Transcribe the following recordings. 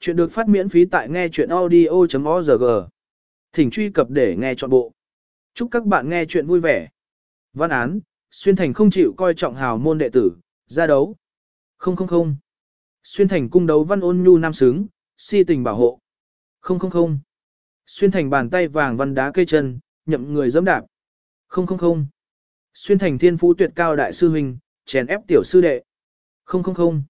Chuyện được phát miễn phí tại nghe chuyện audio.org. Thỉnh truy cập để nghe trọn bộ. Chúc các bạn nghe chuyện vui vẻ. Văn án, Xuyên Thành không chịu coi trọng hào môn đệ tử, ra đấu. Không không không. Xuyên Thành cung đấu văn ôn nhu nam sướng, si tình bảo hộ. Không không không. Xuyên Thành bàn tay vàng văn đá cây chân, nhậm người dẫm đạp. Không không không. Xuyên Thành thiên phú tuyệt cao đại sư huynh, chèn ép tiểu sư đệ. Không không không.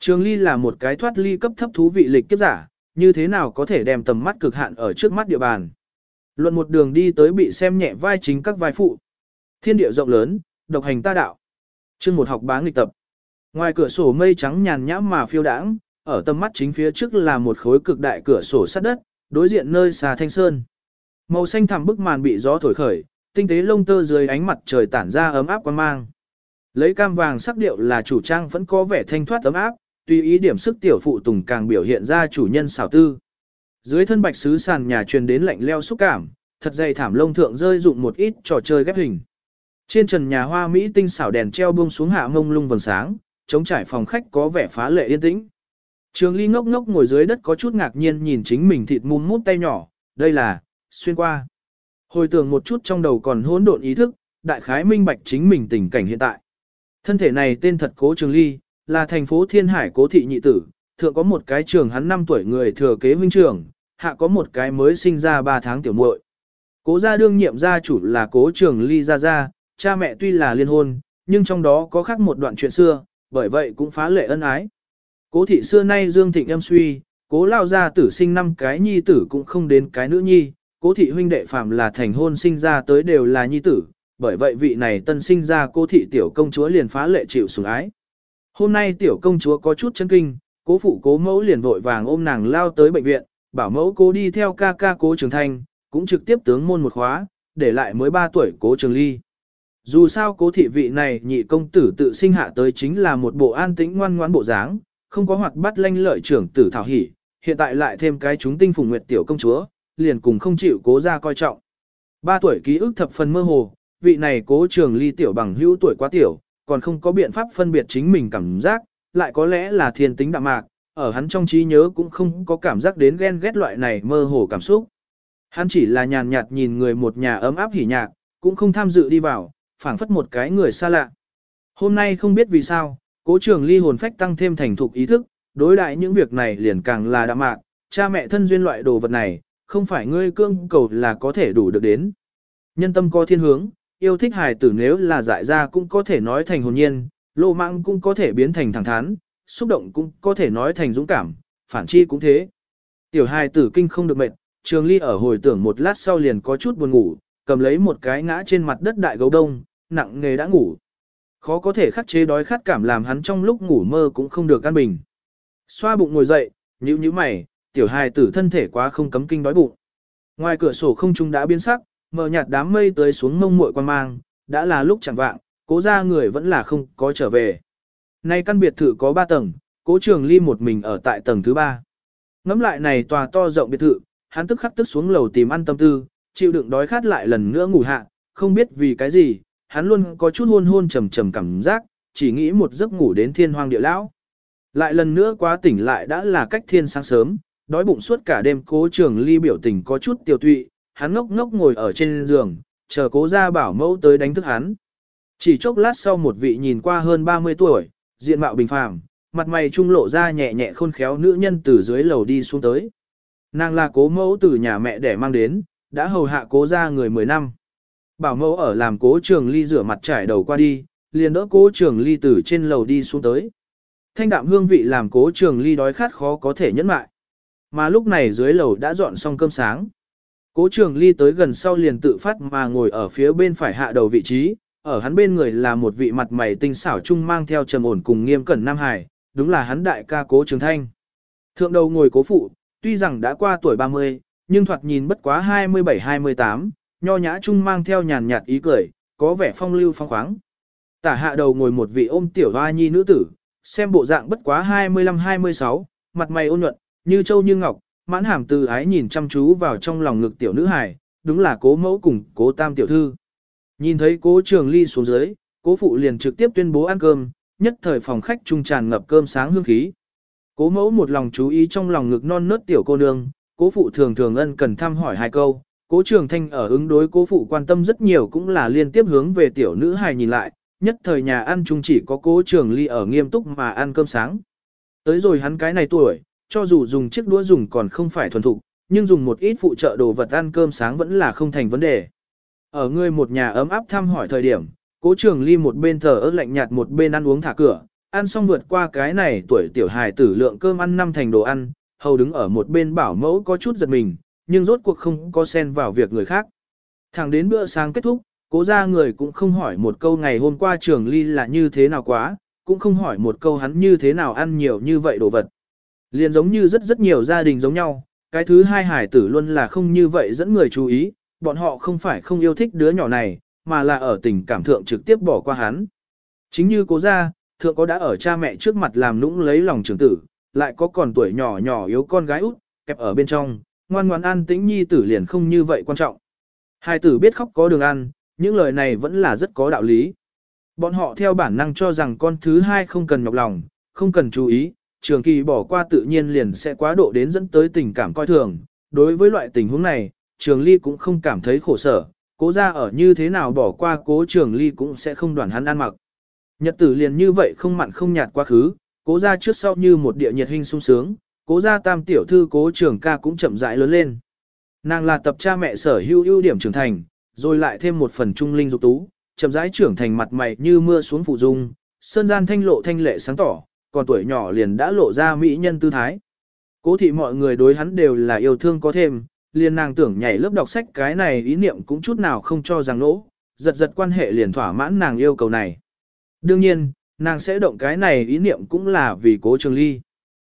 Trường Ly là một cái thoát ly cấp thấp thú vị lịch kiếp giả, như thế nào có thể đem tầm mắt cực hạn ở trước mắt địa bàn. Luận một đường đi tới bị xem nhẹ vai chính các vai phụ. Thiên địa rộng lớn, độc hành ta đạo. Chương một học bá nghịch tập. Ngoài cửa sổ mây trắng nhàn nhã mà phiêu đãng, ở tầm mắt chính phía trước là một khối cực đại cửa sổ sắt đất, đối diện nơi xà thanh sơn. Màu xanh thẳm bức màn bị gió thổi khởi, tinh tế lông tơ dưới ánh mặt trời tản ra ấm áp quan mang. Lấy cam vàng sắc điệu là chủ trang vẫn có vẻ thanh thoát ấm áp, tùy ý điểm sức tiểu phụ tùng càng biểu hiện ra chủ nhân xảo tư. Dưới thân bạch sứ sàn nhà truyền đến lạnh leo xúc cảm, thật dày thảm lông thượng rơi dụng một ít trò chơi ghép hình. Trên trần nhà hoa mỹ tinh xảo đèn treo buông xuống hạ mông lung vầng sáng, chống trải phòng khách có vẻ phá lệ yên tĩnh. Trường Ly ngốc ngốc ngồi dưới đất có chút ngạc nhiên nhìn chính mình thịt mum mút tay nhỏ, đây là xuyên qua. Hồi tưởng một chút trong đầu còn hỗn độn ý thức, đại khái minh bạch chính mình tình cảnh hiện tại. Thân thể này tên thật Cố Trường Ly, là thành phố Thiên Hải cố thị nhị tử, thượng có một cái trường hắn 5 tuổi người thừa kế huynh trưởng, hạ có một cái mới sinh ra 3 tháng tiểu muội. Cố gia đương nhiệm gia chủ là cố trường ly gia gia, cha mẹ tuy là liên hôn, nhưng trong đó có khác một đoạn chuyện xưa, bởi vậy cũng phá lệ ân ái. Cố thị xưa nay dương thịnh em suy, cố lao gia tử sinh năm cái nhi tử cũng không đến cái nữ nhi, cố thị huynh đệ phạm là thành hôn sinh ra tới đều là nhi tử, bởi vậy vị này tân sinh ra cố thị tiểu công chúa liền phá lệ chịu sủng ái. Hôm nay tiểu công chúa có chút chân kinh, cố phụ cố mẫu liền vội vàng ôm nàng lao tới bệnh viện, bảo mẫu cố đi theo ca ca cố trường thanh, cũng trực tiếp tướng môn một khóa, để lại mới 3 tuổi cố trường ly. Dù sao cố thị vị này nhị công tử tự sinh hạ tới chính là một bộ an tĩnh ngoan ngoãn bộ dáng, không có hoạt bắt lanh lợi trưởng tử thảo hỉ, hiện tại lại thêm cái chúng tinh phùng nguyệt tiểu công chúa, liền cùng không chịu cố ra coi trọng. 3 tuổi ký ức thập phần mơ hồ, vị này cố trường ly tiểu bằng hữu tuổi quá tiểu, còn không có biện pháp phân biệt chính mình cảm giác, lại có lẽ là thiên tính đạm mạc, ở hắn trong trí nhớ cũng không có cảm giác đến ghen ghét loại này mơ hồ cảm xúc. Hắn chỉ là nhàn nhạt nhìn người một nhà ấm áp hỉ nhạc, cũng không tham dự đi vào, phảng phất một cái người xa lạ. Hôm nay không biết vì sao, cố trường ly hồn phách tăng thêm thành thục ý thức, đối đại những việc này liền càng là đạm mạc, cha mẹ thân duyên loại đồ vật này, không phải ngươi cương cầu là có thể đủ được đến. Nhân tâm có thiên hướng, yêu thích hài tử nếu là dại ra cũng có thể nói thành hồn nhiên, lô mạng cũng có thể biến thành thẳng thắn, xúc động cũng có thể nói thành dũng cảm, phản chi cũng thế. Tiểu hài tử kinh không được mệt, trường ly ở hồi tưởng một lát sau liền có chút buồn ngủ, cầm lấy một cái ngã trên mặt đất đại gấu đông, nặng nghề đã ngủ. Khó có thể khắc chế đói khát cảm làm hắn trong lúc ngủ mơ cũng không được căn bình. Xoa bụng ngồi dậy, nhíu nhíu mày, tiểu hài tử thân thể quá không cấm kinh đói bụng. Ngoài cửa sổ không trung đã biến sắc, mờ nhạt đám mây tới xuống mông muội quan mang, đã là lúc chẳng vạng, cố ra người vẫn là không có trở về. Nay căn biệt thự có 3 tầng, cố trường ly một mình ở tại tầng thứ 3. Ngắm lại này tòa to rộng biệt thự, hắn tức khắc tức xuống lầu tìm ăn tâm tư, chịu đựng đói khát lại lần nữa ngủ hạ, không biết vì cái gì, hắn luôn có chút hôn hôn trầm trầm cảm giác, chỉ nghĩ một giấc ngủ đến thiên hoang địa lão. Lại lần nữa quá tỉnh lại đã là cách thiên sáng sớm, đói bụng suốt cả đêm cố trường ly biểu tình có chút tiêu tụy, hắn ngốc ngốc ngồi ở trên giường, chờ cố ra bảo mẫu tới đánh thức hắn. Chỉ chốc lát sau một vị nhìn qua hơn 30 tuổi, diện mạo bình phàm, mặt mày trung lộ ra nhẹ nhẹ khôn khéo nữ nhân từ dưới lầu đi xuống tới. Nàng là cố mẫu từ nhà mẹ để mang đến, đã hầu hạ cố ra người 10 năm. Bảo mẫu ở làm cố trường ly rửa mặt trải đầu qua đi, liền đỡ cố trường ly từ trên lầu đi xuống tới. Thanh đạm hương vị làm cố trường ly đói khát khó có thể nhẫn mại. Mà lúc này dưới lầu đã dọn xong cơm sáng. Cố trường ly tới gần sau liền tự phát mà ngồi ở phía bên phải hạ đầu vị trí, ở hắn bên người là một vị mặt mày tinh xảo trung mang theo trầm ổn cùng nghiêm cẩn Nam Hải, đúng là hắn đại ca cố trường thanh. Thượng đầu ngồi cố phụ, tuy rằng đã qua tuổi 30, nhưng thoạt nhìn bất quá 27-28, nho nhã trung mang theo nhàn nhạt ý cười, có vẻ phong lưu phong khoáng. Tả hạ đầu ngồi một vị ôm tiểu hoa nhi nữ tử, xem bộ dạng bất quá 25-26, mặt mày ôn nhuận, như châu như ngọc, mãn hàm từ ái nhìn chăm chú vào trong lòng ngực tiểu nữ hải, đúng là cố mẫu cùng cố tam tiểu thư. Nhìn thấy cố trường ly xuống dưới, cố phụ liền trực tiếp tuyên bố ăn cơm, nhất thời phòng khách trung tràn ngập cơm sáng hương khí. Cố mẫu một lòng chú ý trong lòng ngực non nớt tiểu cô nương, cố phụ thường thường ân cần thăm hỏi hai câu, cố trường thanh ở ứng đối cố phụ quan tâm rất nhiều cũng là liên tiếp hướng về tiểu nữ hài nhìn lại, nhất thời nhà ăn chung chỉ có cố trường ly ở nghiêm túc mà ăn cơm sáng. Tới rồi hắn cái này tuổi, cho dù dùng chiếc đũa dùng còn không phải thuần thục, nhưng dùng một ít phụ trợ đồ vật ăn cơm sáng vẫn là không thành vấn đề. Ở người một nhà ấm áp thăm hỏi thời điểm, cố trường ly một bên thờ ớt lạnh nhạt một bên ăn uống thả cửa, ăn xong vượt qua cái này tuổi tiểu hài tử lượng cơm ăn năm thành đồ ăn, hầu đứng ở một bên bảo mẫu có chút giật mình, nhưng rốt cuộc không có xen vào việc người khác. Thẳng đến bữa sáng kết thúc, cố ra người cũng không hỏi một câu ngày hôm qua trường ly là như thế nào quá, cũng không hỏi một câu hắn như thế nào ăn nhiều như vậy đồ vật. Liền giống như rất rất nhiều gia đình giống nhau, cái thứ hai hải tử luôn là không như vậy dẫn người chú ý, bọn họ không phải không yêu thích đứa nhỏ này, mà là ở tình cảm thượng trực tiếp bỏ qua hắn. Chính như cố gia, thượng có đã ở cha mẹ trước mặt làm nũng lấy lòng trưởng tử, lại có còn tuổi nhỏ nhỏ yếu con gái út, kẹp ở bên trong, ngoan ngoan an tĩnh nhi tử liền không như vậy quan trọng. Hai tử biết khóc có đường ăn, những lời này vẫn là rất có đạo lý. Bọn họ theo bản năng cho rằng con thứ hai không cần nhọc lòng, không cần chú ý, trường kỳ bỏ qua tự nhiên liền sẽ quá độ đến dẫn tới tình cảm coi thường. Đối với loại tình huống này, trường ly cũng không cảm thấy khổ sở, cố ra ở như thế nào bỏ qua cố trường ly cũng sẽ không đoàn hắn ăn mặc. Nhật tử liền như vậy không mặn không nhạt quá khứ, cố ra trước sau như một địa nhiệt hình sung sướng, cố ra tam tiểu thư cố trường ca cũng chậm rãi lớn lên. Nàng là tập cha mẹ sở hữu ưu điểm trưởng thành, rồi lại thêm một phần trung linh dục tú, chậm rãi trưởng thành mặt mày như mưa xuống phụ dung, sơn gian thanh lộ thanh lệ sáng tỏ, còn tuổi nhỏ liền đã lộ ra mỹ nhân tư thái. Cố thị mọi người đối hắn đều là yêu thương có thêm, liền nàng tưởng nhảy lớp đọc sách cái này ý niệm cũng chút nào không cho rằng nỗ, giật giật quan hệ liền thỏa mãn nàng yêu cầu này. Đương nhiên, nàng sẽ động cái này ý niệm cũng là vì cố trường ly.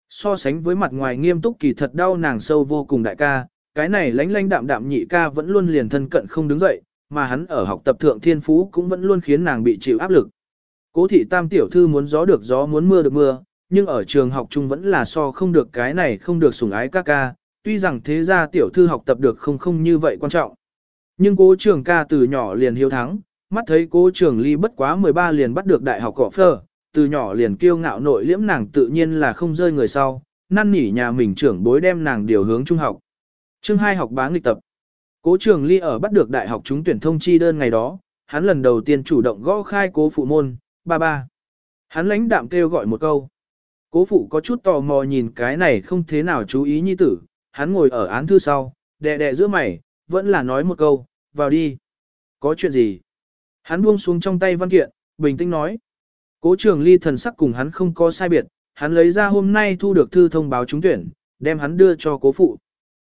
So sánh với mặt ngoài nghiêm túc kỳ thật đau nàng sâu vô cùng đại ca, cái này lánh lánh đạm đạm nhị ca vẫn luôn liền thân cận không đứng dậy, mà hắn ở học tập thượng thiên phú cũng vẫn luôn khiến nàng bị chịu áp lực. Cố thị tam tiểu thư muốn gió được gió muốn mưa được mưa, nhưng ở trường học chung vẫn là so không được cái này không được sủng ái ca ca, tuy rằng thế gia tiểu thư học tập được không không như vậy quan trọng. Nhưng cố trường ca từ nhỏ liền hiếu thắng, mắt thấy cố trường ly bất quá 13 liền bắt được đại học cỏ phơ, từ nhỏ liền kiêu ngạo nội liễm nàng tự nhiên là không rơi người sau, năn nỉ nhà mình trưởng bối đem nàng điều hướng trung học. Chương hai học bá nghịch tập. Cố trường ly ở bắt được đại học trúng tuyển thông chi đơn ngày đó, hắn lần đầu tiên chủ động gõ khai cố phụ môn, ba ba. Hắn lãnh đạm kêu gọi một câu. Cố phụ có chút tò mò nhìn cái này không thế nào chú ý nhi tử, hắn ngồi ở án thư sau, đè đè giữa mày, vẫn là nói một câu, vào đi. Có chuyện gì? Hắn buông xuống trong tay văn kiện, bình tĩnh nói. Cố trường ly thần sắc cùng hắn không có sai biệt, hắn lấy ra hôm nay thu được thư thông báo trúng tuyển, đem hắn đưa cho cố phụ.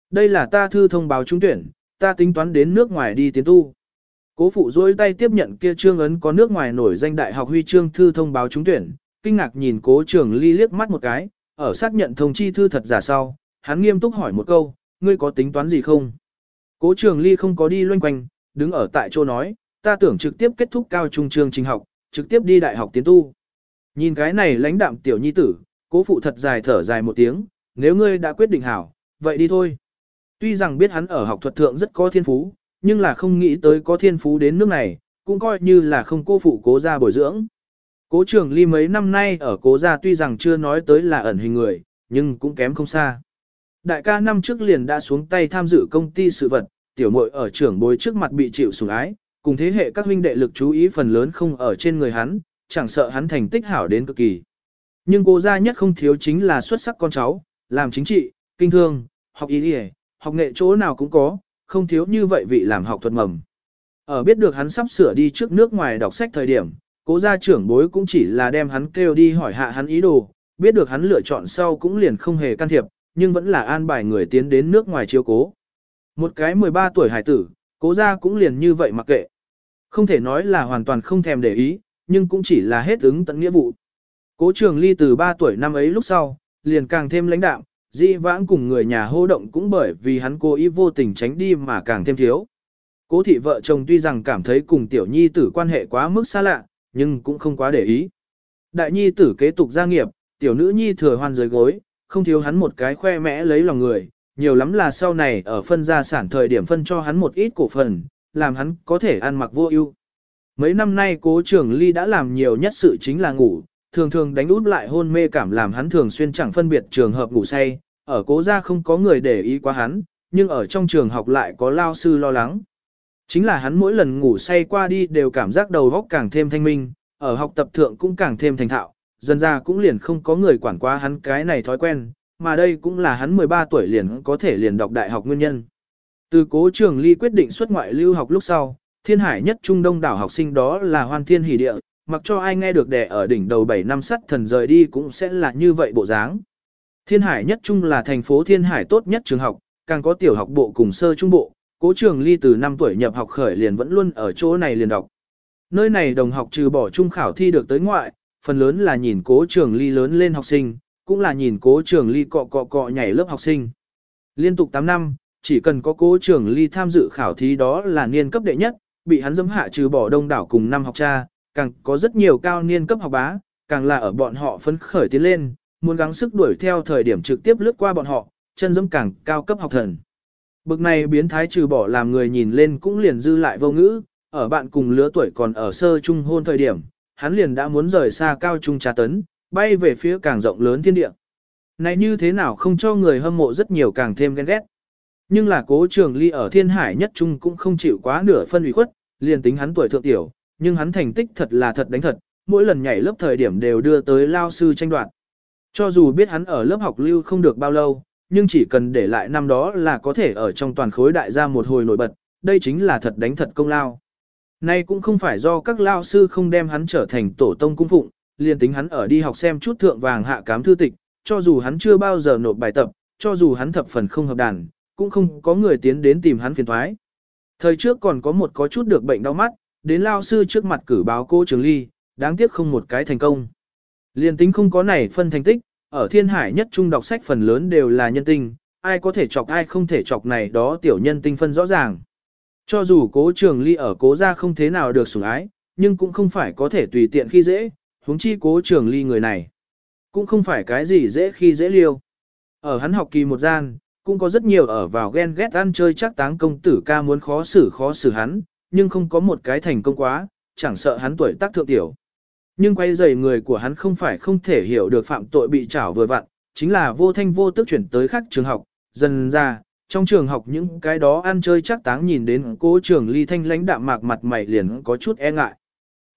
Đây là ta thư thông báo trúng tuyển, ta tính toán đến nước ngoài đi tiến tu. Cố phụ dối tay tiếp nhận kia trương ấn có nước ngoài nổi danh đại học huy chương thư thông báo trúng tuyển, kinh ngạc nhìn cố trường ly liếc mắt một cái, ở xác nhận thông chi thư thật giả sau, hắn nghiêm túc hỏi một câu, ngươi có tính toán gì không? Cố trường ly không có đi loanh quanh, đứng ở tại chỗ nói, ta tưởng trực tiếp kết thúc cao trung trường trình học, trực tiếp đi đại học tiến tu. Nhìn cái này lãnh đạm tiểu nhi tử, cố phụ thật dài thở dài một tiếng, nếu ngươi đã quyết định hảo, vậy đi thôi. Tuy rằng biết hắn ở học thuật thượng rất có thiên phú, nhưng là không nghĩ tới có thiên phú đến nước này, cũng coi như là không cô phụ cố gia bồi dưỡng. Cố trường ly mấy năm nay ở cố gia tuy rằng chưa nói tới là ẩn hình người, nhưng cũng kém không xa. Đại ca năm trước liền đã xuống tay tham dự công ty sự vật, tiểu muội ở trưởng bối trước mặt bị chịu sủng ái, cùng thế hệ các huynh đệ lực chú ý phần lớn không ở trên người hắn, chẳng sợ hắn thành tích hảo đến cực kỳ. Nhưng cố gia nhất không thiếu chính là xuất sắc con cháu, làm chính trị, kinh thương, học y y, học nghệ chỗ nào cũng có, không thiếu như vậy vị làm học thuật mầm. Ở biết được hắn sắp sửa đi trước nước ngoài đọc sách thời điểm, cố gia trưởng bối cũng chỉ là đem hắn kêu đi hỏi hạ hắn ý đồ, biết được hắn lựa chọn sau cũng liền không hề can thiệp, nhưng vẫn là an bài người tiến đến nước ngoài chiếu cố. Một cái 13 tuổi hải tử, cố gia cũng liền như vậy mặc kệ. Không thể nói là hoàn toàn không thèm để ý, nhưng cũng chỉ là hết ứng tận nghĩa vụ. Cố trường ly từ 3 tuổi năm ấy lúc sau, liền càng thêm lãnh đạm, di vãng cùng người nhà hô động cũng bởi vì hắn cố ý vô tình tránh đi mà càng thêm thiếu. Cố thị vợ chồng tuy rằng cảm thấy cùng tiểu nhi tử quan hệ quá mức xa lạ, nhưng cũng không quá để ý. Đại nhi tử kế tục gia nghiệp, tiểu nữ nhi thừa hoan dưới gối, không thiếu hắn một cái khoe mẽ lấy lòng người, nhiều lắm là sau này ở phân gia sản thời điểm phân cho hắn một ít cổ phần, làm hắn có thể ăn mặc vô ưu. Mấy năm nay cố trưởng ly đã làm nhiều nhất sự chính là ngủ, thường thường đánh út lại hôn mê cảm làm hắn thường xuyên chẳng phân biệt trường hợp ngủ say, ở cố gia không có người để ý quá hắn, nhưng ở trong trường học lại có lao sư lo lắng. Chính là hắn mỗi lần ngủ say qua đi đều cảm giác đầu óc càng thêm thanh minh, ở học tập thượng cũng càng thêm thành thạo, dần ra cũng liền không có người quản quá hắn cái này thói quen, mà đây cũng là hắn 13 tuổi liền có thể liền đọc đại học nguyên nhân. Từ cố trường ly quyết định xuất ngoại lưu học lúc sau, thiên hải nhất trung đông đảo học sinh đó là hoan thiên hỷ địa, mặc cho ai nghe được đẻ ở đỉnh đầu 7 năm sắt thần rời đi cũng sẽ là như vậy bộ dáng. Thiên hải nhất trung là thành phố thiên hải tốt nhất trường học, càng có tiểu học bộ cùng sơ trung bộ, cố trường ly từ 5 tuổi nhập học khởi liền vẫn luôn ở chỗ này liền đọc. Nơi này đồng học trừ bỏ trung khảo thi được tới ngoại, phần lớn là nhìn cố trường ly lớn lên học sinh, cũng là nhìn cố trường ly cọ cọ cọ nhảy lớp học sinh. Liên tục 8 năm, chỉ cần có cố trường ly tham dự khảo thí đó là niên cấp đệ nhất, bị hắn dẫm hạ trừ bỏ đông đảo cùng năm học cha, càng có rất nhiều cao niên cấp học bá, càng là ở bọn họ phấn khởi tiến lên, muốn gắng sức đuổi theo thời điểm trực tiếp lướt qua bọn họ, chân dẫm càng cao cấp học thần. Bực này biến thái trừ bỏ làm người nhìn lên cũng liền dư lại vô ngữ, ở bạn cùng lứa tuổi còn ở sơ trung hôn thời điểm, hắn liền đã muốn rời xa cao trung trà tấn, bay về phía càng rộng lớn thiên địa. Này như thế nào không cho người hâm mộ rất nhiều càng thêm ghen ghét. Nhưng là cố trường ly ở thiên hải nhất trung cũng không chịu quá nửa phân ủy khuất, liền tính hắn tuổi thượng tiểu, nhưng hắn thành tích thật là thật đánh thật, mỗi lần nhảy lớp thời điểm đều đưa tới lao sư tranh đoạt. Cho dù biết hắn ở lớp học lưu không được bao lâu, nhưng chỉ cần để lại năm đó là có thể ở trong toàn khối đại gia một hồi nổi bật, đây chính là thật đánh thật công lao. Nay cũng không phải do các lao sư không đem hắn trở thành tổ tông cung phụng, liền tính hắn ở đi học xem chút thượng vàng hạ cám thư tịch, cho dù hắn chưa bao giờ nộp bài tập, cho dù hắn thập phần không hợp đàn, cũng không có người tiến đến tìm hắn phiền thoái. Thời trước còn có một có chút được bệnh đau mắt, đến lao sư trước mặt cử báo cô Trường Ly, đáng tiếc không một cái thành công. Liên tính không có này phân thành tích, ở thiên hải nhất trung đọc sách phần lớn đều là nhân tinh, ai có thể chọc ai không thể chọc này đó tiểu nhân tinh phân rõ ràng. Cho dù cố trường ly ở cố gia không thế nào được sủng ái, nhưng cũng không phải có thể tùy tiện khi dễ, huống chi cố trường ly người này. Cũng không phải cái gì dễ khi dễ liêu. Ở hắn học kỳ một gian, cũng có rất nhiều ở vào ghen ghét ăn chơi chắc táng công tử ca muốn khó xử khó xử hắn, nhưng không có một cái thành công quá, chẳng sợ hắn tuổi tác thượng tiểu. Nhưng quay dày người của hắn không phải không thể hiểu được phạm tội bị trảo vừa vặn, chính là vô thanh vô tức chuyển tới khác trường học, dần ra, trong trường học những cái đó ăn chơi chắc táng nhìn đến cố trường ly thanh lãnh đạm mạc mặt mày liền có chút e ngại.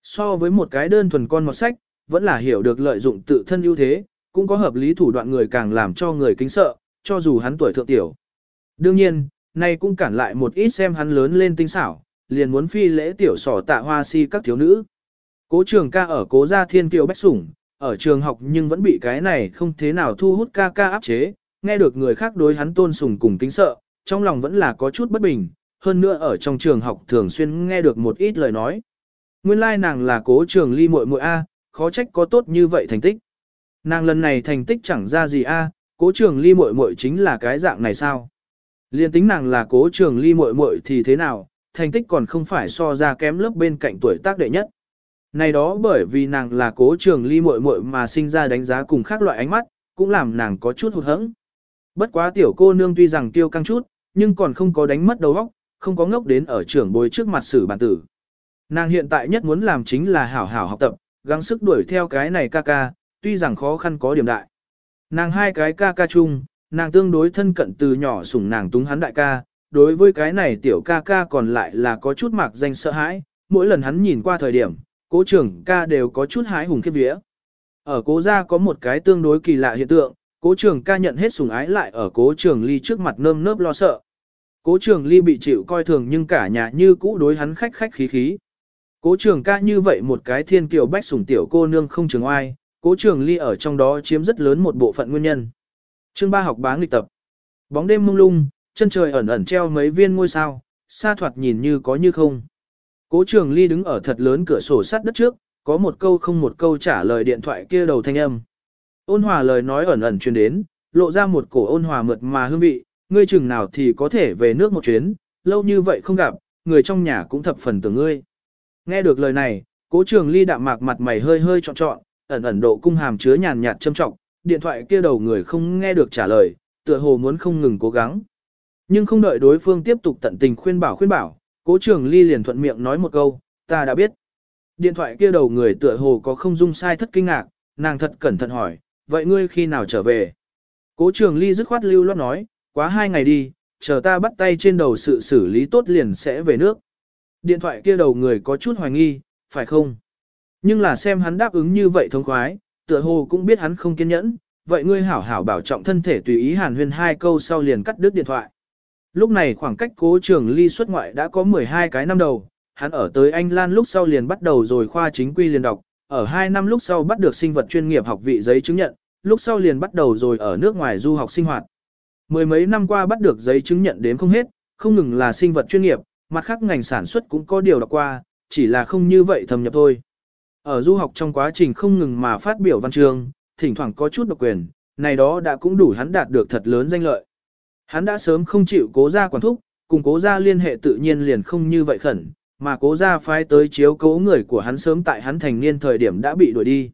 So với một cái đơn thuần con một sách, vẫn là hiểu được lợi dụng tự thân ưu thế, cũng có hợp lý thủ đoạn người càng làm cho người kính sợ, cho dù hắn tuổi thượng tiểu. Đương nhiên, nay cũng cản lại một ít xem hắn lớn lên tinh xảo, liền muốn phi lễ tiểu sỏ tạ hoa si các thiếu nữ. Cố trường ca ở cố gia thiên kiều bách sủng, ở trường học nhưng vẫn bị cái này không thế nào thu hút ca ca áp chế, nghe được người khác đối hắn tôn sùng cùng kính sợ, trong lòng vẫn là có chút bất bình, hơn nữa ở trong trường học thường xuyên nghe được một ít lời nói. Nguyên lai nàng là cố trường ly muội muội A, khó trách có tốt như vậy thành tích. Nàng lần này thành tích chẳng ra gì A, cố trường ly muội muội chính là cái dạng này sao? Liên tính nàng là cố trường ly muội muội thì thế nào, thành tích còn không phải so ra kém lớp bên cạnh tuổi tác đệ nhất. Này đó bởi vì nàng là cố trường ly muội muội mà sinh ra đánh giá cùng khác loại ánh mắt, cũng làm nàng có chút hụt hẫng. Bất quá tiểu cô nương tuy rằng tiêu căng chút, nhưng còn không có đánh mất đầu óc, không có ngốc đến ở trưởng bối trước mặt xử bản tử. Nàng hiện tại nhất muốn làm chính là hảo hảo học tập, gắng sức đuổi theo cái này ca ca, tuy rằng khó khăn có điểm đại. Nàng hai cái ca ca chung, nàng tương đối thân cận từ nhỏ sủng nàng túng hắn đại ca, đối với cái này tiểu ca ca còn lại là có chút mạc danh sợ hãi, mỗi lần hắn nhìn qua thời điểm, cố trưởng ca đều có chút hái hùng khiếp vía. Ở cố gia có một cái tương đối kỳ lạ hiện tượng, cố trưởng ca nhận hết sủng ái lại ở cố trưởng ly trước mặt nơm nớp lo sợ. Cố trưởng ly bị chịu coi thường nhưng cả nhà như cũ đối hắn khách khách khí khí. Cố trưởng ca như vậy một cái thiên kiều bách sủng tiểu cô nương không trường oai, cố trưởng ly ở trong đó chiếm rất lớn một bộ phận nguyên nhân. Chương ba học bá nghịch tập. Bóng đêm mông lung, chân trời ẩn ẩn treo mấy viên ngôi sao, xa thoạt nhìn như có như không. Cố trường ly đứng ở thật lớn cửa sổ sắt đất trước, có một câu không một câu trả lời điện thoại kia đầu thanh âm. Ôn hòa lời nói ẩn ẩn truyền đến, lộ ra một cổ ôn hòa mượt mà hương vị, ngươi chừng nào thì có thể về nước một chuyến, lâu như vậy không gặp, người trong nhà cũng thập phần tưởng ngươi. Nghe được lời này, cố trường ly đạm mạc mặt mày hơi hơi trọn trọn, ẩn ẩn độ cung hàm chứa nhàn nhạt châm trọng, điện thoại kia đầu người không nghe được trả lời, tựa hồ muốn không ngừng cố gắng. Nhưng không đợi đối phương tiếp tục tận tình khuyên bảo khuyên bảo, cố trường ly liền thuận miệng nói một câu, ta đã biết. Điện thoại kia đầu người tựa hồ có không dung sai thất kinh ngạc, nàng thật cẩn thận hỏi, vậy ngươi khi nào trở về? Cố trường ly dứt khoát lưu loát nói, quá hai ngày đi, chờ ta bắt tay trên đầu sự xử lý tốt liền sẽ về nước. Điện thoại kia đầu người có chút hoài nghi, phải không? Nhưng là xem hắn đáp ứng như vậy thông khoái, tựa hồ cũng biết hắn không kiên nhẫn, vậy ngươi hảo hảo bảo trọng thân thể tùy ý hàn huyên hai câu sau liền cắt đứt điện thoại. Lúc này khoảng cách cố trường ly xuất ngoại đã có 12 cái năm đầu, hắn ở tới Anh Lan lúc sau liền bắt đầu rồi khoa chính quy liền đọc, ở 2 năm lúc sau bắt được sinh vật chuyên nghiệp học vị giấy chứng nhận, lúc sau liền bắt đầu rồi ở nước ngoài du học sinh hoạt. Mười mấy năm qua bắt được giấy chứng nhận đến không hết, không ngừng là sinh vật chuyên nghiệp, mặt khác ngành sản xuất cũng có điều đọc qua, chỉ là không như vậy thâm nhập thôi. Ở du học trong quá trình không ngừng mà phát biểu văn chương, thỉnh thoảng có chút độc quyền, này đó đã cũng đủ hắn đạt được thật lớn danh lợi. Hắn đã sớm không chịu cố gia quản thúc, cùng cố gia liên hệ tự nhiên liền không như vậy khẩn, mà cố gia phái tới chiếu cố người của hắn sớm tại hắn thành niên thời điểm đã bị đuổi đi.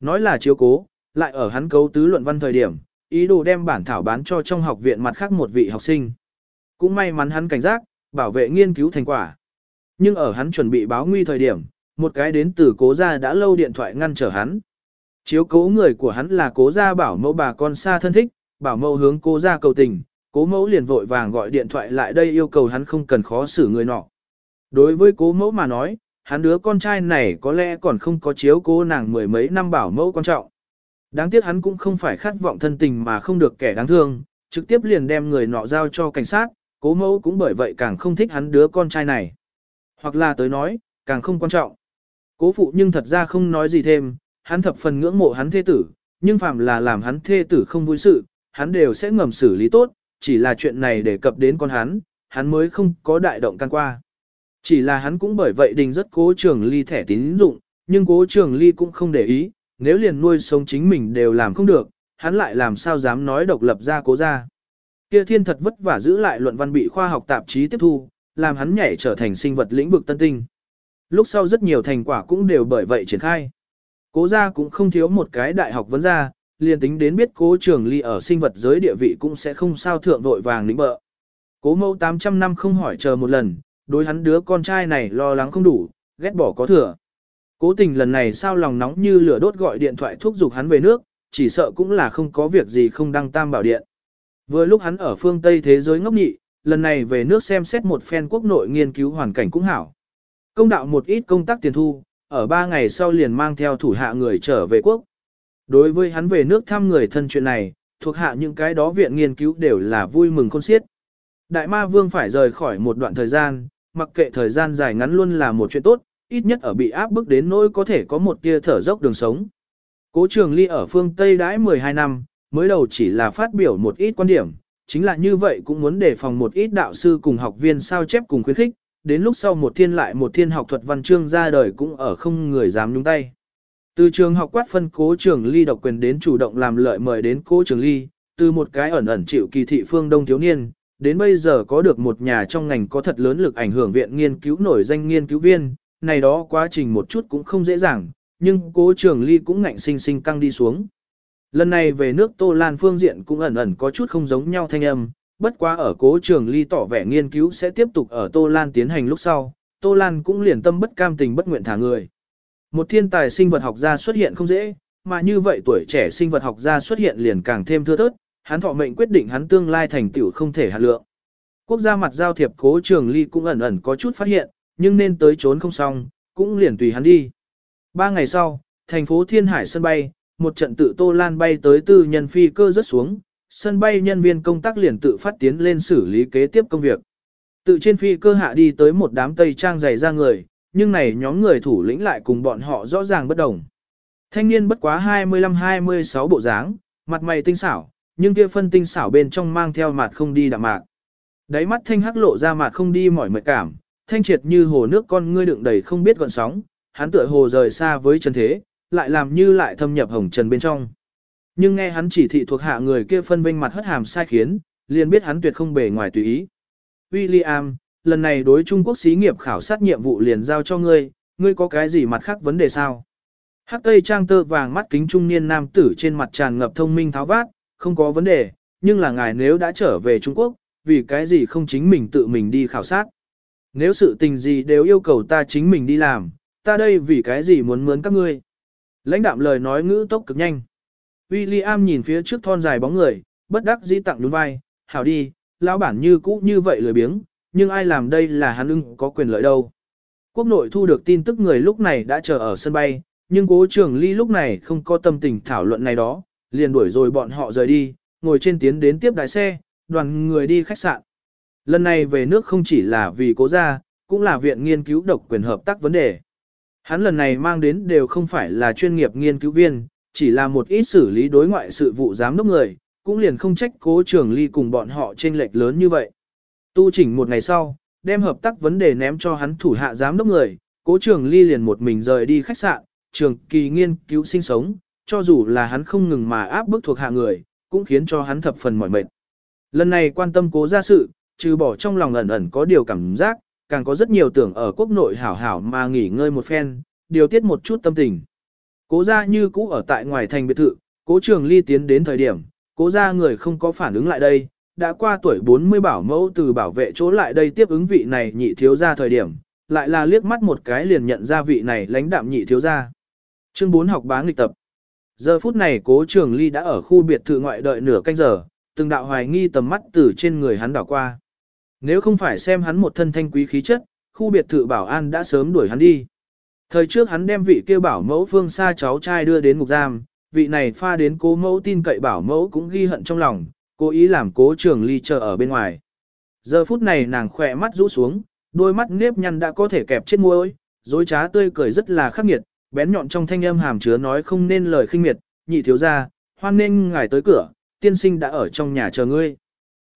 Nói là chiếu cố, lại ở hắn cấu tứ luận văn thời điểm, ý đồ đem bản thảo bán cho trong học viện mặt khác một vị học sinh. Cũng may mắn hắn cảnh giác, bảo vệ nghiên cứu thành quả. Nhưng ở hắn chuẩn bị báo nguy thời điểm, một cái đến từ cố gia đã lâu điện thoại ngăn trở hắn. Chiếu cố người của hắn là cố gia bảo mẫu bà con xa thân thích, bảo mẫu hướng cố gia cầu tình, cố mẫu liền vội vàng gọi điện thoại lại đây yêu cầu hắn không cần khó xử người nọ. Đối với cố mẫu mà nói, hắn đứa con trai này có lẽ còn không có chiếu cố nàng mười mấy năm bảo mẫu quan trọng. Đáng tiếc hắn cũng không phải khát vọng thân tình mà không được kẻ đáng thương, trực tiếp liền đem người nọ giao cho cảnh sát, cố mẫu cũng bởi vậy càng không thích hắn đứa con trai này. Hoặc là tới nói, càng không quan trọng. Cố phụ nhưng thật ra không nói gì thêm, hắn thập phần ngưỡng mộ hắn thê tử, nhưng phạm là làm hắn thê tử không vui sự, hắn đều sẽ ngầm xử lý tốt, chỉ là chuyện này để cập đến con hắn, hắn mới không có đại động can qua. Chỉ là hắn cũng bởi vậy đình rất cố trường ly thẻ tín dụng, nhưng cố trường ly cũng không để ý, nếu liền nuôi sống chính mình đều làm không được, hắn lại làm sao dám nói độc lập ra cố ra. Kia thiên thật vất vả giữ lại luận văn bị khoa học tạp chí tiếp thu, làm hắn nhảy trở thành sinh vật lĩnh vực tân tinh. Lúc sau rất nhiều thành quả cũng đều bởi vậy triển khai. Cố gia cũng không thiếu một cái đại học vấn gia, liền tính đến biết cố trường ly ở sinh vật giới địa vị cũng sẽ không sao thượng vội vàng lĩnh bợ. Cố mẫu 800 năm không hỏi chờ một lần, đối hắn đứa con trai này lo lắng không đủ, ghét bỏ có thừa. Cố tình lần này sao lòng nóng như lửa đốt gọi điện thoại thúc giục hắn về nước, chỉ sợ cũng là không có việc gì không đăng tam bảo điện. Vừa lúc hắn ở phương Tây thế giới ngốc nhị, lần này về nước xem xét một phen quốc nội nghiên cứu hoàn cảnh cũng hảo. Công đạo một ít công tác tiền thu, ở ba ngày sau liền mang theo thủ hạ người trở về quốc. Đối với hắn về nước thăm người thân chuyện này, thuộc hạ những cái đó viện nghiên cứu đều là vui mừng khôn xiết. Đại ma vương phải rời khỏi một đoạn thời gian, mặc kệ thời gian dài ngắn luôn là một chuyện tốt, ít nhất ở bị áp bức đến nỗi có thể có một tia thở dốc đường sống. Cố trường ly ở phương Tây đãi 12 năm, mới đầu chỉ là phát biểu một ít quan điểm, chính là như vậy cũng muốn đề phòng một ít đạo sư cùng học viên sao chép cùng khuyến khích, đến lúc sau một thiên lại một thiên học thuật văn chương ra đời cũng ở không người dám nhúng tay. Từ trường học quát phân cố trường ly độc quyền đến chủ động làm lợi mời đến cố trường ly, từ một cái ẩn ẩn chịu kỳ thị phương đông thiếu niên, đến bây giờ có được một nhà trong ngành có thật lớn lực ảnh hưởng viện nghiên cứu nổi danh nghiên cứu viên, này đó quá trình một chút cũng không dễ dàng, nhưng cố trường ly cũng ngạnh sinh sinh căng đi xuống. Lần này về nước Tô Lan phương diện cũng ẩn ẩn có chút không giống nhau thanh âm, bất quá ở cố trường ly tỏ vẻ nghiên cứu sẽ tiếp tục ở Tô Lan tiến hành lúc sau, Tô Lan cũng liền tâm bất cam tình bất nguyện thả người. Một thiên tài sinh vật học gia xuất hiện không dễ, mà như vậy tuổi trẻ sinh vật học gia xuất hiện liền càng thêm thưa thớt, hắn thọ mệnh quyết định hắn tương lai thành tựu không thể hạt lượng. Quốc gia mặt giao thiệp cố trường ly cũng ẩn ẩn có chút phát hiện, nhưng nên tới trốn không xong, cũng liền tùy hắn đi. Ba ngày sau, thành phố Thiên Hải sân bay, một trận tự Tô Lan bay tới tư nhân phi cơ rớt xuống, sân bay nhân viên công tác liền tự phát tiến lên xử lý kế tiếp công việc. Tự trên phi cơ hạ đi tới một đám tây trang dày ra người, nhưng này nhóm người thủ lĩnh lại cùng bọn họ rõ ràng bất đồng. Thanh niên bất quá 25-26 bộ dáng, mặt mày tinh xảo, nhưng kia phân tinh xảo bên trong mang theo mặt không đi đạm mạc. Đáy mắt thanh hắc lộ ra mặt không đi mỏi mệt cảm, thanh triệt như hồ nước con ngươi đựng đầy không biết gọn sóng, hắn tựa hồ rời xa với chân thế, lại làm như lại thâm nhập hồng trần bên trong. Nhưng nghe hắn chỉ thị thuộc hạ người kia phân vinh mặt hất hàm sai khiến, liền biết hắn tuyệt không bề ngoài tùy ý. William, lần này đối Trung Quốc xí nghiệp khảo sát nhiệm vụ liền giao cho ngươi, ngươi có cái gì mặt khác vấn đề sao? Hắc tây trang tơ vàng mắt kính trung niên nam tử trên mặt tràn ngập thông minh tháo vát, không có vấn đề, nhưng là ngài nếu đã trở về Trung Quốc, vì cái gì không chính mình tự mình đi khảo sát? Nếu sự tình gì đều yêu cầu ta chính mình đi làm, ta đây vì cái gì muốn mướn các ngươi? Lãnh đạm lời nói ngữ tốc cực nhanh. William nhìn phía trước thon dài bóng người, bất đắc dĩ tặng đúng vai, hảo đi, lão bản như cũ như vậy lười biếng, nhưng ai làm đây là hắn ưng có quyền lợi đâu. Quốc nội thu được tin tức người lúc này đã chờ ở sân bay, nhưng cố trưởng ly lúc này không có tâm tình thảo luận này đó, liền đuổi rồi bọn họ rời đi, ngồi trên tiến đến tiếp đại xe, đoàn người đi khách sạn. Lần này về nước không chỉ là vì cố gia, cũng là viện nghiên cứu độc quyền hợp tác vấn đề. Hắn lần này mang đến đều không phải là chuyên nghiệp nghiên cứu viên, chỉ là một ít xử lý đối ngoại sự vụ giám đốc người, cũng liền không trách cố trưởng ly cùng bọn họ trên lệch lớn như vậy. Tu chỉnh một ngày sau, đem hợp tác vấn đề ném cho hắn thủ hạ giám đốc người, cố Trường ly liền một mình rời đi khách sạn, trường kỳ nghiên cứu sinh sống, cho dù là hắn không ngừng mà áp bức thuộc hạ người, cũng khiến cho hắn thập phần mỏi mệt. Lần này quan tâm cố ra sự, trừ bỏ trong lòng ẩn ẩn có điều cảm giác, càng có rất nhiều tưởng ở quốc nội hảo hảo mà nghỉ ngơi một phen, điều tiết một chút tâm tình. Cố ra như cũ ở tại ngoài thành biệt thự, cố trường ly tiến đến thời điểm, cố ra người không có phản ứng lại đây, đã qua tuổi 40 bảo mẫu từ bảo vệ chỗ lại đây tiếp ứng vị này nhị thiếu gia thời điểm, lại là liếc mắt một cái liền nhận ra vị này lãnh đạm nhị thiếu gia Chương 4 học bá nghịch tập. Giờ phút này cố trường ly đã ở khu biệt thự ngoại đợi nửa canh giờ, từng đạo hoài nghi tầm mắt từ trên người hắn đảo qua. Nếu không phải xem hắn một thân thanh quý khí chất, khu biệt thự bảo an đã sớm đuổi hắn đi. Thời trước hắn đem vị kia bảo mẫu phương xa cháu trai đưa đến ngục giam, vị này pha đến cố mẫu tin cậy bảo mẫu cũng ghi hận trong lòng, cố ý làm cố trường ly chờ ở bên ngoài. Giờ phút này nàng khỏe mắt rũ xuống, đôi mắt nếp nhăn đã có thể kẹp chết môi, dối trá tươi cười rất là khắc nghiệt, bén nhọn trong thanh âm hàm chứa nói không nên lời khinh miệt, nhị thiếu ra, hoan nên ngài tới cửa, tiên sinh đã ở trong nhà chờ ngươi.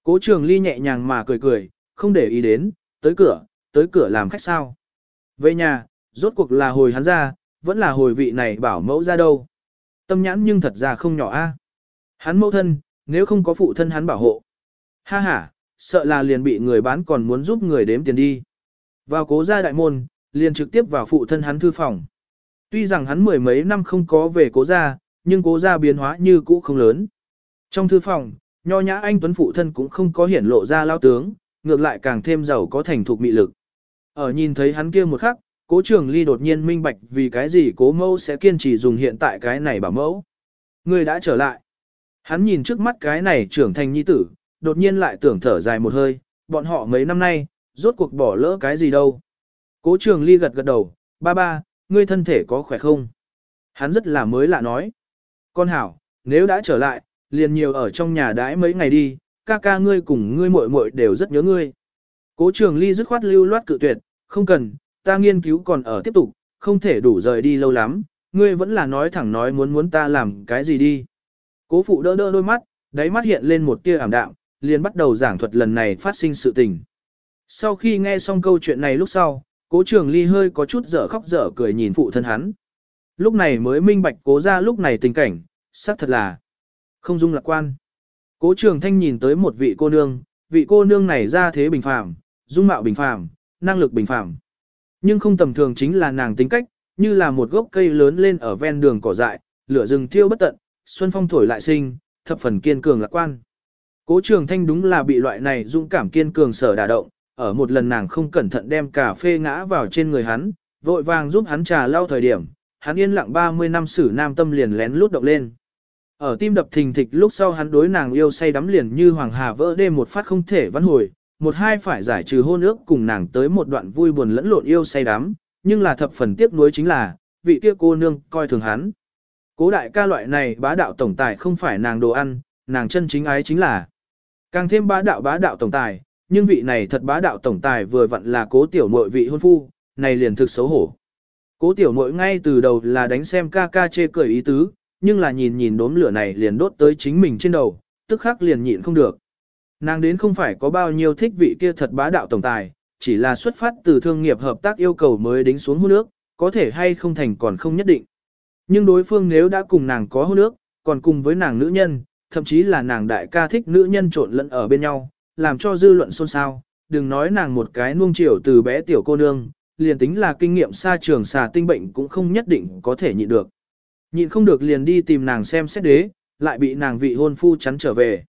Cố trường ly nhẹ nhàng mà cười cười, không để ý đến, tới cửa, tới cửa làm khách sao. Về nhà, rốt cuộc là hồi hắn ra, vẫn là hồi vị này bảo mẫu ra đâu. Tâm nhãn nhưng thật ra không nhỏ a. Hắn mẫu thân, nếu không có phụ thân hắn bảo hộ. Ha ha, sợ là liền bị người bán còn muốn giúp người đếm tiền đi. Vào cố gia đại môn, liền trực tiếp vào phụ thân hắn thư phòng. Tuy rằng hắn mười mấy năm không có về cố gia, nhưng cố gia biến hóa như cũ không lớn. Trong thư phòng, nho nhã anh Tuấn phụ thân cũng không có hiển lộ ra lao tướng, ngược lại càng thêm giàu có thành thục mị lực. Ở nhìn thấy hắn kia một khắc, cố trường ly đột nhiên minh bạch vì cái gì cố mẫu sẽ kiên trì dùng hiện tại cái này bảo mẫu. Người đã trở lại. Hắn nhìn trước mắt cái này trưởng thành nhi tử, đột nhiên lại tưởng thở dài một hơi, bọn họ mấy năm nay, rốt cuộc bỏ lỡ cái gì đâu. Cố trường ly gật gật đầu, ba ba, ngươi thân thể có khỏe không? Hắn rất là mới lạ nói. Con hảo, nếu đã trở lại, liền nhiều ở trong nhà đãi mấy ngày đi, ca ca ngươi cùng ngươi muội muội đều rất nhớ ngươi. Cố trường ly dứt khoát lưu loát cự tuyệt, không cần, ta nghiên cứu còn ở tiếp tục, không thể đủ rời đi lâu lắm, ngươi vẫn là nói thẳng nói muốn muốn ta làm cái gì đi. Cố phụ đỡ đỡ đôi mắt, đáy mắt hiện lên một tia ảm đạm, liền bắt đầu giảng thuật lần này phát sinh sự tình. Sau khi nghe xong câu chuyện này lúc sau, cố trường ly hơi có chút dở khóc dở cười nhìn phụ thân hắn. Lúc này mới minh bạch cố ra lúc này tình cảnh, xác thật là không dung lạc quan. Cố trường thanh nhìn tới một vị cô nương, vị cô nương này ra thế bình phàm, dung mạo bình phàm, năng lực bình phàm. Nhưng không tầm thường chính là nàng tính cách, như là một gốc cây lớn lên ở ven đường cỏ dại, lửa rừng thiêu bất tận, xuân phong thổi lại sinh, thập phần kiên cường lạc quan. Cố trường thanh đúng là bị loại này dũng cảm kiên cường sở đả động, ở một lần nàng không cẩn thận đem cà phê ngã vào trên người hắn, vội vàng giúp hắn trà lau thời điểm, hắn yên lặng 30 năm xử nam tâm liền lén lút động lên. Ở tim đập thình thịch lúc sau hắn đối nàng yêu say đắm liền như hoàng hà vỡ đêm một phát không thể vãn hồi, một hai phải giải trừ hôn ước cùng nàng tới một đoạn vui buồn lẫn lộn yêu say đắm, nhưng là thập phần tiếc nuối chính là, vị kia cô nương coi thường hắn. Cố đại ca loại này bá đạo tổng tài không phải nàng đồ ăn, nàng chân chính ái chính là càng thêm bá đạo bá đạo tổng tài, nhưng vị này thật bá đạo tổng tài vừa vặn là cố tiểu muội vị hôn phu, này liền thực xấu hổ. Cố tiểu muội ngay từ đầu là đánh xem ca ca chê cười ý tứ, nhưng là nhìn nhìn đốm lửa này liền đốt tới chính mình trên đầu, tức khắc liền nhịn không được. Nàng đến không phải có bao nhiêu thích vị kia thật bá đạo tổng tài, chỉ là xuất phát từ thương nghiệp hợp tác yêu cầu mới đính xuống hôn nước, có thể hay không thành còn không nhất định. Nhưng đối phương nếu đã cùng nàng có hôn nước, còn cùng với nàng nữ nhân, thậm chí là nàng đại ca thích nữ nhân trộn lẫn ở bên nhau, làm cho dư luận xôn xao, đừng nói nàng một cái nuông chiều từ bé tiểu cô nương, liền tính là kinh nghiệm xa trường xà tinh bệnh cũng không nhất định có thể nhịn được. Nhịn không được liền đi tìm nàng xem xét đế, lại bị nàng vị hôn phu chắn trở về.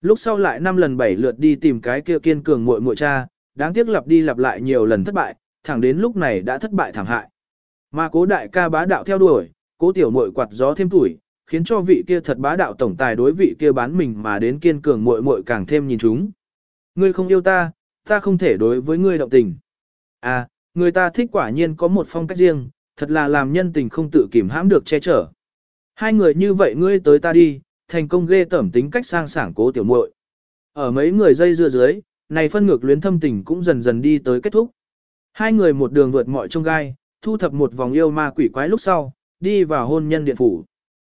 Lúc sau lại năm lần bảy lượt đi tìm cái kia kiên cường muội muội cha, đáng tiếc lặp đi lặp lại nhiều lần thất bại, thẳng đến lúc này đã thất bại thảm hại. Mà cố đại ca bá đạo theo đuổi, cố tiểu muội quạt gió thêm tuổi, khiến cho vị kia thật bá đạo tổng tài đối vị kia bán mình mà đến kiên cường muội muội càng thêm nhìn chúng. Ngươi không yêu ta, ta không thể đối với ngươi động tình. À, người ta thích quả nhiên có một phong cách riêng, thật là làm nhân tình không tự kìm hãm được che chở. Hai người như vậy ngươi tới ta đi, thành công ghê tẩm tính cách sang sảng cố tiểu muội. Ở mấy người dây dưa dưới, này phân ngược luyến thâm tình cũng dần dần đi tới kết thúc. Hai người một đường vượt mọi trông gai, thu thập một vòng yêu ma quỷ quái lúc sau, đi vào hôn nhân điện phủ.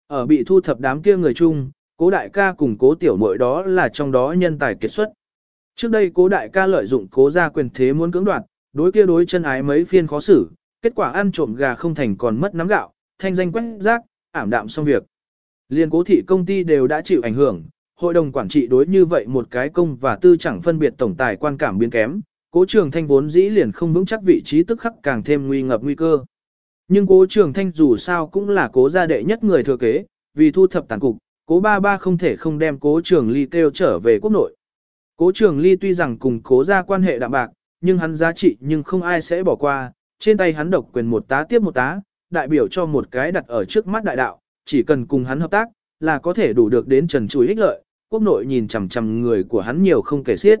Ở bị thu thập đám kia người chung, cố đại ca cùng cố tiểu muội đó là trong đó nhân tài kết xuất. Trước đây cố đại ca lợi dụng cố gia quyền thế muốn cưỡng đoạt, đối kia đối chân ái mấy phiên khó xử, kết quả ăn trộm gà không thành còn mất nắm gạo, thanh danh quét rác, ảm đạm xong việc. Liên cố thị công ty đều đã chịu ảnh hưởng, hội đồng quản trị đối như vậy một cái công và tư chẳng phân biệt tổng tài quan cảm biến kém, cố trường thanh vốn dĩ liền không vững chắc vị trí tức khắc càng thêm nguy ngập nguy cơ. Nhưng cố trường thanh dù sao cũng là cố gia đệ nhất người thừa kế, vì thu thập tàn cục, cố ba ba không thể không đem cố trường ly kêu trở về quốc nội. Cố trường ly tuy rằng cùng cố gia quan hệ đạm bạc, nhưng hắn giá trị nhưng không ai sẽ bỏ qua, trên tay hắn độc quyền một tá tiếp một tá, đại biểu cho một cái đặt ở trước mắt đại đạo, chỉ cần cùng hắn hợp tác, là có thể đủ được đến trần chuối ích lợi, quốc nội nhìn chằm chằm người của hắn nhiều không kể xiết.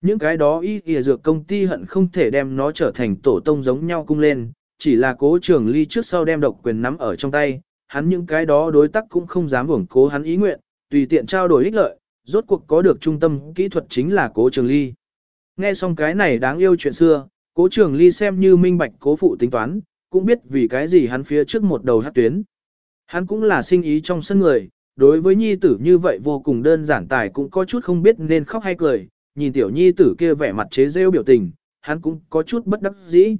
Những cái đó y y dược công ty hận không thể đem nó trở thành tổ tông giống nhau cung lên, chỉ là cố trường ly trước sau đem độc quyền nắm ở trong tay, hắn những cái đó đối tác cũng không dám ủng cố hắn ý nguyện, tùy tiện trao đổi ích lợi, rốt cuộc có được trung tâm kỹ thuật chính là cố trường ly. Nghe xong cái này đáng yêu chuyện xưa, cố trường ly xem như minh bạch cố phụ tính toán, cũng biết vì cái gì hắn phía trước một đầu hát tuyến. Hắn cũng là sinh ý trong sân người, đối với nhi tử như vậy vô cùng đơn giản tài cũng có chút không biết nên khóc hay cười, nhìn tiểu nhi tử kia vẻ mặt chế rêu biểu tình, hắn cũng có chút bất đắc dĩ.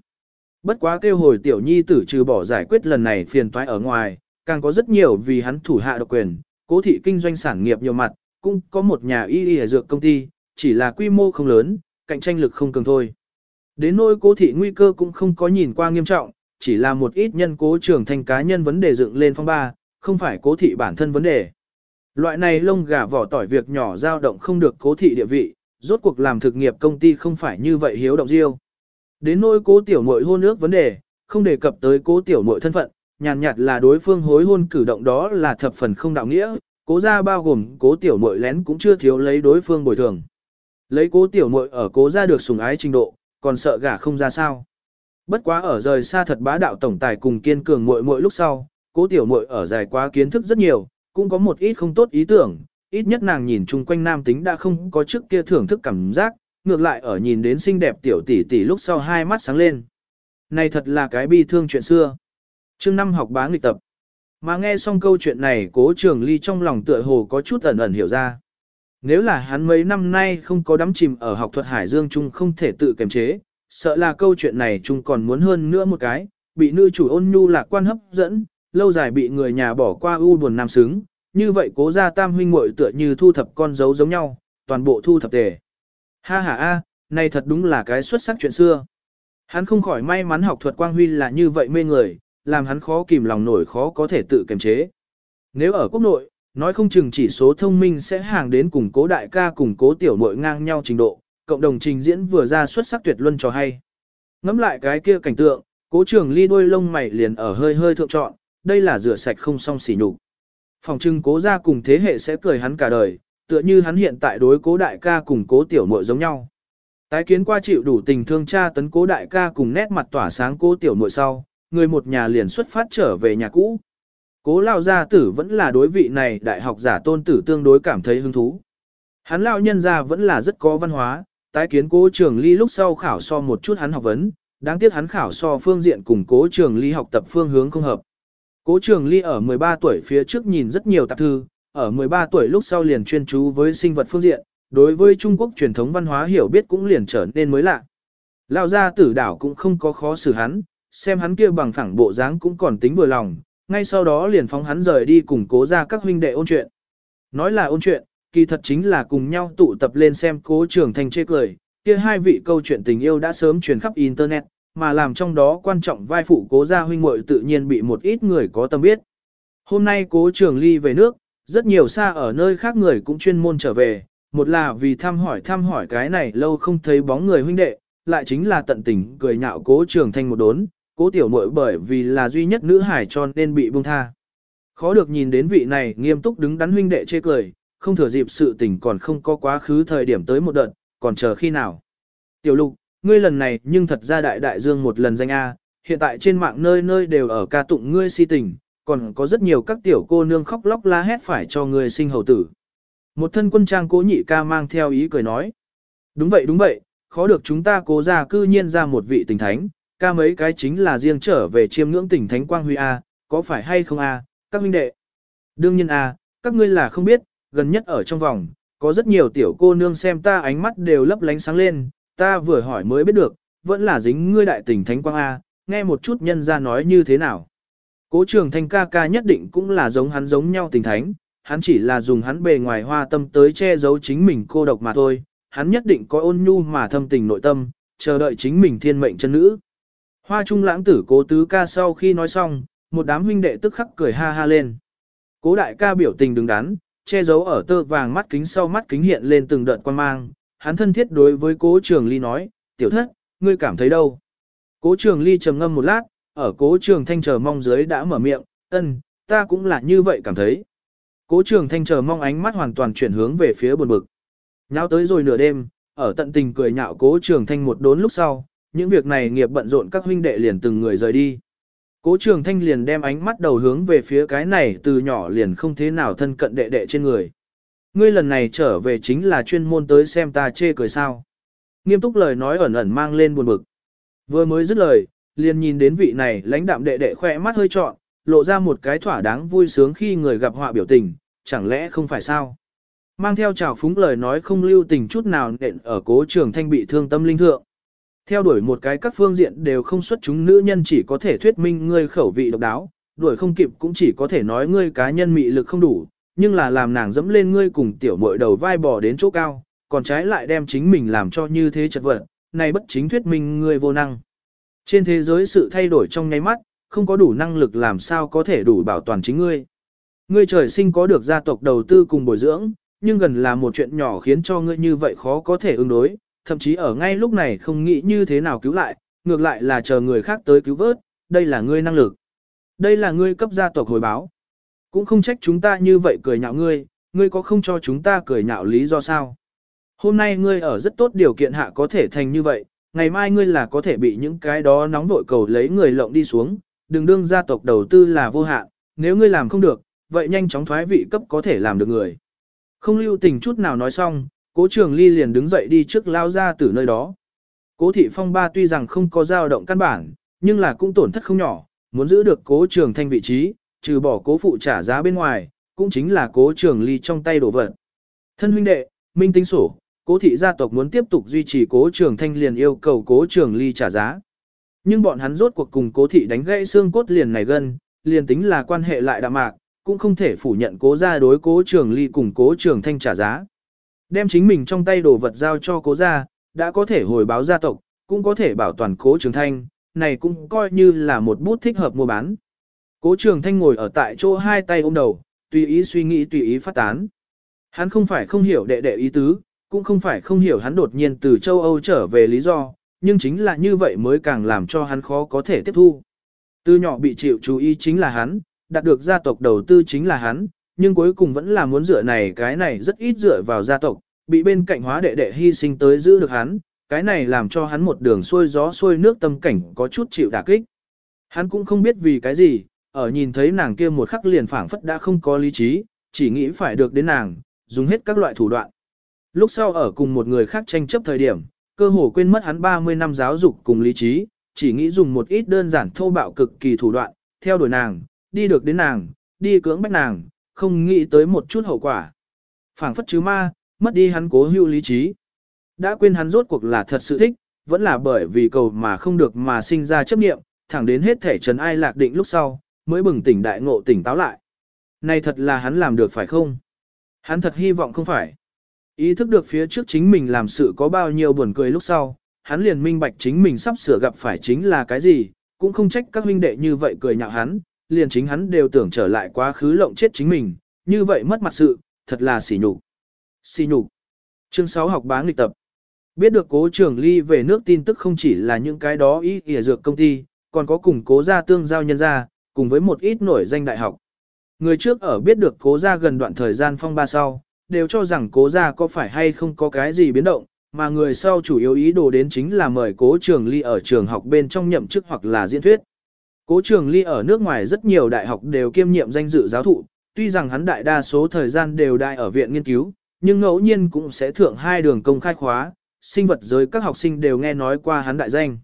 Bất quá kêu hồi tiểu nhi tử trừ bỏ giải quyết lần này phiền toái ở ngoài, càng có rất nhiều vì hắn thủ hạ độc quyền, cố thị kinh doanh sản nghiệp nhiều mặt, cũng có một nhà y y dược công ty, chỉ là quy mô không lớn, cạnh tranh lực không cường thôi. Đến nỗi cố thị nguy cơ cũng không có nhìn qua nghiêm trọng, chỉ là một ít nhân cố trưởng thành cá nhân vấn đề dựng lên phong ba, không phải cố thị bản thân vấn đề. Loại này lông gà vỏ tỏi việc nhỏ dao động không được cố thị địa vị, rốt cuộc làm thực nghiệp công ty không phải như vậy hiếu động riêu. Đến nỗi cố tiểu muội hôn ước vấn đề, không đề cập tới cố tiểu muội thân phận, nhàn nhạt là đối phương hối hôn cử động đó là thập phần không đạo nghĩa, cố gia bao gồm cố tiểu muội lén cũng chưa thiếu lấy đối phương bồi thường. Lấy cố tiểu muội ở cố gia được sủng ái trình độ, còn sợ gả không ra sao. Bất quá ở rời xa thật bá đạo tổng tài cùng kiên cường muội muội lúc sau, cố tiểu muội ở dài quá kiến thức rất nhiều, cũng có một ít không tốt ý tưởng, ít nhất nàng nhìn chung quanh nam tính đã không có trước kia thưởng thức cảm giác, ngược lại ở nhìn đến xinh đẹp tiểu tỷ tỷ lúc sau hai mắt sáng lên. Này thật là cái bi thương chuyện xưa. Chương năm học bá nghịch tập. Mà nghe xong câu chuyện này cố trường ly trong lòng tựa hồ có chút ẩn ẩn hiểu ra. Nếu là hắn mấy năm nay không có đắm chìm ở học thuật Hải Dương Trung không thể tự kiềm chế, sợ là câu chuyện này Trung còn muốn hơn nữa một cái, bị nữ chủ ôn nhu lạc quan hấp dẫn, lâu dài bị người nhà bỏ qua u buồn nam xứng, như vậy cố gia tam huynh muội tựa như thu thập con dấu giống nhau, toàn bộ thu thập tề. Ha ha a, này thật đúng là cái xuất sắc chuyện xưa. Hắn không khỏi may mắn học thuật quang huy là như vậy mê người, làm hắn khó kìm lòng nổi khó có thể tự kiềm chế. Nếu ở quốc nội, nói không chừng chỉ số thông minh sẽ hàng đến cùng cố đại ca cùng cố tiểu muội ngang nhau trình độ, cộng đồng trình diễn vừa ra xuất sắc tuyệt luân cho hay. Ngắm lại cái kia cảnh tượng, cố trường ly đôi lông mày liền ở hơi hơi thượng trọn, đây là rửa sạch không song xỉ nhục. Phòng trưng cố ra cùng thế hệ sẽ cười hắn cả đời, tựa như hắn hiện tại đối cố đại ca cùng cố tiểu muội giống nhau. Tái kiến qua chịu đủ tình thương cha tấn cố đại ca cùng nét mặt tỏa sáng cố tiểu muội sau, người một nhà liền xuất phát trở về nhà cũ. Cố lao gia tử vẫn là đối vị này đại học giả tôn tử tương đối cảm thấy hứng thú. Hắn lao nhân gia vẫn là rất có văn hóa, tái kiến cố trường ly lúc sau khảo so một chút hắn học vấn, đáng tiếc hắn khảo so phương diện cùng cố trường ly học tập phương hướng không hợp. Cố trường ly ở 13 tuổi phía trước nhìn rất nhiều tạp thư, ở 13 tuổi lúc sau liền chuyên chú với sinh vật phương diện, đối với Trung Quốc truyền thống văn hóa hiểu biết cũng liền trở nên mới lạ. Lão gia tử đảo cũng không có khó xử hắn, xem hắn kia bằng phẳng bộ dáng cũng còn tính vừa lòng, ngay sau đó liền phóng hắn rời đi cùng cố ra các huynh đệ ôn chuyện. Nói là ôn chuyện, kỳ thật chính là cùng nhau tụ tập lên xem cố trường thành chê cười, kia hai vị câu chuyện tình yêu đã sớm truyền khắp Internet, mà làm trong đó quan trọng vai phụ cố gia huynh muội tự nhiên bị một ít người có tâm biết. Hôm nay cố trường ly về nước, rất nhiều xa ở nơi khác người cũng chuyên môn trở về, một là vì thăm hỏi thăm hỏi cái này lâu không thấy bóng người huynh đệ, lại chính là tận tình cười nhạo cố trường thanh một đốn, cố tiểu muội bởi vì là duy nhất nữ hải cho nên bị buông tha. Khó được nhìn đến vị này nghiêm túc đứng đắn huynh đệ chê cười, không thừa dịp sự tình còn không có quá khứ thời điểm tới một đợt, còn chờ khi nào. Tiểu lục, ngươi lần này nhưng thật ra đại đại dương một lần danh A, hiện tại trên mạng nơi nơi đều ở ca tụng ngươi si tình, còn có rất nhiều các tiểu cô nương khóc lóc la hét phải cho người sinh hầu tử. Một thân quân trang cố nhị ca mang theo ý cười nói. Đúng vậy đúng vậy, khó được chúng ta cố ra cư nhiên ra một vị tình thánh, ca mấy cái chính là riêng trở về chiêm ngưỡng tình thánh quang huy A, có phải hay không A, các huynh đệ. Đương nhiên A, các ngươi là không biết, gần nhất ở trong vòng, có rất nhiều tiểu cô nương xem ta ánh mắt đều lấp lánh sáng lên, ta vừa hỏi mới biết được, vẫn là dính ngươi đại tình thánh quang A, nghe một chút nhân ra nói như thế nào. Cố trường thanh ca ca nhất định cũng là giống hắn giống nhau tình thánh, hắn chỉ là dùng hắn bề ngoài hoa tâm tới che giấu chính mình cô độc mà thôi, hắn nhất định có ôn nhu mà thâm tình nội tâm, chờ đợi chính mình thiên mệnh chân nữ. Hoa trung lãng tử cố tứ ca sau khi nói xong, một đám huynh đệ tức khắc cười ha ha lên. Cố đại ca biểu tình đứng đắn, che giấu ở tơ vàng mắt kính sau mắt kính hiện lên từng đợt quan mang, hắn thân thiết đối với cố trường ly nói, tiểu thất, ngươi cảm thấy đâu? Cố trường ly trầm ngâm một lát, ở cố trường thanh chờ mong dưới đã mở miệng, ân, ta cũng là như vậy cảm thấy. Cố trường thanh chờ mong ánh mắt hoàn toàn chuyển hướng về phía buồn bực. Nháo tới rồi nửa đêm, ở tận tình cười nhạo cố trường thanh một đốn lúc sau, những việc này nghiệp bận rộn các huynh đệ liền từng người rời đi. Cố trường thanh liền đem ánh mắt đầu hướng về phía cái này từ nhỏ liền không thế nào thân cận đệ đệ trên người. Ngươi lần này trở về chính là chuyên môn tới xem ta chê cười sao. Nghiêm túc lời nói ẩn ẩn mang lên buồn bực. Vừa mới dứt lời, liền nhìn đến vị này lãnh đạm đệ đệ khỏe mắt hơi trọn, lộ ra một cái thỏa đáng vui sướng khi người gặp họa biểu tình, chẳng lẽ không phải sao? Mang theo trào phúng lời nói không lưu tình chút nào nện ở cố trường thanh bị thương tâm linh thượng. Theo đuổi một cái các phương diện đều không xuất chúng nữ nhân chỉ có thể thuyết minh ngươi khẩu vị độc đáo, đuổi không kịp cũng chỉ có thể nói ngươi cá nhân mị lực không đủ, nhưng là làm nàng dẫm lên ngươi cùng tiểu muội đầu vai bò đến chỗ cao, còn trái lại đem chính mình làm cho như thế chật vật, này bất chính thuyết minh ngươi vô năng. Trên thế giới sự thay đổi trong nháy mắt, không có đủ năng lực làm sao có thể đủ bảo toàn chính ngươi. Ngươi trời sinh có được gia tộc đầu tư cùng bồi dưỡng, nhưng gần là một chuyện nhỏ khiến cho ngươi như vậy khó có thể ứng đối, thậm chí ở ngay lúc này không nghĩ như thế nào cứu lại, ngược lại là chờ người khác tới cứu vớt, đây là ngươi năng lực. Đây là ngươi cấp gia tộc hồi báo. Cũng không trách chúng ta như vậy cười nhạo ngươi, ngươi có không cho chúng ta cười nhạo lý do sao? Hôm nay ngươi ở rất tốt điều kiện hạ có thể thành như vậy, ngày mai ngươi là có thể bị những cái đó nóng vội cầu lấy người lộng đi xuống, đừng đương gia tộc đầu tư là vô hạn, nếu ngươi làm không được, vậy nhanh chóng thoái vị cấp có thể làm được người. Không lưu tình chút nào nói xong, cố trường ly liền đứng dậy đi trước lao ra từ nơi đó. Cố thị phong ba tuy rằng không có dao động căn bản, nhưng là cũng tổn thất không nhỏ, muốn giữ được cố trường thanh vị trí, trừ bỏ cố phụ trả giá bên ngoài, cũng chính là cố trường ly trong tay đổ vật. Thân huynh đệ, minh tính sổ, cố thị gia tộc muốn tiếp tục duy trì cố trường thanh liền yêu cầu cố trường ly trả giá. Nhưng bọn hắn rốt cuộc cùng cố thị đánh gãy xương cốt liền này gân, liền tính là quan hệ lại đạm mạc, cũng không thể phủ nhận cố gia đối cố trường ly cùng cố trường thanh trả giá. Đem chính mình trong tay đồ vật giao cho cố gia, đã có thể hồi báo gia tộc, cũng có thể bảo toàn cố trường thanh, này cũng coi như là một bút thích hợp mua bán. Cố trường thanh ngồi ở tại chỗ hai tay ôm đầu, tùy ý suy nghĩ tùy ý phát tán. Hắn không phải không hiểu đệ đệ ý tứ, cũng không phải không hiểu hắn đột nhiên từ châu Âu trở về lý do, nhưng chính là như vậy mới càng làm cho hắn khó có thể tiếp thu. Từ nhỏ bị chịu chú ý chính là hắn, đạt được gia tộc đầu tư chính là hắn, nhưng cuối cùng vẫn là muốn dựa này cái này rất ít dựa vào gia tộc, bị bên cạnh hóa đệ đệ hy sinh tới giữ được hắn, cái này làm cho hắn một đường xuôi gió xuôi nước tâm cảnh có chút chịu đả kích. Hắn cũng không biết vì cái gì, ở nhìn thấy nàng kia một khắc liền phảng phất đã không có lý trí, chỉ nghĩ phải được đến nàng, dùng hết các loại thủ đoạn. Lúc sau ở cùng một người khác tranh chấp thời điểm, cơ hồ quên mất hắn 30 năm giáo dục cùng lý trí, chỉ nghĩ dùng một ít đơn giản thô bạo cực kỳ thủ đoạn, theo đuổi nàng, đi được đến nàng, đi cưỡng bách nàng, không nghĩ tới một chút hậu quả. phảng phất chứ ma, mất đi hắn cố hữu lý trí. Đã quên hắn rốt cuộc là thật sự thích, vẫn là bởi vì cầu mà không được mà sinh ra chấp niệm, thẳng đến hết thể trần ai lạc định lúc sau, mới bừng tỉnh đại ngộ tỉnh táo lại. Này thật là hắn làm được phải không? Hắn thật hy vọng không phải. Ý thức được phía trước chính mình làm sự có bao nhiêu buồn cười lúc sau, hắn liền minh bạch chính mình sắp sửa gặp phải chính là cái gì, cũng không trách các huynh đệ như vậy cười nhạo hắn, liền chính hắn đều tưởng trở lại quá khứ lộng chết chính mình, như vậy mất mặt sự, thật là xỉ nhục. Xỉ nhục. Chương 6 học bá nghịch tập. Biết được cố trường ly về nước tin tức không chỉ là những cái đó ý ỉa dược công ty, còn có cùng cố gia tương giao nhân gia, cùng với một ít nổi danh đại học. Người trước ở biết được cố gia gần đoạn thời gian phong ba sau, đều cho rằng cố gia có phải hay không có cái gì biến động, mà người sau chủ yếu ý đồ đến chính là mời cố trường ly ở trường học bên trong nhậm chức hoặc là diễn thuyết. Cố trường ly ở nước ngoài rất nhiều đại học đều kiêm nhiệm danh dự giáo thụ, tuy rằng hắn đại đa số thời gian đều đại ở viện nghiên cứu, nhưng ngẫu nhiên cũng sẽ thượng hai đường công khai khóa, sinh vật giới các học sinh đều nghe nói qua hắn đại danh.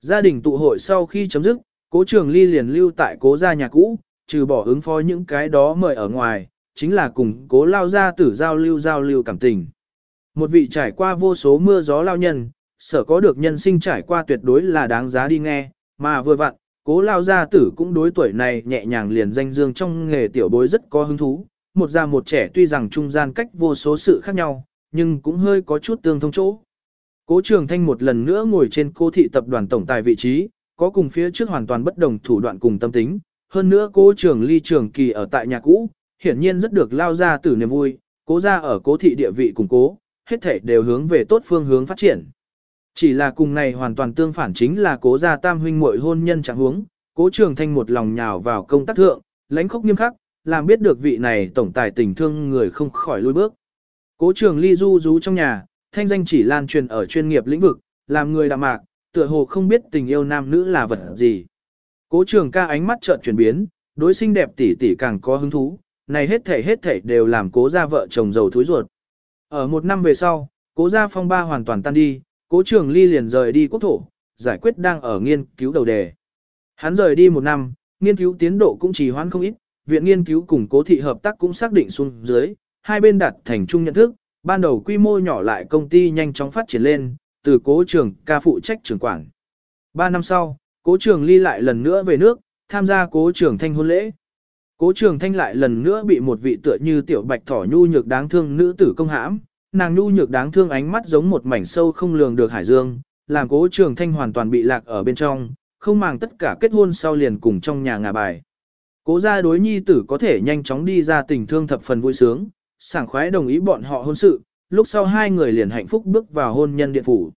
Gia đình tụ hội sau khi chấm dứt, cố trường ly liền lưu tại cố gia nhà cũ, trừ bỏ ứng phó những cái đó mời ở ngoài, chính là cùng cố lao gia tử giao lưu giao lưu cảm tình. Một vị trải qua vô số mưa gió lao nhân, sở có được nhân sinh trải qua tuyệt đối là đáng giá đi nghe, mà vừa vặn, cố lao gia tử cũng đối tuổi này nhẹ nhàng liền danh dương trong nghề tiểu bối rất có hứng thú, một già một trẻ tuy rằng trung gian cách vô số sự khác nhau, nhưng cũng hơi có chút tương thông chỗ. Cố Trường Thanh một lần nữa ngồi trên cô thị tập đoàn tổng tài vị trí, có cùng phía trước hoàn toàn bất đồng thủ đoạn cùng tâm tính, hơn nữa cố Trường Ly Trường Kỳ ở tại nhà cũ, hiển nhiên rất được lao ra từ niềm vui, cố ra ở cố thị địa vị củng cố, hết thảy đều hướng về tốt phương hướng phát triển. Chỉ là cùng này hoàn toàn tương phản chính là cố gia tam huynh muội hôn nhân trạng huống, cố Trường Thanh một lòng nhào vào công tác thượng, lãnh khốc nghiêm khắc, làm biết được vị này tổng tài tình thương người không khỏi lùi bước. Cố Trường Ly du rú trong nhà, thanh danh chỉ lan truyền ở chuyên nghiệp lĩnh vực, làm người đạm mạc, tựa hồ không biết tình yêu nam nữ là vật gì. Cố trường ca ánh mắt chợt chuyển biến, đối xinh đẹp tỷ tỷ càng có hứng thú, này hết thảy hết thảy đều làm cố gia vợ chồng giàu thúi ruột. Ở một năm về sau, cố gia phong ba hoàn toàn tan đi, cố trường ly liền rời đi quốc thổ, giải quyết đang ở nghiên cứu đầu đề. Hắn rời đi một năm, nghiên cứu tiến độ cũng trì hoãn không ít, viện nghiên cứu cùng cố thị hợp tác cũng xác định xuống dưới, hai bên đạt thành chung nhận thức, ban đầu quy mô nhỏ lại công ty nhanh chóng phát triển lên, từ cố trường ca phụ trách trưởng quản. Ba năm sau, cố trường ly lại lần nữa về nước, tham gia cố trường thanh hôn lễ. Cố trường thanh lại lần nữa bị một vị tựa như tiểu bạch thỏ nhu nhược đáng thương nữ tử công hãm, nàng nhu nhược đáng thương ánh mắt giống một mảnh sâu không lường được hải dương, làm cố trường thanh hoàn toàn bị lạc ở bên trong, không màng tất cả kết hôn sau liền cùng trong nhà ngà bài. Cố gia đối nhi tử có thể nhanh chóng đi ra tình thương thập phần vui sướng, sảng khoái đồng ý bọn họ hôn sự, lúc sau hai người liền hạnh phúc bước vào hôn nhân điện phủ.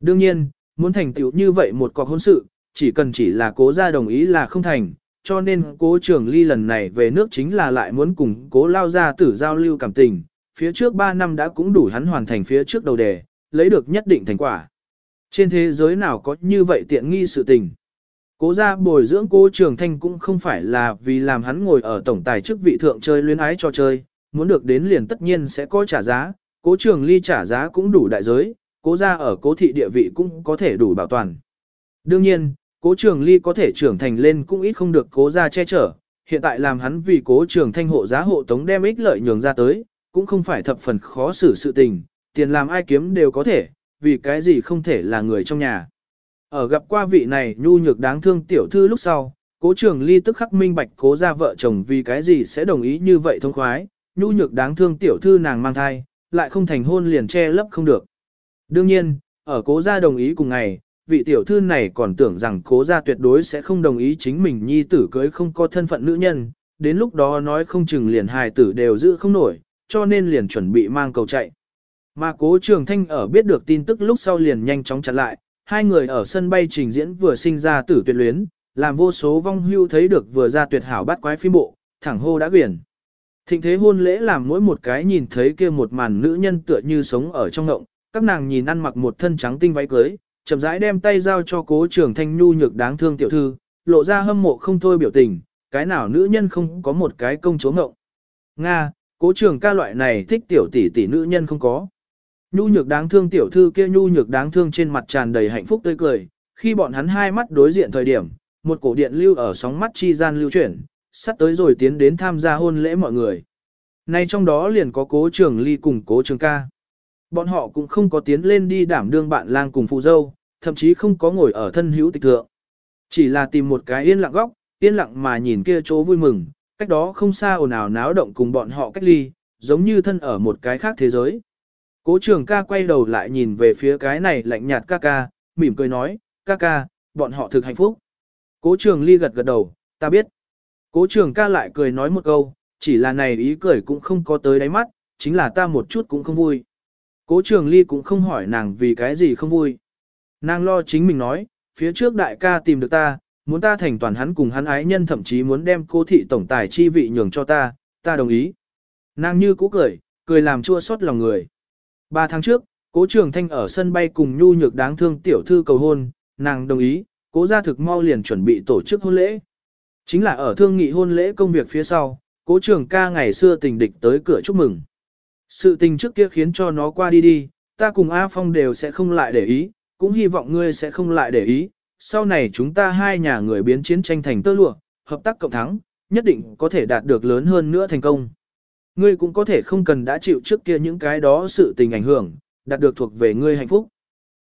Đương nhiên, muốn thành tựu như vậy một cọc hôn sự, chỉ cần chỉ là cố gia đồng ý là không thành, cho nên cố trường ly lần này về nước chính là lại muốn cùng cố lao gia tử giao lưu cảm tình, phía trước 3 năm đã cũng đủ hắn hoàn thành phía trước đầu đề, lấy được nhất định thành quả. Trên thế giới nào có như vậy tiện nghi sự tình. Cố gia bồi dưỡng cố trường thanh cũng không phải là vì làm hắn ngồi ở tổng tài chức vị thượng chơi luyến ái cho chơi, muốn được đến liền tất nhiên sẽ có trả giá, cố trường ly trả giá cũng đủ đại giới, cố gia ở cố thị địa vị cũng có thể đủ bảo toàn. Đương nhiên, cố trường ly có thể trưởng thành lên cũng ít không được cố gia che chở, hiện tại làm hắn vì cố trường thanh hộ giá hộ tống đem ích lợi nhường ra tới, cũng không phải thập phần khó xử sự tình, tiền làm ai kiếm đều có thể, vì cái gì không thể là người trong nhà. Ở gặp qua vị này nhu nhược đáng thương tiểu thư lúc sau, cố trường ly tức khắc minh bạch cố gia vợ chồng vì cái gì sẽ đồng ý như vậy thông khoái, nhu nhược đáng thương tiểu thư nàng mang thai, lại không thành hôn liền che lấp không được. Đương nhiên, ở cố gia đồng ý cùng ngày, vị tiểu thư này còn tưởng rằng cố gia tuyệt đối sẽ không đồng ý chính mình nhi tử cưới không có thân phận nữ nhân, đến lúc đó nói không chừng liền hài tử đều giữ không nổi, cho nên liền chuẩn bị mang cầu chạy. Mà cố trường thanh ở biết được tin tức lúc sau liền nhanh chóng chặn lại, hai người ở sân bay trình diễn vừa sinh ra tử tuyệt luyến, làm vô số vong hưu thấy được vừa ra tuyệt hảo bắt quái phim bộ, thẳng hô đã quyển. Thịnh thế hôn lễ làm mỗi một cái nhìn thấy kia một màn nữ nhân tựa như sống ở trong ngộng, các nàng nhìn ăn mặc một thân trắng tinh váy cưới, chậm rãi đem tay giao cho cố trường thanh nhu nhược đáng thương tiểu thư, lộ ra hâm mộ không thôi biểu tình, cái nào nữ nhân không có một cái công chúa ngộng. Nga, cố trường ca loại này thích tiểu tỷ tỷ nữ nhân không có. Nhu nhược đáng thương tiểu thư kia nhu nhược đáng thương trên mặt tràn đầy hạnh phúc tươi cười, khi bọn hắn hai mắt đối diện thời điểm, một cổ điện lưu ở sóng mắt chi gian lưu chuyển, sắp tới rồi tiến đến tham gia hôn lễ mọi người. Nay trong đó liền có cố trường ly cùng cố trường ca. Bọn họ cũng không có tiến lên đi đảm đương bạn lang cùng phụ dâu, thậm chí không có ngồi ở thân hữu tịch thượng. Chỉ là tìm một cái yên lặng góc, yên lặng mà nhìn kia chỗ vui mừng, cách đó không xa ồn ào náo động cùng bọn họ cách ly, giống như thân ở một cái khác thế giới. Cố trường ca quay đầu lại nhìn về phía cái này lạnh nhạt ca ca, mỉm cười nói, ca ca, bọn họ thực hạnh phúc. Cố trường ly gật gật đầu, ta biết. Cố trường ca lại cười nói một câu, chỉ là này ý cười cũng không có tới đáy mắt, chính là ta một chút cũng không vui. Cố trường ly cũng không hỏi nàng vì cái gì không vui. Nàng lo chính mình nói, phía trước đại ca tìm được ta, muốn ta thành toàn hắn cùng hắn ái nhân thậm chí muốn đem cô thị tổng tài chi vị nhường cho ta, ta đồng ý. Nàng như cũ cười, cười làm chua xót lòng người. Ba tháng trước, cố trường thanh ở sân bay cùng nhu nhược đáng thương tiểu thư cầu hôn, nàng đồng ý, cố gia thực mau liền chuẩn bị tổ chức hôn lễ. Chính là ở thương nghị hôn lễ công việc phía sau, cố trường ca ngày xưa tình địch tới cửa chúc mừng. Sự tình trước kia khiến cho nó qua đi đi, ta cùng A Phong đều sẽ không lại để ý, cũng hy vọng ngươi sẽ không lại để ý, sau này chúng ta hai nhà người biến chiến tranh thành tơ lụa, hợp tác cộng thắng, nhất định có thể đạt được lớn hơn nữa thành công. Ngươi cũng có thể không cần đã chịu trước kia những cái đó sự tình ảnh hưởng, đạt được thuộc về ngươi hạnh phúc.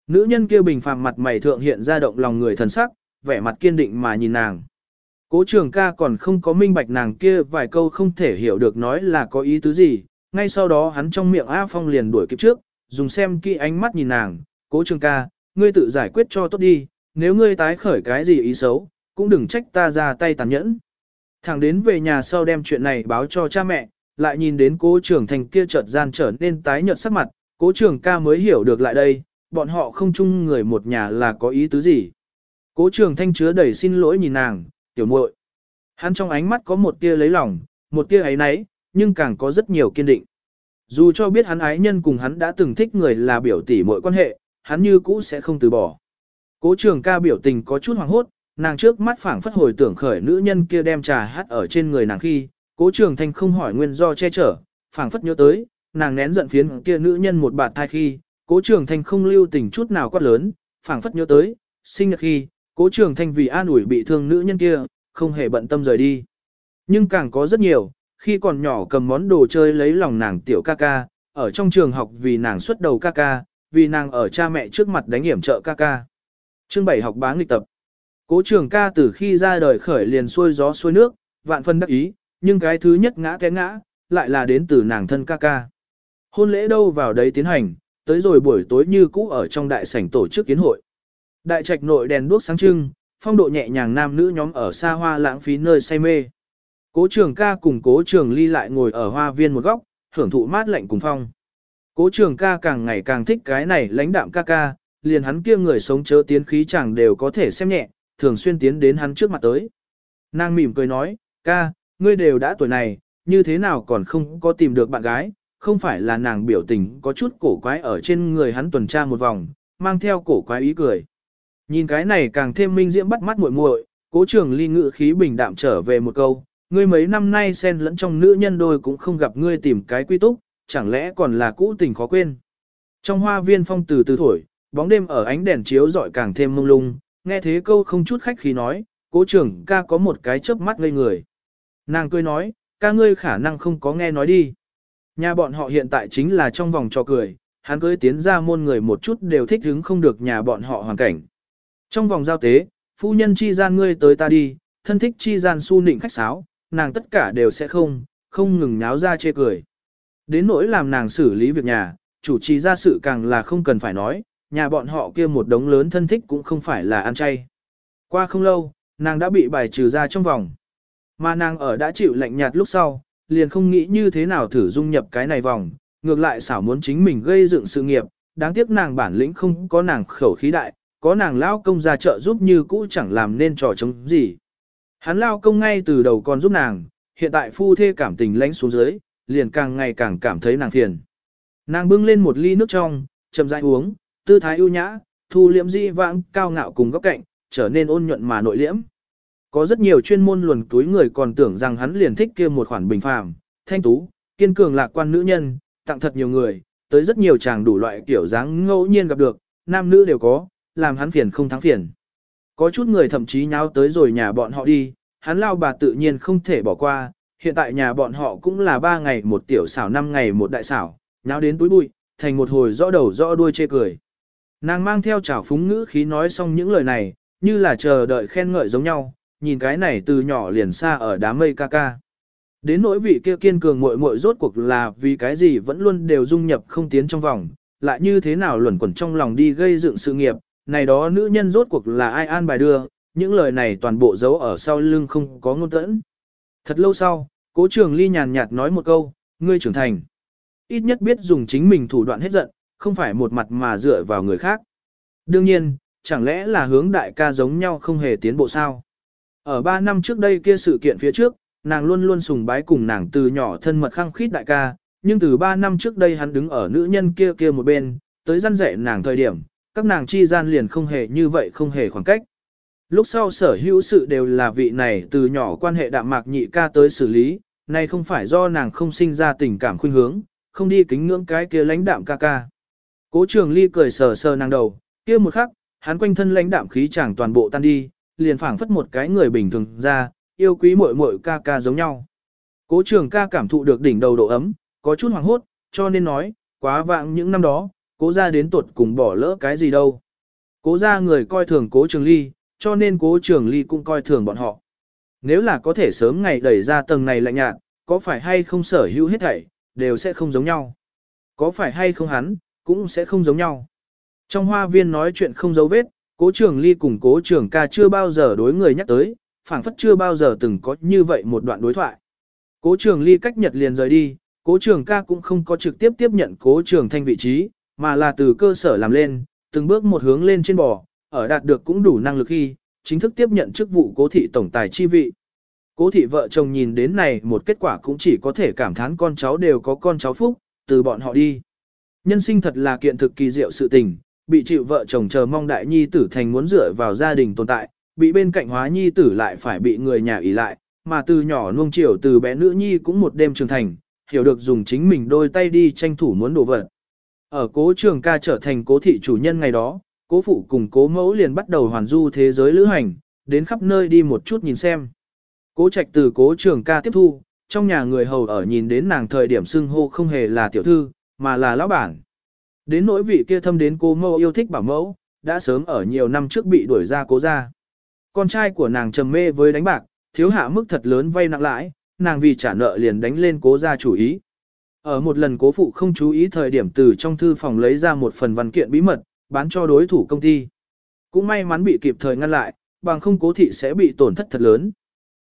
Nữ nhân kia bình phàm mặt mày thượng hiện ra động lòng người thần sắc, vẻ mặt kiên định mà nhìn nàng. Cố trường ca còn không có minh bạch nàng kia vài câu không thể hiểu được nói là có ý tứ gì, ngay sau đó hắn trong miệng A Phong liền đuổi kịp trước, dùng xem kỹ ánh mắt nhìn nàng, cố trường ca, ngươi tự giải quyết cho tốt đi, nếu ngươi tái khởi cái gì ý xấu, cũng đừng trách ta ra tay tàn nhẫn. Thẳng đến về nhà sau đem chuyện này báo cho cha mẹ, lại nhìn đến cố trưởng thành kia chợt gian trở nên tái nhợt sắc mặt, cố trường ca mới hiểu được lại đây, bọn họ không chung người một nhà là có ý tứ gì. Cố trưởng thanh chứa đầy xin lỗi nhìn nàng, tiểu muội. Hắn trong ánh mắt có một tia lấy lòng, một tia ấy nấy, nhưng càng có rất nhiều kiên định. Dù cho biết hắn ái nhân cùng hắn đã từng thích người là biểu tỷ mọi quan hệ, hắn như cũ sẽ không từ bỏ. Cố trường ca biểu tình có chút hoàng hốt, nàng trước mắt phảng phất hồi tưởng khởi nữ nhân kia đem trà hát ở trên người nàng khi, cố trường thanh không hỏi nguyên do che chở, phảng phất nhớ tới, nàng nén giận phiến kia nữ nhân một bạt thai khi, cố trường thanh không lưu tình chút nào quát lớn, phảng phất nhớ tới, sinh nhật khi, cố trường thanh vì an ủi bị thương nữ nhân kia, không hề bận tâm rời đi. Nhưng càng có rất nhiều, khi còn nhỏ cầm món đồ chơi lấy lòng nàng tiểu ca ca, ở trong trường học vì nàng xuất đầu ca ca, vì nàng ở cha mẹ trước mặt đánh hiểm trợ ca ca. Chương 7 học bá nghịch tập. Cố trường ca từ khi ra đời khởi liền xuôi gió xuôi nước, vạn phân đắc ý, nhưng cái thứ nhất ngã té ngã, lại là đến từ nàng thân ca ca. Hôn lễ đâu vào đấy tiến hành, tới rồi buổi tối như cũ ở trong đại sảnh tổ chức kiến hội. Đại trạch nội đèn đuốc sáng trưng, phong độ nhẹ nhàng nam nữ nhóm ở xa hoa lãng phí nơi say mê. Cố trường ca cùng cố trường ly lại ngồi ở hoa viên một góc, hưởng thụ mát lạnh cùng phong. Cố trường ca càng ngày càng thích cái này lãnh đạm ca ca, liền hắn kia người sống chớ tiến khí chẳng đều có thể xem nhẹ, thường xuyên tiến đến hắn trước mặt tới. Nàng mỉm cười nói, ca, ngươi đều đã tuổi này, như thế nào còn không có tìm được bạn gái, không phải là nàng biểu tình có chút cổ quái ở trên người hắn tuần tra một vòng, mang theo cổ quái ý cười. Nhìn cái này càng thêm minh diễm bắt mắt muội muội, cố trường ly ngự khí bình đạm trở về một câu, ngươi mấy năm nay xen lẫn trong nữ nhân đôi cũng không gặp ngươi tìm cái quy túc, chẳng lẽ còn là cũ tình khó quên. Trong hoa viên phong từ từ thổi, bóng đêm ở ánh đèn chiếu rọi càng thêm mông lung, nghe thế câu không chút khách khí nói, cố trưởng ca có một cái chớp mắt ngây người. Nàng cười nói, ca ngươi khả năng không có nghe nói đi. Nhà bọn họ hiện tại chính là trong vòng trò cười, hắn cưới tiến ra môn người một chút đều thích hứng không được nhà bọn họ hoàn cảnh. Trong vòng giao tế, phu nhân chi gian ngươi tới ta đi, thân thích chi gian su nịnh khách sáo, nàng tất cả đều sẽ không, không ngừng nháo ra chê cười. Đến nỗi làm nàng xử lý việc nhà, chủ trì ra sự càng là không cần phải nói, nhà bọn họ kia một đống lớn thân thích cũng không phải là ăn chay. Qua không lâu, nàng đã bị bài trừ ra trong vòng. Mà nàng ở đã chịu lạnh nhạt lúc sau, liền không nghĩ như thế nào thử dung nhập cái này vòng, ngược lại xảo muốn chính mình gây dựng sự nghiệp, đáng tiếc nàng bản lĩnh không có nàng khẩu khí đại, có nàng lao công ra trợ giúp như cũ chẳng làm nên trò chống gì. Hắn lao công ngay từ đầu còn giúp nàng, hiện tại phu thê cảm tình lánh xuống dưới, liền càng ngày càng cảm thấy nàng phiền. Nàng bưng lên một ly nước trong, chậm rãi uống, tư thái ưu nhã, thu liễm di vãng, cao ngạo cùng góc cạnh, trở nên ôn nhuận mà nội liễm. Có rất nhiều chuyên môn luồn túi người còn tưởng rằng hắn liền thích kia một khoản bình phàm, thanh tú, kiên cường lạc quan nữ nhân, tặng thật nhiều người, tới rất nhiều chàng đủ loại kiểu dáng ngẫu nhiên gặp được, nam nữ đều có, làm hắn phiền không thắng phiền. Có chút người thậm chí nháo tới rồi nhà bọn họ đi, hắn lao bà tự nhiên không thể bỏ qua, hiện tại nhà bọn họ cũng là ba ngày một tiểu xảo năm ngày một đại xảo, nháo đến túi bụi, thành một hồi rõ đầu rõ đuôi chê cười. Nàng mang theo trào phúng ngữ khí nói xong những lời này, như là chờ đợi khen ngợi giống nhau, nhìn cái này từ nhỏ liền xa ở đám mây ca ca. Đến nỗi vị kia kiên cường muội muội rốt cuộc là vì cái gì vẫn luôn đều dung nhập không tiến trong vòng, lại như thế nào luẩn quẩn trong lòng đi gây dựng sự nghiệp, này đó nữ nhân rốt cuộc là ai an bài đưa, những lời này toàn bộ giấu ở sau lưng không có ngôn tẫn. Thật lâu sau, cố trường ly nhàn nhạt nói một câu, ngươi trưởng thành. Ít nhất biết dùng chính mình thủ đoạn hết giận, không phải một mặt mà dựa vào người khác. Đương nhiên, chẳng lẽ là hướng đại ca giống nhau không hề tiến bộ sao? Ở 3 năm trước đây kia sự kiện phía trước, nàng luôn luôn sùng bái cùng nàng từ nhỏ thân mật khăng khít đại ca, nhưng từ 3 năm trước đây hắn đứng ở nữ nhân kia kia một bên, tới răn rẻ nàng thời điểm, các nàng chi gian liền không hề như vậy không hề khoảng cách. Lúc sau sở hữu sự đều là vị này từ nhỏ quan hệ đạm mạc nhị ca tới xử lý, này không phải do nàng không sinh ra tình cảm khuynh hướng, không đi kính ngưỡng cái kia lãnh đạm ca ca. Cố trường ly cười sờ sờ nàng đầu, kia một khắc, hắn quanh thân lãnh đạm khí chẳng toàn bộ tan đi, liền phảng phất một cái người bình thường ra, yêu quý muội muội ca ca giống nhau. Cố trường ca cảm thụ được đỉnh đầu độ ấm, có chút hoàng hốt, cho nên nói, quá vạng những năm đó, cố ra đến tuột cùng bỏ lỡ cái gì đâu. Cố ra người coi thường cố trường ly, cho nên cố trường ly cũng coi thường bọn họ. Nếu là có thể sớm ngày đẩy ra tầng này lạnh nhạt, có phải hay không sở hữu hết thảy, đều sẽ không giống nhau. Có phải hay không hắn, cũng sẽ không giống nhau. Trong hoa viên nói chuyện không dấu vết, cố trường ly cùng cố trường ca chưa bao giờ đối người nhắc tới, phảng phất chưa bao giờ từng có như vậy một đoạn đối thoại. Cố trường ly cách nhật liền rời đi, cố trường ca cũng không có trực tiếp tiếp nhận cố trường thanh vị trí, mà là từ cơ sở làm lên, từng bước một hướng lên trên bò, ở đạt được cũng đủ năng lực khi, chính thức tiếp nhận chức vụ cố thị tổng tài chi vị. Cố thị vợ chồng nhìn đến này một kết quả cũng chỉ có thể cảm thán con cháu đều có con cháu phúc, từ bọn họ đi. Nhân sinh thật là kiện thực kỳ diệu sự tình, bị chịu vợ chồng chờ mong đại nhi tử thành muốn dựa vào gia đình tồn tại, bị bên cạnh hóa nhi tử lại phải bị người nhà ý lại, mà từ nhỏ nuông chiều từ bé nữ nhi cũng một đêm trưởng thành, hiểu được dùng chính mình đôi tay đi tranh thủ muốn đổ vật. Ở cố trường ca trở thành cố thị chủ nhân ngày đó, cố phụ cùng cố mẫu liền bắt đầu hoàn du thế giới lữ hành, đến khắp nơi đi một chút nhìn xem. Cố trạch từ cố trường ca tiếp thu, trong nhà người hầu ở nhìn đến nàng thời điểm xưng hô không hề là tiểu thư, mà là lão bản. Đến nỗi vị kia thâm đến cố mẫu yêu thích bảo mẫu, đã sớm ở nhiều năm trước bị đuổi ra cố ra. Con trai của nàng trầm mê với đánh bạc, thiếu hạ mức thật lớn vay nặng lãi, nàng vì trả nợ liền đánh lên cố ra chủ ý. Ở một lần cố phụ không chú ý thời điểm từ trong thư phòng lấy ra một phần văn kiện bí mật, bán cho đối thủ công ty. Cũng may mắn bị kịp thời ngăn lại, bằng không cố thị sẽ bị tổn thất thật lớn.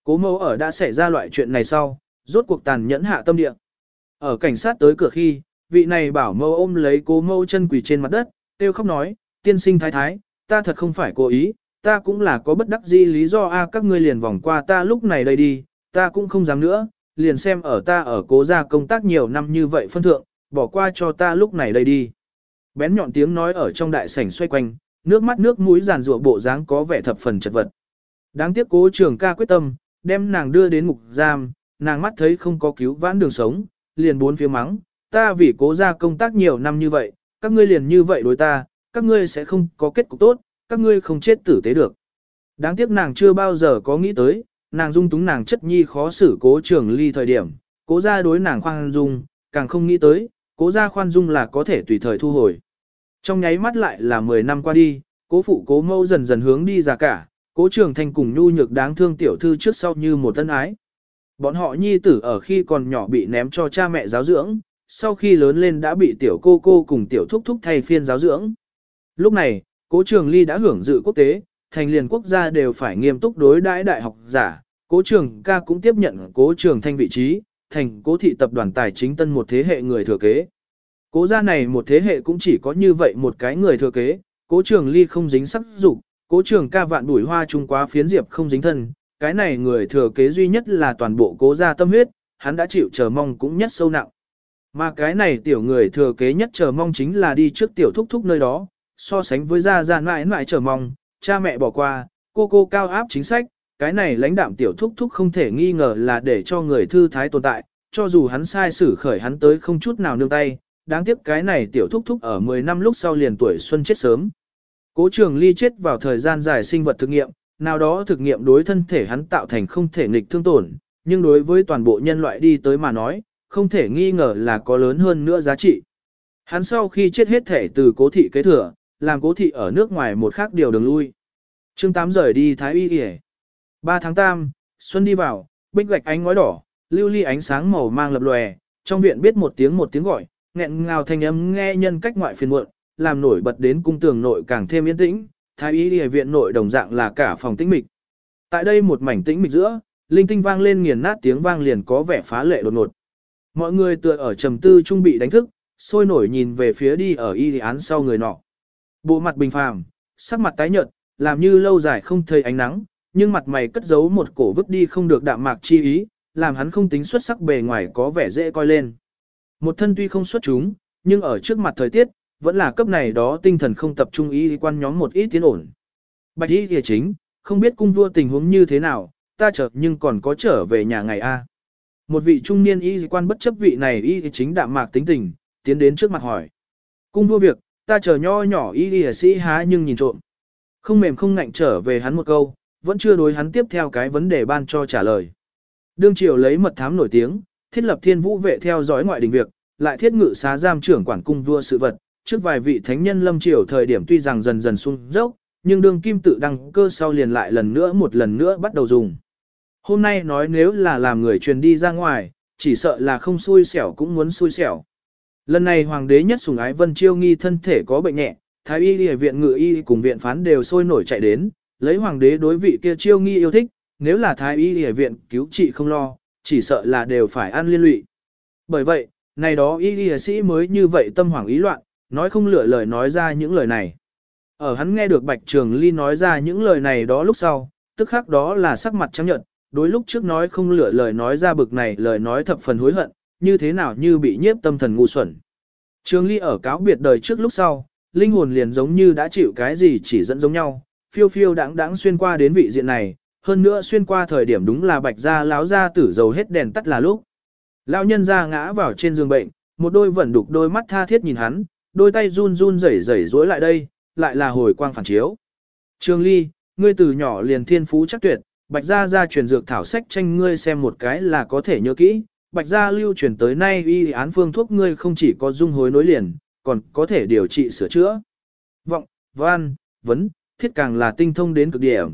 Cố mẫu ở đã xảy ra loại chuyện này sau, rốt cuộc tàn nhẫn hạ tâm địa. Ở cảnh sát tới cửa khi, vị này bảo mẫu ôm lấy cố mẫu chân quỳ trên mặt đất, tiêu khóc nói, tiên sinh thái thái, ta thật không phải cố ý, ta cũng là có bất đắc dĩ lý do a các ngươi liền vòng qua ta lúc này đây đi, ta cũng không dám nữa, liền xem ở ta ở cố gia công tác nhiều năm như vậy phân thượng, bỏ qua cho ta lúc này đây đi. Bén nhọn tiếng nói ở trong đại sảnh xoay quanh, nước mắt nước mũi giàn rụa bộ dáng có vẻ thập phần chật vật. Đáng tiếc cố trường ca quyết tâm, đem nàng đưa đến ngục giam, nàng mắt thấy không có cứu vãn đường sống, liền bốn phía mắng, ta vì cố gia công tác nhiều năm như vậy, các ngươi liền như vậy đối ta, các ngươi sẽ không có kết cục tốt, các ngươi không chết tử tế được. Đáng tiếc nàng chưa bao giờ có nghĩ tới, nàng dung túng nàng chất nhi khó xử cố trường ly thời điểm, cố gia đối nàng khoan dung, càng không nghĩ tới, cố gia khoan dung là có thể tùy thời thu hồi. Trong nháy mắt lại là 10 năm qua đi, cố phụ cố mâu dần dần hướng đi ra cả, cố trường thành cùng nhu nhược đáng thương tiểu thư trước sau như một tân ái. Bọn họ nhi tử ở khi còn nhỏ bị ném cho cha mẹ giáo dưỡng, sau khi lớn lên đã bị tiểu cô cô cùng tiểu thúc thúc thay phiên giáo dưỡng. Lúc này, cố trường ly đã hưởng dự quốc tế, thành liền quốc gia đều phải nghiêm túc đối đãi đại học giả, cố trường ca cũng tiếp nhận cố trường thanh vị trí, thành cố thị tập đoàn tài chính tân một thế hệ người thừa kế. Cố gia này một thế hệ cũng chỉ có như vậy một cái người thừa kế, cố trường ly không dính sắc dục, cố trường ca vạn đuổi hoa trung quá phiến diệp không dính thân, cái này người thừa kế duy nhất là toàn bộ cố gia tâm huyết, hắn đã chịu chờ mong cũng nhất sâu nặng. Mà cái này tiểu người thừa kế nhất chờ mong chính là đi trước tiểu thúc thúc nơi đó, so sánh với gia gia mãi mãi chờ mong, cha mẹ bỏ qua, cô cô cao áp chính sách, cái này lãnh đạm tiểu thúc thúc không thể nghi ngờ là để cho người thư thái tồn tại, cho dù hắn sai xử khởi hắn tới không chút nào nương tay, đáng tiếc cái này tiểu thúc thúc ở 10 năm lúc sau liền tuổi xuân chết sớm. Cố trường ly chết vào thời gian dài sinh vật thực nghiệm, nào đó thực nghiệm đối thân thể hắn tạo thành không thể nghịch thương tổn, nhưng đối với toàn bộ nhân loại đi tới mà nói, không thể nghi ngờ là có lớn hơn nữa giá trị. Hắn sau khi chết hết thể từ cố thị kế thừa, làm cố thị ở nước ngoài một khác điều đường lui. chương 8 rời đi Thái Y Y 3 tháng 8, Xuân đi vào, bích gạch ánh ngói đỏ, lưu ly ánh sáng màu mang lập lòe, trong viện biết một tiếng một tiếng gọi, nghẹn ngào thanh âm nghe nhân cách ngoại phiền muộn, làm nổi bật đến cung tường nội càng thêm yên tĩnh, thái y y viện nội đồng dạng là cả phòng tĩnh mịch. Tại đây một mảnh tĩnh mịch giữa, linh tinh vang lên nghiền nát tiếng vang liền có vẻ phá lệ đột ngột. Mọi người tựa ở trầm tư trung bị đánh thức, sôi nổi nhìn về phía đi ở y án sau người nọ. Bộ mặt bình phàm, sắc mặt tái nhợt, làm như lâu dài không thấy ánh nắng, nhưng mặt mày cất giấu một cổ vứt đi không được đạm mạc chi ý, làm hắn không tính xuất sắc bề ngoài có vẻ dễ coi lên. Một thân tuy không xuất chúng, nhưng ở trước mặt thời tiết, vẫn là cấp này đó tinh thần không tập trung ý quan nhóm một ít tiến ổn. Bạch y kìa chính, không biết cung vua tình huống như thế nào, ta chợt nhưng còn có trở về nhà ngày A. Một vị trung niên y quan bất chấp vị này y chính đạm mạc tính tình, tiến đến trước mặt hỏi. Cung vua việc, ta chờ nho nhỏ y y sĩ há nhưng nhìn trộm. Không mềm không ngạnh trở về hắn một câu, vẫn chưa đối hắn tiếp theo cái vấn đề ban cho trả lời. Đương triều lấy mật thám nổi tiếng, thiết lập thiên vũ vệ theo dõi ngoại đình việc, lại thiết ngự xá giam trưởng quản cung vua sự vật, trước vài vị thánh nhân lâm triều thời điểm tuy rằng dần dần xuống dốc, nhưng đương kim tự đăng cơ sau liền lại lần nữa một lần nữa bắt đầu dùng. Hôm nay nói nếu là làm người truyền đi ra ngoài, chỉ sợ là không xui xẻo cũng muốn xui xẻo. Lần này hoàng đế nhất sủng ái Vân Chiêu nghi thân thể có bệnh nhẹ, thái y y viện ngự y cùng viện phán đều sôi nổi chạy đến, lấy hoàng đế đối vị kia Chiêu nghi yêu thích, nếu là thái y y viện cứu trị không lo, chỉ sợ là đều phải ăn liên lụy. Bởi vậy, này đó y y sĩ mới như vậy tâm hoảng ý loạn, nói không lựa lời nói ra những lời này. Ở hắn nghe được Bạch Trường Ly nói ra những lời này đó lúc sau, tức khắc đó là sắc mặt trắng nhợt, đối lúc trước nói không lựa lời nói ra bực này lời nói thập phần hối hận, như thế nào như bị nhiếp tâm thần ngu xuẩn. Trường Ly ở cáo biệt đời trước lúc sau, linh hồn liền giống như đã chịu cái gì chỉ dẫn giống nhau, phiêu phiêu đãng đãng xuyên qua đến vị diện này, hơn nữa xuyên qua thời điểm đúng là Bạch gia láo gia tử dầu hết đèn tắt là lúc. Lão nhân gia ngã vào trên giường bệnh, một đôi vẫn đục đôi mắt tha thiết nhìn hắn, đôi tay run run rẩy rẩy rối lại đây, lại là hồi quang phản chiếu. Trường Ly, ngươi từ nhỏ liền thiên phú chắc tuyệt, Bạch Gia Gia truyền dược thảo sách tranh ngươi xem một cái là có thể nhớ kỹ, Bạch Gia lưu truyền tới nay y án phương thuốc ngươi không chỉ có dung hối nối liền, còn có thể điều trị sửa chữa. Vọng, văn, vấn, thiết càng là tinh thông đến cực điểm.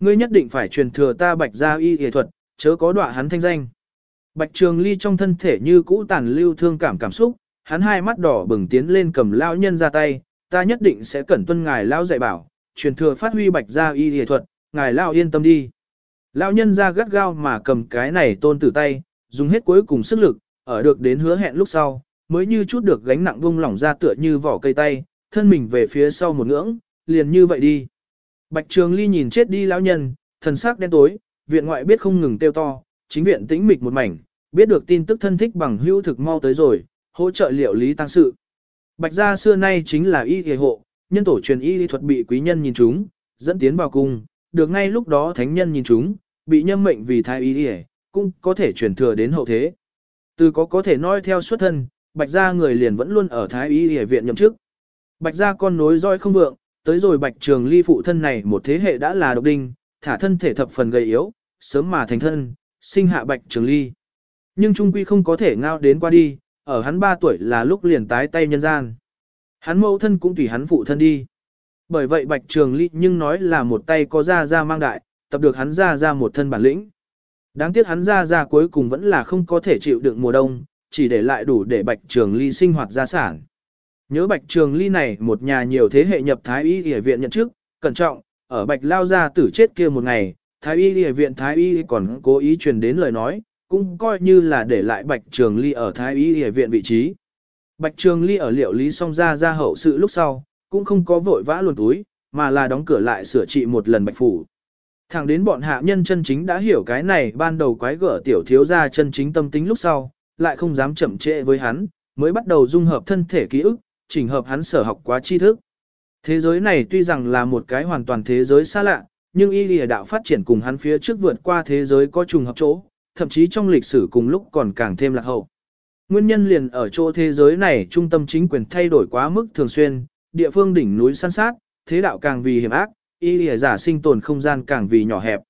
Ngươi nhất định phải truyền thừa ta Bạch Gia y y thuật, chớ có đọa hắn thanh danh. Bạch Trường Ly trong thân thể như cũ tàn lưu thương cảm cảm xúc, hắn hai mắt đỏ bừng tiến lên cầm lão nhân ra tay, ta nhất định sẽ cẩn tuân ngài lão dạy bảo, truyền thừa phát huy Bạch Gia y y thuật, ngài lão yên tâm đi. Lão nhân ra gắt gao mà cầm cái này tôn tử tay, dùng hết cuối cùng sức lực, ở được đến hứa hẹn lúc sau, mới như chút được gánh nặng buông lỏng ra tựa như vỏ cây tay, thân mình về phía sau một ngưỡng, liền như vậy đi. Bạch Trường Ly nhìn chết đi lão nhân, thần sắc đen tối, viện ngoại biết không ngừng tiêu to, chính viện tĩnh mịch một mảnh, biết được tin tức thân thích bằng hữu thực mau tới rồi, hỗ trợ liệu lý tăng sự. Bạch gia xưa nay chính là y y hộ, nhân tổ truyền y lý thuật bị quý nhân nhìn chúng, dẫn tiến vào cung, được ngay lúc đó thánh nhân nhìn chúng, bị nhâm mệnh vì thái y y, cũng có thể truyền thừa đến hậu thế. Từ có có thể nói theo xuất thân, bạch gia người liền vẫn luôn ở thái y y viện nhậm chức. Bạch gia con nối roi không vượng, tới rồi bạch trường ly phụ thân này một thế hệ đã là độc đinh, thả thân thể thập phần gầy yếu, sớm mà thành thân, sinh hạ bạch trường ly. Nhưng trung quy không có thể ngao đến qua đi, ở hắn 3 tuổi là lúc liền tái tay nhân gian. Hắn mẫu thân cũng tùy hắn phụ thân đi. Bởi vậy bạch trường ly nhưng nói là một tay có ra ra mang đại, tập được hắn ra ra một thân bản lĩnh. Đáng tiếc hắn ra ra cuối cùng vẫn là không có thể chịu đựng mùa đông, chỉ để lại đủ để bạch trường ly sinh hoạt gia sản. Nhớ bạch trường ly này một nhà nhiều thế hệ nhập thái y y viện nhận trước, cẩn trọng, ở bạch lao ra tử chết kia một ngày, thái y y viện thái y còn cố ý truyền đến lời nói, cũng coi như là để lại bạch trường ly ở thái y y viện vị trí. Bạch trường ly ở liệu lý xong ra ra hậu sự lúc sau, cũng không có vội vã luồn túi, mà là đóng cửa lại sửa trị một lần bạch phủ. Thẳng đến bọn hạ nhân chân chính đã hiểu cái này ban đầu quái gở tiểu thiếu ra chân chính tâm tính lúc sau, lại không dám chậm trễ với hắn, mới bắt đầu dung hợp thân thể ký ức, chỉnh hợp hắn sở học quá tri thức. Thế giới này tuy rằng là một cái hoàn toàn thế giới xa lạ, nhưng y lìa đạo phát triển cùng hắn phía trước vượt qua thế giới có trùng hợp chỗ, thậm chí trong lịch sử cùng lúc còn càng thêm lạc hậu. Nguyên nhân liền ở chỗ thế giới này trung tâm chính quyền thay đổi quá mức thường xuyên, địa phương đỉnh núi săn sát, thế đạo càng vì hiểm ác, y lìa giả sinh tồn không gian càng vì nhỏ hẹp.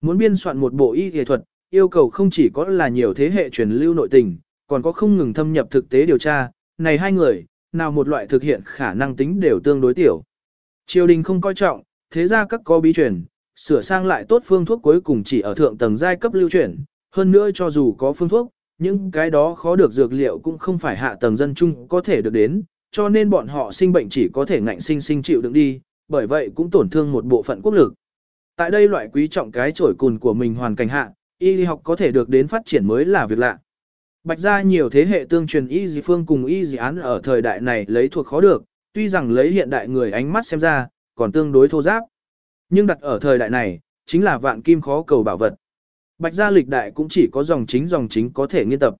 Muốn biên soạn một bộ y y thuật, yêu cầu không chỉ có là nhiều thế hệ truyền lưu nội tình, còn có không ngừng thâm nhập thực tế điều tra, này hai người, nào một loại thực hiện khả năng tính đều tương đối tiểu. Triều đình không coi trọng, thế ra các có bí truyền, sửa sang lại tốt phương thuốc cuối cùng chỉ ở thượng tầng giai cấp lưu truyền, hơn nữa cho dù có phương thuốc, những cái đó khó được dược liệu cũng không phải hạ tầng dân chung có thể được đến, cho nên bọn họ sinh bệnh chỉ có thể ngạnh sinh sinh chịu đựng đi, bởi vậy cũng tổn thương một bộ phận quốc lực. Tại đây loại quý trọng cái trổi cùn của mình hoàn cảnh hạ, y học có thể được đến phát triển mới là việc lạ. Bạch ra nhiều thế hệ tương truyền y dì phương cùng y dì án ở thời đại này lấy thuộc khó được, tuy rằng lấy hiện đại người ánh mắt xem ra, còn tương đối thô giáp. Nhưng đặt ở thời đại này, chính là vạn kim khó cầu bảo vật. Bạch gia lịch đại cũng chỉ có dòng chính dòng chính có thể nghiên tập.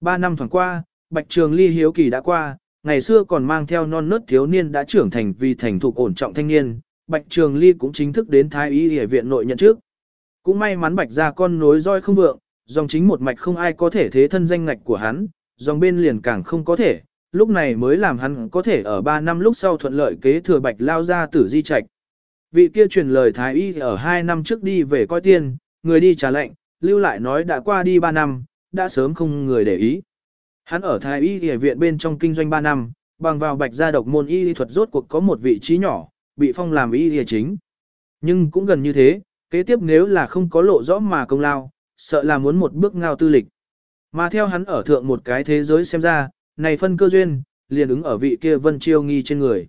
Ba năm thoảng qua, Bạch Trường Ly hiếu kỳ đã qua, ngày xưa còn mang theo non nớt thiếu niên đã trưởng thành vì thành thục ổn trọng thanh niên, Bạch Trường Ly cũng chính thức đến Thái Y Y viện nội nhận trước. Cũng may mắn Bạch gia con nối roi không vượng, dòng chính một mạch không ai có thể thế thân danh ngạch của hắn, dòng bên liền càng không có thể, lúc này mới làm hắn có thể ở 3 năm lúc sau thuận lợi kế thừa Bạch lao ra tử di trạch. Vị kia truyền lời Thái Y ở 2 năm trước đi về coi tiên, người đi trả lệnh, lưu lại nói đã qua đi 3 năm, đã sớm không người để ý. Hắn ở Thái Y Y viện bên trong kinh doanh 3 năm, bằng vào Bạch gia độc môn y thuật rốt cuộc có một vị trí nhỏ, bị phong làm y y chính. Nhưng cũng gần như thế, kế tiếp nếu là không có lộ rõ mà công lao, sợ là muốn một bước ngao tư lịch. Mà theo hắn ở thượng một cái thế giới xem ra, này phân cơ duyên, liền ứng ở vị kia vân chiêu nghi trên người.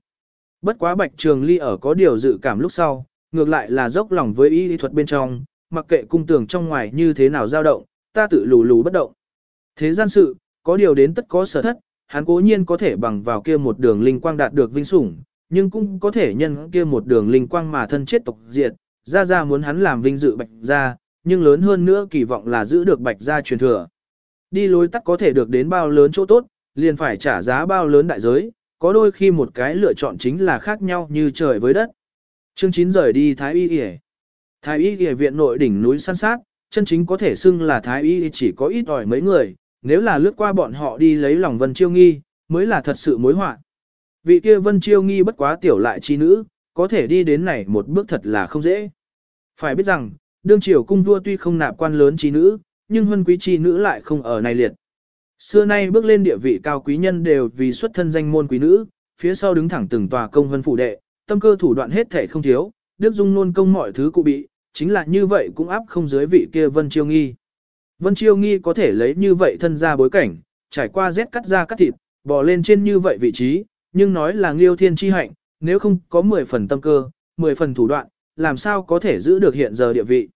Bất quá bạch trường ly ở có điều dự cảm lúc sau, ngược lại là dốc lòng với y lý thuật bên trong, mặc kệ cung tường trong ngoài như thế nào dao động, ta tự lù lù bất động. Thế gian sự, có điều đến tất có sở thất, hắn cố nhiên có thể bằng vào kia một đường linh quang đạt được vinh sủng, nhưng cũng có thể nhân kia một đường linh quang mà thân chết tộc diệt, ra ra muốn hắn làm vinh dự bạch gia, nhưng lớn hơn nữa kỳ vọng là giữ được bạch gia truyền thừa. Đi lối tắt có thể được đến bao lớn chỗ tốt, liền phải trả giá bao lớn đại giới, có đôi khi một cái lựa chọn chính là khác nhau như trời với đất. Chương 9 rời đi Thái Y Y Thái Y Y viện nội đỉnh núi săn sát, chân chính có thể xưng là Thái Y chỉ có ít ỏi mấy người, nếu là lướt qua bọn họ đi lấy lòng Vân Chiêu Nghi, mới là thật sự mối họa. Vị kia Vân Chiêu Nghi bất quá tiểu lại chi nữ, có thể đi đến này một bước thật là không dễ. Phải biết rằng, đương triều cung vua tuy không nạp quan lớn chi nữ, nhưng huân quý chi nữ lại không ở này liệt. Xưa nay bước lên địa vị cao quý nhân đều vì xuất thân danh môn quý nữ, phía sau đứng thẳng từng tòa công vân phủ đệ, tâm cơ thủ đoạn hết thể không thiếu, đức dung nôn công mọi thứ cụ bị, chính là như vậy cũng áp không dưới vị kia Vân Chiêu Nghi. Vân Chiêu Nghi có thể lấy như vậy thân ra bối cảnh, trải qua rét cắt ra cắt thịt, bò lên trên như vậy vị trí, nhưng nói là nghiêu thiên chi hạnh, nếu không có 10 phần tâm cơ, 10 phần thủ đoạn, làm sao có thể giữ được hiện giờ địa vị.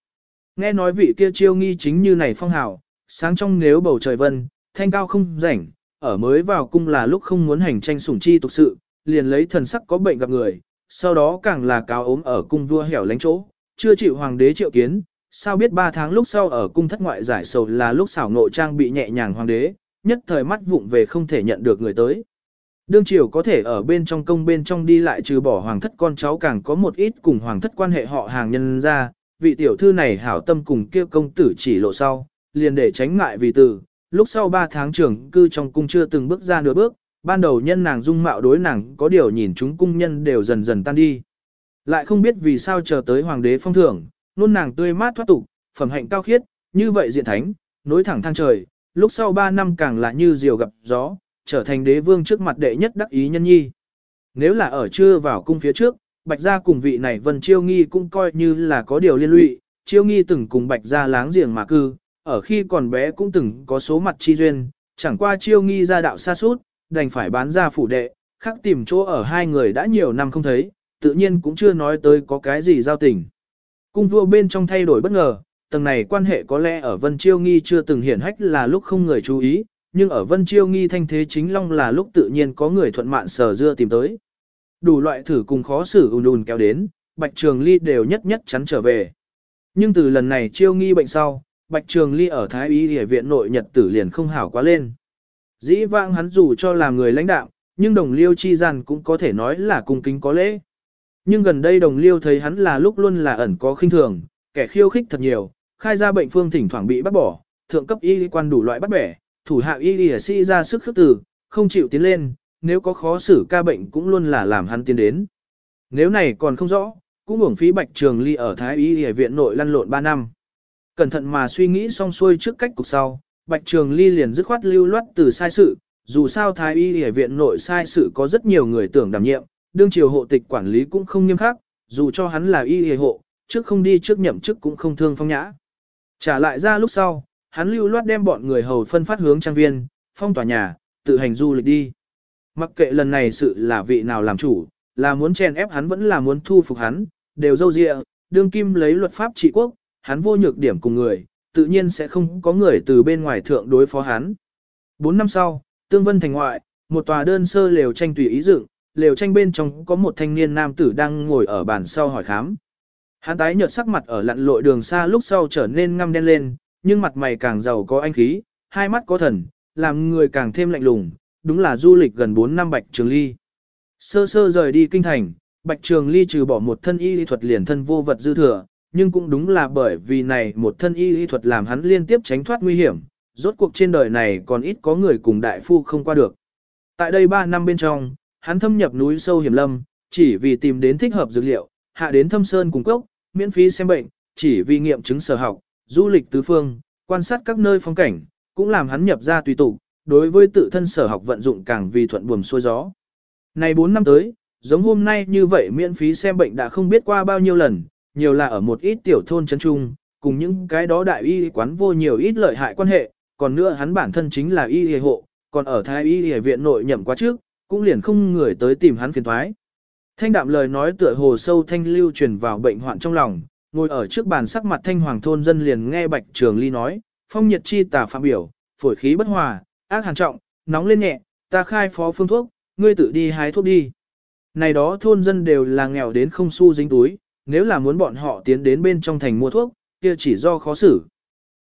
Nghe nói vị kia chiêu nghi chính như này phong hào, sáng trong nếu bầu trời vân, thanh cao không rảnh, ở mới vào cung là lúc không muốn hành tranh sủng chi tục sự, liền lấy thần sắc có bệnh gặp người, sau đó càng là cáo ốm ở cung vua hẻo lánh chỗ, chưa chịu hoàng đế triệu kiến, sao biết ba tháng lúc sau ở cung thất ngoại giải sầu là lúc xảo ngộ trang bị nhẹ nhàng hoàng đế, nhất thời mắt vụng về không thể nhận được người tới. Đương triều có thể ở bên trong công bên trong đi lại trừ bỏ hoàng thất con cháu càng có một ít cùng hoàng thất quan hệ họ hàng nhân ra, vị tiểu thư này hảo tâm cùng kia công tử chỉ lộ sau, liền để tránh ngại vì từ, lúc sau 3 tháng trưởng cư trong cung chưa từng bước ra nửa bước, ban đầu nhân nàng dung mạo đối nàng có điều nhìn chúng cung nhân đều dần dần tan đi. Lại không biết vì sao chờ tới hoàng đế phong thưởng, luôn nàng tươi mát thoát tục, phẩm hạnh cao khiết, như vậy diện thánh, nối thẳng thang trời, lúc sau 3 năm càng là như diều gặp gió, trở thành đế vương trước mặt đệ nhất đắc ý nhân nhi. Nếu là ở chưa vào cung phía trước, Bạch Gia cùng vị này Vân Chiêu Nghi cũng coi như là có điều liên lụy, Chiêu Nghi từng cùng Bạch Gia láng giềng mà cư, ở khi còn bé cũng từng có số mặt chi duyên, chẳng qua Chiêu Nghi ra đạo xa suốt, đành phải bán ra phủ đệ, khắc tìm chỗ ở hai người đã nhiều năm không thấy, tự nhiên cũng chưa nói tới có cái gì giao tình. Cung vua bên trong thay đổi bất ngờ, tầng này quan hệ có lẽ ở Vân Chiêu Nghi chưa từng hiển hách là lúc không người chú ý, nhưng ở Vân Chiêu nghi thanh thế chính long là lúc tự nhiên có người thuận mạn sở dưa tìm tới. Đủ loại thử cùng khó xử ùn ùn kéo đến, Bạch Trường Ly đều nhất nhất chắn trở về. Nhưng từ lần này chiêu nghi bệnh sau, Bạch Trường Ly ở Thái Y Y viện nội nhật tử liền không hảo quá lên. Dĩ vãng hắn dù cho là người lãnh đạo, nhưng đồng liêu chi gian cũng có thể nói là cung kính có lễ. Nhưng gần đây đồng liêu thấy hắn là lúc luôn là ẩn có khinh thường, kẻ khiêu khích thật nhiều, khai ra bệnh phương thỉnh thoảng bị bắt bỏ, thượng cấp y quan đủ loại bắt bẻ, thủ hạ y y sĩ ra sức khước từ, không chịu tiến lên, nếu có khó xử ca bệnh cũng luôn là làm hắn tiến đến. Nếu này còn không rõ, cũng uổng phí bạch trường ly ở Thái y y viện nội lăn lộn 3 năm. Cẩn thận mà suy nghĩ xong xuôi trước cách cục sau, bạch trường ly liền dứt khoát lưu loát từ sai sự, dù sao Thái y y viện nội sai sự có rất nhiều người tưởng đảm nhiệm, đương triều hộ tịch quản lý cũng không nghiêm khắc, dù cho hắn là y y hộ, trước không đi trước nhậm chức cũng không thương phong nhã. Trả lại ra lúc sau, hắn lưu loát đem bọn người hầu phân phát hướng trang viên, phong tòa nhà, tự hành du lịch đi. Mặc kệ lần này sự là vị nào làm chủ, là muốn chen ép hắn vẫn là muốn thu phục hắn, đều dâu dịa, đương kim lấy luật pháp trị quốc, hắn vô nhược điểm cùng người, tự nhiên sẽ không có người từ bên ngoài thượng đối phó hắn. Bốn năm sau, tương vân thành ngoại, một tòa đơn sơ lều tranh tùy ý dựng, lều tranh bên trong có một thanh niên nam tử đang ngồi ở bàn sau hỏi khám. Hắn tái nhợt sắc mặt ở lặn lội đường xa lúc sau trở nên ngăm đen lên, nhưng mặt mày càng giàu có anh khí, hai mắt có thần, làm người càng thêm lạnh lùng, đúng là du lịch gần 4 năm Bạch Trường Ly. Sơ sơ rời đi kinh thành, Bạch Trường Ly trừ bỏ một thân y lý thuật liền thân vô vật dư thừa, nhưng cũng đúng là bởi vì này một thân y lý thuật làm hắn liên tiếp tránh thoát nguy hiểm, rốt cuộc trên đời này còn ít có người cùng đại phu không qua được. Tại đây 3 năm bên trong, hắn thâm nhập núi sâu hiểm lâm, chỉ vì tìm đến thích hợp dược liệu, hạ đến thâm sơn cùng cốc, miễn phí xem bệnh, chỉ vì nghiệm chứng sở học, du lịch tứ phương, quan sát các nơi phong cảnh, cũng làm hắn nhập ra tùy tục, đối với tự thân sở học vận dụng càng vì thuận buồm xuôi gió. Này 4 năm tới, giống hôm nay như vậy miễn phí xem bệnh đã không biết qua bao nhiêu lần, nhiều là ở một ít tiểu thôn chân trung, cùng những cái đó đại y quán vô nhiều ít lợi hại quan hệ, còn nữa hắn bản thân chính là y y hộ, còn ở thái y y viện nội nhậm quá trước, cũng liền không người tới tìm hắn phiền thoái. Thanh đạm lời nói tựa hồ sâu thanh lưu truyền vào bệnh hoạn trong lòng, ngồi ở trước bàn sắc mặt thanh hoàng thôn dân liền nghe Bạch Trường Ly nói, phong nhiệt chi tà phạm biểu, phổi khí bất hòa, ác hàn trọng, nóng lên nhẹ, ta khai phó phương thuốc, ngươi tự đi hái thuốc đi. Này đó thôn dân đều là nghèo đến không xu dính túi, nếu là muốn bọn họ tiến đến bên trong thành mua thuốc, kia chỉ do khó xử.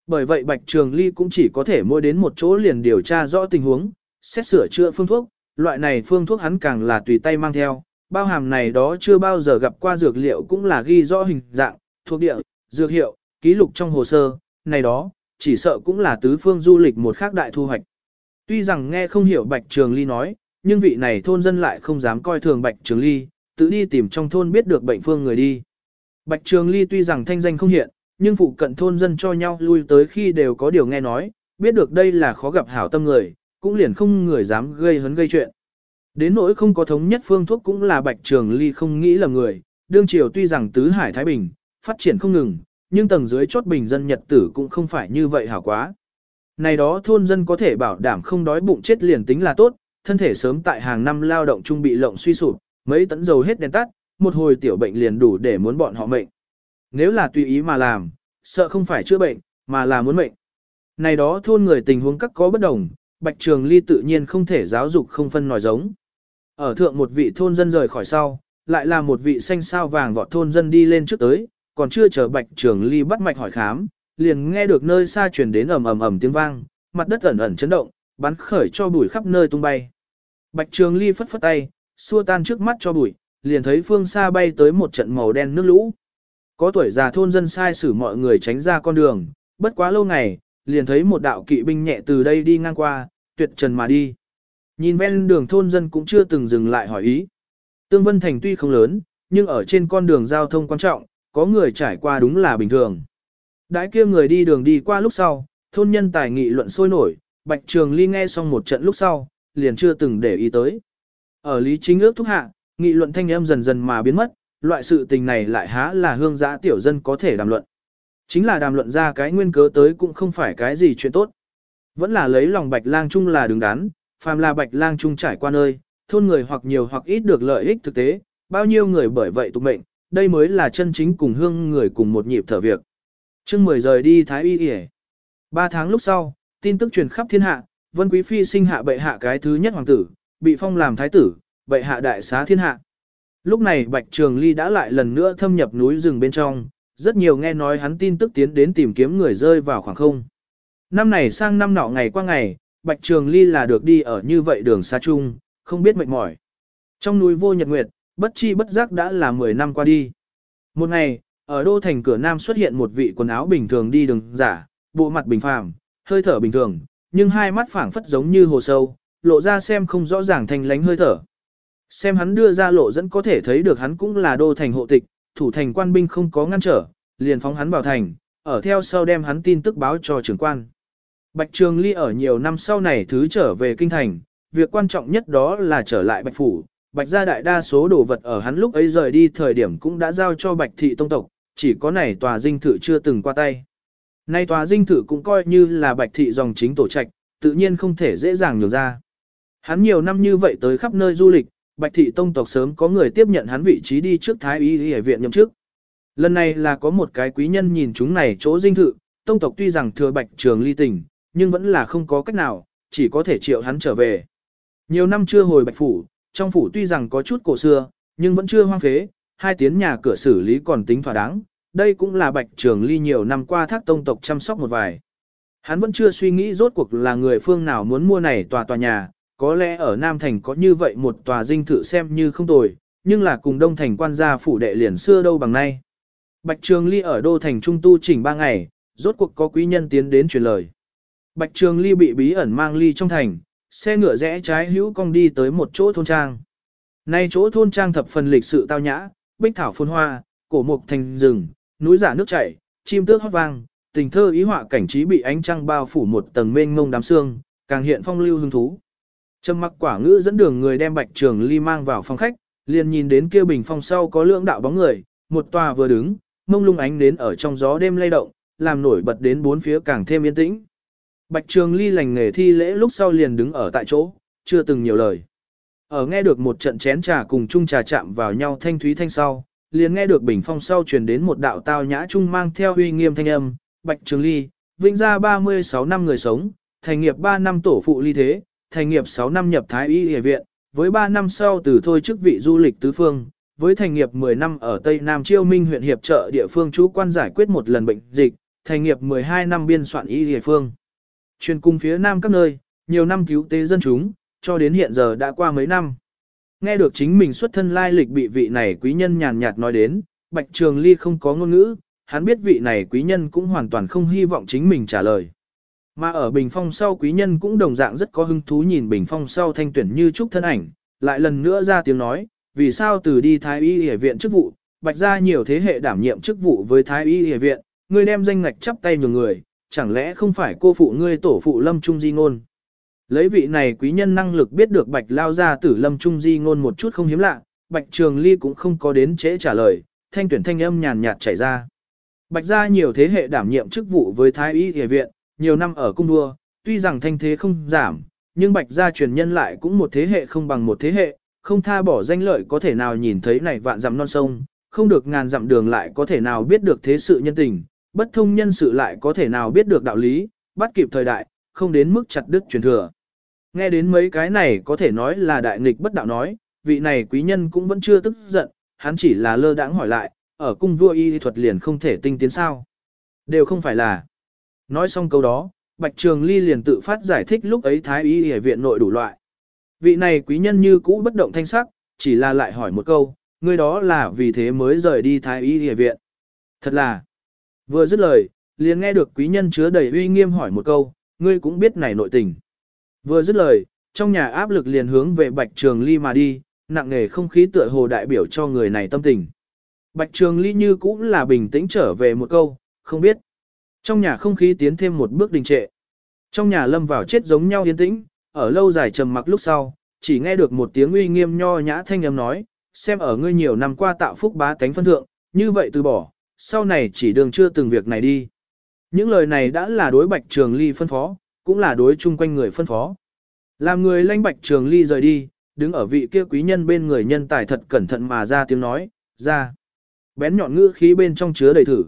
Bởi vậy Bạch Trường Ly cũng chỉ có thể mua đến một chỗ liền điều tra rõ tình huống, xét sửa chữa phương thuốc, loại này phương thuốc hắn càng là tùy tay mang theo, bao hàm này đó chưa bao giờ gặp qua dược liệu cũng là ghi rõ hình dạng, thuộc địa, dược hiệu, ký lục trong hồ sơ, này đó, chỉ sợ cũng là tứ phương du lịch một khác đại thu hoạch. Tuy rằng nghe không hiểu Bạch Trường Ly nói, nhưng vị này thôn dân lại không dám coi thường Bạch Trường Ly, tự đi tìm trong thôn biết được bệnh phương người đi. Bạch Trường Ly tuy rằng thanh danh không hiện, nhưng phụ cận thôn dân cho nhau lui tới khi đều có điều nghe nói, biết được đây là khó gặp hảo tâm người, cũng liền không người dám gây hấn gây chuyện. Đến nỗi không có thống nhất phương thuốc cũng là Bạch Trường Ly không nghĩ là người, đương triều tuy rằng tứ hải Thái Bình, phát triển không ngừng, nhưng tầng dưới chốt bình dân nhật tử cũng không phải như vậy hảo quá. Này đó thôn dân có thể bảo đảm không đói bụng chết liền tính là tốt, thân thể sớm tại hàng năm lao động trung bị lộng suy sụp, mấy tấn dầu hết đèn tắt, một hồi tiểu bệnh liền đủ để muốn bọn họ mệnh. Nếu là tùy ý mà làm, sợ không phải chữa bệnh, mà là muốn mệnh. Này đó thôn người tình huống các có bất đồng, Bạch Trường Ly tự nhiên không thể giáo dục không phân nòi giống. Ở thượng một vị thôn dân rời khỏi sau, lại là một vị xanh sao vàng vọt thôn dân đi lên trước tới, còn chưa chờ Bạch Trường Ly bắt mạch hỏi khám, liền nghe được nơi xa truyền đến ầm ầm ầm tiếng vang, mặt đất ẩn ẩn chấn động, bắn khởi cho bụi khắp nơi tung bay. Bạch Trường Ly phất phất tay, xua tan trước mắt cho bụi, liền thấy phương xa bay tới một trận màu đen nước lũ. Có tuổi già thôn dân sai xử mọi người tránh ra con đường, bất quá lâu ngày, liền thấy một đạo kỵ binh nhẹ từ đây đi ngang qua, tuyệt trần mà đi. Nhìn ven đường thôn dân cũng chưa từng dừng lại hỏi ý. Tương Vân Thành tuy không lớn, nhưng ở trên con đường giao thông quan trọng, có người trải qua đúng là bình thường. Đãi kia người đi đường đi qua lúc sau, thôn nhân tài nghị luận sôi nổi, Bạch Trường Ly nghe xong một trận lúc sau, liền chưa từng để ý tới. Ở Lý Chính ước thúc hạ, nghị luận thanh âm dần dần mà biến mất, loại sự tình này lại há là hương giã tiểu dân có thể đàm luận. Chính là đàm luận ra cái nguyên cớ tới cũng không phải cái gì chuyện tốt. Vẫn là lấy lòng Bạch Lang Trung là đứng đắn, phàm là Bạch Lang Trung trải qua nơi, thôn người hoặc nhiều hoặc ít được lợi ích thực tế, bao nhiêu người bởi vậy tục mệnh, đây mới là chân chính cùng hương người cùng một nhịp thở việc. chương 10 rời đi Thái Y Y Ba tháng lúc sau, tin tức truyền khắp thiên hạ, Vân Quý Phi sinh hạ bệ hạ cái thứ nhất hoàng tử, bị phong làm thái tử, bệ hạ đại xá thiên hạ. Lúc này Bạch Trường Ly đã lại lần nữa thâm nhập núi rừng bên trong, rất nhiều nghe nói hắn tin tức tiến đến tìm kiếm người rơi vào khoảng không. Năm này sang năm nọ ngày qua ngày, Bạch Trường Ly là được đi ở như vậy đường xa chung, không biết mệt mỏi. Trong núi vô nhật nguyệt, bất chi bất giác đã là 10 năm qua đi. Một ngày, ở đô thành cửa nam xuất hiện một vị quần áo bình thường đi đường giả, bộ mặt bình phàm, hơi thở bình thường, nhưng hai mắt phảng phất giống như hồ sâu, lộ ra xem không rõ ràng thành lánh hơi thở. Xem hắn đưa ra lộ dẫn có thể thấy được hắn cũng là đô thành hộ tịch, thủ thành quan binh không có ngăn trở, liền phóng hắn vào thành, ở theo sau đem hắn tin tức báo cho trưởng quan. Bạch Trường Ly ở nhiều năm sau này thứ trở về kinh thành, việc quan trọng nhất đó là trở lại Bạch Phủ. Bạch gia đại đa số đồ vật ở hắn lúc ấy rời đi thời điểm cũng đã giao cho Bạch Thị Tông Tộc, chỉ có này tòa dinh thự chưa từng qua tay. Nay tòa dinh thự cũng coi như là Bạch Thị dòng chính tổ trạch, tự nhiên không thể dễ dàng nhường ra. Hắn nhiều năm như vậy tới khắp nơi du lịch, Bạch Thị Tông Tộc sớm có người tiếp nhận hắn vị trí đi trước Thái Y Y viện nhậm chức. Lần này là có một cái quý nhân nhìn chúng này chỗ dinh thự, Tông Tộc tuy rằng thừa Bạch Trường ly tình, nhưng vẫn là không có cách nào, chỉ có thể triệu hắn trở về. Nhiều năm chưa hồi Bạch Phủ, trong phủ tuy rằng có chút cổ xưa, nhưng vẫn chưa hoang phế, hai tiến nhà cửa xử lý còn tính thỏa đáng, đây cũng là bạch trường ly nhiều năm qua thác tông tộc chăm sóc một vài. Hắn vẫn chưa suy nghĩ rốt cuộc là người phương nào muốn mua này tòa tòa nhà, có lẽ ở Nam Thành có như vậy một tòa dinh thự xem như không tồi, nhưng là cùng Đông Thành quan gia phủ đệ liền xưa đâu bằng nay. Bạch Trường Ly ở Đô Thành Trung tu chỉnh ba ngày, rốt cuộc có quý nhân tiến đến truyền lời. Bạch Trường Ly bị bí ẩn mang ly trong thành, xe ngựa rẽ trái hữu cong đi tới một chỗ thôn trang. Nay chỗ thôn trang thập phần lịch sự tao nhã, bích thảo phồn hoa, cổ mục thành rừng, núi giả nước chảy, chim tước hót vang, tình thơ ý họa cảnh trí bị ánh trăng bao phủ một tầng mênh mông đám sương, càng hiện phong lưu hứng thú. Trầm mặc quả ngữ dẫn đường người đem Bạch Trường Ly mang vào phòng khách, liền nhìn đến kia bình phong sau có lưỡng đạo bóng người, một tòa vừa đứng, mông lung ánh đến ở trong gió đêm lay động, làm nổi bật đến bốn phía càng thêm yên tĩnh. Bạch Trường Ly lành nghề thi lễ lúc sau liền đứng ở tại chỗ, chưa từng nhiều lời. Ở nghe được một trận chén trà cùng chung trà chạm vào nhau thanh thúy thanh sau, liền nghe được bình phong sau truyền đến một đạo tao nhã trung mang theo uy nghiêm thanh âm, Bạch Trường Ly, vinh gia 36 năm người sống, thành nghiệp 3 năm tổ phụ ly thế, thành nghiệp 6 năm nhập thái y y viện, với 3 năm sau từ thôi chức vị du lịch tứ phương, với thành nghiệp 10 năm ở Tây Nam Chiêu Minh huyện hiệp trợ địa phương chú quan giải quyết một lần bệnh dịch, thành nghiệp 12 năm biên soạn y y phương. Truyền cung phía Nam các nơi, nhiều năm cứu tế dân chúng, cho đến hiện giờ đã qua mấy năm. Nghe được chính mình xuất thân lai lịch bị vị này quý nhân nhàn nhạt nói đến, Bạch Trường Ly không có ngôn ngữ, hắn biết vị này quý nhân cũng hoàn toàn không hy vọng chính mình trả lời. Mà ở bình phong sau quý nhân cũng đồng dạng rất có hứng thú nhìn bình phong sau thanh tuyển như trúc thân ảnh, lại lần nữa ra tiếng nói, vì sao từ đi thái y y viện chức vụ, bạch ra nhiều thế hệ đảm nhiệm chức vụ với thái y y viện, người đem danh ngạch chắp tay nhường người, chẳng lẽ không phải cô phụ ngươi tổ phụ lâm trung di ngôn. Lấy vị này quý nhân năng lực biết được bạch lao ra tử lâm trung di ngôn một chút không hiếm lạ, bạch trường ly cũng không có đến trễ trả lời, thanh tuyển thanh âm nhàn nhạt chảy ra. Bạch gia nhiều thế hệ đảm nhiệm chức vụ với thái y y viện, nhiều năm ở cung đua, tuy rằng thanh thế không giảm, nhưng bạch gia truyền nhân lại cũng một thế hệ không bằng một thế hệ, không tha bỏ danh lợi có thể nào nhìn thấy này vạn dặm non sông, không được ngàn dặm đường lại có thể nào biết được thế sự nhân tình, bất thông nhân sự lại có thể nào biết được đạo lý, bắt kịp thời đại, không đến mức chặt đứt truyền thừa. Nghe đến mấy cái này có thể nói là đại nghịch bất đạo nói, vị này quý nhân cũng vẫn chưa tức giận, hắn chỉ là lơ đãng hỏi lại, ở cung vua y thuật liền không thể tinh tiến sao. Đều không phải là. Nói xong câu đó, Bạch Trường Ly liền tự phát giải thích lúc ấy thái y y viện nội đủ loại. Vị này quý nhân như cũ bất động thanh sắc, chỉ là lại hỏi một câu, người đó là vì thế mới rời đi thái y y viện. Thật là, vừa dứt lời, liền nghe được quý nhân chứa đầy uy nghiêm hỏi một câu, ngươi cũng biết này nội tình. Vừa dứt lời, trong nhà áp lực liền hướng về Bạch Trường Ly mà đi, nặng nề không khí tựa hồ đại biểu cho người này tâm tình. Bạch Trường Ly như cũng là bình tĩnh trở về một câu, không biết. Trong nhà không khí tiến thêm một bước đình trệ. Trong nhà lâm vào chết giống nhau yên tĩnh, ở lâu dài trầm mặc lúc sau, chỉ nghe được một tiếng uy nghiêm nho nhã thanh âm nói, xem ở ngươi nhiều năm qua tạo phúc bá cánh phân thượng, như vậy từ bỏ, sau này chỉ đường chưa từng việc này đi. Những lời này đã là đối Bạch Trường Ly phân phó, cũng là đối chung quanh người phân phó. Làm người lãnh Bạch Trường Ly rời đi, đứng ở vị kia quý nhân bên người nhân tài thật cẩn thận mà ra tiếng nói, ra. Bén nhọn ngữ khí bên trong chứa đầy thử.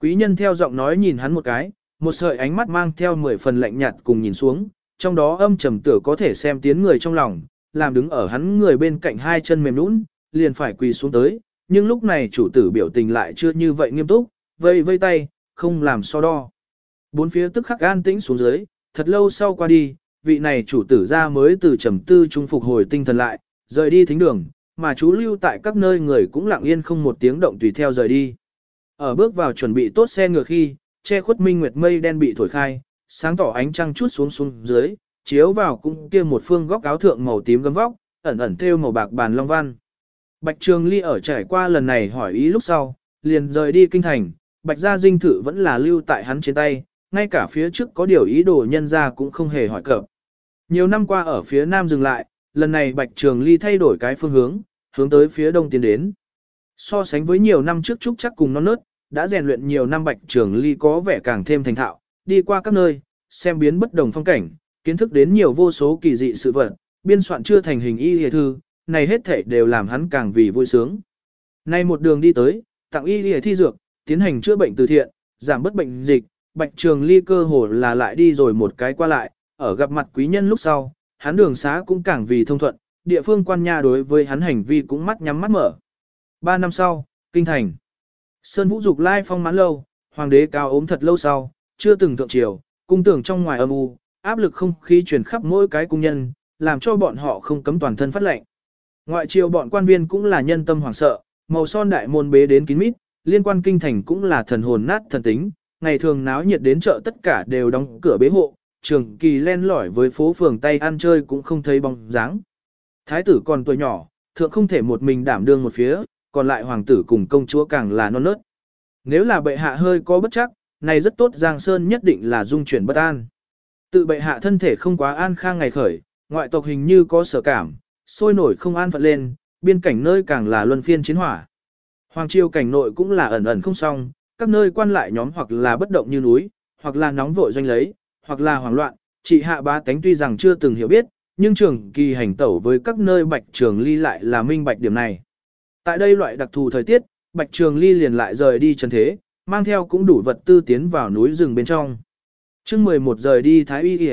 Quý nhân theo giọng nói nhìn hắn một cái, một sợi ánh mắt mang theo mười phần lạnh nhạt cùng nhìn xuống, trong đó âm trầm tựa có thể xem tiến người trong lòng, làm đứng ở hắn người bên cạnh hai chân mềm nũng, liền phải quỳ xuống tới, nhưng lúc này chủ tử biểu tình lại chưa như vậy nghiêm túc, vây vây tay, không làm so đo. Bốn phía tức khắc an tĩnh xuống dưới, thật lâu sau qua đi, vị này chủ tử ra mới từ trầm tư trung phục hồi tinh thần lại, rời đi thính đường, mà chú lưu tại các nơi người cũng lặng yên không một tiếng động tùy theo rời đi. Ở bước vào chuẩn bị tốt xe ngựa khi, che khuất minh nguyệt mây đen bị thổi khai, sáng tỏ ánh trăng chút xuống xuống dưới, chiếu vào cũng kia một phương góc áo thượng màu tím gấm vóc, ẩn ẩn thêu màu bạc bàn long văn. Bạch Trường Ly ở trải qua lần này hỏi ý lúc sau, liền rời đi kinh thành, Bạch gia dinh thự vẫn là lưu tại hắn trên tay, ngay cả phía trước có điều ý đồ nhân ra cũng không hề hỏi cập. Nhiều năm qua ở phía nam dừng lại, lần này Bạch Trường Ly thay đổi cái phương hướng, hướng tới phía đông tiến đến. So sánh với nhiều năm trước trúc chắc cùng non nớt, đã rèn luyện nhiều năm Bạch Trường Ly có vẻ càng thêm thành thạo, đi qua các nơi, xem biến bất đồng phong cảnh, kiến thức đến nhiều vô số kỳ dị sự vật, biên soạn chưa thành hình y hề thư, này hết thể đều làm hắn càng vì vui sướng. Nay một đường đi tới, tặng y y thi dược, tiến hành chữa bệnh từ thiện, giảm bất bệnh dịch, Bạch Trường Ly cơ hồ là lại đi rồi một cái qua lại, ở gặp mặt quý nhân lúc sau, hắn đường xá cũng càng vì thông thuận, địa phương quan nha đối với hắn hành vi cũng mắt nhắm mắt mở. Ba năm sau, kinh thành. Sơn Vũ Dục lai phong mãn lâu, hoàng đế cao ốm thật lâu sau, chưa từng thượng triều, cung tưởng trong ngoài âm u, áp lực không khí truyền khắp mỗi cái cung nhân, làm cho bọn họ không cấm toàn thân phát lệnh. Ngoại triều bọn quan viên cũng là nhân tâm hoảng sợ, màu son đại môn bế đến kín mít, liên quan kinh thành cũng là thần hồn nát thần tính, ngày thường náo nhiệt đến chợ tất cả đều đóng cửa bế hộ, trường kỳ len lỏi với phố phường tay ăn chơi cũng không thấy bóng dáng. Thái tử còn tuổi nhỏ, thượng không thể một mình đảm đương một phía, còn lại hoàng tử cùng công chúa càng là non nớt. Nếu là bệ hạ hơi có bất chắc, này rất tốt Giang Sơn nhất định là dung chuyển bất an. Tự bệ hạ thân thể không quá an khang ngày khởi, ngoại tộc hình như có sở cảm, sôi nổi không an phận lên, biên cảnh nơi càng là luân phiên chiến hỏa. Hoàng triều cảnh nội cũng là ẩn ẩn không xong, các nơi quan lại nhóm hoặc là bất động như núi, hoặc là nóng vội doanh lấy, hoặc là hoảng loạn, chỉ hạ bá tánh tuy rằng chưa từng hiểu biết, nhưng trường kỳ hành tẩu với các nơi bạch trường ly lại là minh bạch điểm này. Tại đây loại đặc thù thời tiết, bạch trường ly liền lại rời đi trần thế, mang theo cũng đủ vật tư tiến vào núi rừng bên trong. chương 11 rời đi Thái Y Y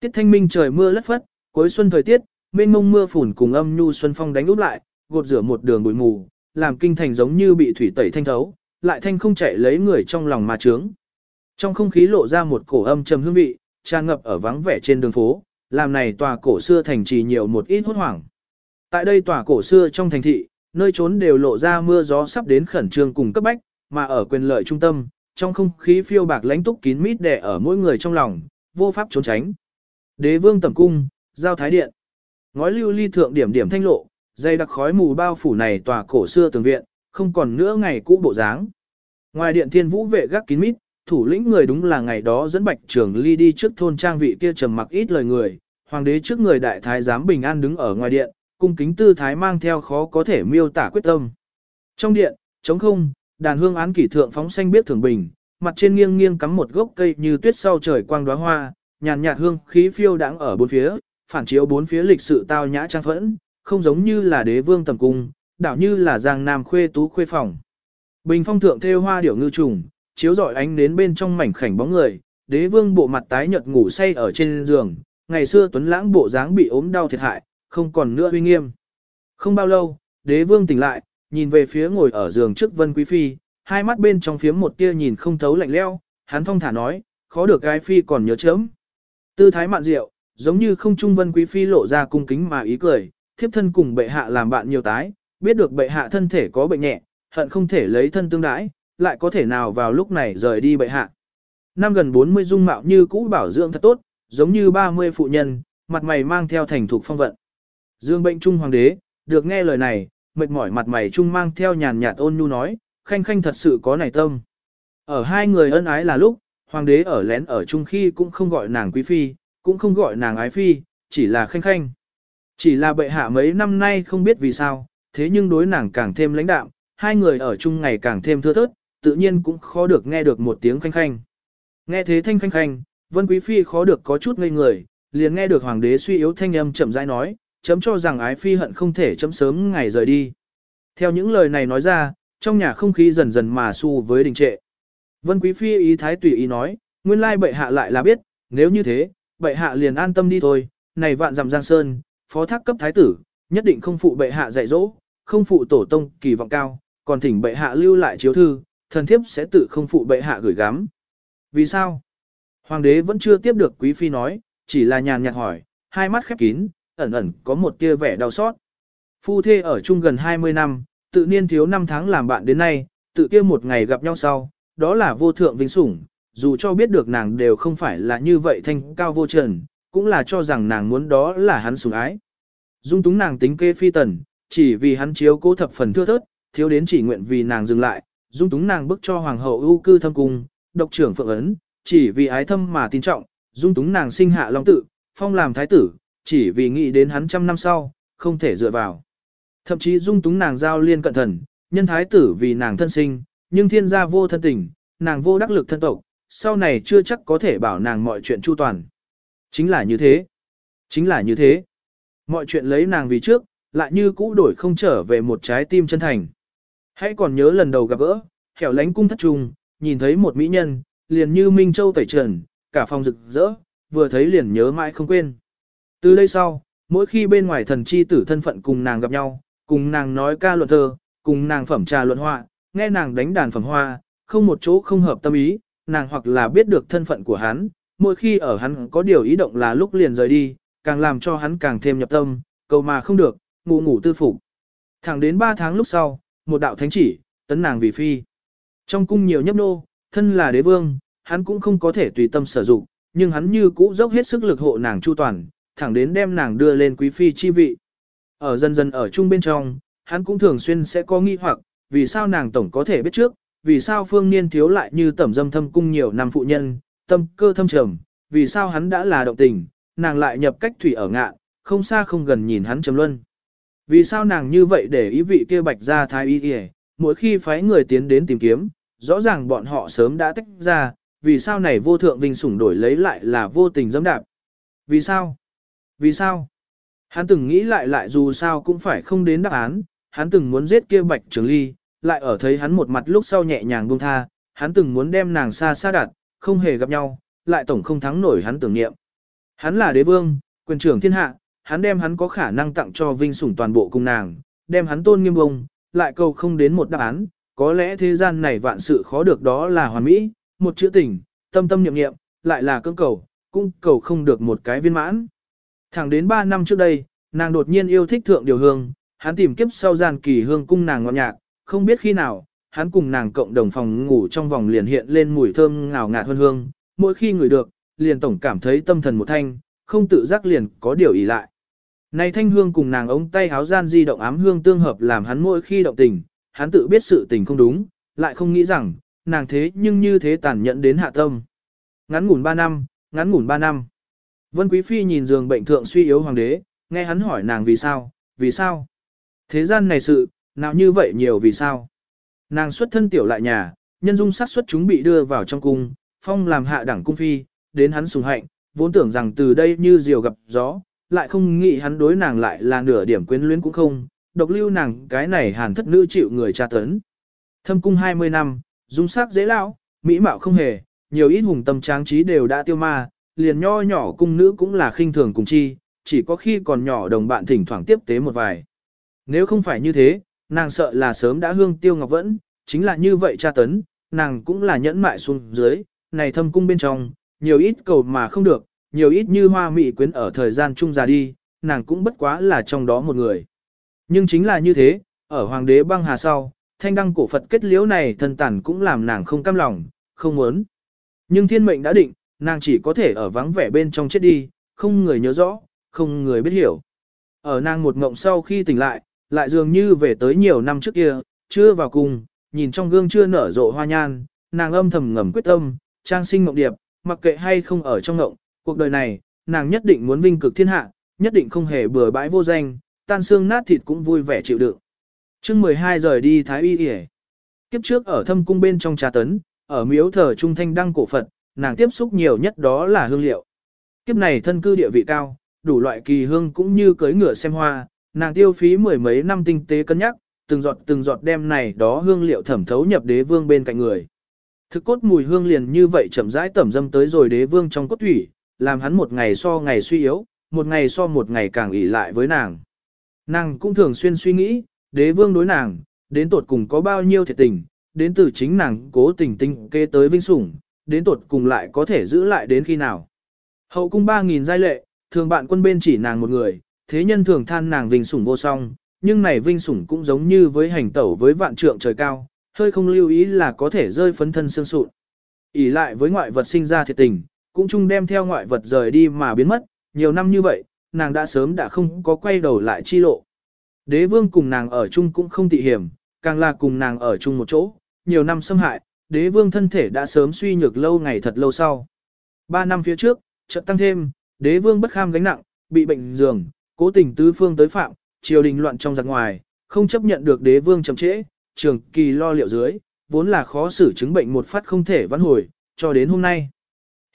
Tiết thanh minh trời mưa lất phất, cuối xuân thời tiết, mênh mông mưa phùn cùng âm nhu xuân phong đánh úp lại, gột rửa một đường bụi mù, làm kinh thành giống như bị thủy tẩy thanh thấu, lại thanh không chạy lấy người trong lòng mà trướng. Trong không khí lộ ra một cổ âm trầm hương vị, tràn ngập ở vắng vẻ trên đường phố, làm này tòa cổ xưa thành trì nhiều một ít hốt hoảng. Tại đây tòa cổ xưa trong thành thị, nơi trốn đều lộ ra mưa gió sắp đến khẩn trương cùng cấp bách, mà ở quyền lợi trung tâm, trong không khí phiêu bạc lãnh túc kín mít đè ở mỗi người trong lòng, vô pháp trốn tránh. Đế vương tẩm cung, giao thái điện. Ngói lưu ly thượng điểm điểm thanh lộ, dây đặc khói mù bao phủ này tòa cổ xưa tường viện, không còn nữa ngày cũ bộ dáng. Ngoài điện thiên vũ vệ gác kín mít, thủ lĩnh người đúng là ngày đó dẫn bạch trưởng ly đi trước thôn trang vị kia trầm mặc ít lời người, hoàng đế trước người đại thái giám bình an đứng ở ngoài điện, cung kính tư thái mang theo khó có thể miêu tả quyết tâm. Trong điện, trống không, đàn hương án kỷ thượng phóng xanh biết thường bình, mặt trên nghiêng nghiêng cắm một gốc cây như tuyết sau trời quang đóa hoa, nhàn nhạt hương khí phiêu đãng ở bốn phía, phản chiếu bốn phía lịch sự tao nhã trang phẫn, không giống như là đế vương tầm cung, đảo như là giang nam khuê tú khuê phòng. Bình phong thượng thêu hoa điểu ngư trùng, chiếu rọi ánh đến bên trong mảnh khảnh bóng người, đế vương bộ mặt tái nhợt ngủ say ở trên giường, ngày xưa tuấn lãng bộ dáng bị ốm đau thiệt hại, không còn nữa uy nghiêm. Không bao lâu, đế vương tỉnh lại, nhìn về phía ngồi ở giường trước vân quý phi, hai mắt bên trong phía một tia nhìn không thấu lạnh leo, hắn thong thả nói, khó được gái phi còn nhớ chớm. Tư thái mạn diệu, giống như không trung vân quý phi lộ ra cung kính mà ý cười, thiếp thân cùng bệ hạ làm bạn nhiều tái, biết được bệ hạ thân thể có bệnh nhẹ, hận không thể lấy thân tương đãi, lại có thể nào vào lúc này rời đi bệ hạ. Năm gần 40 dung mạo như cũ bảo dưỡng thật tốt, giống như 30 phụ nhân, mặt mày mang theo thành thục phong vận. Dương bệnh trung hoàng đế, được nghe lời này, mệt mỏi mặt mày trung mang theo nhàn nhạt ôn nhu nói, khanh khanh thật sự có nảy tâm. Ở hai người ân ái là lúc, hoàng đế ở lén ở chung khi cũng không gọi nàng quý phi, cũng không gọi nàng ái phi, chỉ là khanh khanh. Chỉ là bệ hạ mấy năm nay không biết vì sao, thế nhưng đối nàng càng thêm lãnh đạm, hai người ở chung ngày càng thêm thưa thớt, tự nhiên cũng khó được nghe được một tiếng khanh khanh. Nghe thế thanh khanh khanh, Vân Quý Phi khó được có chút ngây người, liền nghe được hoàng đế suy yếu thanh âm chậm rãi nói, chấm cho rằng ái phi hận không thể chấm sớm ngày rời đi. Theo những lời này nói ra, trong nhà không khí dần dần mà su với đình trệ. Vân Quý Phi ý thái tùy ý nói, nguyên lai bệ hạ lại là biết, nếu như thế, bệ hạ liền an tâm đi thôi, này vạn dặm giang sơn, phó thác cấp thái tử, nhất định không phụ bệ hạ dạy dỗ, không phụ tổ tông kỳ vọng cao, còn thỉnh bệ hạ lưu lại chiếu thư, thần thiếp sẽ tự không phụ bệ hạ gửi gắm. Vì sao? Hoàng đế vẫn chưa tiếp được quý phi nói, chỉ là nhàn nhạt hỏi, hai mắt khép kín, ẩn ẩn có một tia vẻ đau xót. Phu thê ở chung gần 20 năm, tự niên thiếu 5 tháng làm bạn đến nay, tự kia một ngày gặp nhau sau, đó là vô thượng vinh sủng, dù cho biết được nàng đều không phải là như vậy thanh cao vô trần, cũng là cho rằng nàng muốn đó là hắn sủng ái. Dung túng nàng tính kê phi tần, chỉ vì hắn chiếu cố thập phần thưa thớt, thiếu đến chỉ nguyện vì nàng dừng lại, dung túng nàng bức cho hoàng hậu ưu cư thâm cung, độc trưởng phượng ấn, chỉ vì ái thâm mà tin trọng, dung túng nàng sinh hạ long tự, phong làm thái tử, chỉ vì nghĩ đến hắn trăm năm sau, không thể dựa vào. Thậm chí dung túng nàng giao liên cận thần, nhân thái tử vì nàng thân sinh, nhưng thiên gia vô thân tình, nàng vô đắc lực thân tộc, sau này chưa chắc có thể bảo nàng mọi chuyện chu toàn. Chính là như thế. Chính là như thế. Mọi chuyện lấy nàng vì trước, lại như cũ đổi không trở về một trái tim chân thành. Hãy còn nhớ lần đầu gặp gỡ, hẻo lánh cung thất trùng, nhìn thấy một mỹ nhân, liền như Minh Châu tẩy trần, cả phòng rực rỡ, vừa thấy liền nhớ mãi không quên. Từ đây sau, mỗi khi bên ngoài thần chi tử thân phận cùng nàng gặp nhau, cùng nàng nói ca luận thơ, cùng nàng phẩm trà luận họa, nghe nàng đánh đàn phẩm hoa, không một chỗ không hợp tâm ý, nàng hoặc là biết được thân phận của hắn, mỗi khi ở hắn có điều ý động là lúc liền rời đi, càng làm cho hắn càng thêm nhập tâm, cầu mà không được, ngủ ngủ tư phục. Thẳng đến 3 tháng lúc sau, một đạo thánh chỉ, tấn nàng vì phi. Trong cung nhiều nhấp nô, thân là đế vương, hắn cũng không có thể tùy tâm sử dụng, nhưng hắn như cũ dốc hết sức lực hộ nàng chu toàn, thẳng đến đem nàng đưa lên quý phi chi vị. Ở dần dần ở chung bên trong, hắn cũng thường xuyên sẽ có nghi hoặc, vì sao nàng tổng có thể biết trước, vì sao phương niên thiếu lại như tẩm dâm thâm cung nhiều năm phụ nhân, tâm cơ thâm trầm, vì sao hắn đã là động tình, nàng lại nhập cách thủy ở ngạ, không xa không gần nhìn hắn trầm luân. Vì sao nàng như vậy để ý vị kia bạch ra thái y kìa, mỗi khi phái người tiến đến tìm kiếm, rõ ràng bọn họ sớm đã tách ra, vì sao này vô thượng vinh sủng đổi lấy lại là vô tình dâm đạp. Vì sao? Vì sao? Hắn từng nghĩ lại lại dù sao cũng phải không đến đáp án, hắn từng muốn giết kia bạch trường ly, lại ở thấy hắn một mặt lúc sau nhẹ nhàng buông tha, hắn từng muốn đem nàng xa xa đặt, không hề gặp nhau, lại tổng không thắng nổi hắn tưởng niệm. Hắn là đế vương, quyền trưởng thiên hạ, hắn đem hắn có khả năng tặng cho vinh sủng toàn bộ cùng nàng, đem hắn tôn nghiêm bông, lại cầu không đến một đáp án, có lẽ thế gian này vạn sự khó được đó là hoàn mỹ, một chữ tình, tâm tâm niệm niệm, lại là cưỡng cầu, cũng cầu không được một cái viên mãn. Thẳng đến 3 năm trước đây, nàng đột nhiên yêu thích thượng điều hương, hắn tìm kiếp sau gian kỳ hương cung nàng ngọt nhạc, không biết khi nào, hắn cùng nàng cộng đồng phòng ngủ trong vòng liền hiện lên mùi thơm ngào ngạt hương hương, mỗi khi ngửi được, liền tổng cảm thấy tâm thần một thanh, không tự giác liền có điều ý lại. Này thanh hương cùng nàng ống tay háo gian di động ám hương tương hợp làm hắn mỗi khi động tình, hắn tự biết sự tình không đúng, lại không nghĩ rằng, nàng thế nhưng như thế tàn nhẫn đến hạ tâm. Ngắn ngủn 3 năm, ngắn ngủn 3 năm. Vân Quý Phi nhìn giường bệnh thượng suy yếu hoàng đế, nghe hắn hỏi nàng vì sao, vì sao. Thế gian này sự, nào như vậy nhiều vì sao. Nàng xuất thân tiểu lại nhà, nhân dung sát xuất chúng bị đưa vào trong cung, phong làm hạ đẳng cung phi, đến hắn sùng hạnh, vốn tưởng rằng từ đây như diều gặp gió, lại không nghĩ hắn đối nàng lại là nửa điểm quyến luyến cũng không, độc lưu nàng cái này hàn thất nữ chịu người tra tấn. Thâm cung 20 năm, dung sắc dễ lão, mỹ mạo không hề, nhiều ít hùng tâm tráng trí đều đã tiêu ma, liền nho nhỏ cung nữ cũng là khinh thường cùng chi, chỉ có khi còn nhỏ đồng bạn thỉnh thoảng tiếp tế một vài. Nếu không phải như thế, nàng sợ là sớm đã hương tiêu ngọc vẫn, chính là như vậy tra tấn, nàng cũng là nhẫn mại xuống dưới, này thâm cung bên trong, nhiều ít cầu mà không được, nhiều ít như hoa mị quyến ở thời gian trung già đi, nàng cũng bất quá là trong đó một người. Nhưng chính là như thế, ở hoàng đế băng hà sau, thanh đăng cổ Phật kết liễu này thân tản cũng làm nàng không cam lòng, không muốn. Nhưng thiên mệnh đã định, nàng chỉ có thể ở vắng vẻ bên trong chết đi, không người nhớ rõ, không người biết hiểu. Ở nàng một ngộng sau khi tỉnh lại, lại dường như về tới nhiều năm trước kia, chưa vào cùng, nhìn trong gương chưa nở rộ hoa nhan, nàng âm thầm ngầm quyết tâm, trang sinh mộng điệp, mặc kệ hay không ở trong ngộng, cuộc đời này, nàng nhất định muốn vinh cực thiên hạ, nhất định không hề bừa bãi vô danh, tan xương nát thịt cũng vui vẻ chịu đựng. chương 12 rời đi Thái Y Y Kiếp trước ở thâm cung bên trong trà tấn, ở miếu thờ trung thanh đăng cổ Phật, nàng tiếp xúc nhiều nhất đó là hương liệu. Kiếp này thân cư địa vị cao, đủ loại kỳ hương cũng như cưới ngựa xem hoa, nàng tiêu phí mười mấy năm tinh tế cân nhắc, từng giọt từng giọt đem này đó hương liệu thẩm thấu nhập đế vương bên cạnh người. Thực cốt mùi hương liền như vậy chậm rãi tẩm dâm tới rồi đế vương trong cốt thủy, làm hắn một ngày so ngày suy yếu, một ngày so một ngày càng ỉ lại với nàng. Nàng cũng thường xuyên suy nghĩ, đế vương đối nàng, đến tột cùng có bao nhiêu thiệt tình, đến từ chính nàng cố tình tinh kê tới vinh sủng, đến tột cùng lại có thể giữ lại đến khi nào. Hậu cung 3.000 giai lệ, thường bạn quân bên chỉ nàng một người, thế nhân thường than nàng vinh sủng vô song, nhưng này vinh sủng cũng giống như với hành tẩu với vạn trượng trời cao, hơi không lưu ý là có thể rơi phấn thân xương sụn. ỉ lại với ngoại vật sinh ra thiệt tình, cũng chung đem theo ngoại vật rời đi mà biến mất, nhiều năm như vậy, nàng đã sớm đã không có quay đầu lại chi lộ. Đế vương cùng nàng ở chung cũng không tị hiểm, càng là cùng nàng ở chung một chỗ, nhiều năm xâm hại, đế vương thân thể đã sớm suy nhược lâu ngày thật lâu sau. Ba năm phía trước, chợt tăng thêm, đế vương bất kham gánh nặng, bị bệnh giường, cố tình tứ phương tới phạm, triều đình loạn trong giặc ngoài, không chấp nhận được đế vương chậm trễ, trường kỳ lo liệu dưới, vốn là khó xử chứng bệnh một phát không thể vãn hồi, cho đến hôm nay.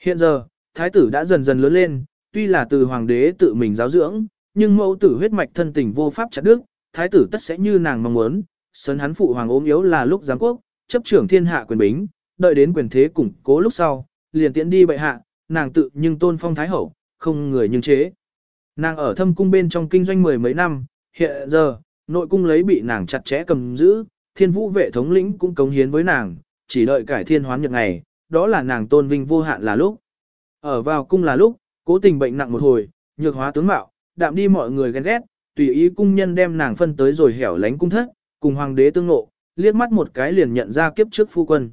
Hiện giờ, thái tử đã dần dần lớn lên, tuy là từ hoàng đế tự mình giáo dưỡng, nhưng mẫu tử huyết mạch thân tình vô pháp chặt đứt, thái tử tất sẽ như nàng mong muốn, sấn hắn phụ hoàng ốm yếu là lúc giáng quốc, chấp trưởng thiên hạ quyền bính, đợi đến quyền thế củng cố lúc sau, liền tiễn đi bệ hạ, nàng tự nhưng tôn phong thái hậu, không người nhưng chế. Nàng ở thâm cung bên trong kinh doanh mười mấy năm, hiện giờ, nội cung lấy bị nàng chặt chẽ cầm giữ, thiên vũ vệ thống lĩnh cũng cống hiến với nàng, chỉ đợi cải thiên hoán nhật ngày, đó là nàng tôn vinh vô hạn là lúc. Ở vào cung là lúc, cố tình bệnh nặng một hồi, nhược hóa tướng mạo, đạm đi mọi người ghen ghét, tùy ý cung nhân đem nàng phân tới rồi hẻo lánh cung thất, cùng hoàng đế tương ngộ, liếc mắt một cái liền nhận ra kiếp trước phu quân.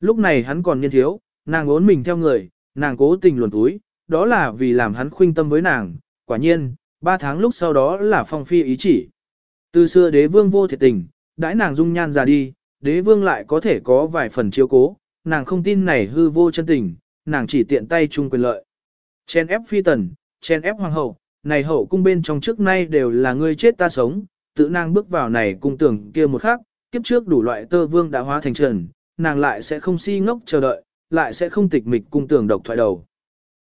Lúc này hắn còn niên thiếu, nàng ốn mình theo người, nàng cố tình luồn túi, đó là vì làm hắn khuynh tâm với nàng, quả nhiên, ba tháng lúc sau đó là phong phi ý chỉ. Từ xưa đế vương vô thiệt tình, đãi nàng dung nhan ra đi, đế vương lại có thể có vài phần chiếu cố, nàng không tin này hư vô chân tình, nàng chỉ tiện tay chung quyền lợi. Chen ép phi tần, chen ép hoàng hậu, này hậu cung bên trong trước nay đều là ngươi chết ta sống, tự nàng bước vào này cung tưởng kia một khắc, kiếp trước đủ loại tơ vương đã hóa thành trần, nàng lại sẽ không si ngốc chờ đợi, lại sẽ không tịch mịch cung tưởng độc thoại đầu.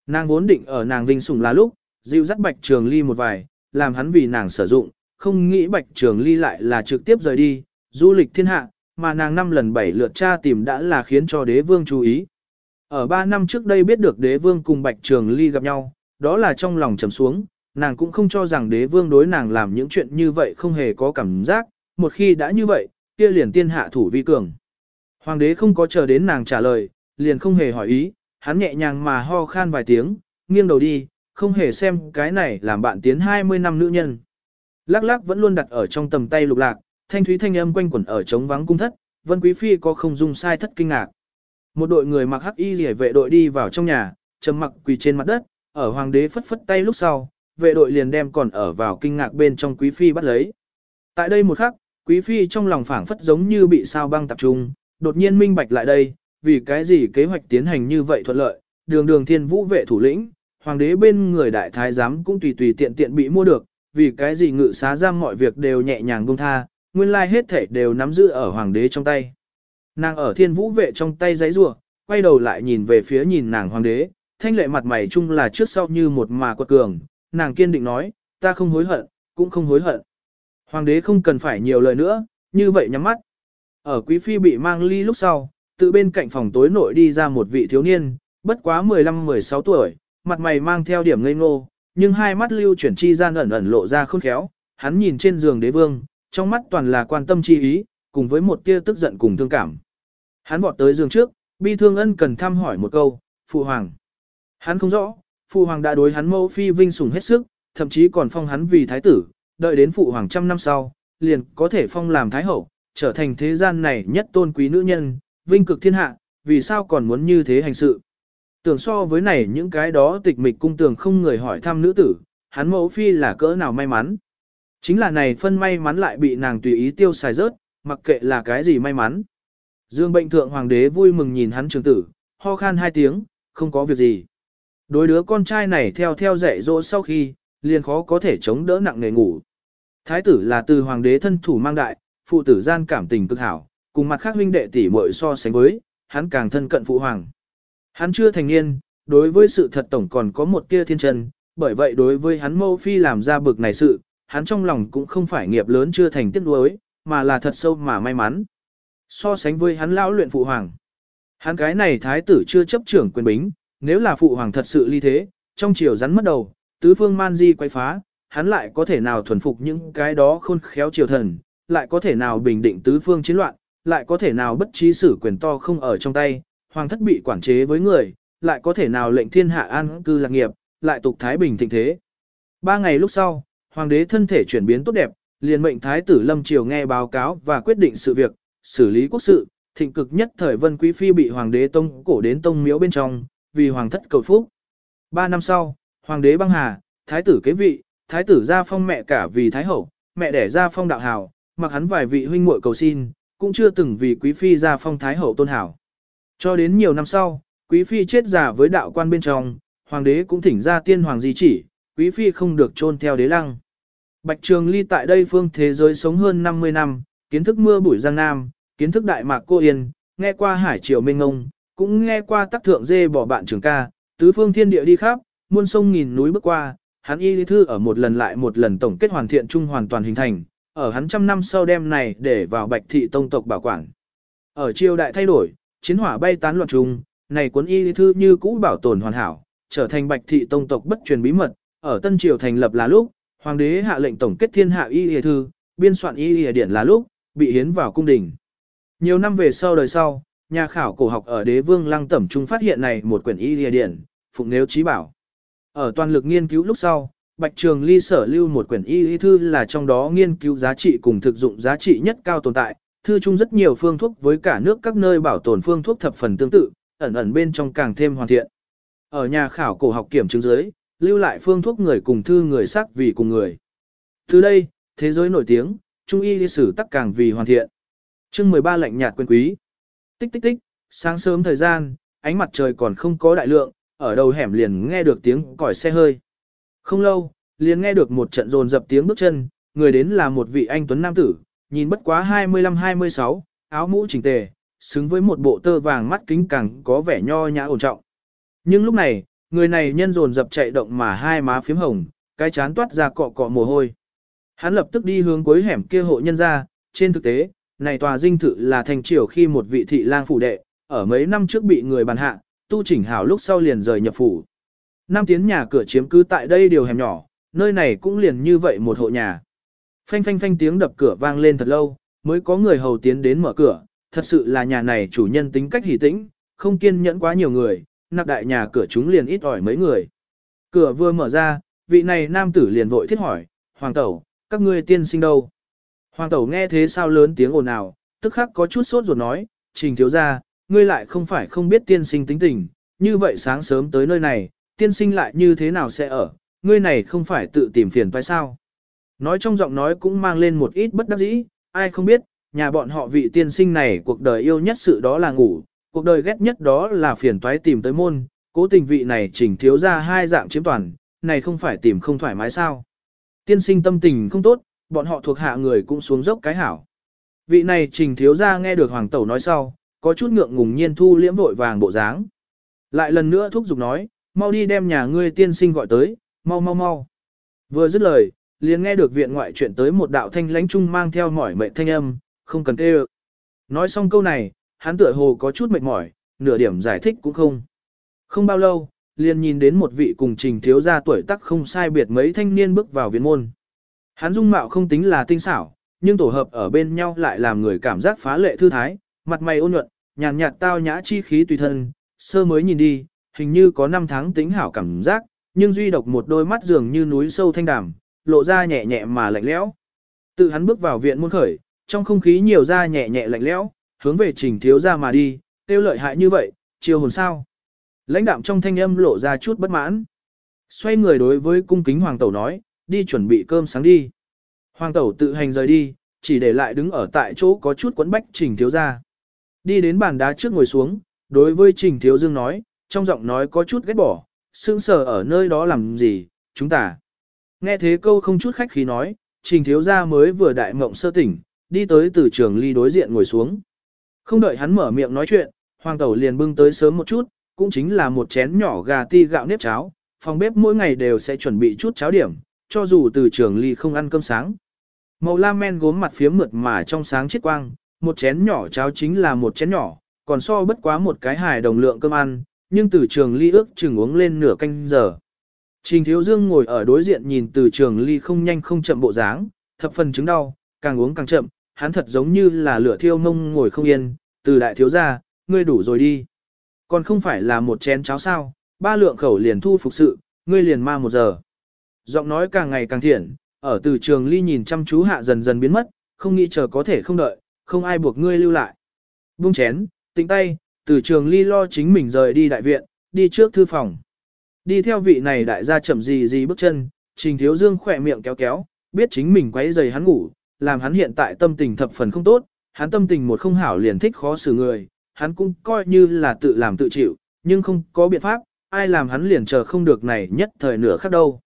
Nàng vốn định ở nàng vinh sủng là lúc, dịu dắt bạch trường ly một vài, làm hắn vì nàng sử dụng, không nghĩ bạch trường ly lại là trực tiếp rời đi, du lịch thiên hạ, mà nàng năm lần bảy lượt tra tìm đã là khiến cho đế vương chú ý. Ở ba năm trước đây biết được đế vương cùng bạch trường ly gặp nhau, đó là trong lòng trầm xuống, nàng cũng không cho rằng đế vương đối nàng làm những chuyện như vậy không hề có cảm giác, một khi đã như vậy, kia liền tiên hạ thủ vi cường. Hoàng đế không có chờ đến nàng trả lời, liền không hề hỏi ý, hắn nhẹ nhàng mà ho khan vài tiếng, nghiêng đầu đi, không hề xem cái này làm bạn tiến 20 năm nữ nhân. Lắc lắc vẫn luôn đặt ở trong tầm tay lục lạc, thanh thúy thanh âm quanh quẩn ở trống vắng cung thất, Vân Quý Phi có không dung sai thất kinh ngạc. Một đội người mặc hắc y rỉa vệ đội đi vào trong nhà, trầm mặc quỳ trên mặt đất, ở hoàng đế phất phất tay lúc sau, vệ đội liền đem còn ở vào kinh ngạc bên trong Quý Phi bắt lấy. Tại đây một khắc, Quý Phi trong lòng phảng phất giống như bị sao băng tập trung, đột nhiên minh bạch lại đây, vì cái gì kế hoạch tiến hành như vậy thuận lợi, đường đường thiên vũ vệ thủ lĩnh, hoàng đế bên người đại thái giám cũng tùy tùy tiện tiện bị mua được, vì cái gì ngự xá giam mọi việc đều nhẹ nhàng buông tha, nguyên lai hết thể đều nắm giữ ở hoàng đế trong tay. Nàng ở thiên vũ vệ trong tay giấy rùa, quay đầu lại nhìn về phía nhìn nàng hoàng đế, thanh lệ mặt mày chung là trước sau như một mà quật cường, nàng kiên định nói, ta không hối hận, cũng không hối hận. Hoàng đế không cần phải nhiều lời nữa, như vậy nhắm mắt. Ở quý phi bị mang ly lúc sau, tự bên cạnh phòng tối nội đi ra một vị thiếu niên, bất quá 15-16 tuổi, mặt mày mang theo điểm ngây ngô, nhưng hai mắt lưu chuyển chi gian ẩn ẩn lộ ra khôn khéo, hắn nhìn trên giường đế vương, trong mắt toàn là quan tâm chi ý, cùng với một tia tức giận cùng thương cảm. Hắn vọt tới giường trước, bi thương ân cần thăm hỏi một câu, phụ hoàng. Hắn không rõ, phụ hoàng đã đối hắn mẫu phi vinh sủng hết sức, thậm chí còn phong hắn vì thái tử, đợi đến phụ hoàng trăm năm sau, liền có thể phong làm thái hậu, trở thành thế gian này nhất tôn quý nữ nhân, vinh cực thiên hạ, vì sao còn muốn như thế hành sự. Tưởng so với này những cái đó tịch mịch cung tường không người hỏi thăm nữ tử, hắn mẫu phi là cỡ nào may mắn. Chính là này phân may mắn lại bị nàng tùy ý tiêu xài rớt, mặc kệ là cái gì may mắn. Dương bệnh thượng hoàng đế vui mừng nhìn hắn trường tử, ho khan hai tiếng, không có việc gì. Đối đứa con trai này theo theo dạy dỗ sau khi, liền khó có thể chống đỡ nặng nề ngủ. Thái tử là từ hoàng đế thân thủ mang đại, phụ tử gian cảm tình cực hảo, cùng mặt khác huynh đệ tỷ muội so sánh với, hắn càng thân cận phụ hoàng. Hắn chưa thành niên, đối với sự thật tổng còn có một tia thiên chân, bởi vậy đối với hắn mâu phi làm ra bực này sự, hắn trong lòng cũng không phải nghiệp lớn chưa thành tiếc nuối, mà là thật sâu mà may mắn. So sánh với hắn lão luyện phụ hoàng. Hắn cái này thái tử chưa chấp trưởng quyền bính, nếu là phụ hoàng thật sự ly thế, trong chiều rắn mất đầu, tứ phương man di quay phá, hắn lại có thể nào thuần phục những cái đó khôn khéo triều thần, lại có thể nào bình định tứ phương chiến loạn, lại có thể nào bất trí sử quyền to không ở trong tay, hoàng thất bị quản chế với người, lại có thể nào lệnh thiên hạ an cư lạc nghiệp, lại tục thái bình thịnh thế. Ba ngày lúc sau, hoàng đế thân thể chuyển biến tốt đẹp, liền mệnh thái tử Lâm Triều nghe báo cáo và quyết định sự việc, xử lý quốc sự, thịnh cực nhất thời vân quý phi bị hoàng đế tông cổ đến tông miếu bên trong, vì hoàng thất cầu phúc. Ba năm sau, hoàng đế băng hà, thái tử kế vị, thái tử ra phong mẹ cả vì thái hậu, mẹ đẻ ra phong đạo hào, mặc hắn vài vị huynh muội cầu xin, cũng chưa từng vì quý phi ra phong thái hậu tôn hảo. Cho đến nhiều năm sau, quý phi chết giả với đạo quan bên trong, hoàng đế cũng thỉnh ra tiên hoàng di chỉ, quý phi không được chôn theo đế lăng. Bạch Trường Ly tại đây phương thế giới sống hơn 50 năm, kiến thức mưa bụi giang nam, kiến thức đại mạc cô yên, nghe qua hải triều mênh ngông, cũng nghe qua tác thượng dê bỏ bạn trường ca, tứ phương thiên địa đi khắp, muôn sông nghìn núi bước qua, hắn y lý thư ở một lần lại một lần tổng kết hoàn thiện chung hoàn toàn hình thành, ở hắn trăm năm sau đêm này để vào bạch thị tông tộc bảo quản. Ở triều đại thay đổi, chiến hỏa bay tán loạn trùng này cuốn y thư như cũ bảo tồn hoàn hảo, trở thành bạch thị tông tộc bất truyền bí mật, ở Tân Triều thành lập là lúc, hoàng đế hạ lệnh tổng kết thiên hạ y y thư, biên soạn y y điển là lúc, bị hiến vào cung đình. Nhiều năm về sau đời sau, nhà khảo cổ học ở đế vương lăng tẩm trung phát hiện này một quyển y y điển, phụng nếu trí bảo. Ở toàn lực nghiên cứu lúc sau, Bạch Trường Ly sở lưu một quyển y y thư là trong đó nghiên cứu giá trị cùng thực dụng giá trị nhất cao tồn tại, thư chung rất nhiều phương thuốc với cả nước các nơi bảo tồn phương thuốc thập phần tương tự, ẩn ẩn bên trong càng thêm hoàn thiện. Ở nhà khảo cổ học kiểm chứng dưới, lưu lại phương thuốc người cùng thư người sắc vì cùng người. Từ đây, thế giới nổi tiếng, trung y lịch sử tắc càng vì hoàn thiện. Chương 13 lạnh nhạt quyền quý. Tích tích tích, sáng sớm thời gian, ánh mặt trời còn không có đại lượng, ở đầu hẻm liền nghe được tiếng còi xe hơi. Không lâu, liền nghe được một trận rồn dập tiếng bước chân, người đến là một vị anh tuấn nam tử, nhìn bất quá 25-26, áo mũ chỉnh tề, xứng với một bộ tơ vàng mắt kính càng có vẻ nho nhã ổn trọng. Nhưng lúc này, người này nhân dồn dập chạy động mà hai má phím hồng, cái chán toát ra cọ cọ mồ hôi. Hắn lập tức đi hướng cuối hẻm kia hộ nhân ra, trên thực tế, này tòa dinh thự là thành triều khi một vị thị lang phủ đệ, ở mấy năm trước bị người bàn hạ, tu chỉnh hảo lúc sau liền rời nhập phủ. Năm tiến nhà cửa chiếm cứ tại đây điều hẻm nhỏ, nơi này cũng liền như vậy một hộ nhà. Phanh phanh phanh tiếng đập cửa vang lên thật lâu, mới có người hầu tiến đến mở cửa, thật sự là nhà này chủ nhân tính cách hỉ tĩnh, không kiên nhẫn quá nhiều người, nạp đại nhà cửa chúng liền ít ỏi mấy người. Cửa vừa mở ra, vị này nam tử liền vội thiết hỏi, Hoàng tẩu, các ngươi tiên sinh đâu? Hoàng tẩu nghe thế sao lớn tiếng ồn ào, tức khắc có chút sốt ruột nói, trình thiếu ra, ngươi lại không phải không biết tiên sinh tính tình, như vậy sáng sớm tới nơi này, tiên sinh lại như thế nào sẽ ở, ngươi này không phải tự tìm phiền phải sao? Nói trong giọng nói cũng mang lên một ít bất đắc dĩ, ai không biết, nhà bọn họ vị tiên sinh này cuộc đời yêu nhất sự đó là ngủ, cuộc đời ghét nhất đó là phiền toái tìm tới môn, cố tình vị này chỉnh thiếu ra hai dạng chiếm toàn, này không phải tìm không thoải mái sao. Tiên sinh tâm tình không tốt, bọn họ thuộc hạ người cũng xuống dốc cái hảo. Vị này trình thiếu ra nghe được hoàng tẩu nói sau, có chút ngượng ngùng nhiên thu liễm vội vàng bộ dáng. Lại lần nữa thúc giục nói, mau đi đem nhà ngươi tiên sinh gọi tới, mau mau mau. Vừa dứt lời, liền nghe được viện ngoại chuyện tới một đạo thanh lãnh trung mang theo mỏi mệt thanh âm, không cần kêu. Nói xong câu này, hắn tựa hồ có chút mệt mỏi, nửa điểm giải thích cũng không. Không bao lâu, liền nhìn đến một vị cùng trình thiếu gia tuổi tác không sai biệt mấy thanh niên bước vào viện môn. Hắn dung mạo không tính là tinh xảo, nhưng tổ hợp ở bên nhau lại làm người cảm giác phá lệ thư thái, mặt mày ôn nhuận, nhàn nhạt tao nhã chi khí tùy thân, sơ mới nhìn đi, hình như có năm tháng tính hảo cảm giác, nhưng duy độc một đôi mắt dường như núi sâu thanh đàm, lộ ra nhẹ nhẹ mà lạnh lẽo. Tự hắn bước vào viện môn khởi, trong không khí nhiều ra nhẹ nhẹ lạnh lẽo, hướng về trình thiếu ra mà đi, tiêu lợi hại như vậy, chiều hồn sao. Lãnh đạm trong thanh âm lộ ra chút bất mãn. Xoay người đối với cung kính hoàng tẩu nói, đi chuẩn bị cơm sáng đi. Hoàng tẩu tự hành rời đi, chỉ để lại đứng ở tại chỗ có chút quấn bách trình thiếu ra. Đi đến bàn đá trước ngồi xuống, đối với trình thiếu dương nói, trong giọng nói có chút ghét bỏ, sững sờ ở nơi đó làm gì, chúng ta. Nghe thế câu không chút khách khí nói, trình thiếu gia mới vừa đại mộng sơ tỉnh, đi tới từ trường ly đối diện ngồi xuống. Không đợi hắn mở miệng nói chuyện, hoàng tẩu liền bưng tới sớm một chút, cũng chính là một chén nhỏ gà ti gạo nếp cháo, phòng bếp mỗi ngày đều sẽ chuẩn bị chút cháo điểm, cho dù từ trường ly không ăn cơm sáng. Màu lam men gốm mặt phía mượt mà trong sáng chiết quang, một chén nhỏ cháo chính là một chén nhỏ, còn so bất quá một cái hài đồng lượng cơm ăn, nhưng từ trường ly ước chừng uống lên nửa canh giờ. Trình Thiếu Dương ngồi ở đối diện nhìn từ trường ly không nhanh không chậm bộ dáng, thập phần chứng đau, càng uống càng chậm, hắn thật giống như là lửa thiêu mông ngồi không yên, từ đại thiếu gia, ngươi đủ rồi đi. Còn không phải là một chén cháo sao, ba lượng khẩu liền thu phục sự, ngươi liền ma một giờ. Giọng nói càng ngày càng thiện, ở từ trường ly nhìn chăm chú hạ dần dần biến mất, không nghĩ chờ có thể không đợi, không ai buộc ngươi lưu lại. Bung chén, tĩnh tay, từ trường ly lo chính mình rời đi đại viện, đi trước thư phòng. Đi theo vị này đại gia chậm gì gì bước chân, trình thiếu dương khỏe miệng kéo kéo, biết chính mình quấy giày hắn ngủ, làm hắn hiện tại tâm tình thập phần không tốt, hắn tâm tình một không hảo liền thích khó xử người, hắn cũng coi như là tự làm tự chịu, nhưng không có biện pháp, ai làm hắn liền chờ không được này nhất thời nửa khác đâu.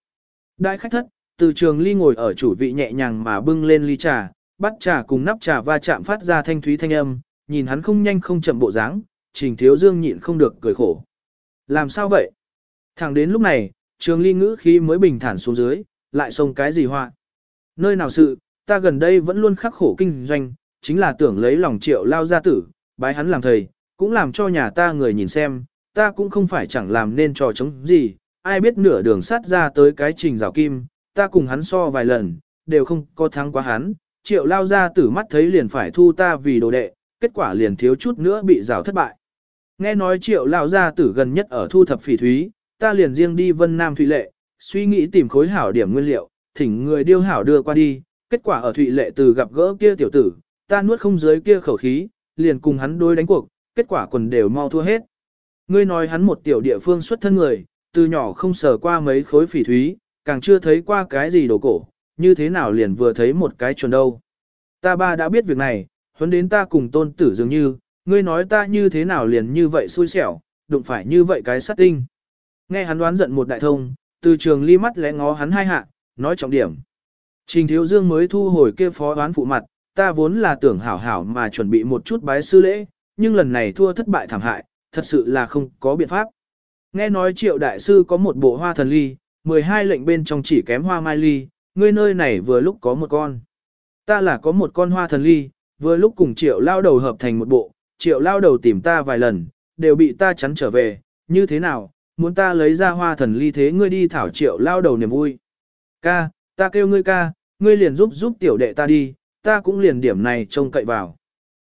Đại khách thất, từ trường ly ngồi ở chủ vị nhẹ nhàng mà bưng lên ly trà, bắt trà cùng nắp trà va chạm phát ra thanh thúy thanh âm, nhìn hắn không nhanh không chậm bộ dáng, trình thiếu dương nhịn không được cười khổ. Làm sao vậy? Thẳng đến lúc này, trường ly ngữ khí mới bình thản xuống dưới, lại xông cái gì hoa. Nơi nào sự, ta gần đây vẫn luôn khắc khổ kinh doanh, chính là tưởng lấy lòng triệu lao gia tử, bái hắn làm thầy, cũng làm cho nhà ta người nhìn xem, ta cũng không phải chẳng làm nên trò chống gì, ai biết nửa đường sát ra tới cái trình rào kim, ta cùng hắn so vài lần, đều không có thắng quá hắn, triệu lao gia tử mắt thấy liền phải thu ta vì đồ đệ, kết quả liền thiếu chút nữa bị rào thất bại. Nghe nói triệu lao gia tử gần nhất ở thu thập phỉ thúy, ta liền riêng đi vân nam Thụy lệ, suy nghĩ tìm khối hảo điểm nguyên liệu, thỉnh người điêu hảo đưa qua đi, kết quả ở Thụy lệ từ gặp gỡ kia tiểu tử, ta nuốt không dưới kia khẩu khí, liền cùng hắn đối đánh cuộc, kết quả quần đều mau thua hết. Ngươi nói hắn một tiểu địa phương xuất thân người, từ nhỏ không sờ qua mấy khối phỉ thúy, càng chưa thấy qua cái gì đồ cổ, như thế nào liền vừa thấy một cái chuẩn đâu. Ta ba đã biết việc này, huấn đến ta cùng tôn tử dường như, ngươi nói ta như thế nào liền như vậy xui xẻo, đụng phải như vậy cái sát tinh. Nghe hắn đoán giận một đại thông, từ trường ly mắt lẽ ngó hắn hai hạ, nói trọng điểm. Trình Thiếu Dương mới thu hồi kia phó đoán phụ mặt, ta vốn là tưởng hảo hảo mà chuẩn bị một chút bái sư lễ, nhưng lần này thua thất bại thảm hại, thật sự là không có biện pháp. Nghe nói triệu đại sư có một bộ hoa thần ly, 12 lệnh bên trong chỉ kém hoa mai ly, ngươi nơi này vừa lúc có một con. Ta là có một con hoa thần ly, vừa lúc cùng triệu lao đầu hợp thành một bộ, triệu lao đầu tìm ta vài lần, đều bị ta chắn trở về, như thế nào, muốn ta lấy ra hoa thần ly thế ngươi đi thảo triệu lao đầu niềm vui. Ca, ta kêu ngươi ca, ngươi liền giúp giúp tiểu đệ ta đi, ta cũng liền điểm này trông cậy vào.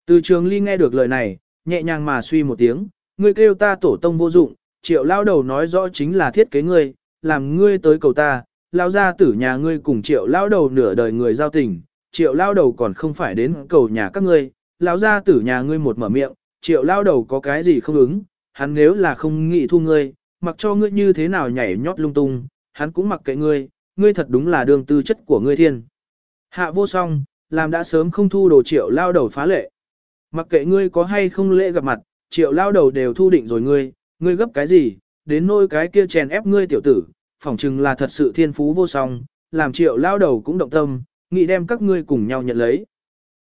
Từ trường ly nghe được lời này, nhẹ nhàng mà suy một tiếng, ngươi kêu ta tổ tông vô dụng, triệu lao đầu nói rõ chính là thiết kế ngươi, làm ngươi tới cầu ta, lao ra tử nhà ngươi cùng triệu lao đầu nửa đời người giao tình, triệu lao đầu còn không phải đến cầu nhà các ngươi, lao ra tử nhà ngươi một mở miệng, triệu lao đầu có cái gì không ứng, hắn nếu là không nghĩ thu ngươi, mặc cho ngươi như thế nào nhảy nhót lung tung, hắn cũng mặc kệ ngươi, ngươi thật đúng là đường tư chất của ngươi thiên. Hạ vô song, làm đã sớm không thu đồ triệu lao đầu phá lệ. Mặc kệ ngươi có hay không lễ gặp mặt, triệu lao đầu đều thu định rồi ngươi, ngươi gấp cái gì, đến nôi cái kia chèn ép ngươi tiểu tử, phỏng chừng là thật sự thiên phú vô song, làm triệu lao đầu cũng động tâm, nghĩ đem các ngươi cùng nhau nhận lấy.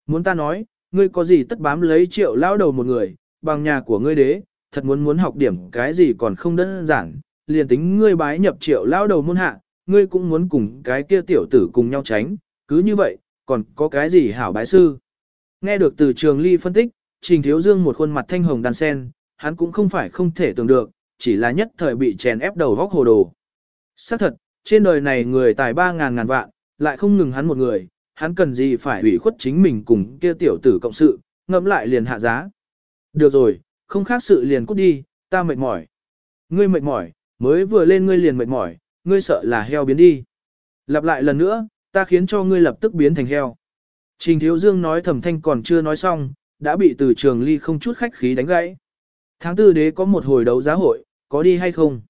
Muốn ta nói, ngươi có gì tất bám lấy triệu lao đầu một người, bằng nhà của ngươi đế, thật muốn muốn học điểm cái gì còn không đơn giản, liền tính ngươi bái nhập triệu lao đầu môn hạ, ngươi cũng muốn cùng cái kia tiểu tử cùng nhau tránh, cứ như vậy, còn có cái gì hảo bái sư. Nghe được từ trường ly phân tích, Trình Thiếu Dương một khuôn mặt thanh hồng đan sen, hắn cũng không phải không thể tưởng được, chỉ là nhất thời bị chèn ép đầu vóc hồ đồ. Xác thật, trên đời này người tài ba ngàn ngàn vạn, lại không ngừng hắn một người, hắn cần gì phải ủy khuất chính mình cùng kia tiểu tử cộng sự, ngẫm lại liền hạ giá. Được rồi, không khác sự liền cút đi, ta mệt mỏi. Ngươi mệt mỏi, mới vừa lên ngươi liền mệt mỏi, ngươi sợ là heo biến đi. Lặp lại lần nữa, ta khiến cho ngươi lập tức biến thành heo. Trình Thiếu Dương nói thầm thanh còn chưa nói xong, đã bị từ trường ly không chút khách khí đánh gãy. Tháng tư đế có một hồi đấu giá hội, có đi hay không?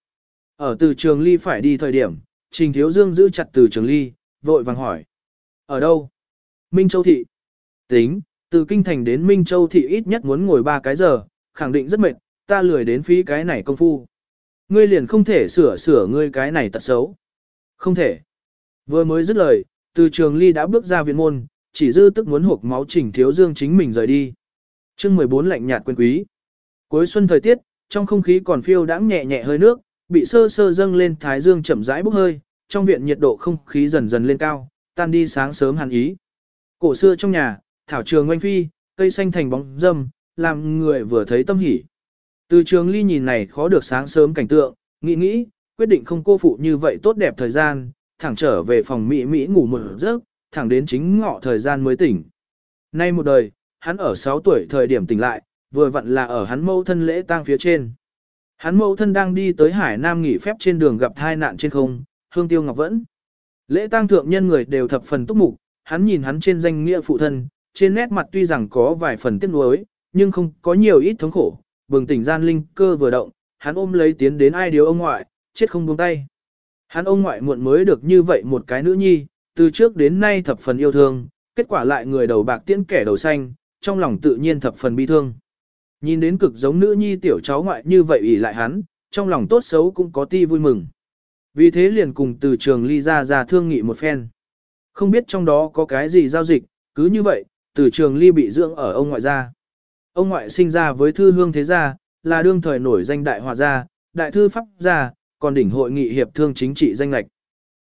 Ở từ trường ly phải đi thời điểm, Trình Thiếu Dương giữ chặt từ trường ly, vội vàng hỏi. Ở đâu? Minh Châu Thị. Tính, từ Kinh Thành đến Minh Châu Thị ít nhất muốn ngồi 3 cái giờ, khẳng định rất mệt, ta lười đến phí cái này công phu. Ngươi liền không thể sửa sửa ngươi cái này tật xấu. Không thể. Vừa mới dứt lời, từ trường ly đã bước ra viện môn, chỉ dư tức muốn hộp máu Trình Thiếu Dương chính mình rời đi. chương 14 lạnh nhạt quên quý. Cuối xuân thời tiết, trong không khí còn phiêu đãng nhẹ nhẹ hơi nước, bị sơ sơ dâng lên thái dương chậm rãi bốc hơi, trong viện nhiệt độ không khí dần dần lên cao, tan đi sáng sớm hàn ý. Cổ xưa trong nhà, thảo trường oanh phi, cây xanh thành bóng dâm, làm người vừa thấy tâm hỉ. Từ trường ly nhìn này khó được sáng sớm cảnh tượng, nghĩ nghĩ, quyết định không cô phụ như vậy tốt đẹp thời gian, thẳng trở về phòng Mỹ Mỹ ngủ một giấc, thẳng đến chính ngọ thời gian mới tỉnh. Nay một đời, hắn ở 6 tuổi thời điểm tỉnh lại, vừa vặn là ở hắn mâu thân lễ tang phía trên. Hắn mâu thân đang đi tới Hải Nam nghỉ phép trên đường gặp thai nạn trên không, hương tiêu ngọc vẫn. Lễ tang thượng nhân người đều thập phần túc mục, hắn nhìn hắn trên danh nghĩa phụ thân, trên nét mặt tuy rằng có vài phần tiếc nuối, nhưng không có nhiều ít thống khổ, bừng tỉnh gian linh cơ vừa động, hắn ôm lấy tiến đến ai điều ông ngoại, chết không buông tay. Hắn ông ngoại muộn mới được như vậy một cái nữ nhi, từ trước đến nay thập phần yêu thương, kết quả lại người đầu bạc tiễn kẻ đầu xanh, trong lòng tự nhiên thập phần bi thương. Nhìn đến cực giống nữ nhi tiểu cháu ngoại như vậy ỉ lại hắn, trong lòng tốt xấu cũng có ti vui mừng. Vì thế liền cùng từ trường ly ra ra thương nghị một phen. Không biết trong đó có cái gì giao dịch, cứ như vậy, từ trường ly bị dưỡng ở ông ngoại gia. Ông ngoại sinh ra với thư hương thế gia, là đương thời nổi danh đại hòa gia, đại thư pháp gia, còn đỉnh hội nghị hiệp thương chính trị danh lệch.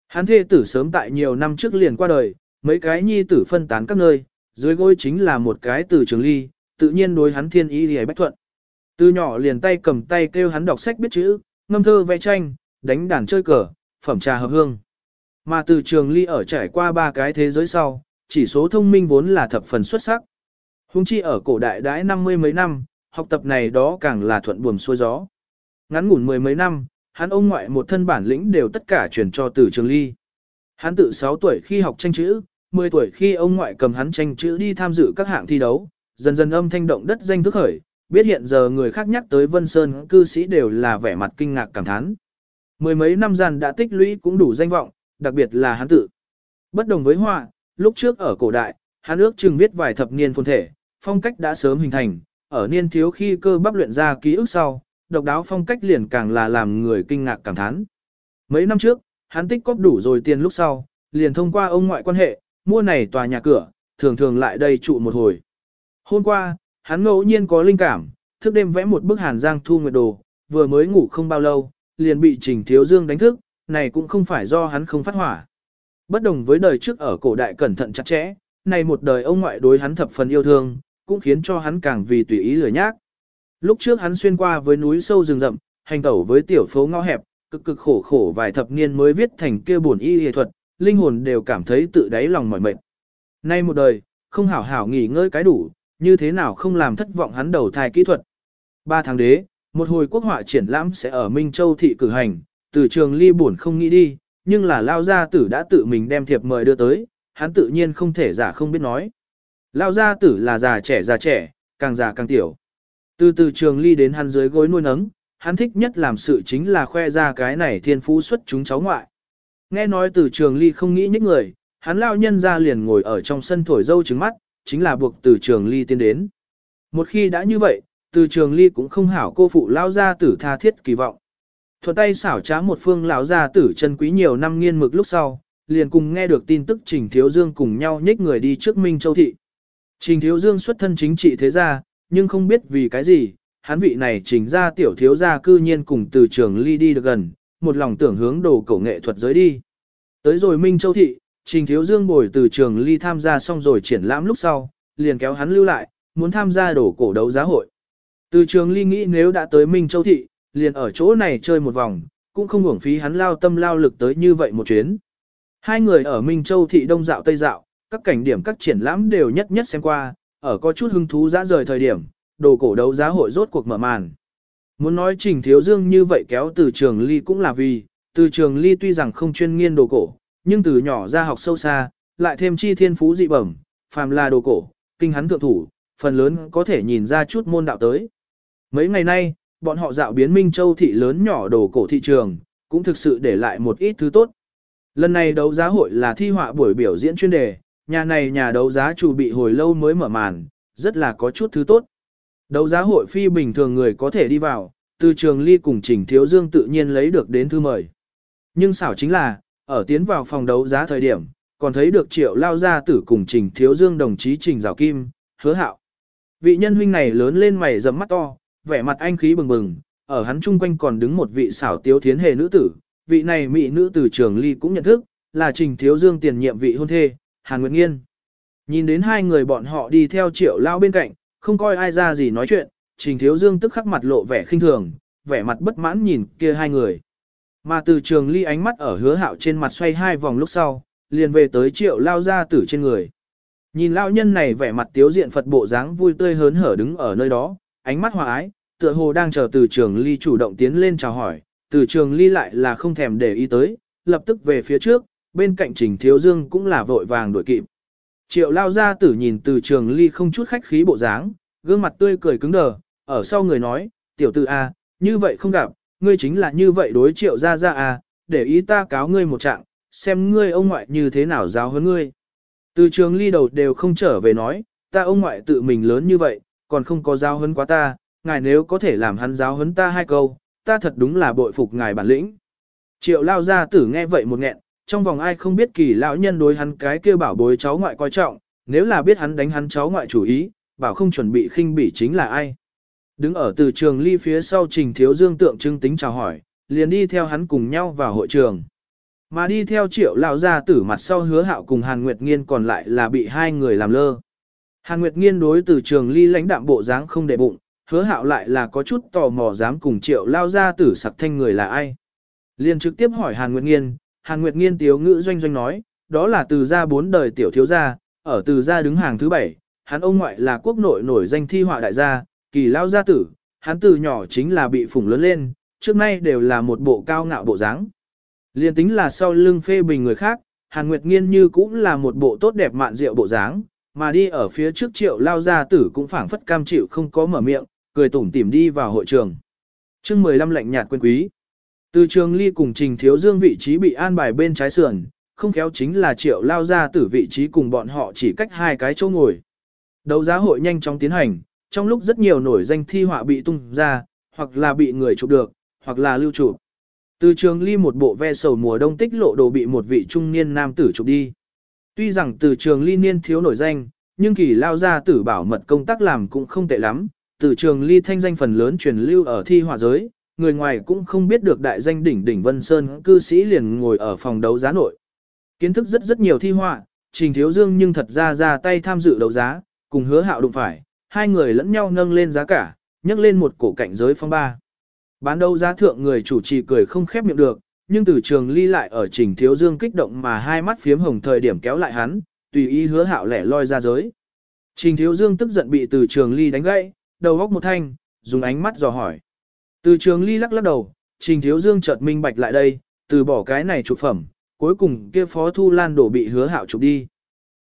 Hắn thê tử sớm tại nhiều năm trước liền qua đời, mấy cái nhi tử phân tán các nơi, dưới gối chính là một cái từ trường ly, tự nhiên đối hắn thiên ý thì bách thuận. Từ nhỏ liền tay cầm tay kêu hắn đọc sách biết chữ, ngâm thơ vẽ tranh, đánh đàn chơi cờ, phẩm trà hợp hương. Mà từ trường ly ở trải qua ba cái thế giới sau, chỉ số thông minh vốn là thập phần xuất sắc. Hùng chi ở cổ đại đãi năm mươi mấy năm, học tập này đó càng là thuận buồm xuôi gió. Ngắn ngủn mười mấy năm, hắn ông ngoại một thân bản lĩnh đều tất cả truyền cho từ trường ly. Hắn tự 6 tuổi khi học tranh chữ, 10 tuổi khi ông ngoại cầm hắn tranh chữ đi tham dự các hạng thi đấu, dần dần âm thanh động đất danh thức khởi, biết hiện giờ người khác nhắc tới Vân Sơn cư sĩ đều là vẻ mặt kinh ngạc cảm thán. Mười mấy năm gian đã tích lũy cũng đủ danh vọng, đặc biệt là hắn tự. Bất đồng với họa, lúc trước ở cổ đại, hắn ước chừng viết vài thập niên phồn thể, phong cách đã sớm hình thành, ở niên thiếu khi cơ bắp luyện ra ký ức sau, độc đáo phong cách liền càng là làm người kinh ngạc cảm thán. Mấy năm trước, hắn tích cóp đủ rồi tiền lúc sau, liền thông qua ông ngoại quan hệ, mua này tòa nhà cửa, thường thường lại đây trụ một hồi. Hôm qua, hắn ngẫu nhiên có linh cảm, thức đêm vẽ một bức hàn giang thu nguyệt đồ, vừa mới ngủ không bao lâu, liền bị Trình Thiếu Dương đánh thức, này cũng không phải do hắn không phát hỏa. Bất đồng với đời trước ở cổ đại cẩn thận chặt chẽ, này một đời ông ngoại đối hắn thập phần yêu thương, cũng khiến cho hắn càng vì tùy ý lười nhác. Lúc trước hắn xuyên qua với núi sâu rừng rậm, hành tẩu với tiểu phố ngõ hẹp, cực cực khổ khổ vài thập niên mới viết thành kia buồn y y thuật, linh hồn đều cảm thấy tự đáy lòng mỏi mệt. Nay một đời, không hảo hảo nghỉ ngơi cái đủ, như thế nào không làm thất vọng hắn đầu thai kỹ thuật. Ba tháng đế, một hồi quốc họa triển lãm sẽ ở Minh Châu thị cử hành, từ trường ly buồn không nghĩ đi, nhưng là lao gia tử đã tự mình đem thiệp mời đưa tới, hắn tự nhiên không thể giả không biết nói. Lao gia tử là già trẻ già trẻ, càng già càng tiểu. Từ từ trường ly đến hắn dưới gối nuôi nấng, hắn thích nhất làm sự chính là khoe ra cái này thiên phú xuất chúng cháu ngoại. Nghe nói từ trường ly không nghĩ những người, hắn lao nhân ra liền ngồi ở trong sân thổi dâu trứng mắt, chính là buộc từ trường ly tiến đến. Một khi đã như vậy, từ trường ly cũng không hảo cô phụ lao gia tử tha thiết kỳ vọng. Thuận tay xảo trá một phương lão gia tử chân quý nhiều năm nghiên mực lúc sau, liền cùng nghe được tin tức Trình Thiếu Dương cùng nhau nhích người đi trước Minh Châu Thị. Trình Thiếu Dương xuất thân chính trị thế gia, nhưng không biết vì cái gì, hắn vị này trình ra tiểu thiếu gia cư nhiên cùng từ trường ly đi được gần, một lòng tưởng hướng đồ cổ nghệ thuật giới đi. Tới rồi Minh Châu Thị, Trình Thiếu Dương bồi từ trường ly tham gia xong rồi triển lãm lúc sau, liền kéo hắn lưu lại, muốn tham gia đồ cổ đấu giá hội. Từ trường ly nghĩ nếu đã tới Minh Châu Thị, liền ở chỗ này chơi một vòng, cũng không hưởng phí hắn lao tâm lao lực tới như vậy một chuyến. Hai người ở Minh Châu Thị Đông dạo Tây dạo, các cảnh điểm các triển lãm đều nhất nhất xem qua, ở có chút hứng thú dã rời thời điểm, đồ cổ đấu giá hội rốt cuộc mở màn. Muốn nói Trình Thiếu Dương như vậy kéo từ trường ly cũng là vì, từ trường ly tuy rằng không chuyên nghiên đồ cổ, nhưng từ nhỏ ra học sâu xa, lại thêm chi thiên phú dị bẩm, phàm là đồ cổ, kinh hắn thượng thủ, phần lớn có thể nhìn ra chút môn đạo tới. Mấy ngày nay, bọn họ dạo biến Minh Châu thị lớn nhỏ đồ cổ thị trường, cũng thực sự để lại một ít thứ tốt. Lần này đấu giá hội là thi họa buổi biểu diễn chuyên đề, nhà này nhà đấu giá chủ bị hồi lâu mới mở màn, rất là có chút thứ tốt. Đấu giá hội phi bình thường người có thể đi vào, từ trường ly cùng Trình Thiếu Dương tự nhiên lấy được đến thư mời. Nhưng xảo chính là, ở tiến vào phòng đấu giá thời điểm, còn thấy được triệu lao gia tử cùng Trình Thiếu Dương đồng chí Trình rào Kim, hứa hạo. Vị nhân huynh này lớn lên mày rậm mắt to, vẻ mặt anh khí bừng bừng, ở hắn chung quanh còn đứng một vị xảo tiếu thiến hề nữ tử, vị này mỹ nữ tử trường ly cũng nhận thức, là Trình Thiếu Dương tiền nhiệm vị hôn thê, Hàn Nguyệt Nghiên. Nhìn đến hai người bọn họ đi theo triệu lao bên cạnh, không coi ai ra gì nói chuyện, Trình Thiếu Dương tức khắc mặt lộ vẻ khinh thường, vẻ mặt bất mãn nhìn kia hai người. Mà từ trường ly ánh mắt ở hứa hạo trên mặt xoay hai vòng lúc sau, liền về tới triệu lao ra tử trên người. Nhìn lao nhân này vẻ mặt tiếu diện Phật bộ dáng vui tươi hớn hở đứng ở nơi đó, ánh mắt hòa ái, tựa hồ đang chờ từ trường ly chủ động tiến lên chào hỏi, từ trường ly lại là không thèm để ý tới, lập tức về phía trước, bên cạnh trình thiếu dương cũng là vội vàng đuổi kịp. Triệu lao ra tử nhìn từ trường ly không chút khách khí bộ dáng, gương mặt tươi cười cứng đờ, ở sau người nói, tiểu tử A, như vậy không gặp, ngươi chính là như vậy đối triệu ra ra A, để ý ta cáo ngươi một trạng, xem ngươi ông ngoại như thế nào giáo hơn ngươi. Từ trường ly đầu đều không trở về nói, ta ông ngoại tự mình lớn như vậy, còn không có giáo huấn quá ta, ngài nếu có thể làm hắn giáo huấn ta hai câu, ta thật đúng là bội phục ngài bản lĩnh. Triệu lao ra tử nghe vậy một nghẹn, trong vòng ai không biết kỳ lão nhân đối hắn cái kia bảo bối cháu ngoại coi trọng, nếu là biết hắn đánh hắn cháu ngoại chủ ý, bảo không chuẩn bị khinh bỉ chính là ai. Đứng ở từ trường ly phía sau trình thiếu dương tượng trưng tính chào hỏi, liền đi theo hắn cùng nhau vào hội trường. Mà đi theo triệu lão gia tử mặt sau hứa hạo cùng Hàn Nguyệt Nghiên còn lại là bị hai người làm lơ. Hàn Nguyệt Nghiên đối từ trường ly lãnh đạm bộ dáng không để bụng, hứa hạo lại là có chút tò mò dám cùng triệu lao gia tử sặc thanh người là ai. Liền trực tiếp hỏi Hàn Nguyệt Nghiên, Hàn Nguyệt Nghiên tiếu ngữ doanh doanh nói, đó là từ gia bốn đời tiểu thiếu gia, ở từ gia đứng hàng thứ bảy, hắn ông ngoại là quốc nội nổi danh thi họa đại gia, kỳ lao gia tử, hắn từ nhỏ chính là bị phủng lớn lên, trước nay đều là một bộ cao ngạo bộ dáng. Liên tính là sau lưng phê bình người khác, Hàn Nguyệt Nghiên như cũng là một bộ tốt đẹp mạn diệu bộ dáng, mà đi ở phía trước triệu lao gia tử cũng phảng phất cam chịu không có mở miệng, cười tủm tỉm đi vào hội trường. chương 15 lệnh nhạt quên quý. Từ trường ly cùng trình thiếu dương vị trí bị an bài bên trái sườn, không khéo chính là triệu lao gia tử vị trí cùng bọn họ chỉ cách hai cái chỗ ngồi. Đấu giá hội nhanh chóng tiến hành, trong lúc rất nhiều nổi danh thi họa bị tung ra, hoặc là bị người chụp được, hoặc là lưu chụp. Từ trường ly một bộ ve sầu mùa đông tích lộ đồ bị một vị trung niên nam tử chụp đi. Tuy rằng từ trường ly niên thiếu nổi danh, nhưng kỳ lao ra tử bảo mật công tác làm cũng không tệ lắm. Từ trường ly thanh danh phần lớn truyền lưu ở thi họa giới, người ngoài cũng không biết được đại danh đỉnh đỉnh Vân Sơn cư sĩ liền ngồi ở phòng đấu giá nội. Kiến thức rất rất nhiều thi họa, trình thiếu dương nhưng thật ra ra tay tham dự đấu giá, cùng hứa hạo đụng phải, hai người lẫn nhau nâng lên giá cả, nhấc lên một cổ cảnh giới phong ba. Bán đấu giá thượng người chủ trì cười không khép miệng được, nhưng từ trường ly lại ở trình thiếu dương kích động mà hai mắt phiếm hồng thời điểm kéo lại hắn, tùy ý hứa hạo lẻ loi ra giới. Trình thiếu dương tức giận bị từ trường ly đánh gãy, đầu góc một thanh, dùng ánh mắt dò hỏi. Từ trường ly lắc lắc đầu, trình thiếu dương chợt minh bạch lại đây, từ bỏ cái này chụp phẩm, cuối cùng kia phó thu lan đổ bị hứa hạo chụp đi.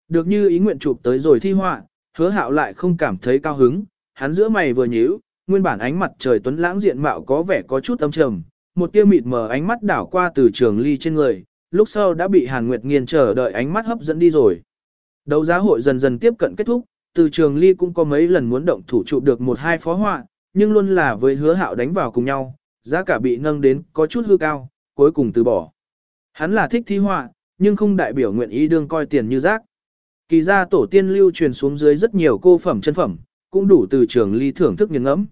Được như ý nguyện chụp tới rồi thi họa, hứa hạo lại không cảm thấy cao hứng, hắn giữa mày vừa nhíu, nguyên bản ánh mặt trời tuấn lãng diện mạo có vẻ có chút âm trầm, một tia mịt mờ ánh mắt đảo qua từ trường ly trên người, lúc sau đã bị Hàn Nguyệt Nghiên chờ đợi ánh mắt hấp dẫn đi rồi. Đấu giá hội dần dần tiếp cận kết thúc, từ trường ly cũng có mấy lần muốn động thủ chụp được một hai phó họa, nhưng luôn là với hứa hạo đánh vào cùng nhau, giá cả bị nâng đến có chút hư cao, cuối cùng từ bỏ. Hắn là thích thi họa, nhưng không đại biểu nguyện ý đương coi tiền như rác. Kỳ ra tổ tiên lưu truyền xuống dưới rất nhiều cô phẩm chân phẩm, cũng đủ từ trường ly thưởng thức nghiêng ngẫm.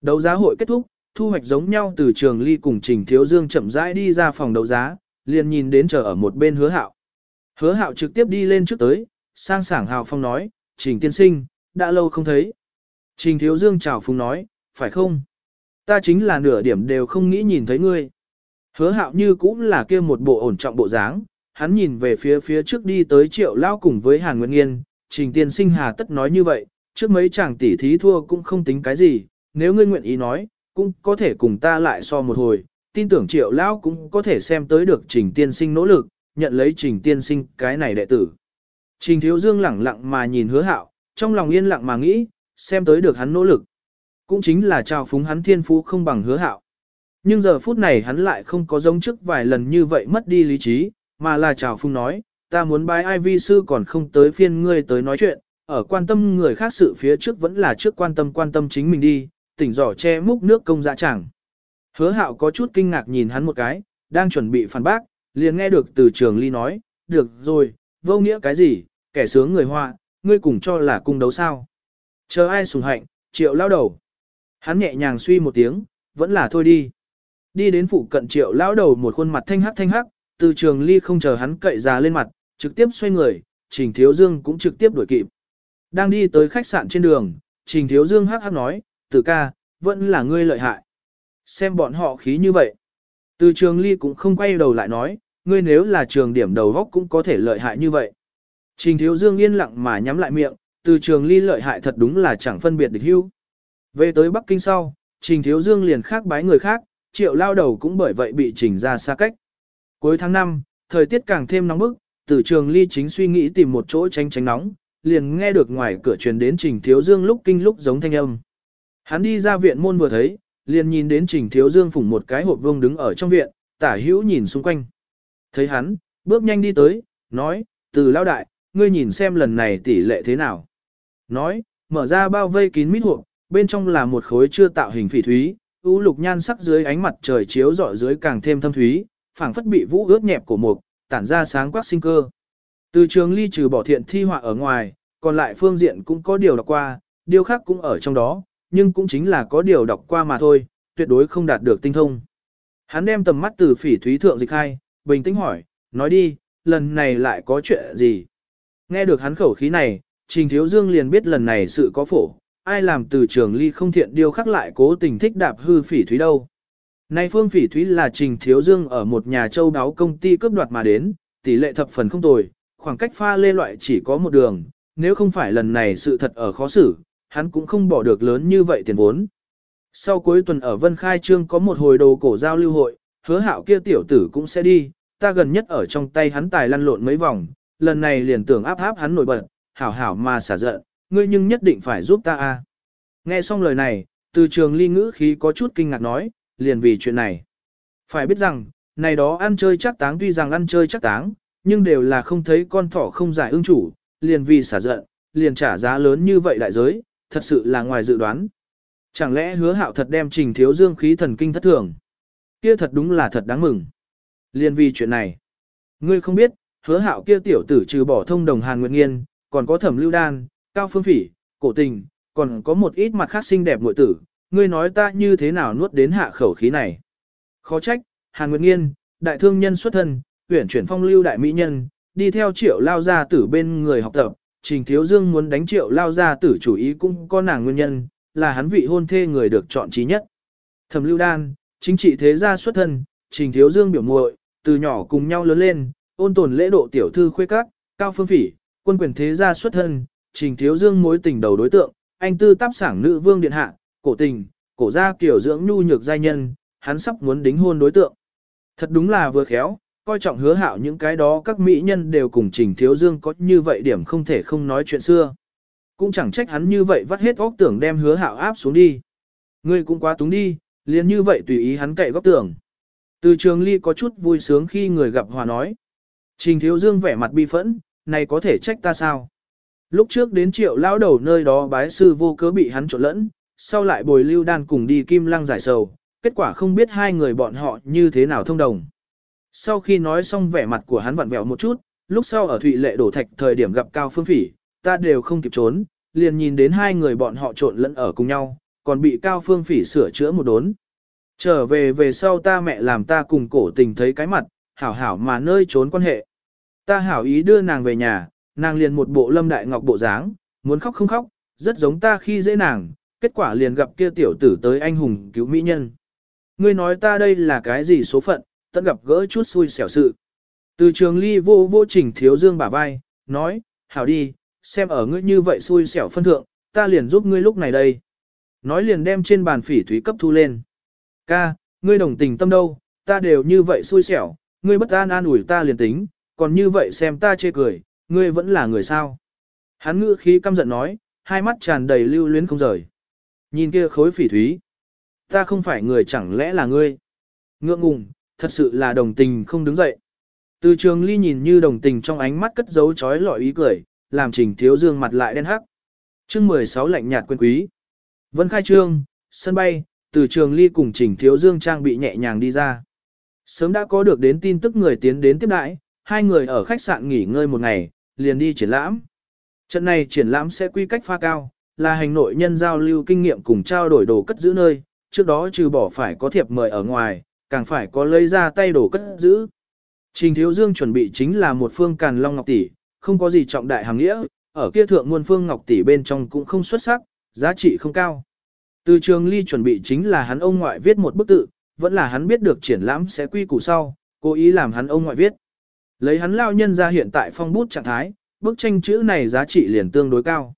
Đấu giá hội kết thúc, thu hoạch giống nhau từ trường ly cùng Trình Thiếu Dương chậm rãi đi ra phòng đấu giá, liền nhìn đến chờ ở một bên hứa hạo. Hứa hạo trực tiếp đi lên trước tới, sang sảng hào phong nói, Trình tiên sinh, đã lâu không thấy. Trình Thiếu Dương chào phúng nói, phải không? Ta chính là nửa điểm đều không nghĩ nhìn thấy ngươi. Hứa hạo như cũng là kia một bộ ổn trọng bộ dáng, hắn nhìn về phía phía trước đi tới triệu lao cùng với Hàn Nguyệt Nghiên, Trình tiên sinh hà tất nói như vậy, trước mấy chàng tỷ thí thua cũng không tính cái gì, nếu ngươi nguyện ý nói, cũng có thể cùng ta lại so một hồi, tin tưởng triệu lao cũng có thể xem tới được trình tiên sinh nỗ lực, nhận lấy trình tiên sinh cái này đệ tử. Trình thiếu dương lẳng lặng mà nhìn hứa hạo, trong lòng yên lặng mà nghĩ, xem tới được hắn nỗ lực. Cũng chính là trao phúng hắn thiên phú không bằng hứa hạo. Nhưng giờ phút này hắn lại không có giống trước vài lần như vậy mất đi lý trí, mà là trào phung nói, ta muốn bái ai vi sư còn không tới phiên ngươi tới nói chuyện, ở quan tâm người khác sự phía trước vẫn là trước quan tâm quan tâm chính mình đi, tỉnh giỏ che múc nước công dạ chẳng. Hứa hạo có chút kinh ngạc nhìn hắn một cái, đang chuẩn bị phản bác, liền nghe được từ trường ly nói, được rồi, vô nghĩa cái gì, kẻ sướng người họa, ngươi cùng cho là cung đấu sao. Chờ ai sùng hạnh, triệu lao đầu. Hắn nhẹ nhàng suy một tiếng, vẫn là thôi đi. Đi đến phụ cận triệu lao đầu một khuôn mặt thanh hắc thanh hắc, từ trường ly không chờ hắn cậy ra lên mặt, trực tiếp xoay người, trình thiếu dương cũng trực tiếp đuổi kịp. Đang đi tới khách sạn trên đường, trình thiếu dương hắc hắc nói, từ ca, vẫn là ngươi lợi hại. Xem bọn họ khí như vậy. Từ trường ly cũng không quay đầu lại nói, ngươi nếu là trường điểm đầu góc cũng có thể lợi hại như vậy. Trình thiếu dương yên lặng mà nhắm lại miệng, từ trường ly lợi hại thật đúng là chẳng phân biệt địch hưu. Về tới Bắc Kinh sau, trình thiếu dương liền khác bái người khác, triệu lao đầu cũng bởi vậy bị trình ra xa cách. Cuối tháng 5, thời tiết càng thêm nóng bức, từ trường ly chính suy nghĩ tìm một chỗ tránh tránh nóng, liền nghe được ngoài cửa truyền đến trình thiếu dương lúc kinh lúc giống thanh âm. Hắn đi ra viện môn vừa thấy, liền nhìn đến Trình Thiếu Dương phủng một cái hộp vương đứng ở trong viện, tả hữu nhìn xung quanh. Thấy hắn, bước nhanh đi tới, nói, từ lao đại, ngươi nhìn xem lần này tỷ lệ thế nào. Nói, mở ra bao vây kín mít hộp, bên trong là một khối chưa tạo hình phỉ thúy, u lục nhan sắc dưới ánh mặt trời chiếu rọi dưới càng thêm thâm thúy, phảng phất bị vũ ướt nhẹp của mục, tản ra sáng quắc sinh cơ. Từ trường ly trừ bỏ thiện thi họa ở ngoài, còn lại phương diện cũng có điều đọc qua, điều khác cũng ở trong đó, nhưng cũng chính là có điều đọc qua mà thôi, tuyệt đối không đạt được tinh thông. Hắn đem tầm mắt từ phỉ thúy thượng dịch hai, bình tĩnh hỏi, nói đi, lần này lại có chuyện gì? Nghe được hắn khẩu khí này, Trình Thiếu Dương liền biết lần này sự có phổ, ai làm từ trường ly không thiện điều khắc lại cố tình thích đạp hư phỉ thúy đâu. Nay Phương Phỉ Thúy là Trình Thiếu Dương ở một nhà châu đáo công ty cướp đoạt mà đến, tỷ lệ thập phần không tồi, khoảng cách pha lê loại chỉ có một đường, nếu không phải lần này sự thật ở khó xử, hắn cũng không bỏ được lớn như vậy tiền vốn. Sau cuối tuần ở Vân Khai Trương có một hồi đồ cổ giao lưu hội, hứa hạo kia tiểu tử cũng sẽ đi, ta gần nhất ở trong tay hắn tài lăn lộn mấy vòng, lần này liền tưởng áp áp hắn nổi bật, hảo hảo mà xả giận, ngươi nhưng nhất định phải giúp ta a. Nghe xong lời này, từ trường ly ngữ khí có chút kinh ngạc nói, liền vì chuyện này. Phải biết rằng, này đó ăn chơi chắc táng tuy rằng ăn chơi chắc táng, nhưng đều là không thấy con thỏ không giải ưng chủ, liền vì xả giận, liền trả giá lớn như vậy đại giới, thật sự là ngoài dự đoán. Chẳng lẽ hứa hạo thật đem trình thiếu dương khí thần kinh thất thường? Kia thật đúng là thật đáng mừng. Liên vì chuyện này, ngươi không biết, hứa hạo kia tiểu tử trừ bỏ thông đồng Hàn Nguyệt Nghiên, còn có thẩm lưu đan, cao phương phỉ, cổ tình, còn có một ít mặt khác xinh đẹp muội tử, ngươi nói ta như thế nào nuốt đến hạ khẩu khí này. Khó trách, Hàn Nguyệt Nghiên, đại thương nhân xuất thân, tuyển chuyển phong lưu đại mỹ nhân, đi theo triệu lao gia tử bên người học tập, Trình Thiếu Dương muốn đánh triệu lao gia tử chủ ý cũng có nàng nguyên nhân, là hắn vị hôn thê người được chọn trí nhất. Thẩm Lưu Đan, chính trị thế gia xuất thân, Trình Thiếu Dương biểu muội, từ nhỏ cùng nhau lớn lên, ôn tồn lễ độ tiểu thư khuê các, cao phương phỉ, quân quyền thế gia xuất thân, Trình Thiếu Dương mối tình đầu đối tượng, anh tư táp sảng nữ vương điện hạ, cổ tình, cổ gia kiểu dưỡng nhu nhược giai nhân, hắn sắp muốn đính hôn đối tượng. Thật đúng là vừa khéo, coi trọng hứa hạo những cái đó các mỹ nhân đều cùng Trình Thiếu Dương có như vậy điểm không thể không nói chuyện xưa. Cũng chẳng trách hắn như vậy vắt hết óc tưởng đem hứa hạo áp xuống đi. Ngươi cũng quá túng đi, liền như vậy tùy ý hắn cậy góc tưởng. Từ trường ly có chút vui sướng khi người gặp hòa nói. Trình Thiếu Dương vẻ mặt bi phẫn, này có thể trách ta sao? Lúc trước đến triệu lão đầu nơi đó bái sư vô cớ bị hắn trộn lẫn, sau lại bồi lưu đan cùng đi kim lăng giải sầu, kết quả không biết hai người bọn họ như thế nào thông đồng. Sau khi nói xong vẻ mặt của hắn vặn vẹo một chút, lúc sau ở Thụy Lệ đổ thạch thời điểm gặp Cao Phương Phỉ, ta đều không kịp trốn, liền nhìn đến hai người bọn họ trộn lẫn ở cùng nhau, còn bị Cao Phương Phỉ sửa chữa một đốn. Trở về về sau ta mẹ làm ta cùng cổ tình thấy cái mặt, hảo hảo mà nơi trốn quan hệ. Ta hảo ý đưa nàng về nhà, nàng liền một bộ lâm đại ngọc bộ dáng, muốn khóc không khóc, rất giống ta khi dễ nàng, kết quả liền gặp kia tiểu tử tới anh hùng cứu mỹ nhân. Ngươi nói ta đây là cái gì số phận, tận gặp gỡ chút xui xẻo sự. Từ trường ly vô vô trình thiếu dương bả vai, nói, hảo đi, xem ở ngươi như vậy xui xẻo phân thượng, ta liền giúp ngươi lúc này đây. Nói liền đem trên bàn phỉ thúy cấp thu lên. Ca, ngươi đồng tình tâm đâu, ta đều như vậy xui xẻo, ngươi bất an an ủi ta liền tính, còn như vậy xem ta chê cười, ngươi vẫn là người sao. Hắn ngữ khí căm giận nói, hai mắt tràn đầy lưu luyến không rời. Nhìn kia khối phỉ thúy. Ta không phải người chẳng lẽ là ngươi. Ngượng ngùng, thật sự là đồng tình không đứng dậy. Từ trường ly nhìn như đồng tình trong ánh mắt cất giấu chói lọi ý cười, làm trình thiếu dương mặt lại đen hắc. chương 16 lạnh nhạt quên quý. Vân khai trương, sân bay, từ trường ly cùng trình thiếu dương trang bị nhẹ nhàng đi ra. Sớm đã có được đến tin tức người tiến đến tiếp đãi, hai người ở khách sạn nghỉ ngơi một ngày, liền đi triển lãm. Trận này triển lãm sẽ quy cách pha cao, là hành nội nhân giao lưu kinh nghiệm cùng trao đổi đồ cất giữ nơi, trước đó trừ bỏ phải có thiệp mời ở ngoài, càng phải có lấy ra tay đồ cất giữ. Trình Thiếu Dương chuẩn bị chính là một phương càn long ngọc tỷ, không có gì trọng đại hàng nghĩa, ở kia thượng muôn phương ngọc tỷ bên trong cũng không xuất sắc, giá trị không cao. Từ trường ly chuẩn bị chính là hắn ông ngoại viết một bức tự, vẫn là hắn biết được triển lãm sẽ quy củ sau, cố ý làm hắn ông ngoại viết. Lấy hắn lao nhân ra hiện tại phong bút trạng thái, bức tranh chữ này giá trị liền tương đối cao.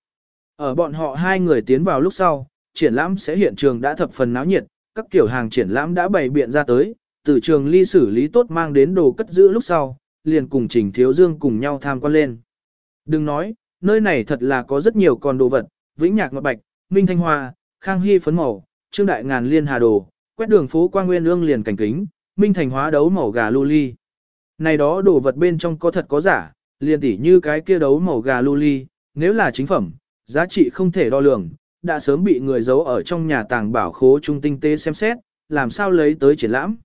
Ở bọn họ hai người tiến vào lúc sau, triển lãm sẽ hiện trường đã thập phần náo nhiệt, các kiểu hàng triển lãm đã bày biện ra tới, từ trường ly xử lý tốt mang đến đồ cất giữ lúc sau, liền cùng Trình Thiếu Dương cùng nhau tham quan lên. Đừng nói, nơi này thật là có rất nhiều con đồ vật, Vĩnh Nhạc Ngọc Bạch, Minh Thanh Hoa, Khang Hy Phấn Màu, Trương Đại Ngàn Liên Hà Đồ, quét đường phố Quang Nguyên Ương liền cảnh kính, Minh Thành Hóa đấu màu gà lưu ly. Này đó đồ vật bên trong có thật có giả, liền tỉ như cái kia đấu màu gà lưu ly, nếu là chính phẩm, giá trị không thể đo lường, đã sớm bị người giấu ở trong nhà tàng bảo khố trung tinh tế xem xét, làm sao lấy tới triển lãm.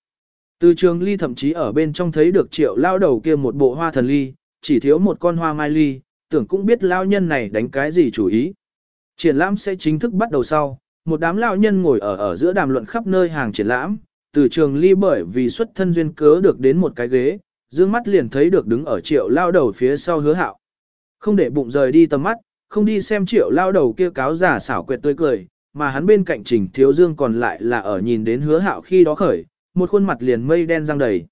Từ trường ly thậm chí ở bên trong thấy được triệu lao đầu kia một bộ hoa thần ly, chỉ thiếu một con hoa mai ly, tưởng cũng biết lao nhân này đánh cái gì chủ ý. Triển lãm sẽ chính thức bắt đầu sau, một đám lao nhân ngồi ở ở giữa đàm luận khắp nơi hàng triển lãm, từ trường ly bởi vì xuất thân duyên cớ được đến một cái ghế, dương mắt liền thấy được đứng ở triệu lao đầu phía sau hứa hạo. Không để bụng rời đi tầm mắt, không đi xem triệu lao đầu kia cáo giả xảo quyệt tươi cười, mà hắn bên cạnh trình thiếu dương còn lại là ở nhìn đến hứa hạo khi đó khởi, một khuôn mặt liền mây đen răng đầy.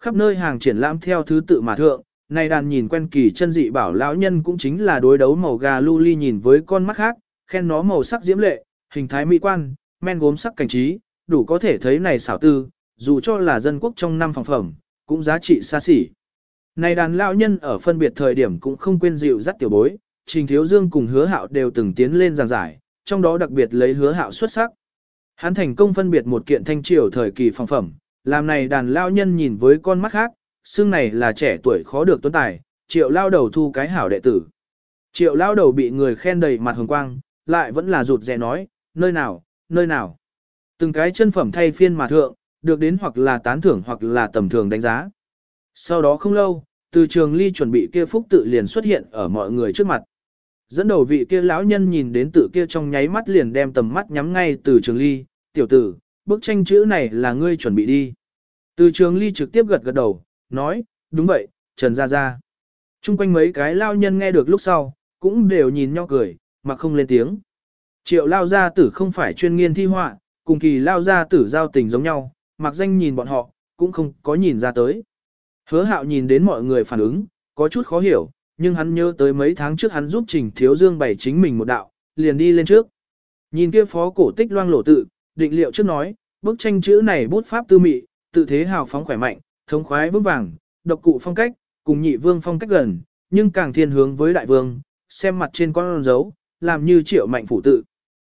Khắp nơi hàng triển lãm theo thứ tự mà thượng, này đàn nhìn quen kỳ chân dị bảo lão nhân cũng chính là đối đấu màu gà lưu ly nhìn với con mắt khác, khen nó màu sắc diễm lệ, hình thái mỹ quan, men gốm sắc cảnh trí, đủ có thể thấy này xảo tư, dù cho là dân quốc trong năm phòng phẩm, cũng giá trị xa xỉ. Này đàn lão nhân ở phân biệt thời điểm cũng không quên dịu dắt tiểu bối, Trình Thiếu Dương cùng Hứa Hạo đều từng tiến lên giảng giải, trong đó đặc biệt lấy Hứa Hạo xuất sắc. Hắn thành công phân biệt một kiện thanh triều thời kỳ phong phẩm, làm này đàn lão nhân nhìn với con mắt khác, xương này là trẻ tuổi khó được tuấn tài, triệu lao đầu thu cái hảo đệ tử. Triệu lao đầu bị người khen đầy mặt hồng quang, lại vẫn là rụt rè nói, nơi nào, nơi nào. Từng cái chân phẩm thay phiên mà thượng, được đến hoặc là tán thưởng hoặc là tầm thường đánh giá. Sau đó không lâu, từ trường ly chuẩn bị kia phúc tự liền xuất hiện ở mọi người trước mặt. Dẫn đầu vị kia lão nhân nhìn đến tự kia trong nháy mắt liền đem tầm mắt nhắm ngay từ trường ly, tiểu tử, bức tranh chữ này là ngươi chuẩn bị đi. Từ trường ly trực tiếp gật gật đầu, nói, đúng vậy, Trần Gia Gia. Trung quanh mấy cái lao nhân nghe được lúc sau, cũng đều nhìn nhau cười, mà không lên tiếng. Triệu lao gia tử không phải chuyên nghiên thi họa, cùng kỳ lao gia tử giao tình giống nhau, mặc danh nhìn bọn họ, cũng không có nhìn ra tới. Hứa hạo nhìn đến mọi người phản ứng, có chút khó hiểu, nhưng hắn nhớ tới mấy tháng trước hắn giúp Trình Thiếu Dương bày chính mình một đạo, liền đi lên trước. Nhìn kia phó cổ tích loang lổ tự, định liệu trước nói, bức tranh chữ này bút pháp tư mị, tự thế hào phóng khỏe mạnh, thống khoái vững vàng, độc cụ phong cách, cùng nhị vương phong cách gần, nhưng càng thiên hướng với đại vương, xem mặt trên con dấu, làm như triệu mạnh phủ tự.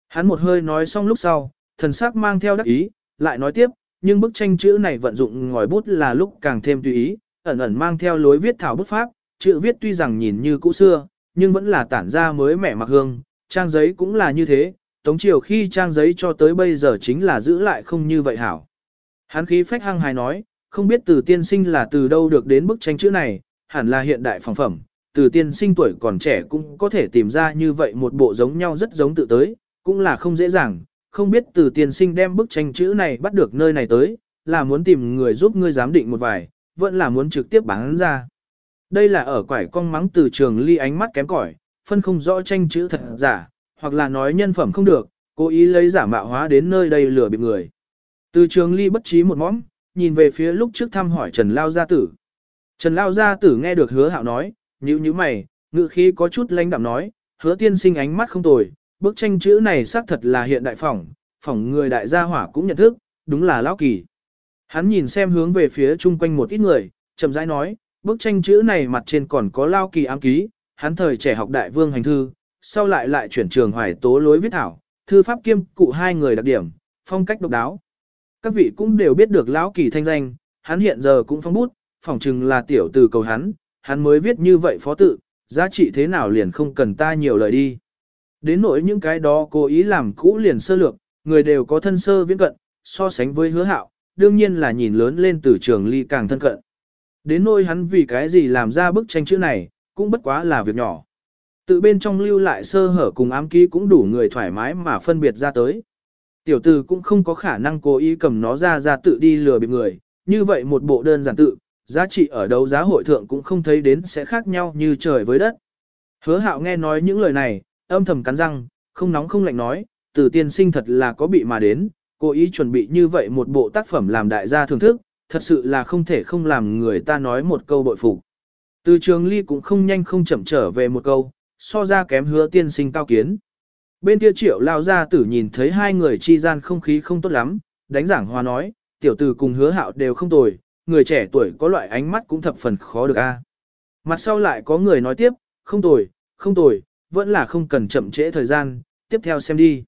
Hắn một hơi nói xong lúc sau, thần sắc mang theo đắc ý, lại nói tiếp, nhưng bức tranh chữ này vận dụng ngòi bút là lúc càng thêm tùy ý, ẩn ẩn mang theo lối viết thảo bút pháp, chữ viết tuy rằng nhìn như cũ xưa, nhưng vẫn là tản ra mới mẻ mặc hương, trang giấy cũng là như thế, tống chiều khi trang giấy cho tới bây giờ chính là giữ lại không như vậy hảo. Hán khí phách hăng hài nói, không biết từ tiên sinh là từ đâu được đến bức tranh chữ này, hẳn là hiện đại phòng phẩm, từ tiên sinh tuổi còn trẻ cũng có thể tìm ra như vậy một bộ giống nhau rất giống tự tới, cũng là không dễ dàng, không biết từ tiên sinh đem bức tranh chữ này bắt được nơi này tới, là muốn tìm người giúp ngươi giám định một vài, vẫn là muốn trực tiếp bán ra. Đây là ở quải con mắng từ trường ly ánh mắt kém cỏi, phân không rõ tranh chữ thật giả, hoặc là nói nhân phẩm không được, cố ý lấy giả mạo hóa đến nơi đây lừa bịp người. Từ trường ly bất trí một mõm, nhìn về phía lúc trước thăm hỏi Trần Lao Gia Tử. Trần Lao Gia Tử nghe được hứa hạo nói, nhíu nhíu mày, ngự khí có chút lãnh đạm nói, hứa tiên sinh ánh mắt không tồi, bức tranh chữ này xác thật là hiện đại phỏng, phỏng người đại gia hỏa cũng nhận thức, đúng là lão kỳ. Hắn nhìn xem hướng về phía chung quanh một ít người, chậm rãi nói, bức tranh chữ này mặt trên còn có lao kỳ ám ký, hắn thời trẻ học đại vương hành thư, sau lại lại chuyển trường hoài tố lối viết thảo, thư pháp kiêm cụ hai người đặc điểm, phong cách độc đáo. Các vị cũng đều biết được lão kỳ thanh danh, hắn hiện giờ cũng phong bút, phỏng chừng là tiểu từ cầu hắn, hắn mới viết như vậy phó tự, giá trị thế nào liền không cần ta nhiều lời đi. Đến nỗi những cái đó cố ý làm cũ liền sơ lược, người đều có thân sơ viễn cận, so sánh với hứa hạo, đương nhiên là nhìn lớn lên từ trường ly càng thân cận. Đến nỗi hắn vì cái gì làm ra bức tranh chữ này, cũng bất quá là việc nhỏ. Tự bên trong lưu lại sơ hở cùng ám ký cũng đủ người thoải mái mà phân biệt ra tới. Tiểu tử cũng không có khả năng cố ý cầm nó ra ra tự đi lừa bịp người, như vậy một bộ đơn giản tự, giá trị ở đấu giá hội thượng cũng không thấy đến sẽ khác nhau như trời với đất. Hứa hạo nghe nói những lời này, âm thầm cắn răng, không nóng không lạnh nói, từ tiên sinh thật là có bị mà đến, cố ý chuẩn bị như vậy một bộ tác phẩm làm đại gia thưởng thức, thật sự là không thể không làm người ta nói một câu bội phục. Từ trường ly cũng không nhanh không chậm trở về một câu, so ra kém hứa tiên sinh cao kiến. Bên kia triệu lao ra tử nhìn thấy hai người chi gian không khí không tốt lắm, đánh giảng hòa nói, tiểu tử cùng hứa hạo đều không tồi, người trẻ tuổi có loại ánh mắt cũng thập phần khó được a. Mặt sau lại có người nói tiếp, không tồi, không tồi, vẫn là không cần chậm trễ thời gian, tiếp theo xem đi.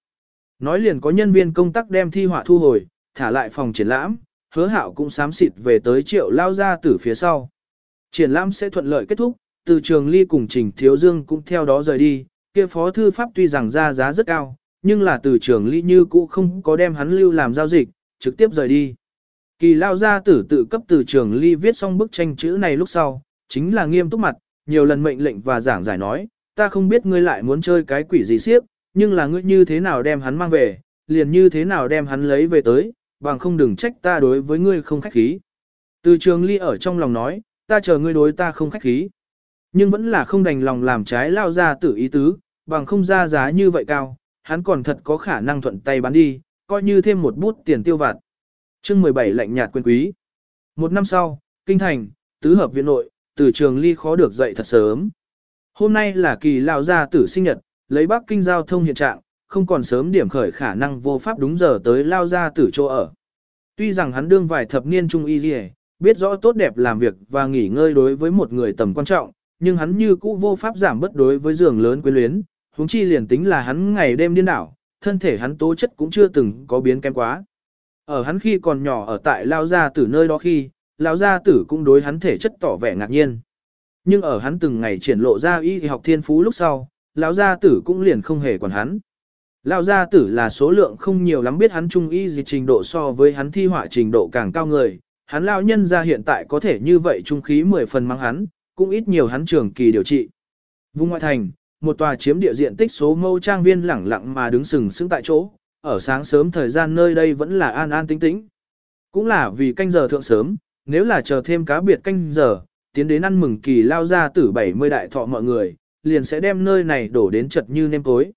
Nói liền có nhân viên công tác đem thi họa thu hồi, thả lại phòng triển lãm, hứa hạo cũng sám xịt về tới triệu lao ra tử phía sau. Triển lãm sẽ thuận lợi kết thúc, từ trường ly cùng trình thiếu dương cũng theo đó rời đi, kia phó thư pháp tuy rằng ra giá rất cao, nhưng là từ trường ly như cũ không có đem hắn lưu làm giao dịch, trực tiếp rời đi. Kỳ lao gia tử tự cấp từ trường ly viết xong bức tranh chữ này lúc sau, chính là nghiêm túc mặt, nhiều lần mệnh lệnh và giảng giải nói, ta không biết ngươi lại muốn chơi cái quỷ gì siếp, nhưng là ngươi như thế nào đem hắn mang về, liền như thế nào đem hắn lấy về tới, bằng không đừng trách ta đối với ngươi không khách khí. Từ trường ly ở trong lòng nói, ta chờ ngươi đối ta không khách khí. Nhưng vẫn là không đành lòng làm trái lao ra tử ý tứ, bằng không ra giá như vậy cao, hắn còn thật có khả năng thuận tay bán đi, coi như thêm một bút tiền tiêu vặt. chương 17 lạnh nhạt quyền quý. Một năm sau, kinh thành, tứ hợp viện nội, từ trường ly khó được dậy thật sớm. Hôm nay là kỳ lao gia tử sinh nhật, lấy Bắc Kinh giao thông hiện trạng, không còn sớm điểm khởi khả năng vô pháp đúng giờ tới lao gia tử chỗ ở. Tuy rằng hắn đương vài thập niên trung y gì, biết rõ tốt đẹp làm việc và nghỉ ngơi đối với một người tầm quan trọng, nhưng hắn như cũ vô pháp giảm bất đối với giường lớn quyến luyến, huống chi liền tính là hắn ngày đêm điên đảo, thân thể hắn tố chất cũng chưa từng có biến kém quá. Ở hắn khi còn nhỏ ở tại lao gia tử nơi đó khi, lao gia tử cũng đối hắn thể chất tỏ vẻ ngạc nhiên. Nhưng ở hắn từng ngày triển lộ ra y học thiên phú lúc sau, lão gia tử cũng liền không hề quản hắn. Lão gia tử là số lượng không nhiều lắm biết hắn trung y gì trình độ so với hắn thi họa trình độ càng cao người, hắn lão nhân gia hiện tại có thể như vậy trung khí 10 phần mang hắn, cũng ít nhiều hắn trường kỳ điều trị. Vùng ngoại thành, một tòa chiếm địa diện tích số mâu trang viên lẳng lặng mà đứng sừng sững tại chỗ, ở sáng sớm thời gian nơi đây vẫn là an an tĩnh tĩnh. Cũng là vì canh giờ thượng sớm, nếu là chờ thêm cá biệt canh giờ, tiến đến ăn mừng kỳ lao ra tử 70 đại thọ mọi người, liền sẽ đem nơi này đổ đến chật như nêm tối.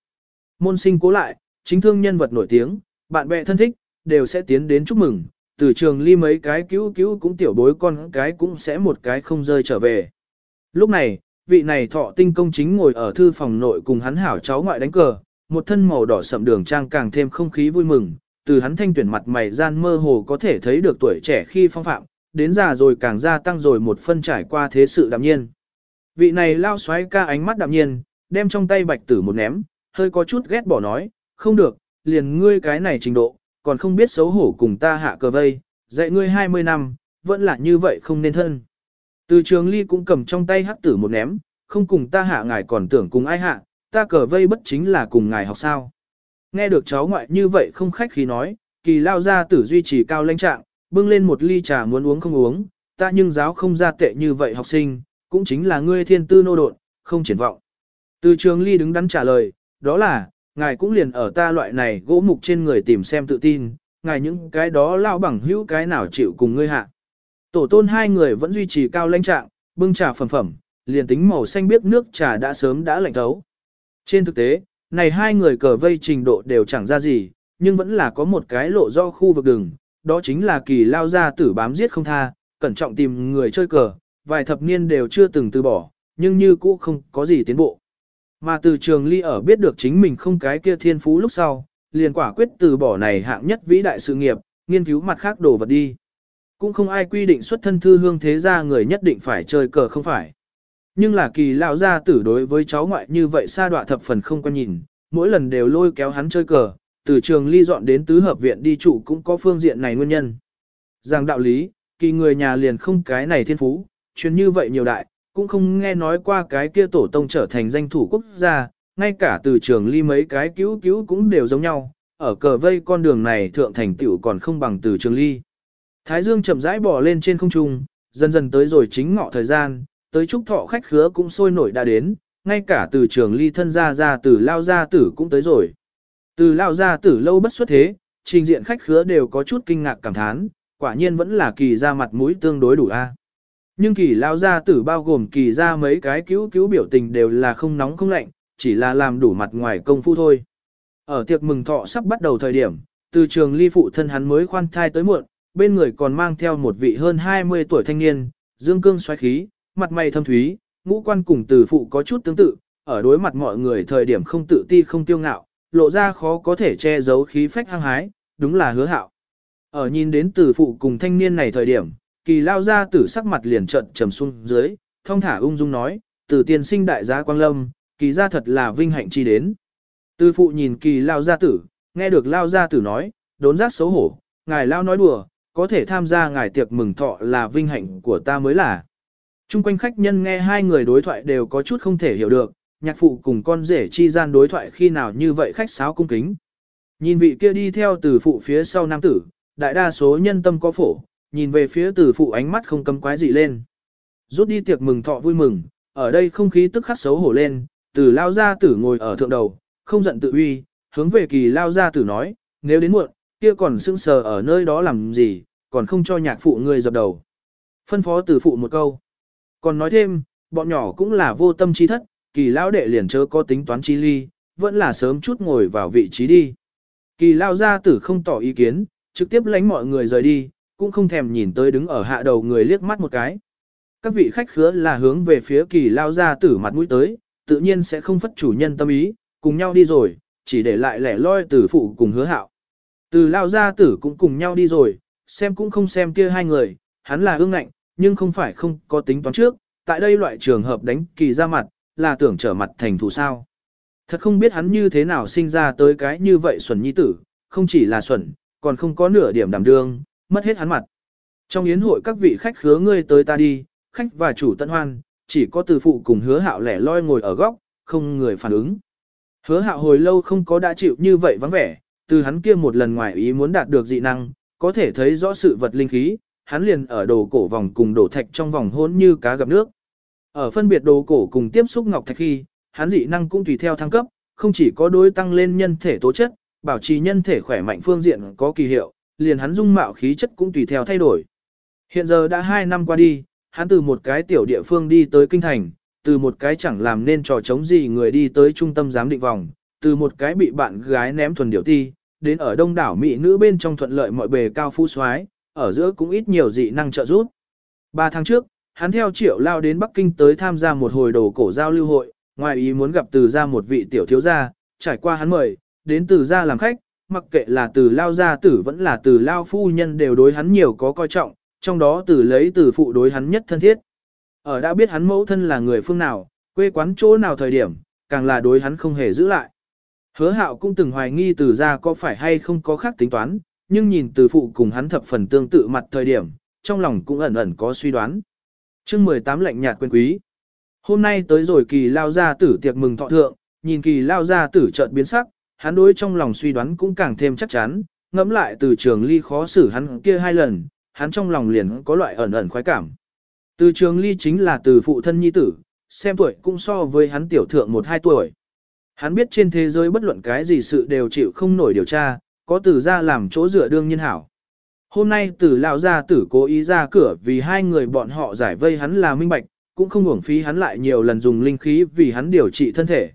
Môn sinh cố lại, chính thương nhân vật nổi tiếng, bạn bè thân thích, đều sẽ tiến đến chúc mừng, từ trường ly mấy cái cứu cứu cũng tiểu bối con cái cũng sẽ một cái không rơi trở về. Lúc này, vị này thọ tinh công chính ngồi ở thư phòng nội cùng hắn hảo cháu ngoại đánh cờ, một thân màu đỏ sậm đường trang càng thêm không khí vui mừng, từ hắn thanh tuyển mặt mày gian mơ hồ có thể thấy được tuổi trẻ khi phong phạm, đến già rồi càng gia tăng rồi một phân trải qua thế sự đạm nhiên. Vị này lao xoáy ca ánh mắt đạm nhiên, đem trong tay bạch tử một ném, hơi có chút ghét bỏ nói, không được, liền ngươi cái này trình độ, còn không biết xấu hổ cùng ta hạ cờ vây, dạy ngươi 20 năm, vẫn là như vậy không nên thân. Từ trường ly cũng cầm trong tay hắc tử một ném, không cùng ta hạ ngài còn tưởng cùng ai hạ, ta cờ vây bất chính là cùng ngài học sao. Nghe được cháu ngoại như vậy không khách khí nói, kỳ lao ra tử duy trì cao lãnh trạng, bưng lên một ly trà muốn uống không uống, ta nhưng giáo không ra tệ như vậy học sinh, cũng chính là ngươi thiên tư nô độn, không triển vọng. Từ trường ly đứng đắn trả lời, đó là, ngài cũng liền ở ta loại này gỗ mục trên người tìm xem tự tin, ngài những cái đó lao bằng hữu cái nào chịu cùng ngươi hạ. Tổ tôn hai người vẫn duy trì cao lãnh trạng, bưng trà phẩm phẩm, liền tính màu xanh biết nước trà đã sớm đã lạnh thấu. Trên thực tế, này hai người cờ vây trình độ đều chẳng ra gì, nhưng vẫn là có một cái lộ do khu vực đường, đó chính là kỳ lao gia tử bám giết không tha, cẩn trọng tìm người chơi cờ, vài thập niên đều chưa từng từ bỏ, nhưng như cũ không có gì tiến bộ. Mà từ trường ly ở biết được chính mình không cái kia thiên phú lúc sau, liền quả quyết từ bỏ này hạng nhất vĩ đại sự nghiệp, nghiên cứu mặt khác đồ vật đi. Cũng không ai quy định xuất thân thư hương thế gia người nhất định phải chơi cờ không phải. Nhưng là kỳ lão gia tử đối với cháu ngoại như vậy xa đọa thập phần không quan nhìn, mỗi lần đều lôi kéo hắn chơi cờ, từ trường ly dọn đến tứ hợp viện đi trụ cũng có phương diện này nguyên nhân. Rằng đạo lý, kỳ người nhà liền không cái này thiên phú, chuyên như vậy nhiều đại, cũng không nghe nói qua cái kia tổ tông trở thành danh thủ quốc gia, ngay cả từ trường ly mấy cái cứu cứu cũng đều giống nhau, ở cờ vây con đường này thượng thành tiểu còn không bằng từ trường ly. Thái dương chậm rãi bò lên trên không trung, dần dần tới rồi chính ngọ thời gian, tới chúc thọ khách khứa cũng sôi nổi đã đến, ngay cả từ trường ly thân ra ra từ lao gia tử cũng tới rồi. Từ lao gia tử lâu bất xuất thế, trình diện khách khứa đều có chút kinh ngạc cảm thán, quả nhiên vẫn là kỳ ra mặt mũi tương đối đủ a. À. Nhưng kỳ lao gia tử bao gồm kỳ ra mấy cái cứu cứu biểu tình đều là không nóng không lạnh, chỉ là làm đủ mặt ngoài công phu thôi. Ở tiệc mừng thọ sắp bắt đầu thời điểm, từ trường ly phụ thân hắn mới khoan thai tới muộn, bên người còn mang theo một vị hơn 20 tuổi thanh niên, dương cương xoáy khí, mặt mày thâm thúy, ngũ quan cùng từ phụ có chút tương tự, ở đối mặt mọi người thời điểm không tự ti không tiêu ngạo, lộ ra khó có thể che giấu khí phách hăng hái, đúng là hứa hạo. Ở nhìn đến từ phụ cùng thanh niên này thời điểm, kỳ lao ra tử sắc mặt liền trận trầm xuống dưới, thông thả ung dung nói, từ tiên sinh đại gia quang lâm, kỳ ra thật là vinh hạnh chi đến. Từ phụ nhìn kỳ lao gia tử, nghe được lao gia tử nói, đốn giác xấu hổ, ngài lao nói đùa, có thể tham gia ngài tiệc mừng thọ là vinh hạnh của ta mới là. Trung quanh khách nhân nghe hai người đối thoại đều có chút không thể hiểu được, nhạc phụ cùng con rể chi gian đối thoại khi nào như vậy khách sáo cung kính. Nhìn vị kia đi theo từ phụ phía sau nam tử, đại đa số nhân tâm có phổ, nhìn về phía từ phụ ánh mắt không cấm quái dị lên. Rút đi tiệc mừng thọ vui mừng, ở đây không khí tức khắc xấu hổ lên, từ lao gia tử ngồi ở thượng đầu, không giận tự uy, hướng về kỳ lao gia tử nói, nếu đến muộn, kia còn sững sờ ở nơi đó làm gì, còn không cho nhạc phụ người dập đầu. Phân phó từ phụ một câu. Còn nói thêm, bọn nhỏ cũng là vô tâm trí thất, kỳ Lão đệ liền chớ có tính toán chi ly, vẫn là sớm chút ngồi vào vị trí đi. Kỳ lao gia tử không tỏ ý kiến, trực tiếp lánh mọi người rời đi, cũng không thèm nhìn tới đứng ở hạ đầu người liếc mắt một cái. Các vị khách khứa là hướng về phía kỳ lao gia tử mặt mũi tới, tự nhiên sẽ không phất chủ nhân tâm ý, cùng nhau đi rồi, chỉ để lại lẻ loi tử phụ cùng hứa hạo. Từ lao gia tử cũng cùng nhau đi rồi, xem cũng không xem kia hai người, hắn là ương ngạnh, nhưng không phải không có tính toán trước, tại đây loại trường hợp đánh kỳ ra mặt, là tưởng trở mặt thành thù sao. Thật không biết hắn như thế nào sinh ra tới cái như vậy xuẩn nhi tử, không chỉ là xuẩn, còn không có nửa điểm đảm đương, mất hết hắn mặt. Trong yến hội các vị khách khứa ngươi tới ta đi, khách và chủ tận hoan, chỉ có từ phụ cùng hứa hạo lẻ loi ngồi ở góc, không người phản ứng. Hứa hạo hồi lâu không có đã chịu như vậy vắng vẻ, từ hắn kia một lần ngoài ý muốn đạt được dị năng, có thể thấy rõ sự vật linh khí, hắn liền ở đồ cổ vòng cùng đổ thạch trong vòng hôn như cá gặp nước. Ở phân biệt đồ cổ cùng tiếp xúc ngọc thạch khi, hắn dị năng cũng tùy theo thăng cấp, không chỉ có đối tăng lên nhân thể tố chất, bảo trì nhân thể khỏe mạnh phương diện có kỳ hiệu, liền hắn dung mạo khí chất cũng tùy theo thay đổi. Hiện giờ đã 2 năm qua đi, hắn từ một cái tiểu địa phương đi tới kinh thành, từ một cái chẳng làm nên trò chống gì người đi tới trung tâm giám định vòng, từ một cái bị bạn gái ném thuần điểu ti, đến ở đông đảo mỹ nữ bên trong thuận lợi mọi bề cao phú soái, ở giữa cũng ít nhiều dị năng trợ giúp. Ba tháng trước, hắn theo triệu lao đến Bắc Kinh tới tham gia một hồi đồ cổ giao lưu hội, ngoài ý muốn gặp từ ra một vị tiểu thiếu gia, trải qua hắn mời, đến từ ra làm khách, mặc kệ là từ lao gia tử vẫn là từ lao phu nhân đều đối hắn nhiều có coi trọng, trong đó từ lấy từ phụ đối hắn nhất thân thiết. Ở đã biết hắn mẫu thân là người phương nào, quê quán chỗ nào thời điểm, càng là đối hắn không hề giữ lại. Hứa hạo cũng từng hoài nghi từ ra có phải hay không có khác tính toán, nhưng nhìn từ phụ cùng hắn thập phần tương tự mặt thời điểm, trong lòng cũng ẩn ẩn có suy đoán chương 18 lệnh nhạt quyền quý. Hôm nay tới rồi kỳ lao gia tử tiệc mừng thọ thượng, nhìn kỳ lao gia tử chợt biến sắc, hắn đối trong lòng suy đoán cũng càng thêm chắc chắn, ngẫm lại từ trường ly khó xử hắn kia hai lần, hắn trong lòng liền có loại ẩn ẩn khoái cảm. Từ trường ly chính là từ phụ thân nhi tử, xem tuổi cũng so với hắn tiểu thượng một hai tuổi. Hắn biết trên thế giới bất luận cái gì sự đều chịu không nổi điều tra, có từ ra làm chỗ dựa đương nhiên hảo. Hôm nay tử lão gia tử cố ý ra cửa vì hai người bọn họ giải vây hắn là minh bạch, cũng không uổng phí hắn lại nhiều lần dùng linh khí vì hắn điều trị thân thể.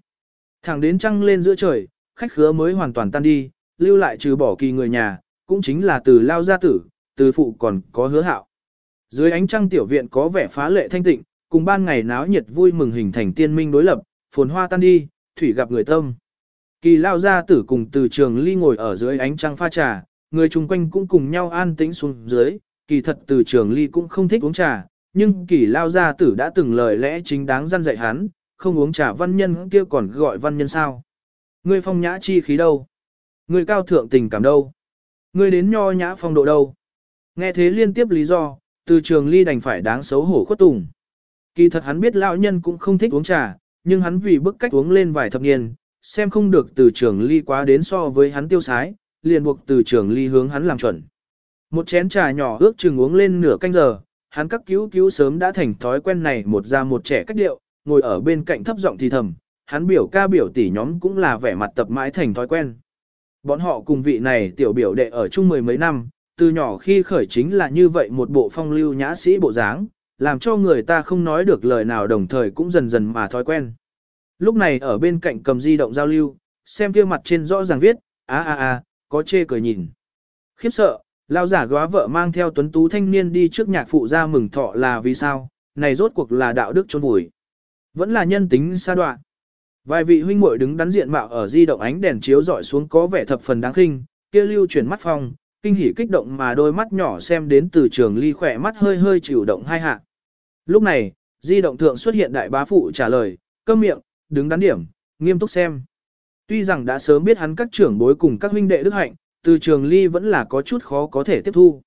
Thẳng đến trăng lên giữa trời, khách khứa mới hoàn toàn tan đi, lưu lại trừ bỏ kỳ người nhà, cũng chính là từ lao gia tử, từ phụ còn có hứa hạo. Dưới ánh trăng tiểu viện có vẻ phá lệ thanh tịnh, cùng ban ngày náo nhiệt vui mừng hình thành tiên minh đối lập, phồn hoa tan đi, thủy gặp người tâm. Kỳ lao gia tử cùng từ trường ly ngồi ở dưới ánh trăng pha trà, người chung quanh cũng cùng nhau an tĩnh xuống dưới, kỳ thật từ trường ly cũng không thích uống trà, nhưng kỳ lao gia tử đã từng lời lẽ chính đáng răn dạy hắn, không uống trà văn nhân kia còn gọi văn nhân sao. Ngươi phong nhã chi khí đâu? Ngươi cao thượng tình cảm đâu? Ngươi đến nho nhã phong độ đâu? Nghe thế liên tiếp lý do, từ trường ly đành phải đáng xấu hổ khuất tùng. Kỳ thật hắn biết lão nhân cũng không thích uống trà, nhưng hắn vì bức cách uống lên vài thập niên, xem không được từ trường ly quá đến so với hắn tiêu sái, liền buộc từ trường ly hướng hắn làm chuẩn. Một chén trà nhỏ ước chừng uống lên nửa canh giờ, hắn các cứu cứu sớm đã thành thói quen này một ra một trẻ cách điệu, ngồi ở bên cạnh thấp giọng thì thầm, hắn biểu ca biểu tỷ nhóm cũng là vẻ mặt tập mãi thành thói quen. Bọn họ cùng vị này tiểu biểu đệ ở chung mười mấy năm, từ nhỏ khi khởi chính là như vậy một bộ phong lưu nhã sĩ bộ dáng, làm cho người ta không nói được lời nào đồng thời cũng dần dần mà thói quen. Lúc này ở bên cạnh cầm di động giao lưu, xem kia mặt trên rõ ràng viết, a a a, có chê cười nhìn. Khiếp sợ, lao giả góa vợ mang theo tuấn tú thanh niên đi trước nhạc phụ ra mừng thọ là vì sao, này rốt cuộc là đạo đức trôn vùi. Vẫn là nhân tính xa đoạn. Vài vị huynh muội đứng đắn diện mạo ở di động ánh đèn chiếu dọi xuống có vẻ thập phần đáng khinh, kia lưu chuyển mắt phong, kinh hỉ kích động mà đôi mắt nhỏ xem đến từ trường ly khỏe mắt hơi hơi chịu động hai hạ. Lúc này, di động thượng xuất hiện đại bá phụ trả lời, câm miệng, đứng đắn điểm, nghiêm túc xem. Tuy rằng đã sớm biết hắn các trưởng bối cùng các huynh đệ đức hạnh, từ trường ly vẫn là có chút khó có thể tiếp thu.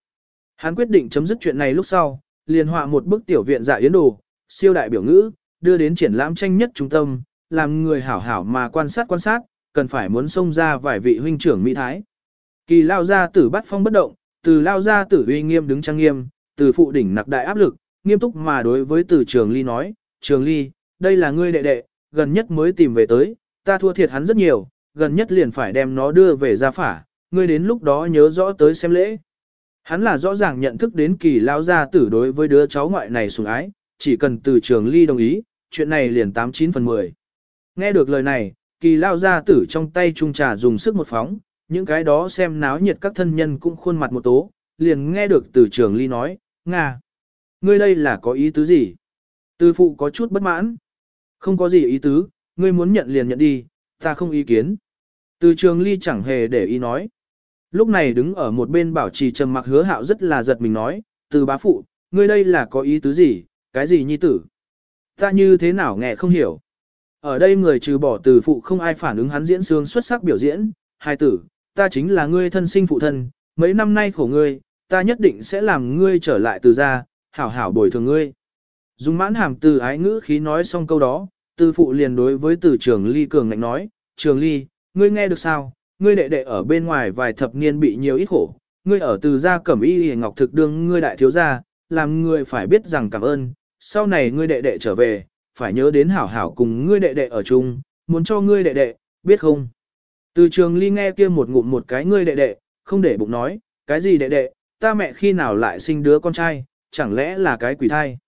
Hắn quyết định chấm dứt chuyện này lúc sau, liền họa một bức tiểu viện dạ yến đồ, siêu đại biểu ngữ, đưa đến triển lãm tranh nhất trung tâm, làm người hảo hảo mà quan sát quan sát, cần phải muốn xông ra vài vị huynh trưởng Mỹ Thái. Kỳ lao gia tử bắt phong bất động, từ lao gia tử uy nghiêm đứng trang nghiêm, từ phụ đỉnh nặc đại áp lực, nghiêm túc mà đối với từ trường ly nói, trường ly, đây là ngươi đệ đệ, gần nhất mới tìm về tới, ta thua thiệt hắn rất nhiều, gần nhất liền phải đem nó đưa về gia phả, ngươi đến lúc đó nhớ rõ tới xem lễ. Hắn là rõ ràng nhận thức đến kỳ lao gia tử đối với đứa cháu ngoại này sủng ái, chỉ cần từ trường ly đồng ý, chuyện này liền 89 phần 10. Nghe được lời này, kỳ lao gia tử trong tay trung trà dùng sức một phóng, những cái đó xem náo nhiệt các thân nhân cũng khuôn mặt một tố, liền nghe được từ trường ly nói, Nga, ngươi đây là có ý tứ gì? Từ phụ có chút bất mãn. Không có gì ý tứ, ngươi muốn nhận liền nhận đi, ta không ý kiến. Từ trường ly chẳng hề để ý nói. Lúc này đứng ở một bên bảo trì trầm mặc hứa hạo rất là giật mình nói, từ bá phụ, ngươi đây là có ý tứ gì, cái gì nhi tử? Ta như thế nào nghe không hiểu. Ở đây người trừ bỏ từ phụ không ai phản ứng hắn diễn sướng xuất sắc biểu diễn, hai tử, ta chính là ngươi thân sinh phụ thân, mấy năm nay khổ ngươi, ta nhất định sẽ làm ngươi trở lại từ gia, hảo hảo bồi thường ngươi. Dùng mãn hàm từ ái ngữ khí nói xong câu đó, từ phụ liền đối với từ trường ly cường ngạnh nói, trường ly, ngươi nghe được sao, ngươi đệ đệ ở bên ngoài vài thập niên bị nhiều ít khổ, ngươi ở từ gia cẩm y hề ngọc thực đương ngươi đại thiếu gia, làm ngươi phải biết rằng cảm ơn, sau này ngươi đệ đệ trở về, phải nhớ đến hảo hảo cùng ngươi đệ đệ ở chung, muốn cho ngươi đệ đệ, biết không? Từ trường ly nghe kia một ngụm một cái ngươi đệ đệ, không để bụng nói, cái gì đệ đệ, ta mẹ khi nào lại sinh đứa con trai, chẳng lẽ là cái quỷ thai.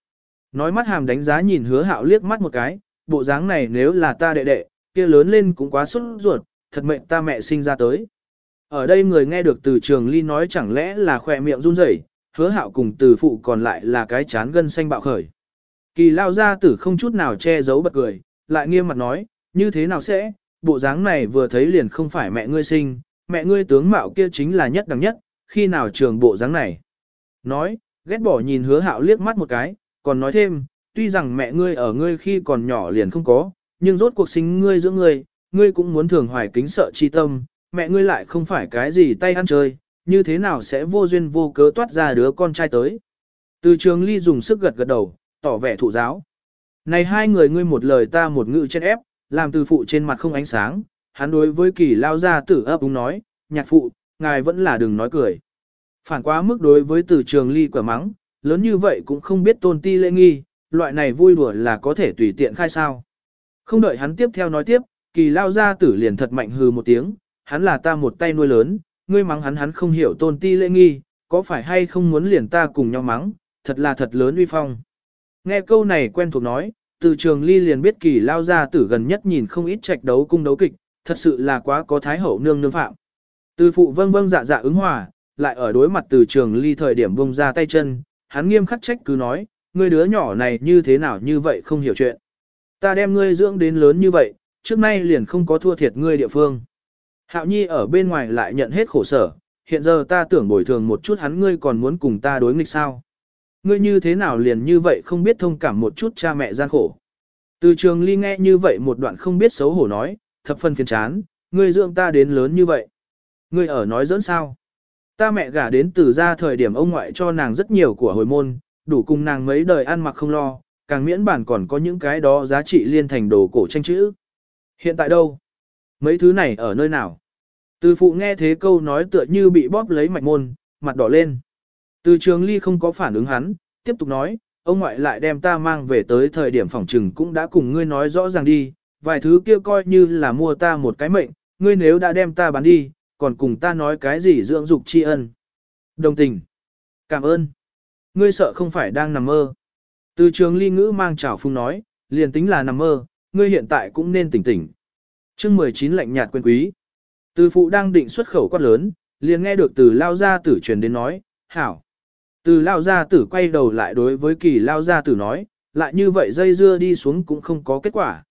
Nói mắt hàm đánh giá nhìn hứa hạo liếc mắt một cái, bộ dáng này nếu là ta đệ đệ, kia lớn lên cũng quá xuất ruột, thật mệnh ta mẹ sinh ra tới. Ở đây người nghe được từ trường ly nói chẳng lẽ là khỏe miệng run rẩy, hứa hạo cùng từ phụ còn lại là cái chán gân xanh bạo khởi. Kỳ lao ra tử không chút nào che giấu bật cười, lại nghiêm mặt nói, như thế nào sẽ, bộ dáng này vừa thấy liền không phải mẹ ngươi sinh, mẹ ngươi tướng mạo kia chính là nhất đẳng nhất, khi nào trường bộ dáng này. Nói, ghét bỏ nhìn hứa hạo liếc mắt một cái, còn nói thêm, tuy rằng mẹ ngươi ở ngươi khi còn nhỏ liền không có, nhưng rốt cuộc sinh ngươi giữa ngươi, ngươi cũng muốn thường hoài kính sợ chi tâm, mẹ ngươi lại không phải cái gì tay ăn chơi, như thế nào sẽ vô duyên vô cớ toát ra đứa con trai tới. Từ trường ly dùng sức gật gật đầu, tỏ vẻ thụ giáo. Này hai người ngươi một lời ta một ngữ trên ép, làm từ phụ trên mặt không ánh sáng, hắn đối với kỳ lao ra tử ấp úng nói, nhạc phụ, ngài vẫn là đừng nói cười. Phản quá mức đối với từ trường ly quả mắng, lớn như vậy cũng không biết tôn ti lễ nghi, loại này vui đùa là có thể tùy tiện khai sao. Không đợi hắn tiếp theo nói tiếp, kỳ lao gia tử liền thật mạnh hừ một tiếng, hắn là ta một tay nuôi lớn, ngươi mắng hắn hắn không hiểu tôn ti lễ nghi, có phải hay không muốn liền ta cùng nhau mắng, thật là thật lớn uy phong. Nghe câu này quen thuộc nói, từ trường ly liền biết kỳ lao gia tử gần nhất nhìn không ít trạch đấu cung đấu kịch, thật sự là quá có thái hậu nương nương phạm. Từ phụ vâng vâng dạ dạ ứng hòa, lại ở đối mặt từ trường ly thời điểm vông ra tay chân, hắn nghiêm khắc trách cứ nói, ngươi đứa nhỏ này như thế nào như vậy không hiểu chuyện. Ta đem ngươi dưỡng đến lớn như vậy, trước nay liền không có thua thiệt ngươi địa phương. Hạo Nhi ở bên ngoài lại nhận hết khổ sở, hiện giờ ta tưởng bồi thường một chút hắn ngươi còn muốn cùng ta đối nghịch sao. Ngươi như thế nào liền như vậy không biết thông cảm một chút cha mẹ gian khổ. Từ trường ly nghe như vậy một đoạn không biết xấu hổ nói, thập phần phiền chán, ngươi dưỡng ta đến lớn như vậy. Ngươi ở nói dẫn sao? Ta mẹ gả đến từ ra thời điểm ông ngoại cho nàng rất nhiều của hồi môn, đủ cùng nàng mấy đời ăn mặc không lo, càng miễn bản còn có những cái đó giá trị liên thành đồ cổ tranh chữ. Hiện tại đâu? Mấy thứ này ở nơi nào? Từ phụ nghe thế câu nói tựa như bị bóp lấy mạch môn, mặt đỏ lên. Từ trường ly không có phản ứng hắn, tiếp tục nói, ông ngoại lại đem ta mang về tới thời điểm phòng trừng cũng đã cùng ngươi nói rõ ràng đi, vài thứ kia coi như là mua ta một cái mệnh, ngươi nếu đã đem ta bán đi, còn cùng ta nói cái gì dưỡng dục tri ân. Đồng tình. Cảm ơn. Ngươi sợ không phải đang nằm mơ. Từ trường ly ngữ mang trào phung nói, liền tính là nằm mơ, ngươi hiện tại cũng nên tỉnh tỉnh. chương 19 lạnh nhạt quên quý. Từ phụ đang định xuất khẩu quát lớn, liền nghe được từ lao gia tử truyền đến nói, hảo. Từ lao gia tử quay đầu lại đối với kỳ lao gia tử nói, lại như vậy dây dưa đi xuống cũng không có kết quả.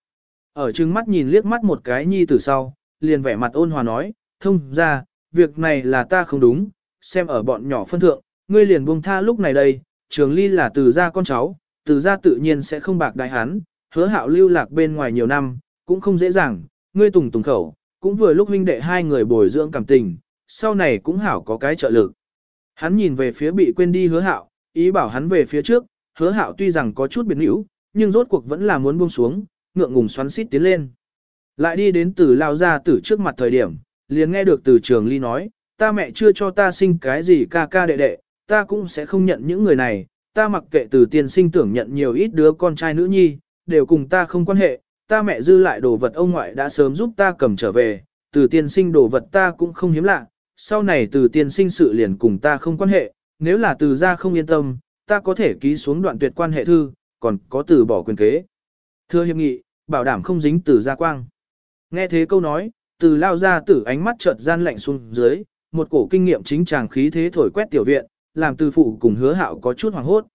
Ở trừng mắt nhìn liếc mắt một cái nhi từ sau, liền vẻ mặt ôn hòa nói, thông ra, việc này là ta không đúng, xem ở bọn nhỏ phân thượng, ngươi liền buông tha lúc này đây, trường ly là từ gia con cháu, từ gia tự nhiên sẽ không bạc đại hắn, hứa hạo lưu lạc bên ngoài nhiều năm, cũng không dễ dàng, ngươi tùng tùng khẩu, cũng vừa lúc huynh đệ hai người bồi dưỡng cảm tình, sau này cũng hảo có cái trợ lực. Hắn nhìn về phía bị quên đi hứa hạo, ý bảo hắn về phía trước, hứa hạo tuy rằng có chút biến hữu, nhưng rốt cuộc vẫn là muốn buông xuống, ngượng ngùng xoắn xít tiến lên. Lại đi đến từ lao ra từ trước mặt thời điểm, liền nghe được từ trường ly nói, ta mẹ chưa cho ta sinh cái gì ca ca đệ đệ, ta cũng sẽ không nhận những người này, ta mặc kệ từ tiền sinh tưởng nhận nhiều ít đứa con trai nữ nhi, đều cùng ta không quan hệ, ta mẹ dư lại đồ vật ông ngoại đã sớm giúp ta cầm trở về, từ tiên sinh đồ vật ta cũng không hiếm lạ, sau này từ tiên sinh sự liền cùng ta không quan hệ, nếu là từ ra không yên tâm, ta có thể ký xuống đoạn tuyệt quan hệ thư, còn có từ bỏ quyền kế. Thưa hiệp nghị, bảo đảm không dính từ gia quang. Nghe thế câu nói, từ lao ra tử ánh mắt chợt gian lạnh xuống dưới, một cổ kinh nghiệm chính chàng khí thế thổi quét tiểu viện, làm từ phụ cùng hứa hạo có chút hoàng hốt.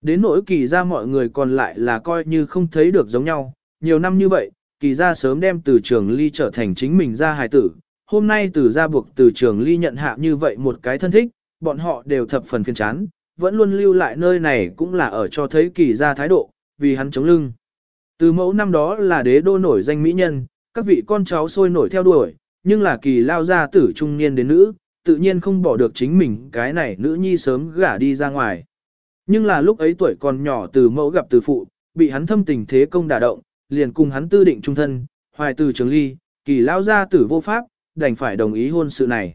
Đến nỗi kỳ ra mọi người còn lại là coi như không thấy được giống nhau, nhiều năm như vậy, kỳ ra sớm đem từ trường ly trở thành chính mình ra hài tử, hôm nay từ ra buộc từ trường ly nhận hạ như vậy một cái thân thích, bọn họ đều thập phần phiền chán, vẫn luôn lưu lại nơi này cũng là ở cho thấy kỳ ra thái độ, vì hắn chống lưng. Từ mẫu năm đó là đế đô nổi danh mỹ nhân, các vị con cháu sôi nổi theo đuổi, nhưng là kỳ lao gia tử trung niên đến nữ, tự nhiên không bỏ được chính mình cái này nữ nhi sớm gả đi ra ngoài. Nhưng là lúc ấy tuổi còn nhỏ từ mẫu gặp từ phụ, bị hắn thâm tình thế công đả động, liền cùng hắn tư định trung thân, hoài từ trường ly, kỳ lao ra tử vô pháp, đành phải đồng ý hôn sự này.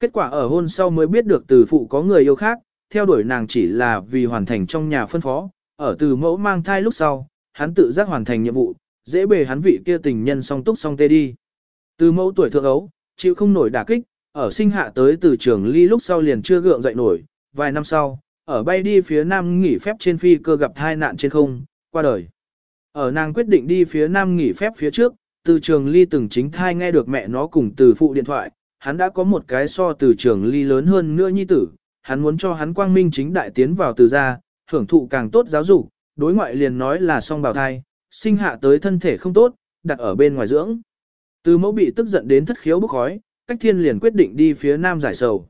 Kết quả ở hôn sau mới biết được từ phụ có người yêu khác, theo đuổi nàng chỉ là vì hoàn thành trong nhà phân phó, ở từ mẫu mang thai lúc sau, hắn tự giác hoàn thành nhiệm vụ, dễ bề hắn vị kia tình nhân song túc song tê đi. Từ mẫu tuổi thượng ấu, chịu không nổi đả kích, ở sinh hạ tới từ trường ly lúc sau liền chưa gượng dậy nổi, vài năm sau, ở bay đi phía nam nghỉ phép trên phi cơ gặp thai nạn trên không, qua đời. Ở nàng quyết định đi phía nam nghỉ phép phía trước, từ trường ly từng chính thai nghe được mẹ nó cùng từ phụ điện thoại, hắn đã có một cái so từ trường ly lớn hơn nữa nhi tử, hắn muốn cho hắn quang minh chính đại tiến vào từ gia, hưởng thụ càng tốt giáo dục, đối ngoại liền nói là song bào thai, sinh hạ tới thân thể không tốt, đặt ở bên ngoài dưỡng. Từ mẫu bị tức giận đến thất khiếu bốc khói, cách thiên liền quyết định đi phía nam giải sầu.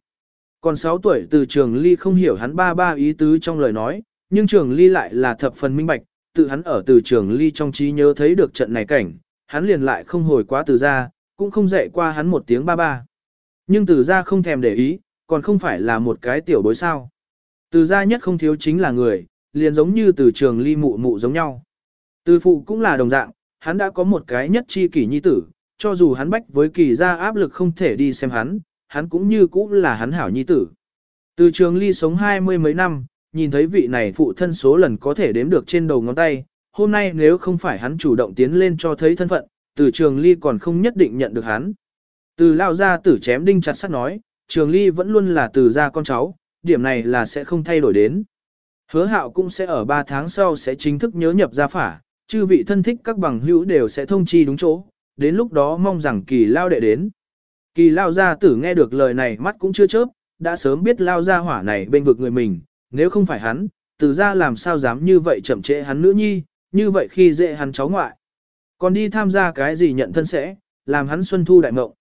Còn 6 tuổi từ trường ly không hiểu hắn ba ba ý tứ trong lời nói, nhưng trường ly lại là thập phần minh bạch, tự hắn ở từ trường ly trong trí nhớ thấy được trận này cảnh, hắn liền lại không hồi quá từ ra, cũng không dạy qua hắn một tiếng ba ba. Nhưng từ ra không thèm để ý, còn không phải là một cái tiểu bối sao. Từ ra nhất không thiếu chính là người, liền giống như từ trường ly mụ mụ giống nhau. Từ phụ cũng là đồng dạng, hắn đã có một cái nhất chi kỷ nhi tử, cho dù hắn bách với kỳ ra áp lực không thể đi xem hắn, hắn cũng như cũng là hắn hảo nhi tử. Từ trường ly sống hai mươi mấy năm, nhìn thấy vị này phụ thân số lần có thể đếm được trên đầu ngón tay, hôm nay nếu không phải hắn chủ động tiến lên cho thấy thân phận, từ trường ly còn không nhất định nhận được hắn. Từ lao ra tử chém đinh chặt sắt nói, trường ly vẫn luôn là từ gia con cháu, điểm này là sẽ không thay đổi đến. Hứa hạo cũng sẽ ở 3 tháng sau sẽ chính thức nhớ nhập gia phả, chư vị thân thích các bằng hữu đều sẽ thông chi đúng chỗ, đến lúc đó mong rằng kỳ lao đệ đến. Kỳ lao gia tử nghe được lời này mắt cũng chưa chớp, đã sớm biết lao gia hỏa này bên vực người mình, nếu không phải hắn, từ ra làm sao dám như vậy chậm trễ hắn nữ nhi, như vậy khi dễ hắn cháu ngoại. Còn đi tham gia cái gì nhận thân sẽ, làm hắn xuân thu đại mộng.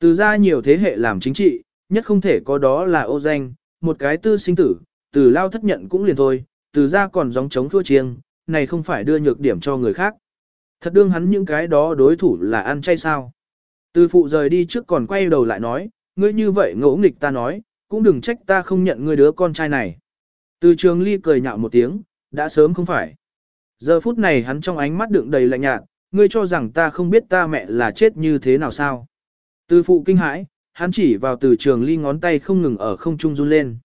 Từ ra nhiều thế hệ làm chính trị, nhất không thể có đó là ô danh, một cái tư sinh tử, từ lao thất nhận cũng liền thôi, từ ra còn gióng chống thua chiêng, này không phải đưa nhược điểm cho người khác. Thật đương hắn những cái đó đối thủ là ăn chay sao. Từ phụ rời đi trước còn quay đầu lại nói, ngươi như vậy ngỗ nghịch ta nói, cũng đừng trách ta không nhận ngươi đứa con trai này. Từ trường ly cười nhạo một tiếng, đã sớm không phải. Giờ phút này hắn trong ánh mắt đựng đầy lạnh nhạt, ngươi cho rằng ta không biết ta mẹ là chết như thế nào sao. Từ phụ kinh hãi, hắn chỉ vào từ trường ly ngón tay không ngừng ở không trung run lên.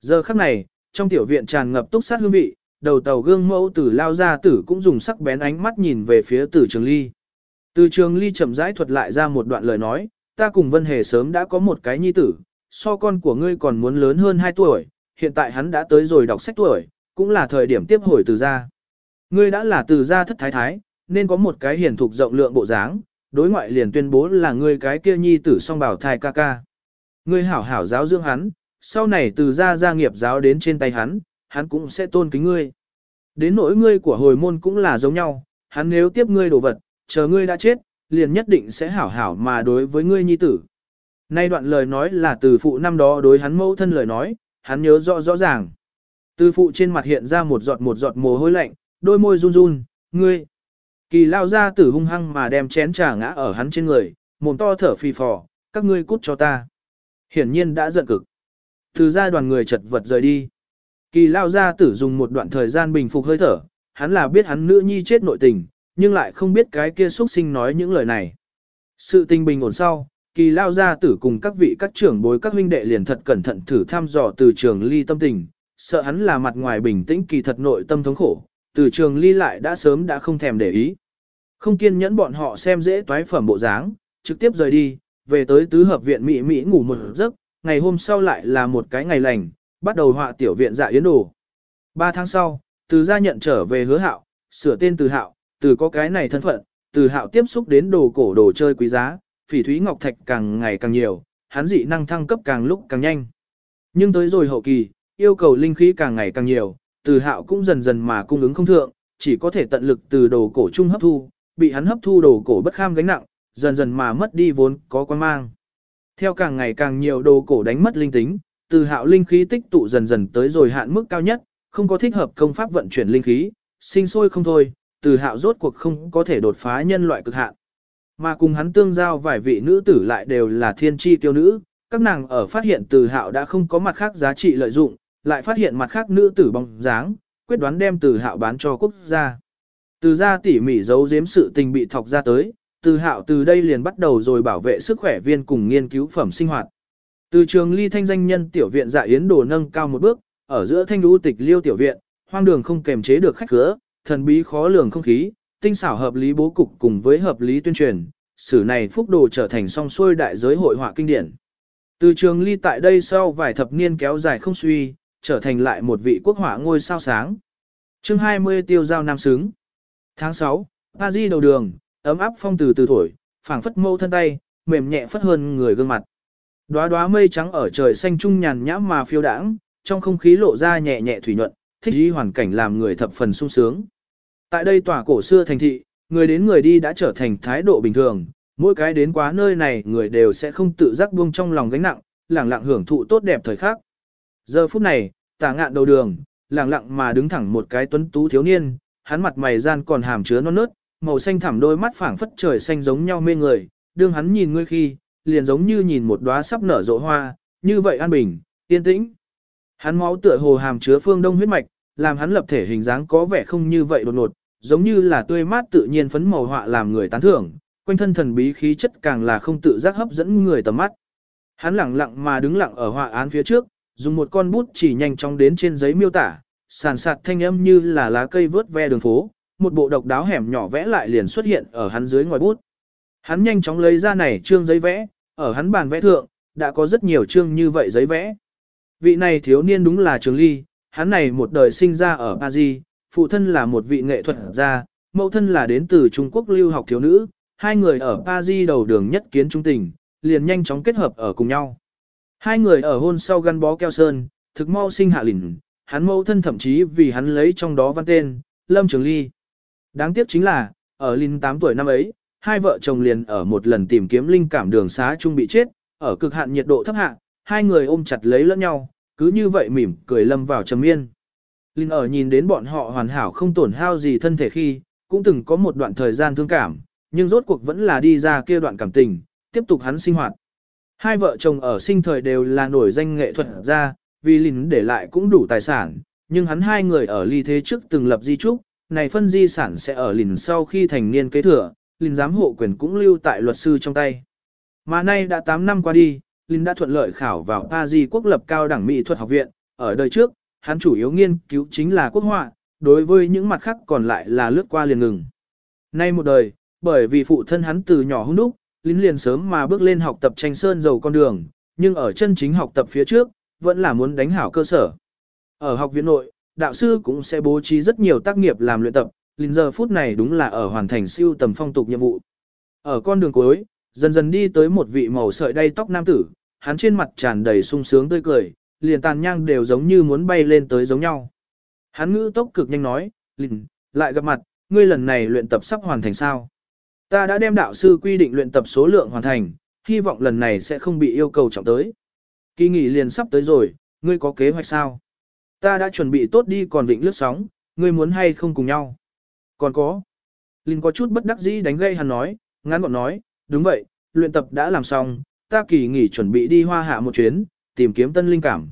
Giờ khắc này, trong tiểu viện tràn ngập túc sát hương vị, đầu tàu gương mẫu tử lao ra tử cũng dùng sắc bén ánh mắt nhìn về phía tử trường ly. Từ trường ly chậm rãi thuật lại ra một đoạn lời nói, ta cùng Vân Hề sớm đã có một cái nhi tử, so con của ngươi còn muốn lớn hơn 2 tuổi, hiện tại hắn đã tới rồi đọc sách tuổi, cũng là thời điểm tiếp hồi từ gia. Ngươi đã là từ gia thất thái thái, nên có một cái hiển thục rộng lượng bộ dáng, đối ngoại liền tuyên bố là ngươi cái kia nhi tử song bảo thai ca ca. Ngươi hảo hảo giáo dưỡng hắn, sau này từ gia gia nghiệp giáo đến trên tay hắn, hắn cũng sẽ tôn kính ngươi. Đến nỗi ngươi của hồi môn cũng là giống nhau, hắn nếu tiếp ngươi đồ vật, chờ ngươi đã chết, liền nhất định sẽ hảo hảo mà đối với ngươi nhi tử. Nay đoạn lời nói là từ phụ năm đó đối hắn mẫu thân lời nói, hắn nhớ rõ rõ ràng. Từ phụ trên mặt hiện ra một giọt một giọt mồ hôi lạnh, đôi môi run run, ngươi. Kỳ lao ra tử hung hăng mà đem chén trà ngã ở hắn trên người, mồm to thở phì phò, các ngươi cút cho ta. Hiển nhiên đã giận cực. Từ ra đoàn người chật vật rời đi. Kỳ lao Gia tử dùng một đoạn thời gian bình phục hơi thở, hắn là biết hắn nữ nhi chết nội tình, nhưng lại không biết cái kia xuất sinh nói những lời này. Sự tình bình ổn sau, kỳ lao Gia tử cùng các vị các trưởng bối các huynh đệ liền thật cẩn thận thử thăm dò từ trường ly tâm tình, sợ hắn là mặt ngoài bình tĩnh kỳ thật nội tâm thống khổ, từ trường ly lại đã sớm đã không thèm để ý. Không kiên nhẫn bọn họ xem dễ toái phẩm bộ dáng, trực tiếp rời đi, về tới tứ hợp viện Mỹ Mỹ ngủ một giấc, ngày hôm sau lại là một cái ngày lành, bắt đầu họa tiểu viện dạ yến đồ. Ba tháng sau, từ gia nhận trở về hứa hạo, sửa tên từ hạo, từ có cái này thân phận, từ hạo tiếp xúc đến đồ cổ đồ chơi quý giá, phỉ thúy ngọc thạch càng ngày càng nhiều, hắn dị năng thăng cấp càng lúc càng nhanh. Nhưng tới rồi hậu kỳ, yêu cầu linh khí càng ngày càng nhiều, từ hạo cũng dần dần mà cung ứng không thượng, chỉ có thể tận lực từ đồ cổ trung hấp thu, bị hắn hấp thu đồ cổ bất kham gánh nặng, dần dần mà mất đi vốn có quan mang. Theo càng ngày càng nhiều đồ cổ đánh mất linh tính, từ hạo linh khí tích tụ dần dần tới rồi hạn mức cao nhất, không có thích hợp công pháp vận chuyển linh khí, sinh sôi không thôi, từ hạo rốt cuộc không có thể đột phá nhân loại cực hạn. Mà cùng hắn tương giao vài vị nữ tử lại đều là thiên tri tiêu nữ, các nàng ở phát hiện từ hạo đã không có mặt khác giá trị lợi dụng, lại phát hiện mặt khác nữ tử bóng dáng, quyết đoán đem từ hạo bán cho quốc gia. Từ gia tỉ mỉ giấu giếm sự tình bị thọc ra tới, từ hạo từ đây liền bắt đầu rồi bảo vệ sức khỏe viên cùng nghiên cứu phẩm sinh hoạt. Từ trường ly thanh danh nhân tiểu viện dạ yến đồ nâng cao một bước, ở giữa thanh lũ tịch liêu tiểu viện, hoang đường không kềm chế được khách khứa, thần bí khó lường không khí, tinh xảo hợp lý bố cục cùng với hợp lý tuyên truyền, sử này phúc đồ trở thành song xuôi đại giới hội họa kinh điển. Từ trường ly tại đây sau vài thập niên kéo dài không suy, trở thành lại một vị quốc họa ngôi sao sáng. chương 20 tiêu giao nam xứng. Tháng 6, Paris Di đầu đường, ấm áp phong từ từ thổi, phảng phất mâu thân tay, mềm nhẹ phất hơn người gương mặt. Đóa đóa mây trắng ở trời xanh trung nhàn nhã mà phiêu đãng, trong không khí lộ ra nhẹ nhẹ thủy nhuận, thích ý hoàn cảnh làm người thập phần sung sướng. Tại đây tòa cổ xưa thành thị, người đến người đi đã trở thành thái độ bình thường, mỗi cái đến quá nơi này người đều sẽ không tự giác buông trong lòng gánh nặng, lẳng lặng hưởng thụ tốt đẹp thời khắc. Giờ phút này, tả ngạn đầu đường, lẳng lặng mà đứng thẳng một cái tuấn tú thiếu niên, hắn mặt mày gian còn hàm chứa non nớt, màu xanh thẳm đôi mắt phảng phất trời xanh giống nhau mê người, đương hắn nhìn ngươi khi, liền giống như nhìn một đóa sắp nở rộ hoa, như vậy an bình, yên tĩnh. Hắn máu tựa hồ hàm chứa phương đông huyết mạch, làm hắn lập thể hình dáng có vẻ không như vậy đột ngột, giống như là tươi mát tự nhiên phấn màu họa làm người tán thưởng, quanh thân thần bí khí chất càng là không tự giác hấp dẫn người tầm mắt. Hắn lặng lặng mà đứng lặng ở họa án phía trước, dùng một con bút chỉ nhanh chóng đến trên giấy miêu tả, sàn sạt thanh âm như là lá cây vớt ve đường phố, một bộ độc đáo hẻm nhỏ vẽ lại liền xuất hiện ở hắn dưới ngoài bút. Hắn nhanh chóng lấy ra này trương giấy vẽ, ở hắn bàn vẽ thượng, đã có rất nhiều chương như vậy giấy vẽ. Vị này thiếu niên đúng là Trường Ly, hắn này một đời sinh ra ở Paris, phụ thân là một vị nghệ thuật gia, mẫu thân là đến từ Trung Quốc lưu học thiếu nữ, hai người ở Paris đầu đường nhất kiến trung tình, liền nhanh chóng kết hợp ở cùng nhau. Hai người ở hôn sau gắn bó keo sơn, thực mau sinh hạ lỉnh, hắn mẫu thân thậm chí vì hắn lấy trong đó văn tên, Lâm Trường Ly. Đáng tiếc chính là, ở Linh 8 tuổi năm ấy, hai vợ chồng liền ở một lần tìm kiếm linh cảm đường xá chung bị chết, ở cực hạn nhiệt độ thấp hạ, hai người ôm chặt lấy lẫn nhau, cứ như vậy mỉm cười lâm vào trầm yên. Linh ở nhìn đến bọn họ hoàn hảo không tổn hao gì thân thể khi, cũng từng có một đoạn thời gian thương cảm, nhưng rốt cuộc vẫn là đi ra kia đoạn cảm tình, tiếp tục hắn sinh hoạt. Hai vợ chồng ở sinh thời đều là nổi danh nghệ thuật ra, vì Linh để lại cũng đủ tài sản, nhưng hắn hai người ở ly thế trước từng lập di trúc, này phân di sản sẽ ở Linh sau khi thành niên kế thừa, Linh giám hộ quyền cũng lưu tại luật sư trong tay. Mà nay đã 8 năm qua đi, Linh đã thuận lợi khảo vào Paris quốc lập cao đẳng mỹ thuật học viện, ở đời trước, hắn chủ yếu nghiên cứu chính là quốc họa, đối với những mặt khác còn lại là lướt qua liền ngừng. Nay một đời, bởi vì phụ thân hắn từ nhỏ hung đúc, Linh liền sớm mà bước lên học tập tranh sơn dầu con đường, nhưng ở chân chính học tập phía trước, vẫn là muốn đánh hảo cơ sở. Ở học viện nội, đạo sư cũng sẽ bố trí rất nhiều tác nghiệp làm luyện tập, Linh giờ phút này đúng là ở hoàn thành siêu tầm phong tục nhiệm vụ. Ở con đường cuối, dần dần đi tới một vị màu sợi đay tóc nam tử, hắn trên mặt tràn đầy sung sướng tươi cười, liền tàn nhang đều giống như muốn bay lên tới giống nhau. Hắn ngữ tốc cực nhanh nói, Linh, lại gặp mặt, ngươi lần này luyện tập sắp hoàn thành sao? Ta đã đem đạo sư quy định luyện tập số lượng hoàn thành, hy vọng lần này sẽ không bị yêu cầu trọng tới. Kỳ nghỉ liền sắp tới rồi, ngươi có kế hoạch sao? Ta đã chuẩn bị tốt đi còn vịnh lướt sóng, ngươi muốn hay không cùng nhau? Còn có. Linh có chút bất đắc dĩ đánh gây hắn nói, ngắn gọn nói, đúng vậy, luyện tập đã làm xong, ta kỳ nghỉ chuẩn bị đi hoa hạ một chuyến, tìm kiếm tân linh cảm.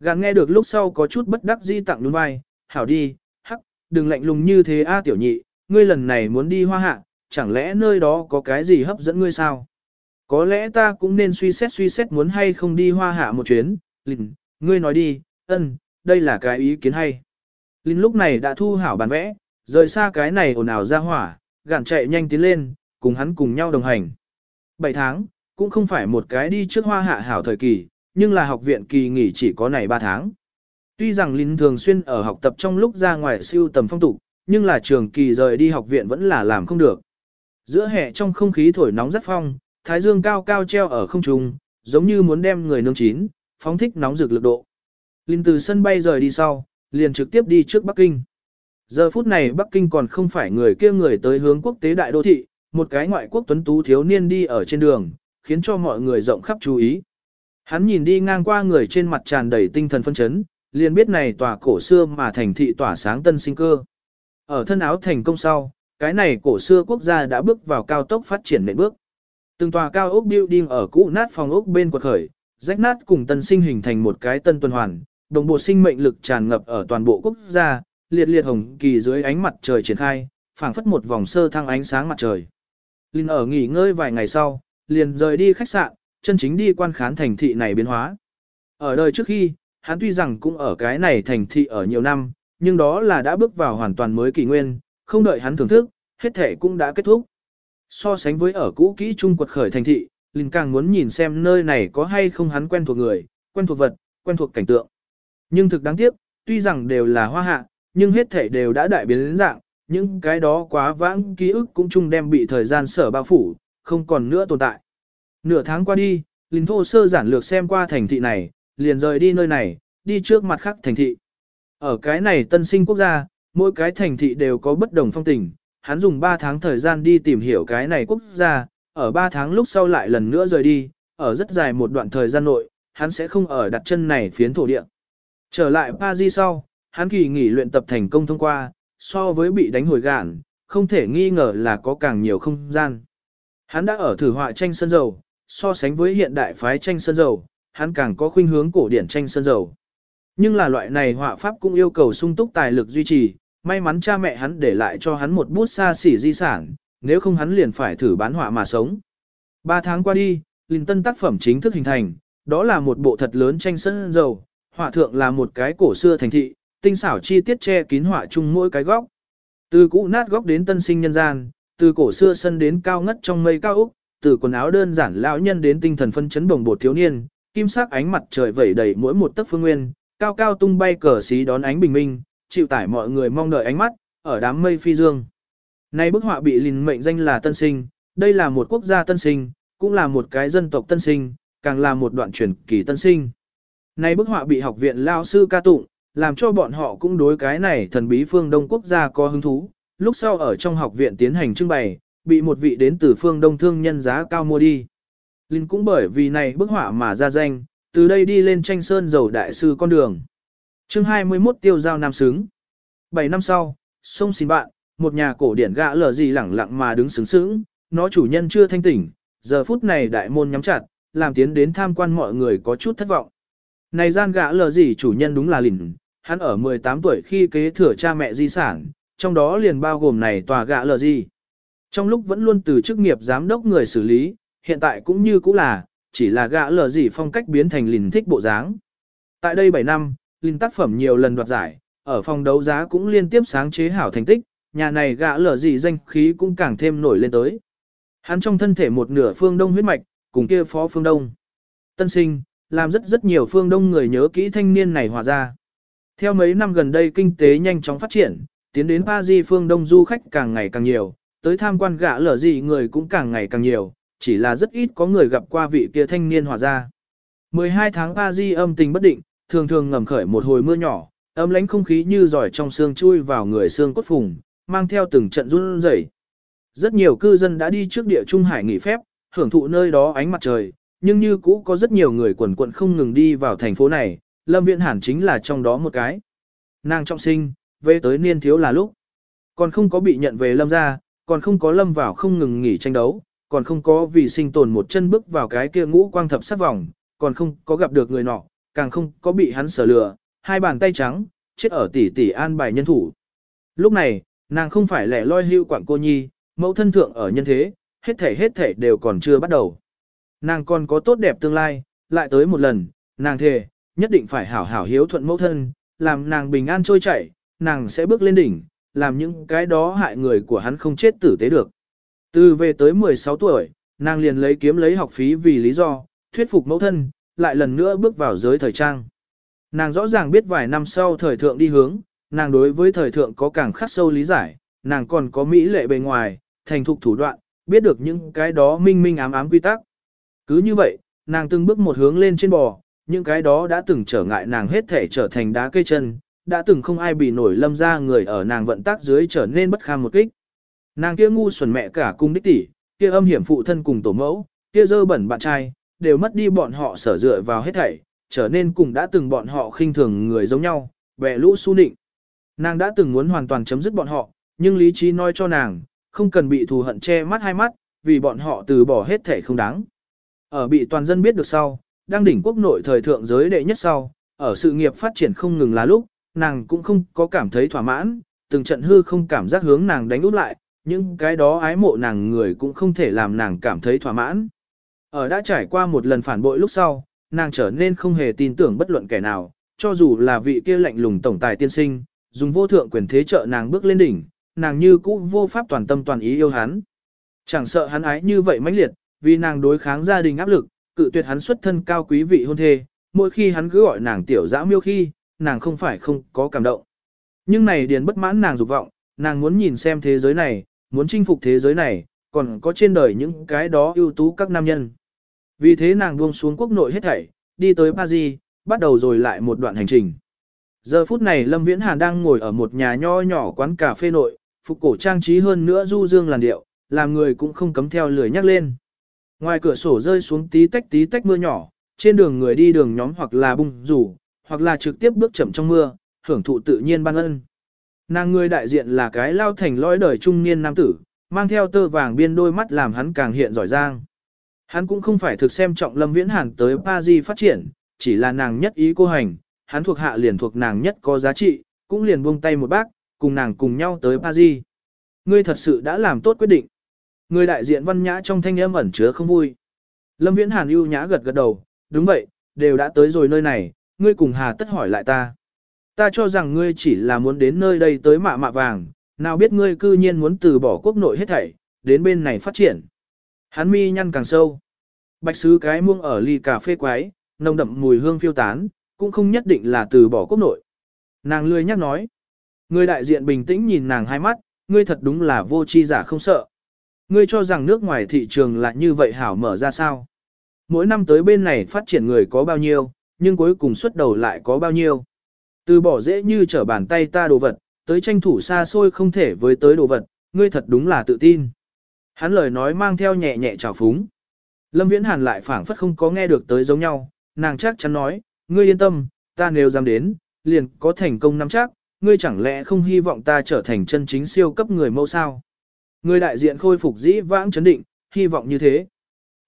Gàn nghe được lúc sau có chút bất đắc dĩ tặng đúng vai, hảo đi, hắc, đừng lạnh lùng như thế a à, tiểu nhị, ngươi lần này muốn đi hoa hạ, chẳng lẽ nơi đó có cái gì hấp dẫn ngươi sao? Có lẽ ta cũng nên suy xét suy xét muốn hay không đi hoa hạ một chuyến, Linh, ngươi nói đi, ân, đây là cái ý kiến hay. Linh lúc này đã thu hảo bản vẽ, rời xa cái này ồn ào ra hỏa, gạn chạy nhanh tiến lên, cùng hắn cùng nhau đồng hành. 7 tháng, cũng không phải một cái đi trước hoa hạ hảo thời kỳ, nhưng là học viện kỳ nghỉ chỉ có này 3 tháng. Tuy rằng Linh thường xuyên ở học tập trong lúc ra ngoài siêu tầm phong tục, nhưng là trường kỳ rời đi học viện vẫn là làm không được. Giữa hè trong không khí thổi nóng rất phong, thái dương cao cao treo ở không trung, giống như muốn đem người nướng chín, phóng thích nóng rực lực độ. Linh từ sân bay rời đi sau, liền trực tiếp đi trước Bắc Kinh. Giờ phút này Bắc Kinh còn không phải người kia người tới hướng quốc tế đại đô thị, một cái ngoại quốc tuấn tú thiếu niên đi ở trên đường, khiến cho mọi người rộng khắp chú ý. Hắn nhìn đi ngang qua người trên mặt tràn đầy tinh thần phân chấn, liền biết này tòa cổ xưa mà thành thị tỏa sáng tân sinh cơ. Ở thân áo thành công sau, cái này cổ xưa quốc gia đã bước vào cao tốc phát triển nền bước. Từng tòa cao ốc building ở cũ nát phòng ốc bên quật khởi, rách nát cùng tân sinh hình thành một cái tân tuần hoàn, đồng bộ sinh mệnh lực tràn ngập ở toàn bộ quốc gia, liệt liệt hồng kỳ dưới ánh mặt trời triển khai, phảng phất một vòng sơ thăng ánh sáng mặt trời. Linh ở nghỉ ngơi vài ngày sau, liền rời đi khách sạn, chân chính đi quan khán thành thị này biến hóa. Ở đời trước khi, hắn tuy rằng cũng ở cái này thành thị ở nhiều năm, nhưng đó là đã bước vào hoàn toàn mới kỷ nguyên, không đợi hắn thưởng thức, hết thể cũng đã kết thúc. So sánh với ở cũ kỹ trung quật khởi thành thị, Linh càng muốn nhìn xem nơi này có hay không hắn quen thuộc người, quen thuộc vật, quen thuộc cảnh tượng. Nhưng thực đáng tiếc, tuy rằng đều là hoa hạ, nhưng hết thể đều đã đại biến đến dạng, những cái đó quá vãng ký ức cũng chung đem bị thời gian sở bao phủ, không còn nữa tồn tại. Nửa tháng qua đi, Linh thô sơ giản lược xem qua thành thị này, liền rời đi nơi này, đi trước mặt khác thành thị. Ở cái này tân sinh quốc gia, mỗi cái thành thị đều có bất đồng phong tình, hắn dùng 3 tháng thời gian đi tìm hiểu cái này quốc gia, ở 3 tháng lúc sau lại lần nữa rời đi, ở rất dài một đoạn thời gian nội, hắn sẽ không ở đặt chân này phiến thổ địa. Trở lại Paris sau, hắn kỳ nghỉ luyện tập thành công thông qua, so với bị đánh hồi gạn, không thể nghi ngờ là có càng nhiều không gian. Hắn đã ở thử họa tranh sơn dầu, so sánh với hiện đại phái tranh sơn dầu, hắn càng có khuynh hướng cổ điển tranh sơn dầu. Nhưng là loại này họa pháp cũng yêu cầu sung túc tài lực duy trì, may mắn cha mẹ hắn để lại cho hắn một bút xa xỉ di sản, nếu không hắn liền phải thử bán họa mà sống. Ba tháng qua đi, Linh Tân tác phẩm chính thức hình thành, đó là một bộ thật lớn tranh sơn dầu, họa thượng là một cái cổ xưa thành thị, tinh xảo chi tiết che kín họa chung mỗi cái góc. Từ cũ nát góc đến tân sinh nhân gian, từ cổ xưa sân đến cao ngất trong mây cao úc, từ quần áo đơn giản lão nhân đến tinh thần phân chấn bồng bột thiếu niên, kim sắc ánh mặt trời vẩy đầy mỗi một tấc phương nguyên, cao cao tung bay cờ xí đón ánh bình minh, chịu tải mọi người mong đợi ánh mắt, ở đám mây phi dương. Nay bức họa bị lìn mệnh danh là tân sinh, đây là một quốc gia tân sinh, cũng là một cái dân tộc tân sinh, càng là một đoạn truyền kỳ tân sinh. Nay bức họa bị học viện lao sư ca tụng, làm cho bọn họ cũng đối cái này thần bí phương Đông quốc gia có hứng thú, lúc sau ở trong học viện tiến hành trưng bày, bị một vị đến từ phương Đông thương nhân giá cao mua đi. Linh cũng bởi vì này bức họa mà ra danh, từ đây đi lên tranh sơn dầu đại sư con đường. chương 21 tiêu giao nam xứng. 7 năm sau, sông xin bạn, một nhà cổ điển gã lờ gì lẳng lặng mà đứng sướng sướng, nó chủ nhân chưa thanh tỉnh, giờ phút này đại môn nhắm chặt, làm tiến đến tham quan mọi người có chút thất vọng. Này gian gã lờ gì chủ nhân đúng là lỉnh, hắn ở 18 tuổi khi kế thừa cha mẹ di sản, trong đó liền bao gồm này tòa gã lờ gì. Trong lúc vẫn luôn từ chức nghiệp giám đốc người xử lý, hiện tại cũng như cũ là, chỉ là gã lờ gì phong cách biến thành lìn thích bộ dáng. Tại đây 7 năm, lìn tác phẩm nhiều lần đoạt giải, ở phòng đấu giá cũng liên tiếp sáng chế hảo thành tích, nhà này gã lờ gì danh khí cũng càng thêm nổi lên tới. Hắn trong thân thể một nửa phương đông huyết mạch, cùng kia phó phương đông. Tân sinh, làm rất rất nhiều phương đông người nhớ kỹ thanh niên này hòa ra. Theo mấy năm gần đây kinh tế nhanh chóng phát triển, tiến đến Paris phương đông du khách càng ngày càng nhiều, tới tham quan gã lở gì người cũng càng ngày càng nhiều, chỉ là rất ít có người gặp qua vị kia thanh niên hòa ra. 12 tháng Paris âm tình bất định, thường thường ngầm khởi một hồi mưa nhỏ, âm lánh không khí như giỏi trong xương chui vào người xương cốt phùng, mang theo từng trận run rẩy. Rất nhiều cư dân đã đi trước địa Trung Hải nghỉ phép, hưởng thụ nơi đó ánh mặt trời, nhưng như cũ có rất nhiều người quần quận không ngừng đi vào thành phố này, Lâm Viễn Hàn chính là trong đó một cái. Nàng trọng sinh, về tới niên thiếu là lúc. Còn không có bị nhận về Lâm ra, còn không có Lâm vào không ngừng nghỉ tranh đấu, còn không có vì sinh tồn một chân bước vào cái kia ngũ quang thập sát vòng, còn không có gặp được người nọ, càng không có bị hắn sở lừa, hai bàn tay trắng, chết ở tỷ tỷ an bài nhân thủ. Lúc này, nàng không phải lẻ loi hưu quảng cô nhi, mẫu thân thượng ở nhân thế, hết thể hết thể đều còn chưa bắt đầu. Nàng còn có tốt đẹp tương lai, lại tới một lần, nàng thề, nhất định phải hảo hảo hiếu thuận mẫu thân, làm nàng bình an trôi chảy, nàng sẽ bước lên đỉnh, làm những cái đó hại người của hắn không chết tử tế được. Từ về tới 16 tuổi, nàng liền lấy kiếm lấy học phí vì lý do, thuyết phục mẫu thân, lại lần nữa bước vào giới thời trang. Nàng rõ ràng biết vài năm sau thời thượng đi hướng, nàng đối với thời thượng có càng khắc sâu lý giải, nàng còn có mỹ lệ bề ngoài, thành thục thủ đoạn, biết được những cái đó minh minh ám ám quy tắc. Cứ như vậy, nàng từng bước một hướng lên trên bò, những cái đó đã từng trở ngại nàng hết thể trở thành đá cây chân, đã từng không ai bị nổi lâm ra người ở nàng vận tác dưới trở nên bất kham một kích. Nàng kia ngu xuẩn mẹ cả cung đích tỷ, kia âm hiểm phụ thân cùng tổ mẫu, kia dơ bẩn bạn trai, đều mất đi bọn họ sở dựa vào hết thảy, trở nên cùng đã từng bọn họ khinh thường người giống nhau, bè lũ su nịnh. Nàng đã từng muốn hoàn toàn chấm dứt bọn họ, nhưng lý trí nói cho nàng, không cần bị thù hận che mắt hai mắt, vì bọn họ từ bỏ hết thảy không đáng. Ở bị toàn dân biết được sau, đang đỉnh quốc nội thời thượng giới đệ nhất sau, ở sự nghiệp phát triển không ngừng là lúc, nàng cũng không có cảm thấy thỏa mãn, từng trận hư không cảm giác hướng nàng đánh út lại, nhưng cái đó ái mộ nàng người cũng không thể làm nàng cảm thấy thỏa mãn. Ở đã trải qua một lần phản bội lúc sau, nàng trở nên không hề tin tưởng bất luận kẻ nào, cho dù là vị kia lạnh lùng tổng tài tiên sinh, dùng vô thượng quyền thế trợ nàng bước lên đỉnh, nàng như cũ vô pháp toàn tâm toàn ý yêu hắn. Chẳng sợ hắn ái như vậy mãnh liệt, vì nàng đối kháng gia đình áp lực, cự tuyệt hắn xuất thân cao quý vị hôn thê, mỗi khi hắn cứ gọi nàng tiểu dã miêu khi, nàng không phải không có cảm động. Nhưng này điền bất mãn nàng dục vọng, nàng muốn nhìn xem thế giới này, muốn chinh phục thế giới này, còn có trên đời những cái đó ưu tú các nam nhân. Vì thế nàng buông xuống quốc nội hết thảy, đi tới Paris, bắt đầu rồi lại một đoạn hành trình. Giờ phút này Lâm Viễn Hàn đang ngồi ở một nhà nho nhỏ quán cà phê nội, phục cổ trang trí hơn nữa du dương làn điệu, làm người cũng không cấm theo lười nhắc lên. Ngoài cửa sổ rơi xuống tí tách tí tách mưa nhỏ, trên đường người đi đường nhóm hoặc là bung rủ, hoặc là trực tiếp bước chậm trong mưa, hưởng thụ tự nhiên ban ân. Nàng người đại diện là cái lao thành lõi đời trung niên nam tử, mang theo tơ vàng biên đôi mắt làm hắn càng hiện giỏi giang. Hắn cũng không phải thực xem trọng Lâm Viễn Hàn tới Paris phát triển, chỉ là nàng nhất ý cô hành, hắn thuộc hạ liền thuộc nàng nhất có giá trị, cũng liền buông tay một bác, cùng nàng cùng nhau tới Paris. Ngươi thật sự đã làm tốt quyết định. Người đại diện văn nhã trong thanh âm ẩn chứa không vui. Lâm Viễn Hàn ưu nhã gật gật đầu, đúng vậy, đều đã tới rồi nơi này, ngươi cùng hà tất hỏi lại ta. Ta cho rằng ngươi chỉ là muốn đến nơi đây tới mạ mạ vàng, nào biết ngươi cư nhiên muốn từ bỏ quốc nội hết thảy, đến bên này phát triển. Hắn mi nhăn càng sâu. Bạch sứ cái muông ở ly cà phê quái, nồng đậm mùi hương phiêu tán, cũng không nhất định là từ bỏ quốc nội. Nàng lười nhắc nói. Người đại diện bình tĩnh nhìn nàng hai mắt, ngươi thật đúng là vô chi giả không sợ. Ngươi cho rằng nước ngoài thị trường là như vậy hảo mở ra sao? Mỗi năm tới bên này phát triển người có bao nhiêu, nhưng cuối cùng xuất đầu lại có bao nhiêu. Từ bỏ dễ như trở bàn tay ta đồ vật, tới tranh thủ xa xôi không thể với tới đồ vật, ngươi thật đúng là tự tin. Hắn lời nói mang theo nhẹ nhẹ trào phúng. Lâm Viễn Hàn lại phảng phất không có nghe được tới giống nhau, nàng chắc chắn nói, ngươi yên tâm, ta nếu dám đến, liền có thành công nắm chắc, ngươi chẳng lẽ không hy vọng ta trở thành chân chính siêu cấp người mẫu sao? Người đại diện khôi phục dĩ vãng chấn định, hy vọng như thế.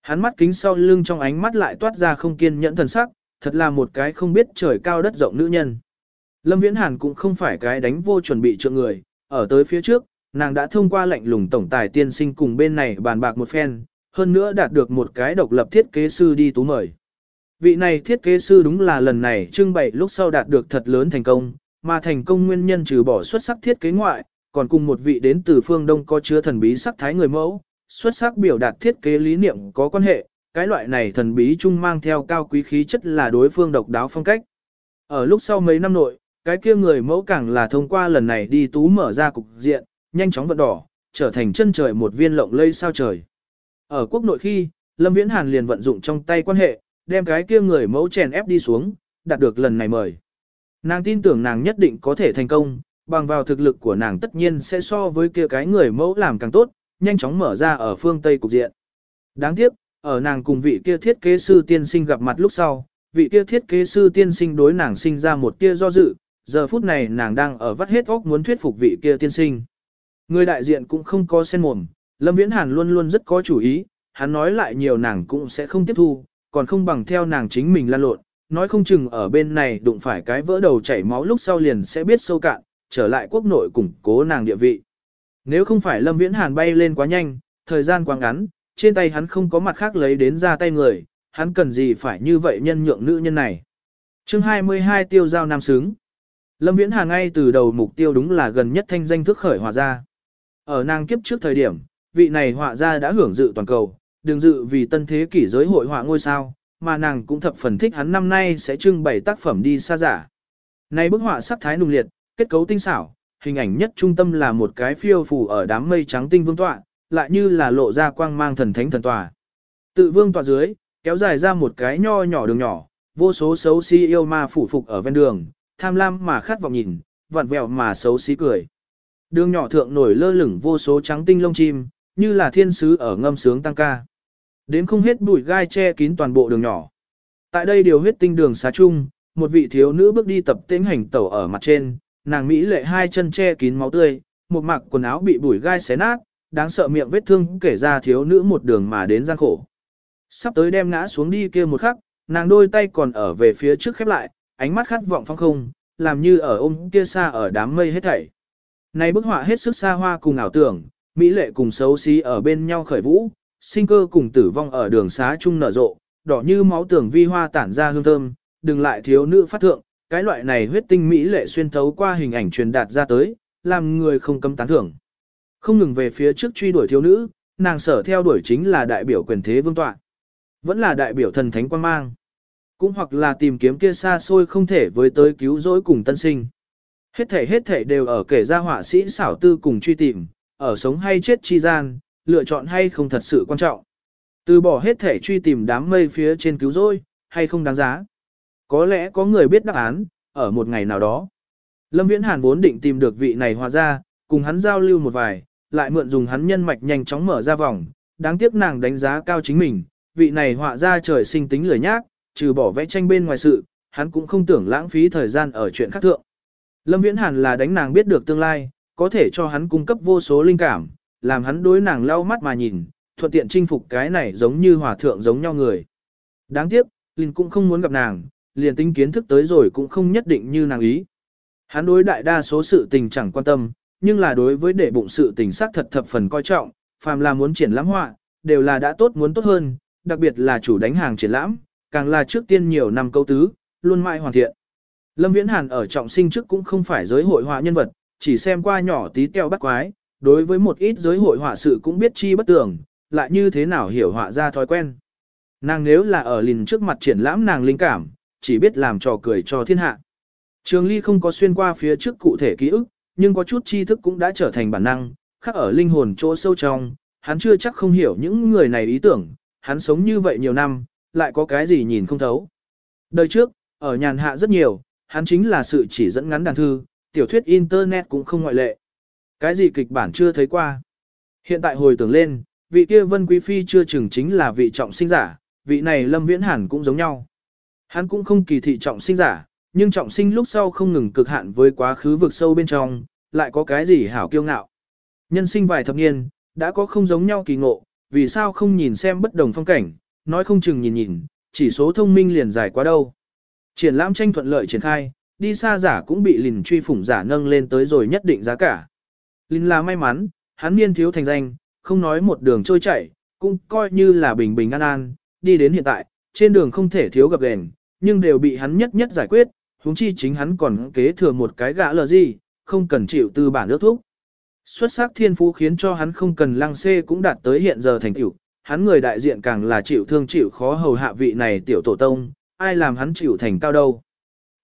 Hắn mắt kính sau lưng trong ánh mắt lại toát ra không kiên nhẫn thần sắc, thật là một cái không biết trời cao đất rộng nữ nhân. Lâm Viễn Hàn cũng không phải cái đánh vô chuẩn bị trượng người, ở tới phía trước, nàng đã thông qua lệnh lùng tổng tài tiên sinh cùng bên này bàn bạc một phen, hơn nữa đạt được một cái độc lập thiết kế sư đi tú mời. Vị này thiết kế sư đúng là lần này trưng bày lúc sau đạt được thật lớn thành công, mà thành công nguyên nhân trừ bỏ xuất sắc thiết kế ngoại, còn cùng một vị đến từ phương Đông có chứa thần bí sắc thái người mẫu, xuất sắc biểu đạt thiết kế lý niệm có quan hệ, cái loại này thần bí chung mang theo cao quý khí chất là đối phương độc đáo phong cách. Ở lúc sau mấy năm nội, cái kia người mẫu càng là thông qua lần này đi tú mở ra cục diện, nhanh chóng vận đỏ, trở thành chân trời một viên lộng lây sao trời. Ở quốc nội khi, Lâm Viễn Hàn liền vận dụng trong tay quan hệ, đem cái kia người mẫu chèn ép đi xuống, đạt được lần này mời. Nàng tin tưởng nàng nhất định có thể thành công, bằng vào thực lực của nàng tất nhiên sẽ so với kia cái người mẫu làm càng tốt, nhanh chóng mở ra ở phương Tây cục diện. Đáng tiếc, ở nàng cùng vị kia thiết kế sư tiên sinh gặp mặt lúc sau, vị kia thiết kế sư tiên sinh đối nàng sinh ra một tia do dự, giờ phút này nàng đang ở vắt hết óc muốn thuyết phục vị kia tiên sinh. Người đại diện cũng không có sen mồm, Lâm Viễn Hàn luôn luôn rất có chủ ý, hắn nói lại nhiều nàng cũng sẽ không tiếp thu, còn không bằng theo nàng chính mình lan lộn, nói không chừng ở bên này đụng phải cái vỡ đầu chảy máu lúc sau liền sẽ biết sâu cạn, trở lại quốc nội củng cố nàng địa vị. Nếu không phải Lâm Viễn Hàn bay lên quá nhanh, thời gian quá ngắn, trên tay hắn không có mặt khác lấy đến ra tay người, hắn cần gì phải như vậy nhân nhượng nữ nhân này. chương 22 tiêu giao nam xứng. Lâm Viễn Hàn ngay từ đầu mục tiêu đúng là gần nhất thanh danh thức khởi hòa ra. Ở nàng kiếp trước thời điểm, vị này họa gia đã hưởng dự toàn cầu, đường dự vì tân thế kỷ giới hội họa ngôi sao, mà nàng cũng thập phần thích hắn năm nay sẽ trưng bày tác phẩm đi xa giả. Này bức họa sắc thái nùng liệt, kết cấu tinh xảo, hình ảnh nhất trung tâm là một cái phiêu phù ở đám mây trắng tinh vương tọa, lại như là lộ ra quang mang thần thánh thần tòa. Tự vương tọa dưới, kéo dài ra một cái nho nhỏ đường nhỏ, vô số xấu xí si yêu ma phủ phục ở ven đường, tham lam mà khát vọng nhìn, vặn vẹo mà xấu xí cười. Đường nhỏ thượng nổi lơ lửng vô số trắng tinh lông chim, như là thiên sứ ở ngâm sướng tăng ca. Đến không hết bụi gai che kín toàn bộ đường nhỏ. Tại đây điều huyết tinh đường xá chung, một vị thiếu nữ bước đi tập tễnh hành tẩu ở mặt trên, nàng Mỹ lệ hai chân che kín máu tươi, một mặc quần áo bị bùi gai xé nát, đáng sợ miệng vết thương kể ra thiếu nữ một đường mà đến gian khổ. Sắp tới đem ngã xuống đi kia một khắc, nàng đôi tay còn ở về phía trước khép lại, ánh mắt khát vọng phong không, làm như ở ôm kia xa ở đám mây hết thảy. Này bức họa hết sức xa hoa cùng ảo tưởng, mỹ lệ cùng xấu xí ở bên nhau khởi vũ, sinh cơ cùng tử vong ở đường xá chung nở rộ, đỏ như máu tưởng vi hoa tản ra hương thơm, đừng lại thiếu nữ phát thượng, cái loại này huyết tinh mỹ lệ xuyên thấu qua hình ảnh truyền đạt ra tới, làm người không cấm tán thưởng. Không ngừng về phía trước truy đuổi thiếu nữ, nàng sở theo đuổi chính là đại biểu quyền thế vương tọa. Vẫn là đại biểu thần thánh quan mang. Cũng hoặc là tìm kiếm kia xa xôi không thể với tới cứu rỗi cùng tân sinh. Hết thể hết thể đều ở kể ra họa sĩ xảo tư cùng truy tìm, ở sống hay chết chi gian, lựa chọn hay không thật sự quan trọng. Từ bỏ hết thể truy tìm đám mây phía trên cứu rỗi, hay không đáng giá. Có lẽ có người biết đáp án, ở một ngày nào đó. Lâm Viễn Hàn vốn định tìm được vị này hòa ra, cùng hắn giao lưu một vài, lại mượn dùng hắn nhân mạch nhanh chóng mở ra vòng, đáng tiếc nàng đánh giá cao chính mình, vị này họa ra trời sinh tính lười nhác, trừ bỏ vẽ tranh bên ngoài sự, hắn cũng không tưởng lãng phí thời gian ở chuyện khác thượng. Lâm Viễn Hàn là đánh nàng biết được tương lai, có thể cho hắn cung cấp vô số linh cảm, làm hắn đối nàng lau mắt mà nhìn, thuận tiện chinh phục cái này giống như hòa thượng giống nhau người. Đáng tiếc, Linh cũng không muốn gặp nàng, liền tính kiến thức tới rồi cũng không nhất định như nàng ý. Hắn đối đại đa số sự tình chẳng quan tâm, nhưng là đối với để bụng sự tình xác thật thập phần coi trọng, phàm là muốn triển lãm họa, đều là đã tốt muốn tốt hơn, đặc biệt là chủ đánh hàng triển lãm, càng là trước tiên nhiều năm câu tứ, luôn mãi hoàn thiện. Lâm Viễn Hàn ở trọng sinh trước cũng không phải giới hội họa nhân vật, chỉ xem qua nhỏ tí teo bắt quái, đối với một ít giới hội họa sự cũng biết chi bất tưởng, lại như thế nào hiểu họa ra thói quen. Nàng nếu là ở lìn trước mặt triển lãm nàng linh cảm, chỉ biết làm trò cười cho thiên hạ. Trường Ly không có xuyên qua phía trước cụ thể ký ức, nhưng có chút tri thức cũng đã trở thành bản năng, khắc ở linh hồn chỗ sâu trong, hắn chưa chắc không hiểu những người này ý tưởng, hắn sống như vậy nhiều năm, lại có cái gì nhìn không thấu. Đời trước, ở nhàn hạ rất nhiều, hắn chính là sự chỉ dẫn ngắn đàn thư, tiểu thuyết internet cũng không ngoại lệ. Cái gì kịch bản chưa thấy qua. Hiện tại hồi tưởng lên, vị kia Vân Quý Phi chưa chừng chính là vị trọng sinh giả, vị này Lâm Viễn Hàn cũng giống nhau. Hắn cũng không kỳ thị trọng sinh giả, nhưng trọng sinh lúc sau không ngừng cực hạn với quá khứ vực sâu bên trong, lại có cái gì hảo kiêu ngạo. Nhân sinh vài thập niên, đã có không giống nhau kỳ ngộ, vì sao không nhìn xem bất đồng phong cảnh, nói không chừng nhìn nhìn, chỉ số thông minh liền dài quá đâu. Triển lãm tranh thuận lợi triển khai, đi xa giả cũng bị lìn truy phủng giả nâng lên tới rồi nhất định giá cả. Lìn là may mắn, hắn niên thiếu thành danh, không nói một đường trôi chảy, cũng coi như là bình bình an an, đi đến hiện tại, trên đường không thể thiếu gặp gền, nhưng đều bị hắn nhất nhất giải quyết, huống chi chính hắn còn kế thừa một cái gã lờ gì, không cần chịu tư bản ước thúc. Xuất sắc thiên phú khiến cho hắn không cần lăng xê cũng đạt tới hiện giờ thành tiểu, hắn người đại diện càng là chịu thương chịu khó hầu hạ vị này tiểu tổ tông, ai làm hắn chịu thành cao đâu.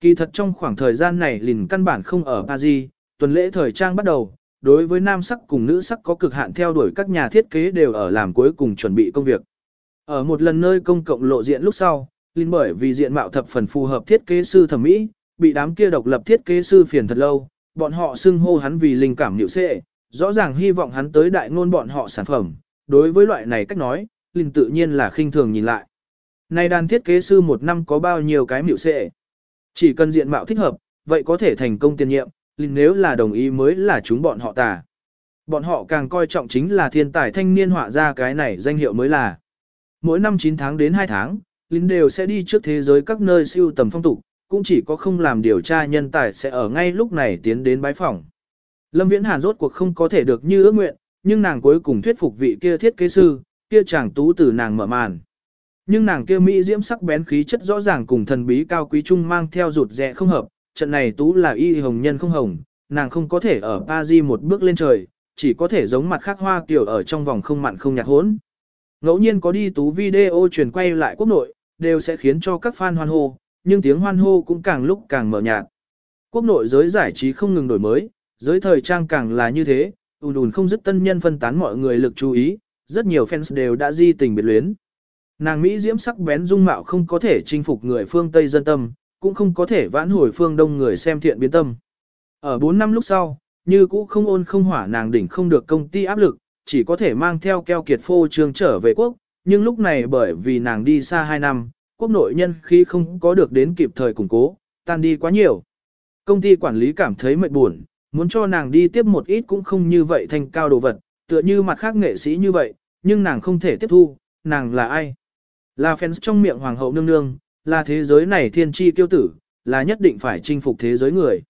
Kỳ thật trong khoảng thời gian này lìn căn bản không ở Paris, tuần lễ thời trang bắt đầu, đối với nam sắc cùng nữ sắc có cực hạn theo đuổi các nhà thiết kế đều ở làm cuối cùng chuẩn bị công việc. Ở một lần nơi công cộng lộ diện lúc sau, Linh bởi vì diện mạo thập phần phù hợp thiết kế sư thẩm mỹ, bị đám kia độc lập thiết kế sư phiền thật lâu, bọn họ xưng hô hắn vì linh cảm nhịu xệ, rõ ràng hy vọng hắn tới đại ngôn bọn họ sản phẩm, đối với loại này cách nói, Linh tự nhiên là khinh thường nhìn lại. Này đàn thiết kế sư một năm có bao nhiêu cái miệu xệ? Chỉ cần diện mạo thích hợp, vậy có thể thành công tiền nhiệm, Linh nếu là đồng ý mới là chúng bọn họ tà. Bọn họ càng coi trọng chính là thiên tài thanh niên họa ra cái này danh hiệu mới là. Mỗi năm 9 tháng đến 2 tháng, Linh đều sẽ đi trước thế giới các nơi siêu tầm phong tục, cũng chỉ có không làm điều tra nhân tài sẽ ở ngay lúc này tiến đến bái phỏng. Lâm Viễn Hàn rốt cuộc không có thể được như ước nguyện, nhưng nàng cuối cùng thuyết phục vị kia thiết kế sư, kia chàng tú từ nàng mở màn. Nhưng nàng kia mỹ diễm sắc bén khí chất rõ ràng cùng thần bí cao quý trung mang theo rụt rẽ không hợp, trận này tú là y hồng nhân không hồng, nàng không có thể ở Paris một bước lên trời, chỉ có thể giống mặt khác hoa kiểu ở trong vòng không mặn không nhạt hốn. Ngẫu nhiên có đi tú video truyền quay lại quốc nội, đều sẽ khiến cho các fan hoan hô, nhưng tiếng hoan hô cũng càng lúc càng mở nhạt. Quốc nội giới giải trí không ngừng đổi mới, giới thời trang càng là như thế, ùn ùn không dứt tân nhân phân tán mọi người lực chú ý, rất nhiều fans đều đã di tình biệt luyến. Nàng Mỹ diễm sắc bén dung mạo không có thể chinh phục người phương Tây dân tâm, cũng không có thể vãn hồi phương Đông người xem thiện biến tâm. Ở 4 năm lúc sau, như cũ không ôn không hỏa nàng đỉnh không được công ty áp lực, chỉ có thể mang theo keo kiệt phô trương trở về quốc, nhưng lúc này bởi vì nàng đi xa 2 năm, quốc nội nhân khi không có được đến kịp thời củng cố, tan đi quá nhiều. Công ty quản lý cảm thấy mệt buồn, muốn cho nàng đi tiếp một ít cũng không như vậy thành cao đồ vật, tựa như mặt khác nghệ sĩ như vậy, nhưng nàng không thể tiếp thu, nàng là ai? Là fans trong miệng hoàng hậu nương nương, là thế giới này thiên tri tiêu tử, là nhất định phải chinh phục thế giới người.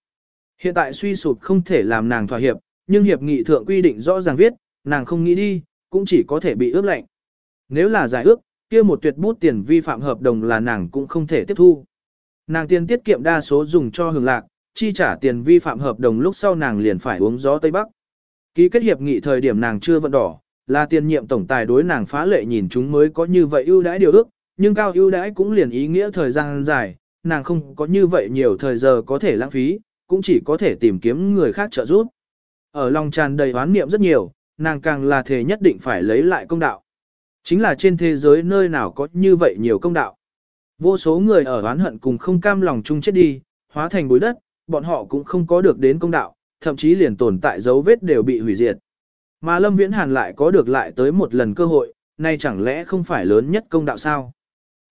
Hiện tại suy sụp không thể làm nàng thỏa hiệp, nhưng hiệp nghị thượng quy định rõ ràng viết, nàng không nghĩ đi, cũng chỉ có thể bị ướp lạnh nếu là giải ước, kia một tuyệt bút tiền vi phạm hợp đồng là nàng cũng không thể tiếp thu. Nàng tiền tiết kiệm đa số dùng cho hưởng lạc, chi trả tiền vi phạm hợp đồng lúc sau nàng liền phải uống gió Tây Bắc. Ký kết hiệp nghị thời điểm nàng chưa vận đỏ, là tiền nhiệm tổng tài đối nàng phá lệ nhìn chúng mới có như vậy ưu đãi điều ước, nhưng cao ưu đãi cũng liền ý nghĩa thời gian dài, nàng không có như vậy nhiều thời giờ có thể lãng phí, cũng chỉ có thể tìm kiếm người khác trợ giúp. Ở lòng tràn đầy oán niệm rất nhiều, nàng càng là thể nhất định phải lấy lại công đạo. Chính là trên thế giới nơi nào có như vậy nhiều công đạo. Vô số người ở oán hận cùng không cam lòng chung chết đi, hóa thành bối đất, bọn họ cũng không có được đến công đạo, thậm chí liền tồn tại dấu vết đều bị hủy diệt. Mà Lâm Viễn Hàn lại có được lại tới một lần cơ hội, nay chẳng lẽ không phải lớn nhất công đạo sao?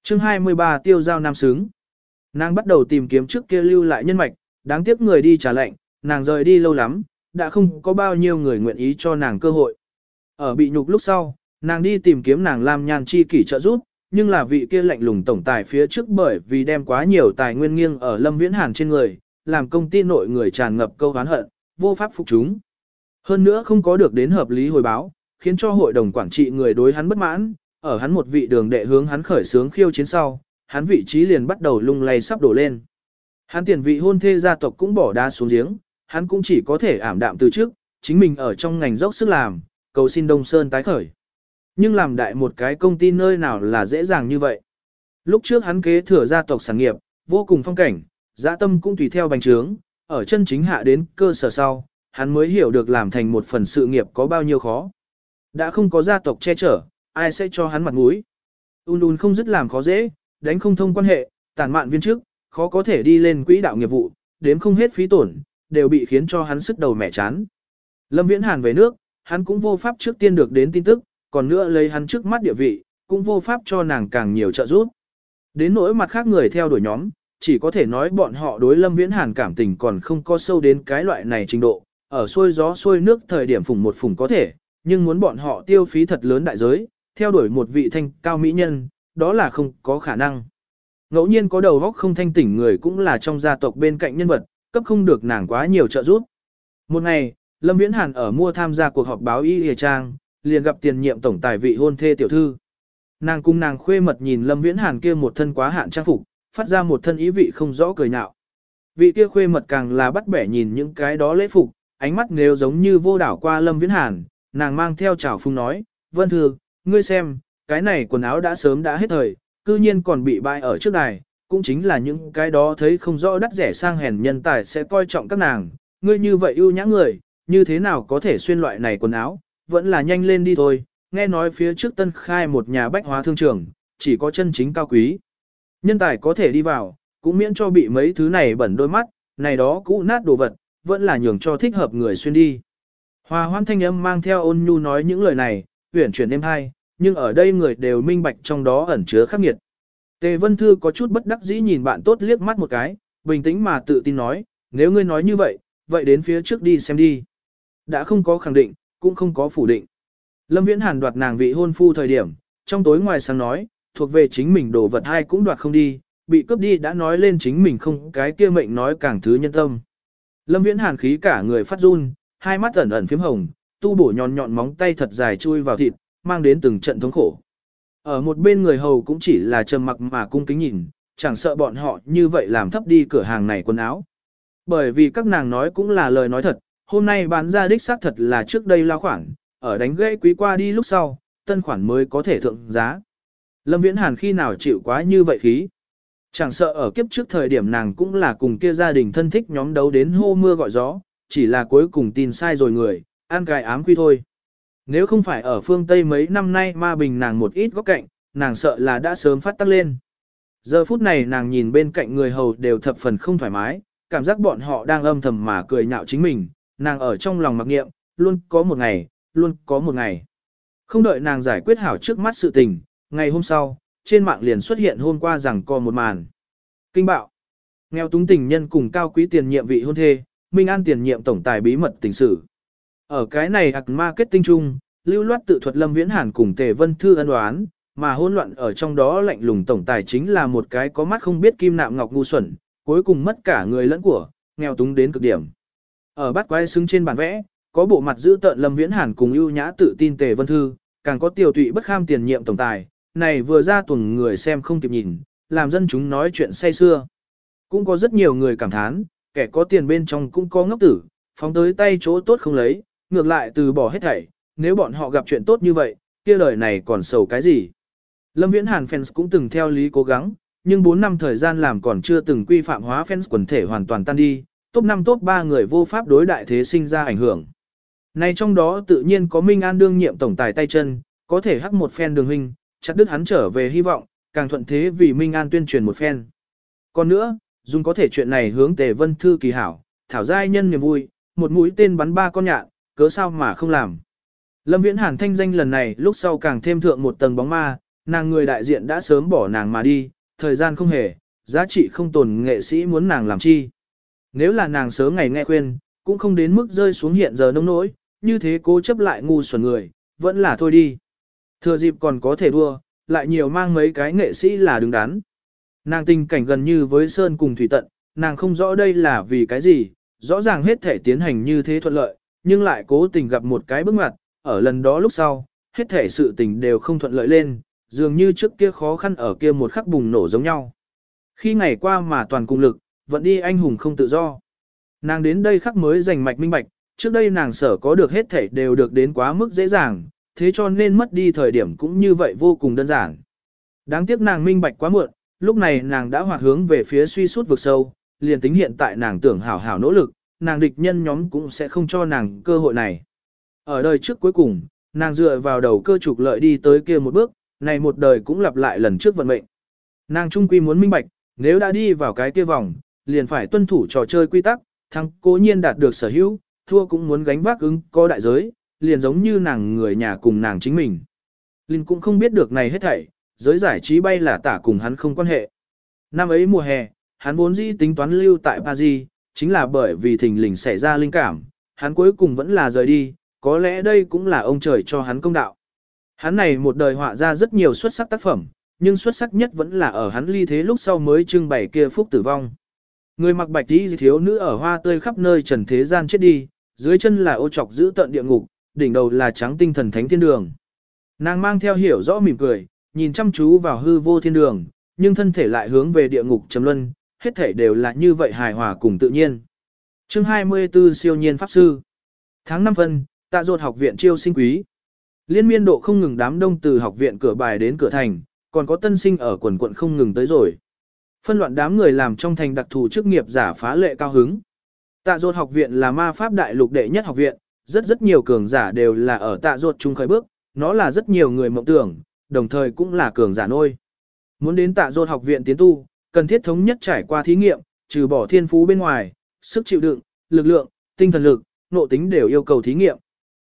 chương 23 tiêu giao nam sướng. Nàng bắt đầu tìm kiếm trước kia lưu lại nhân mạch, đáng tiếc người đi trả lệnh, nàng rời đi lâu lắm, đã không có bao nhiêu người nguyện ý cho nàng cơ hội. Ở bị nhục lúc sau, nàng đi tìm kiếm nàng Lam Nhan chi kỷ trợ giúp, nhưng là vị kia lạnh lùng tổng tài phía trước bởi vì đem quá nhiều tài nguyên nghiêng ở Lâm Viễn Hàn trên người, làm công ty nội người tràn ngập câu hán hận, vô pháp phục chúng. Hơn nữa không có được đến hợp lý hồi báo, khiến cho hội đồng quản trị người đối hắn bất mãn, ở hắn một vị đường đệ hướng hắn khởi sướng khiêu chiến sau, hắn vị trí liền bắt đầu lung lay sắp đổ lên. Hắn tiền vị hôn thê gia tộc cũng bỏ đá xuống giếng, hắn cũng chỉ có thể ảm đạm từ trước, chính mình ở trong ngành dốc sức làm, cầu xin Đông Sơn tái khởi. Nhưng làm đại một cái công ty nơi nào là dễ dàng như vậy. Lúc trước hắn kế thừa gia tộc sản nghiệp, vô cùng phong cảnh, dã tâm cũng tùy theo bành trướng, ở chân chính hạ đến cơ sở sau, hắn mới hiểu được làm thành một phần sự nghiệp có bao nhiêu khó. Đã không có gia tộc che chở, ai sẽ cho hắn mặt mũi. Un un không dứt làm khó dễ, đánh không thông quan hệ, tàn mạn viên trước, khó có thể đi lên quỹ đạo nghiệp vụ, đếm không hết phí tổn, đều bị khiến cho hắn sức đầu mẻ chán. Lâm Viễn Hàn về nước, hắn cũng vô pháp trước tiên được đến tin tức, còn nữa lấy hắn trước mắt địa vị, cũng vô pháp cho nàng càng nhiều trợ giúp. Đến nỗi mặt khác người theo đuổi nhóm, chỉ có thể nói bọn họ đối Lâm Viễn Hàn cảm tình còn không có sâu đến cái loại này trình độ, ở xuôi gió xuôi nước thời điểm phùng một phùng có thể, nhưng muốn bọn họ tiêu phí thật lớn đại giới, theo đuổi một vị thanh cao mỹ nhân, đó là không có khả năng. Ngẫu nhiên có đầu óc không thanh tỉnh người cũng là trong gia tộc bên cạnh nhân vật, cấp không được nàng quá nhiều trợ giúp. Một ngày, Lâm Viễn Hàn ở mua tham gia cuộc họp báo Y Lìa Trang, liền gặp tiền nhiệm tổng tài vị hôn thê tiểu thư. Nàng cung nàng khuê mật nhìn Lâm Viễn Hàn kia một thân quá hạn trang phục, phát ra một thân ý vị không rõ cười nhạo. Vị kia khuê mật càng là bắt bẻ nhìn những cái đó lễ phục, ánh mắt nếu giống như vô đảo qua Lâm Viễn Hàn, nàng mang theo trào phung nói, vân thư, ngươi xem, cái này quần áo đã sớm đã hết thời, cư nhiên còn bị bại ở trước đài, cũng chính là những cái đó thấy không rõ đắt rẻ sang hèn nhân tài sẽ coi trọng các nàng, ngươi như vậy ưu nhã người, như thế nào có thể xuyên loại này quần áo, vẫn là nhanh lên đi thôi, nghe nói phía trước tân khai một nhà bách hóa thương trường, chỉ có chân chính cao quý. Nhân tài có thể đi vào, cũng miễn cho bị mấy thứ này bẩn đôi mắt, này đó cũ nát đồ vật, vẫn là nhường cho thích hợp người xuyên đi. Hòa hoan thanh âm mang theo ôn nhu nói những lời này, uyển chuyển êm hai, nhưng ở đây người đều minh bạch trong đó ẩn chứa khắc nghiệt. Tề Vân Thư có chút bất đắc dĩ nhìn bạn tốt liếc mắt một cái, bình tĩnh mà tự tin nói, nếu ngươi nói như vậy, vậy đến phía trước đi xem đi. Đã không có khẳng định, cũng không có phủ định. Lâm Viễn Hàn đoạt nàng vị hôn phu thời điểm, trong tối ngoài sáng nói, thuộc về chính mình đồ vật ai cũng đoạt không đi, bị cướp đi đã nói lên chính mình không cái kia mệnh nói càng thứ nhân tâm. Lâm Viễn Hàn khí cả người phát run, hai mắt ẩn ẩn phím hồng, tu bổ nhọn nhọn móng tay thật dài chui vào thịt, mang đến từng trận thống khổ. Ở một bên người hầu cũng chỉ là trầm mặc mà cung kính nhìn, chẳng sợ bọn họ như vậy làm thấp đi cửa hàng này quần áo. Bởi vì các nàng nói cũng là lời nói thật, hôm nay bán ra đích xác thật là trước đây lao khoản, ở đánh gãy quý qua đi lúc sau, tân khoản mới có thể thượng giá. Lâm Viễn Hàn khi nào chịu quá như vậy khí. Chẳng sợ ở kiếp trước thời điểm nàng cũng là cùng kia gia đình thân thích nhóm đấu đến hô mưa gọi gió, chỉ là cuối cùng tin sai rồi người, an cài ám quy thôi. Nếu không phải ở phương Tây mấy năm nay ma bình nàng một ít góc cạnh, nàng sợ là đã sớm phát tắc lên. Giờ phút này nàng nhìn bên cạnh người hầu đều thập phần không thoải mái, cảm giác bọn họ đang âm thầm mà cười nhạo chính mình, nàng ở trong lòng mặc nghiệm, luôn có một ngày, luôn có một ngày. Không đợi nàng giải quyết hảo trước mắt sự tình, ngày hôm sau, trên mạng liền xuất hiện hôm qua rằng có một màn. Kinh bạo. Nghèo túng tình nhân cùng cao quý tiền nhiệm vị hôn thê, Minh An tiền nhiệm tổng tài bí mật tình sử. Ở cái này ạc marketing chung, lưu loát tự thuật Lâm Viễn Hàn cùng Tề Vân Thư ân đoán, mà hỗn loạn ở trong đó lạnh lùng tổng tài chính là một cái có mắt không biết kim nạm ngọc ngu xuẩn, cuối cùng mất cả người lẫn của, nghèo túng đến cực điểm. Ở bát quái xứng trên bản vẽ, có bộ mặt giữ tợn Lâm Viễn Hàn cùng ưu nhã tự tin Tề Vân Thư, càng có tiểu tụy bất kham tiền nhiệm tổng tài, này vừa ra tuần người xem không kịp nhìn, làm dân chúng nói chuyện say xưa. Cũng có rất nhiều người cảm thán, kẻ có tiền bên trong cũng có ngốc tử, phóng tới tay chỗ tốt không lấy, ngược lại từ bỏ hết thảy, nếu bọn họ gặp chuyện tốt như vậy, kia đời này còn sầu cái gì. Lâm Viễn Hàn fans cũng từng theo lý cố gắng, nhưng 4 năm thời gian làm còn chưa từng quy phạm hóa fans quần thể hoàn toàn tan đi, top 5 top 3 người vô pháp đối đại thế sinh ra ảnh hưởng. Này trong đó tự nhiên có Minh An đương nhiệm tổng tài tay chân, có thể hắc một phen đường huynh, chặt đứt hắn trở về hy vọng, càng thuận thế vì Minh An tuyên truyền một phen. Còn nữa, dùng có thể chuyện này hướng Tề Vân Thư kỳ hảo, thảo giai nhân niềm vui, một mũi tên bắn ba con nhạn, cớ sao mà không làm. Lâm Viễn Hàn thanh danh lần này lúc sau càng thêm thượng một tầng bóng ma, nàng người đại diện đã sớm bỏ nàng mà đi, thời gian không hề, giá trị không tồn nghệ sĩ muốn nàng làm chi. Nếu là nàng sớm ngày nghe khuyên, cũng không đến mức rơi xuống hiện giờ nông nỗi, như thế cố chấp lại ngu xuẩn người, vẫn là thôi đi. Thừa dịp còn có thể đua, lại nhiều mang mấy cái nghệ sĩ là đứng đắn. Nàng tình cảnh gần như với Sơn cùng Thủy Tận, nàng không rõ đây là vì cái gì, rõ ràng hết thể tiến hành như thế thuận lợi, nhưng lại cố tình gặp một cái bước ngoặt, ở lần đó lúc sau, hết thể sự tình đều không thuận lợi lên, dường như trước kia khó khăn ở kia một khắc bùng nổ giống nhau. Khi ngày qua mà toàn cùng lực, vẫn đi anh hùng không tự do. Nàng đến đây khắc mới giành mạch minh bạch, trước đây nàng sở có được hết thể đều được đến quá mức dễ dàng, thế cho nên mất đi thời điểm cũng như vậy vô cùng đơn giản. Đáng tiếc nàng minh bạch quá muộn, lúc này nàng đã hoạt hướng về phía suy suốt vực sâu, liền tính hiện tại nàng tưởng hảo hảo nỗ lực, nàng địch nhân nhóm cũng sẽ không cho nàng cơ hội này. Ở đời trước cuối cùng, nàng dựa vào đầu cơ trục lợi đi tới kia một bước, này một đời cũng lặp lại lần trước vận mệnh. Nàng trung quy muốn minh bạch, nếu đã đi vào cái kia vòng, liền phải tuân thủ trò chơi quy tắc, thắng cố nhiên đạt được sở hữu, thua cũng muốn gánh vác ứng có đại giới, liền giống như nàng người nhà cùng nàng chính mình. Linh cũng không biết được này hết thảy, giới giải trí bay là tả cùng hắn không quan hệ. Năm ấy mùa hè, hắn vốn dĩ tính toán lưu tại Paris, chính là bởi vì thình lình xảy ra linh cảm, hắn cuối cùng vẫn là rời đi, có lẽ đây cũng là ông trời cho hắn công đạo. Hắn này một đời họa ra rất nhiều xuất sắc tác phẩm, nhưng xuất sắc nhất vẫn là ở hắn ly thế lúc sau mới trưng bày kia phúc tử vong. Người mặc bạch tí thiếu nữ ở hoa tươi khắp nơi trần thế gian chết đi, dưới chân là ô trọc giữ tận địa ngục, đỉnh đầu là trắng tinh thần thánh thiên đường. Nàng mang theo hiểu rõ mỉm cười, nhìn chăm chú vào hư vô thiên đường, nhưng thân thể lại hướng về địa ngục trầm luân, hết thể đều là như vậy hài hòa cùng tự nhiên. Chương 24 siêu nhiên pháp sư. Tháng 5 phân, tạ ruột học viện chiêu sinh quý. Liên miên độ không ngừng đám đông từ học viện cửa bài đến cửa thành, còn có tân sinh ở quần quận không ngừng tới rồi. Phân loạn đám người làm trong thành đặc thù chức nghiệp giả phá lệ cao hứng. Tạ Dột học viện là ma pháp đại lục đệ nhất học viện, rất rất nhiều cường giả đều là ở tạ Dột chung khởi bước, nó là rất nhiều người mộng tưởng, đồng thời cũng là cường giả nôi. Muốn đến tạ Dột học viện tiến tu, cần thiết thống nhất trải qua thí nghiệm, trừ bỏ thiên phú bên ngoài, sức chịu đựng, lực lượng, tinh thần lực, nộ tính đều yêu cầu thí nghiệm.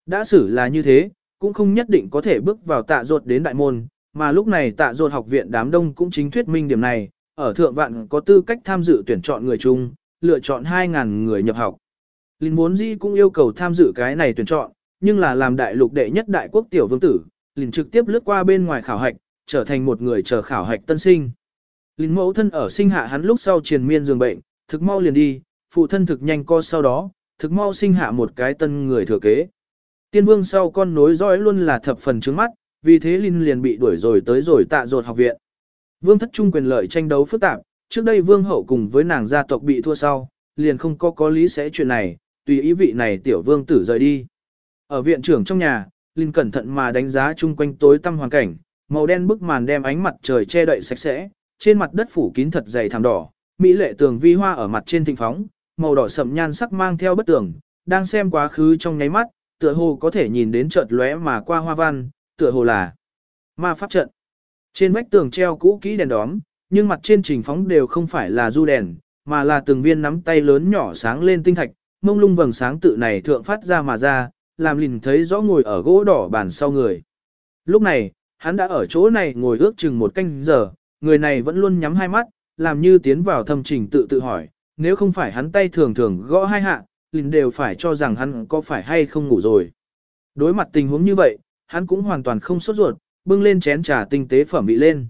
Đã xử là như thế, cũng không nhất định có thể bước vào tạ Dột đến đại môn, mà lúc này tạ Dột học viện đám đông cũng chính thuyết minh điểm này, ở thượng vạn có tư cách tham dự tuyển chọn người chung, lựa chọn 2.000 người nhập học. Linh muốn gì cũng yêu cầu tham dự cái này tuyển chọn, nhưng là làm đại lục đệ nhất đại quốc tiểu vương tử, Linh trực tiếp lướt qua bên ngoài khảo hạch, trở thành một người chờ khảo hạch tân sinh. Linh mẫu thân ở sinh hạ hắn lúc sau triền miên giường bệnh, thực mau liền đi, phụ thân thực nhanh co sau đó, thực mau sinh hạ một cái tân người thừa kế. Tiên vương sau con nối dõi luôn là thập phần trứng mắt, vì thế Linh liền bị đuổi rồi tới rồi tạ dột học viện. Vương thất trung quyền lợi tranh đấu phức tạp, trước đây vương hậu cùng với nàng gia tộc bị thua sau, liền không có có lý sẽ chuyện này, tùy ý vị này tiểu vương tử rời đi. Ở viện trưởng trong nhà, Linh cẩn thận mà đánh giá chung quanh tối tăm hoàn cảnh, màu đen bức màn đem ánh mặt trời che đậy sạch sẽ, trên mặt đất phủ kín thật dày thảm đỏ, mỹ lệ tường vi hoa ở mặt trên thịnh phóng, màu đỏ sậm nhan sắc mang theo bất tường, đang xem quá khứ trong nháy mắt, tựa hồ có thể nhìn đến chợt lóe mà qua hoa văn, tựa hồ là ma pháp trận. Trên vách tường treo cũ kỹ đèn đóm, nhưng mặt trên trình phóng đều không phải là du đèn, mà là từng viên nắm tay lớn nhỏ sáng lên tinh thạch, mông lung vầng sáng tự này thượng phát ra mà ra, làm lìn thấy rõ ngồi ở gỗ đỏ bàn sau người. Lúc này, hắn đã ở chỗ này ngồi ước chừng một canh giờ, người này vẫn luôn nhắm hai mắt, làm như tiến vào thâm trình tự tự hỏi, nếu không phải hắn tay thường thường gõ hai hạ, lìn đều phải cho rằng hắn có phải hay không ngủ rồi. Đối mặt tình huống như vậy, hắn cũng hoàn toàn không sốt ruột, bưng lên chén trà tinh tế phẩm vị lên.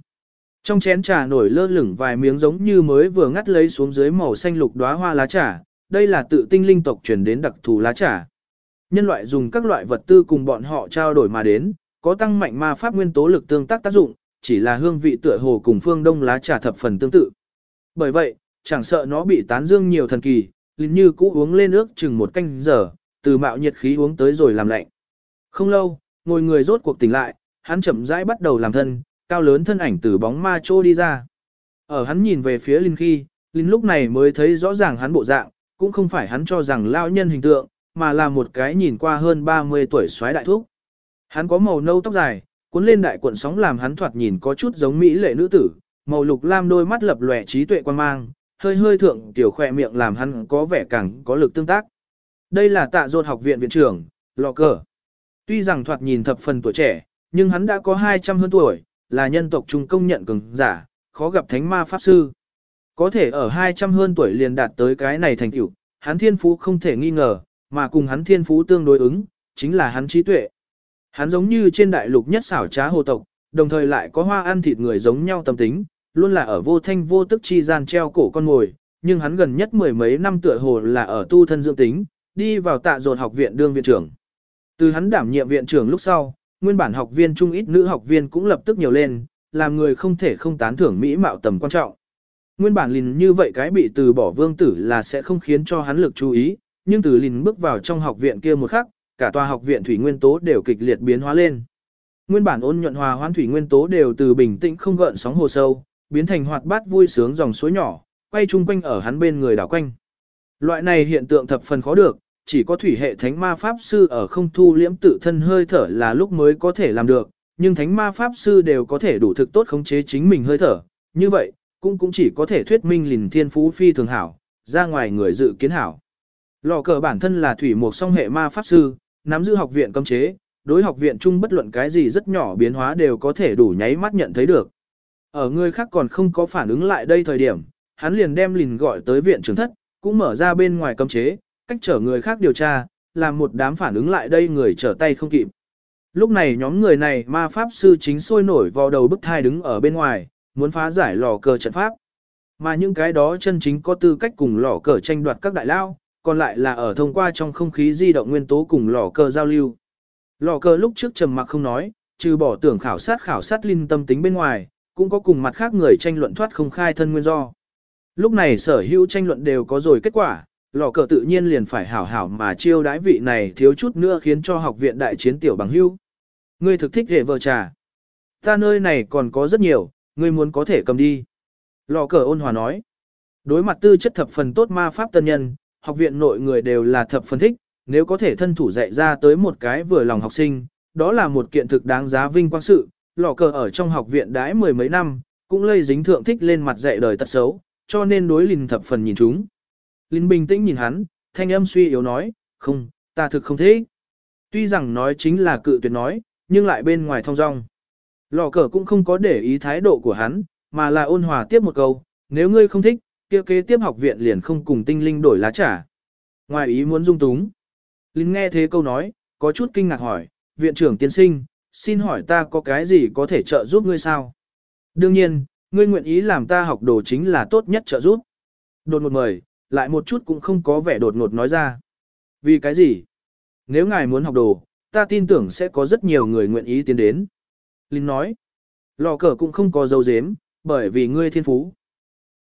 Trong chén trà nổi lơ lửng vài miếng giống như mới vừa ngắt lấy xuống dưới màu xanh lục đóa hoa lá trà, đây là tự tinh linh tộc truyền đến đặc thù lá trà. Nhân loại dùng các loại vật tư cùng bọn họ trao đổi mà đến, có tăng mạnh ma pháp nguyên tố lực tương tác tác dụng, chỉ là hương vị tựa hồ cùng phương đông lá trà thập phần tương tự. Bởi vậy, chẳng sợ nó bị tán dương nhiều thần kỳ, linh như cũ uống lên nước chừng một canh giờ, từ mạo nhiệt khí uống tới rồi làm lạnh. Không lâu, ngồi người rốt cuộc tỉnh lại, hắn chậm rãi bắt đầu làm thân, cao lớn thân ảnh từ bóng ma trô đi ra. Ở hắn nhìn về phía Linh khi, Linh lúc này mới thấy rõ ràng hắn bộ dạng, cũng không phải hắn cho rằng lao nhân hình tượng, mà là một cái nhìn qua hơn 30 tuổi soái đại thúc. Hắn có màu nâu tóc dài, cuốn lên đại cuộn sóng làm hắn thoạt nhìn có chút giống mỹ lệ nữ tử, màu lục lam đôi mắt lập lòe trí tuệ quan mang, hơi hơi thượng tiểu khỏe miệng làm hắn có vẻ càng có lực tương tác. Đây là tạ dột học viện viện trưởng, lọ cờ. Tuy rằng thoạt nhìn thập phần tuổi trẻ, nhưng hắn đã có 200 hơn tuổi, là nhân tộc trung công nhận cường giả, khó gặp thánh ma pháp sư. Có thể ở 200 hơn tuổi liền đạt tới cái này thành tựu, hắn thiên phú không thể nghi ngờ, mà cùng hắn thiên phú tương đối ứng, chính là hắn trí tuệ. Hắn giống như trên đại lục nhất xảo trá hồ tộc, đồng thời lại có hoa ăn thịt người giống nhau tâm tính, luôn là ở vô thanh vô tức chi gian treo cổ con ngồi, nhưng hắn gần nhất mười mấy năm tựa hồ là ở tu thân dưỡng tính, đi vào tạ dồn học viện đương viện trưởng. Từ hắn đảm nhiệm viện trưởng lúc sau, nguyên bản học viên trung ít nữ học viên cũng lập tức nhiều lên, làm người không thể không tán thưởng mỹ mạo tầm quan trọng. Nguyên bản lìn như vậy cái bị từ bỏ vương tử là sẽ không khiến cho hắn lực chú ý, nhưng từ lìn bước vào trong học viện kia một khắc, cả tòa học viện thủy nguyên tố đều kịch liệt biến hóa lên. Nguyên bản ôn nhuận hòa hoãn thủy nguyên tố đều từ bình tĩnh không gợn sóng hồ sâu, biến thành hoạt bát vui sướng dòng suối nhỏ, quay chung quanh ở hắn bên người đảo quanh. Loại này hiện tượng thập phần khó được, chỉ có thủy hệ thánh ma pháp sư ở không thu liễm tự thân hơi thở là lúc mới có thể làm được, nhưng thánh ma pháp sư đều có thể đủ thực tốt khống chế chính mình hơi thở, như vậy, cũng cũng chỉ có thể thuyết minh lìn thiên phú phi thường hảo, ra ngoài người dự kiến hảo. Lò cờ bản thân là thủy một song hệ ma pháp sư, nắm giữ học viện cấm chế, đối học viện chung bất luận cái gì rất nhỏ biến hóa đều có thể đủ nháy mắt nhận thấy được. Ở người khác còn không có phản ứng lại đây thời điểm, hắn liền đem lìn gọi tới viện trưởng thất, cũng mở ra bên ngoài cấm chế, cách chở người khác điều tra, làm một đám phản ứng lại đây người trở tay không kịp. Lúc này nhóm người này ma pháp sư chính sôi nổi vào đầu bức thai đứng ở bên ngoài, muốn phá giải lò cờ trận pháp. Mà những cái đó chân chính có tư cách cùng lò cờ tranh đoạt các đại lao, còn lại là ở thông qua trong không khí di động nguyên tố cùng lò cờ giao lưu. Lò cờ lúc trước trầm mặc không nói, trừ bỏ tưởng khảo sát khảo sát linh tâm tính bên ngoài, cũng có cùng mặt khác người tranh luận thoát không khai thân nguyên do. Lúc này sở hữu tranh luận đều có rồi kết quả, lò cờ tự nhiên liền phải hảo hảo mà chiêu đái vị này thiếu chút nữa khiến cho học viện đại chiến tiểu bằng hưu. Ngươi thực thích hệ vợ trà. Ta nơi này còn có rất nhiều, ngươi muốn có thể cầm đi. Lò cờ ôn hòa nói. Đối mặt tư chất thập phần tốt ma pháp tân nhân, học viện nội người đều là thập phần thích, nếu có thể thân thủ dạy ra tới một cái vừa lòng học sinh, đó là một kiện thực đáng giá vinh quang sự. Lò cờ ở trong học viện đãi mười mấy năm, cũng lây dính thượng thích lên mặt dạy đời tật xấu, cho nên đối lìn thập phần nhìn chúng. Linh bình tĩnh nhìn hắn, thanh âm suy yếu nói, không, ta thực không thế. Tuy rằng nói chính là cự tuyệt nói, nhưng lại bên ngoài thong dong. Lò cờ cũng không có để ý thái độ của hắn, mà là ôn hòa tiếp một câu, nếu ngươi không thích, kia kế tiếp học viện liền không cùng tinh linh đổi lá trả. Ngoài ý muốn dung túng. Linh nghe thế câu nói, có chút kinh ngạc hỏi, viện trưởng tiên sinh, xin hỏi ta có cái gì có thể trợ giúp ngươi sao? Đương nhiên, ngươi nguyện ý làm ta học đồ chính là tốt nhất trợ giúp. Đột một mời, lại một chút cũng không có vẻ đột ngột nói ra. Vì cái gì? Nếu ngài muốn học đồ, ta tin tưởng sẽ có rất nhiều người nguyện ý tiến đến. Linh nói, lò cờ cũng không có dấu dếm, bởi vì ngươi thiên phú.